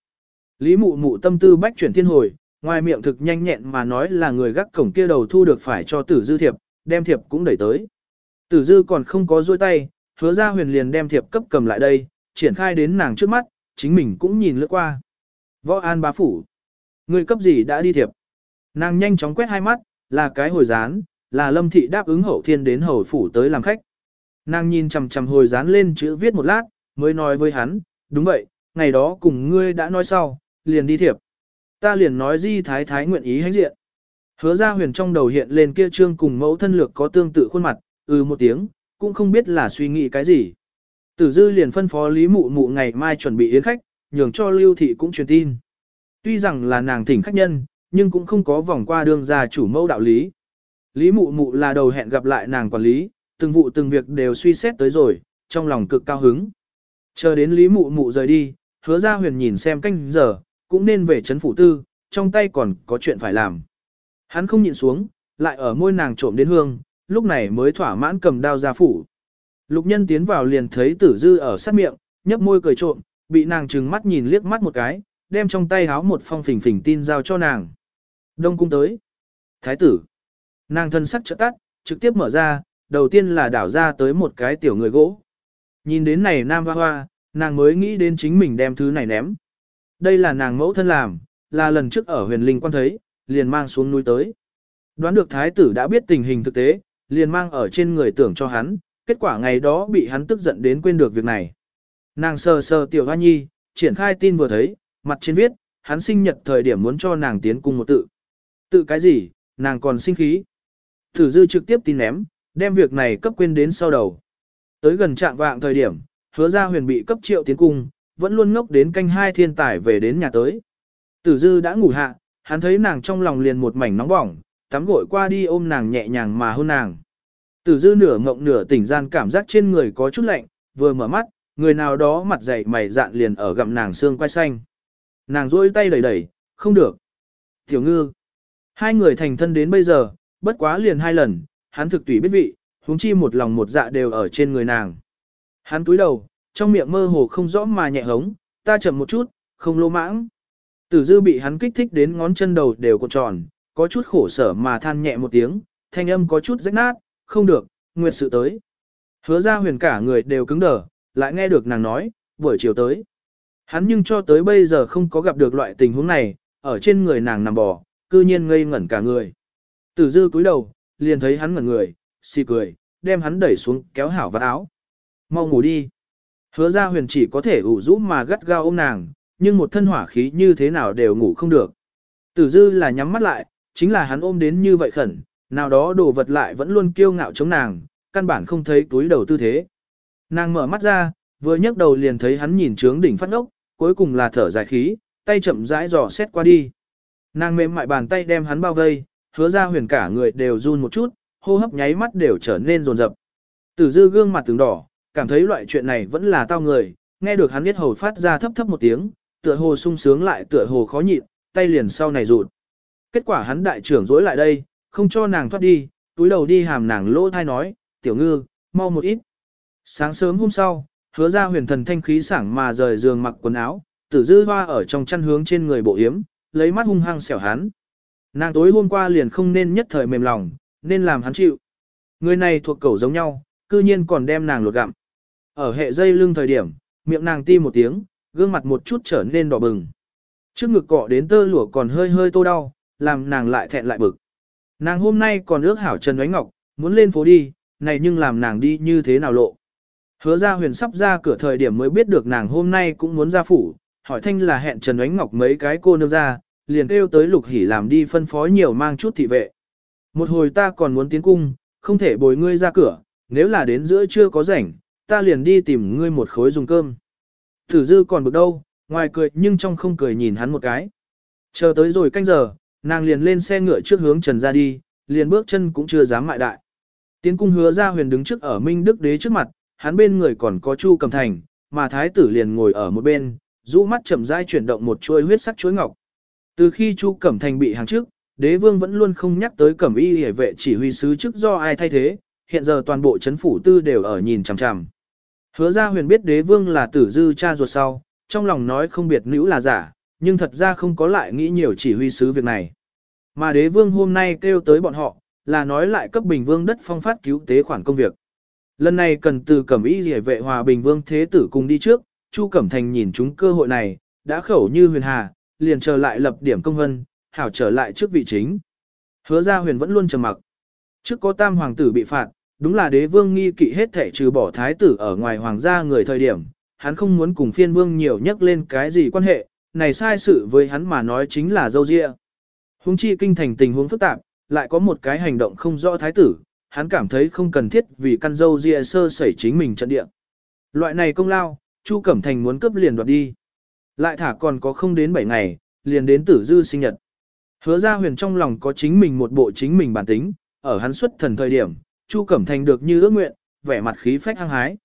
Lý mụ mụ tâm tư bách chuyển thiên hồi, ngoài miệng thực nhanh nhẹn mà nói là người gác cổng kia đầu thu được phải cho tử dư thiệp, đem thiệp cũng đẩy tới. Tử dư còn không có dôi tay, hứa ra huyền liền đem thiệp cấp cầm lại đây, triển khai đến nàng trước mắt, chính mình cũng nhìn lướt qua. Võ an bá phủ. Người cấp gì đã đi thiệp. Nàng nhanh chóng quét hai mắt, là cái hồi gián, là lâm thị đáp ứng hậu thiên đến hầu phủ tới làm khách. Nàng nhìn chằm chằm hồi dán lên chữ viết một lát, mới nói với hắn, đúng vậy, ngày đó cùng ngươi đã nói sau, liền đi thiệp. Ta liền nói di thái thái nguyện ý hãnh diện. Hứa ra huyền trong đầu hiện lên kia trương cùng mẫu thân lược có tương tự khuôn mặt, ừ một tiếng, cũng không biết là suy nghĩ cái gì. Tử dư liền phân phó Lý Mụ Mụ ngày mai chuẩn bị yến khách, nhường cho Lưu Thị cũng truyền tin. Tuy rằng là nàng thỉnh khách nhân, nhưng cũng không có vòng qua đường ra chủ mẫu đạo lý. Lý Mụ Mụ là đầu hẹn gặp lại nàng quản lý, từng vụ từng việc đều suy xét tới rồi, trong lòng cực cao hứng. Chờ đến Lý Mụ Mụ rời đi, hứa ra huyền nhìn xem canh giờ, cũng nên về chấn phủ tư, trong tay còn có chuyện phải làm. Hắn không nhịn xuống, lại ở môi nàng trộm đến hương, lúc này mới thỏa mãn cầm đao ra phủ. Lục nhân tiến vào liền thấy tử dư ở sát miệng, nhấp môi cười trộm, bị nàng trừng mắt nhìn liếc mắt một cái, đem trong tay háo một phong phình phình tin giao cho nàng. Đông cung tới. Thái tử. Nàng thân sắc trợ tắt, trực tiếp mở ra, đầu tiên là đảo ra tới một cái tiểu người gỗ. Nhìn đến này nam hoa hoa, nàng mới nghĩ đến chính mình đem thứ này ném. Đây là nàng mẫu thân làm, là lần trước ở huyền linh quan thấy, liền mang xuống núi tới. Đoán được thái tử đã biết tình hình thực tế, liền mang ở trên người tưởng cho hắn, kết quả ngày đó bị hắn tức giận đến quên được việc này. Nàng sờ sờ tiểu hoa nhi, triển khai tin vừa thấy, mặt trên viết, hắn sinh nhật thời điểm muốn cho nàng tiến cùng một tự. Tự cái gì, nàng còn sinh khí. Thử dư trực tiếp tin ném, đem việc này cấp quên đến sau đầu. Tới gần trạng vạng thời điểm, hứa ra huyền bị cấp triệu tiến cung, vẫn luôn ngốc đến canh hai thiên tài về đến nhà tới. Tử dư đã ngủ hạ, hắn thấy nàng trong lòng liền một mảnh nóng bỏng, tắm gội qua đi ôm nàng nhẹ nhàng mà hôn nàng. Tử dư nửa ngộng nửa tỉnh gian cảm giác trên người có chút lạnh, vừa mở mắt, người nào đó mặt dày mày dạn liền ở gặm nàng xương quai xanh. Nàng rôi tay đẩy đẩy, không được. Tiểu ngư. Hai người thành thân đến bây giờ, bất quá liền hai lần, hắn thực tùy biết vị, huống chi một lòng một dạ đều ở trên người nàng. Hắn túi đầu, trong miệng mơ hồ không rõ mà nhẹ hống, ta chậm một chút, không lô mãng. Tử dư bị hắn kích thích đến ngón chân đầu đều cuộn tròn, có chút khổ sở mà than nhẹ một tiếng, thanh âm có chút rách nát, không được, nguyệt sự tới. Hứa ra huyền cả người đều cứng đờ, lại nghe được nàng nói, buổi chiều tới. Hắn nhưng cho tới bây giờ không có gặp được loại tình huống này, ở trên người nàng nằm bò, cư nhiên ngây ngẩn cả người. Tử dư cúi đầu, liền thấy hắn ngẩn người, xì cười, đem hắn đẩy xuống kéo hảo vạt áo. Mau ngủ đi. Hứa ra huyền chỉ có thể ủ rũ mà gắt gao ôm nàng, nhưng một thân hỏa khí như thế nào đều ngủ không được. Tử dư là nhắm mắt lại, chính là hắn ôm đến như vậy khẩn, nào đó đồ vật lại vẫn luôn kiêu ngạo chống nàng, căn bản không thấy túi đầu tư thế. Nàng mở mắt ra, vừa nhấc đầu liền thấy hắn nhìn trướng đỉnh phát ốc, cuối cùng là thở dài khí, tay chậm rãi dò xét qua đi. Nàng mềm mại bàn tay đem hắn bao vây, hứa ra huyền cả người đều run một chút, hô hấp nháy mắt đều trở nên rồn rập. Tử dư gương mặt tướng đỏ, cảm thấy loại chuyện này vẫn là tao người, nghe được hắn biết hầu phát ra thấp thấp một tiếng, tựa hồ sung sướng lại tựa hồ khó nhịn, tay liền sau này rụt. Kết quả hắn đại trưởng dối lại đây, không cho nàng thoát đi, túi đầu đi hàm nàng lỗ thai nói, tiểu ngư, mau một ít. Sáng sớm hôm sau, hứa ra huyền thần thanh khí sảng mà rời giường mặc quần áo, tử dư hoa ở trong chăn hướng trên người bộ yếm, lấy mắt hung hăng xẻo hắn. Nàng tối hôm qua liền không nên nhất thời mềm lòng, nên làm hắn chịu. Người này thuộc cẩu giống nhau, cư nhiên còn đem nàng lột gặm. Ở hệ dây lưng thời điểm, miệng nàng ti một tiếng, gương mặt một chút trở nên đỏ bừng. Trước ngực cọ đến tơ lụa còn hơi hơi tô đau, làm nàng lại thẹn lại bực. Nàng hôm nay còn ước hảo Trần Ánh Ngọc, muốn lên phố đi, này nhưng làm nàng đi như thế nào lộ. Hứa ra huyền sắp ra cửa thời điểm mới biết được nàng hôm nay cũng muốn ra phủ, hỏi thanh là hẹn Trần Ánh Ngọc mấy cái cô nương ra, liền kêu tới lục hỉ làm đi phân phó nhiều mang chút thị vệ. Một hồi ta còn muốn tiến cung, không thể bồi ngươi ra cửa, nếu là đến giữa trưa có rảnh, ta liền đi tìm ngươi một khối dùng cơm. Tử dư còn bực đâu, ngoài cười nhưng trong không cười nhìn hắn một cái. Chờ tới rồi canh giờ, nàng liền lên xe ngựa trước hướng Trần ra đi, liền bước chân cũng chưa dám mại đại. Tiến cung hứa ra huyền đứng trước ở Minh Đức Đế trước mặt, hắn bên người còn có Chu Cầm Thành, mà thái tử liền ngồi ở một bên, rũ mắt chậm rãi chuyển động một chuôi huyết sắc chuối ngọc. Từ khi Chu Cẩm Thành bị hàng trước, đế vương vẫn luôn không nhắc tới Cẩm Y hề vệ chỉ huy sứ chức do ai thay thế, hiện giờ toàn bộ chấn phủ tư đều ở nhìn chằm chằm. Hứa ra huyền biết đế vương là tử dư cha ruột sau, trong lòng nói không biệt nữ là giả, nhưng thật ra không có lại nghĩ nhiều chỉ huy sứ việc này. Mà đế vương hôm nay kêu tới bọn họ, là nói lại cấp bình vương đất phong phát cứu tế khoản công việc. Lần này cần từ cẩm y rỉa vệ hòa bình vương thế tử cùng đi trước, Chu Cẩm Thành nhìn chúng cơ hội này, đã khẩu như huyền hà, liền trở lại lập điểm công vân, hảo trở lại trước vị chính. Hứa ra huyền vẫn luôn trầm mặc. Trước có tam hoàng tử bị phạt, đúng là đế vương nghi kỵ hết thể trừ bỏ thái tử ở ngoài hoàng gia người thời điểm, hắn không muốn cùng phiên vương nhiều nhắc lên cái gì quan hệ, này sai sự với hắn mà nói chính là dâu dịa. Hùng chi kinh thành tình huống phức tạp, lại có một cái hành động không rõ thái tử, hắn cảm thấy không cần thiết vì căn dâu dịa sơ sẩy chính mình trận địa. Loại này công lao, Chu Cẩm Thành muốn cướp liền đoạt đi. Lại thả còn có không đến 7 ngày, liền đến tử dư sinh nhật. Hứa ra huyền trong lòng có chính mình một bộ chính mình bản tính, ở hắn xuất thần thời điểm, Chu Cẩm Thành được như ước nguyện, vẻ mặt khí phách hăng hái.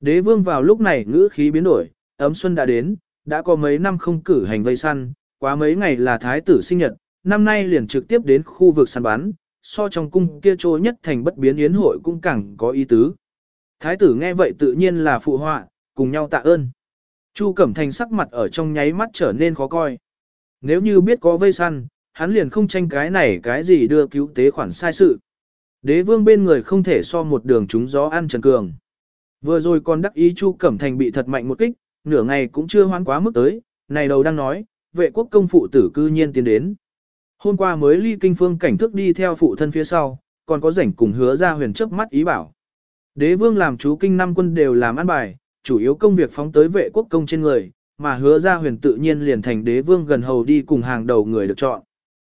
Đế vương vào lúc này ngữ khí biến đổi, ấm xuân đã đến, đã có mấy năm không cử hành vây săn, quá mấy ngày là thái tử sinh nhật, năm nay liền trực tiếp đến khu vực săn bắn, so trong cung kia trôi nhất thành bất biến yến hội cũng càng có ý tứ. Thái tử nghe vậy tự nhiên là phụ họa, cùng nhau tạ ơn. Chu Cẩm Thành sắc mặt ở trong nháy mắt trở nên khó coi. Nếu như biết có vây săn, hắn liền không tranh cái này cái gì đưa cứu tế khoản sai sự. Đế vương bên người không thể so một đường trúng gió ăn trần cường. Vừa rồi còn đắc ý Chu Cẩm Thành bị thật mạnh một kích, nửa ngày cũng chưa hoán quá mức tới, này đầu đang nói, vệ quốc công phụ tử cư nhiên tiến đến. Hôm qua mới ly kinh phương cảnh thức đi theo phụ thân phía sau, còn có rảnh cùng hứa ra huyền trước mắt ý bảo. Đế vương làm chú kinh năm quân đều làm ăn bài, chủ yếu công việc phóng tới vệ quốc công trên người, mà hứa ra huyền tự nhiên liền thành đế vương gần hầu đi cùng hàng đầu người được chọn.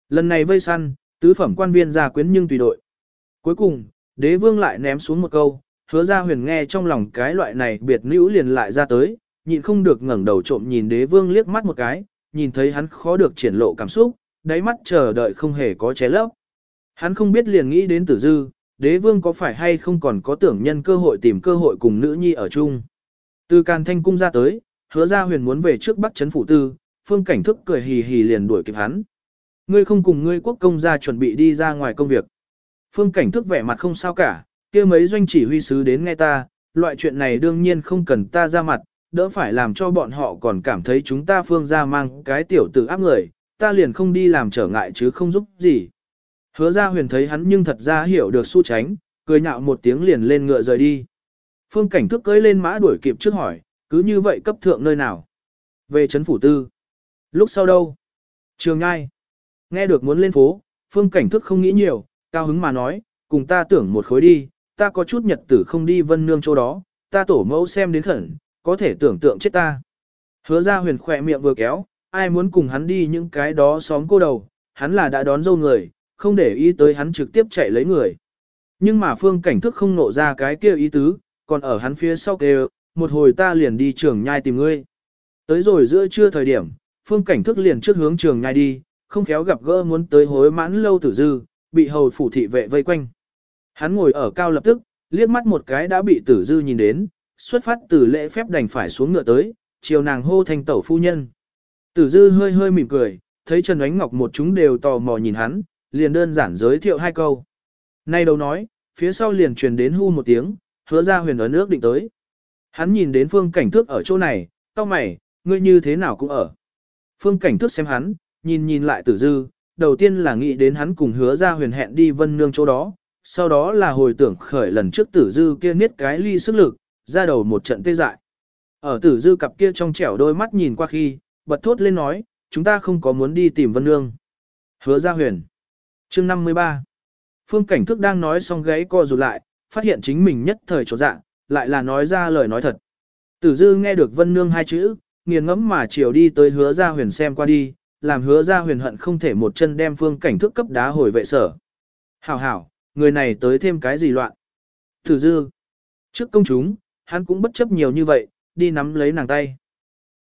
Lần này vây săn, tứ phẩm quan viên ra quyến nhưng tùy đội. Cuối cùng, đế vương lại ném xuống một câu, hứa ra huyền nghe trong lòng cái loại này biệt nữ liền lại ra tới, nhịn không được ngẩng đầu trộm nhìn đế vương liếc mắt một cái, nhìn thấy hắn khó được triển lộ cảm xúc, đáy mắt chờ đợi không hề có ché lấp. Hắn không biết liền nghĩ đến tử dư, đế vương có phải hay không còn có tưởng nhân cơ hội tìm cơ hội cùng nữ nhi ở chung. Từ càn thanh cung ra tới, hứa ra huyền muốn về trước bắc chấn phủ tư, phương cảnh thức cười hì hì liền đuổi kịp hắn. Ngươi không cùng ngươi quốc công gia chuẩn bị đi ra ngoài công việc. Phương cảnh thức vẻ mặt không sao cả, kia mấy doanh chỉ huy sứ đến nghe ta, loại chuyện này đương nhiên không cần ta ra mặt, đỡ phải làm cho bọn họ còn cảm thấy chúng ta phương ra mang cái tiểu tử áp người, ta liền không đi làm trở ngại chứ không giúp gì. Hứa ra huyền thấy hắn nhưng thật ra hiểu được su tránh, cười nhạo một tiếng liền lên ngựa rời đi. Phương cảnh thức cưỡi lên mã đuổi kịp trước hỏi, cứ như vậy cấp thượng nơi nào? Về trấn phủ tư. Lúc sau đâu? Trường ngai. Nghe được muốn lên phố, phương cảnh thức không nghĩ nhiều, cao hứng mà nói, cùng ta tưởng một khối đi, ta có chút nhật tử không đi vân nương chỗ đó, ta tổ mẫu xem đến khẩn, có thể tưởng tượng chết ta. Hứa ra huyền khỏe miệng vừa kéo, ai muốn cùng hắn đi những cái đó xóm cô đầu, hắn là đã đón dâu người, không để ý tới hắn trực tiếp chạy lấy người. Nhưng mà phương cảnh thức không nộ ra cái kia ý tứ, còn ở hắn phía sau kêu, một hồi ta liền đi trường nhai tìm ngươi. Tới rồi giữa trưa thời điểm, phương cảnh thức liền trước hướng trường nhai đi, không khéo gặp gỡ muốn tới hối mãn lâu tử dư, bị hầu phủ thị vệ vây quanh. Hắn ngồi ở cao lập tức, liếc mắt một cái đã bị tử dư nhìn đến, xuất phát từ lễ phép đành phải xuống ngựa tới, chiều nàng hô thành tẩu phu nhân. Tử dư hơi hơi mỉm cười, thấy Trần Ánh Ngọc một chúng đều tò mò nhìn hắn, liền đơn giản giới thiệu hai câu. Nay đâu nói, phía sau liền truyền đến hu một tiếng, hứa ra huyền ở nước định tới. Hắn nhìn đến phương cảnh thước ở chỗ này, cao mày, ngươi như thế nào cũng ở. Phương cảnh thước xem hắn, nhìn nhìn lại tử dư, đầu tiên là nghĩ đến hắn cùng hứa ra huyền hẹn đi vân nương chỗ đó, sau đó là hồi tưởng khởi lần trước tử dư kia niết cái ly sức lực, ra đầu một trận tê dại. Ở tử dư cặp kia trong trẻo đôi mắt nhìn qua khi, bật thốt lên nói, chúng ta không có muốn đi tìm vân nương. Hứa ra huyền. chương 53. Phương cảnh thức đang nói xong gáy co rụt lại, phát hiện chính mình nhất thời trột dạ, lại là nói ra lời nói thật. Tử dư nghe được vân nương hai chữ, nghiền ngẫm mà chiều đi tới hứa ra huyền xem qua đi, làm hứa ra huyền hận không thể một chân đem phương cảnh thức cấp đá hồi vệ sở. Hảo hảo, người này tới thêm cái gì loạn. Tử dư, trước công chúng, hắn cũng bất chấp nhiều như vậy, đi nắm lấy nàng tay.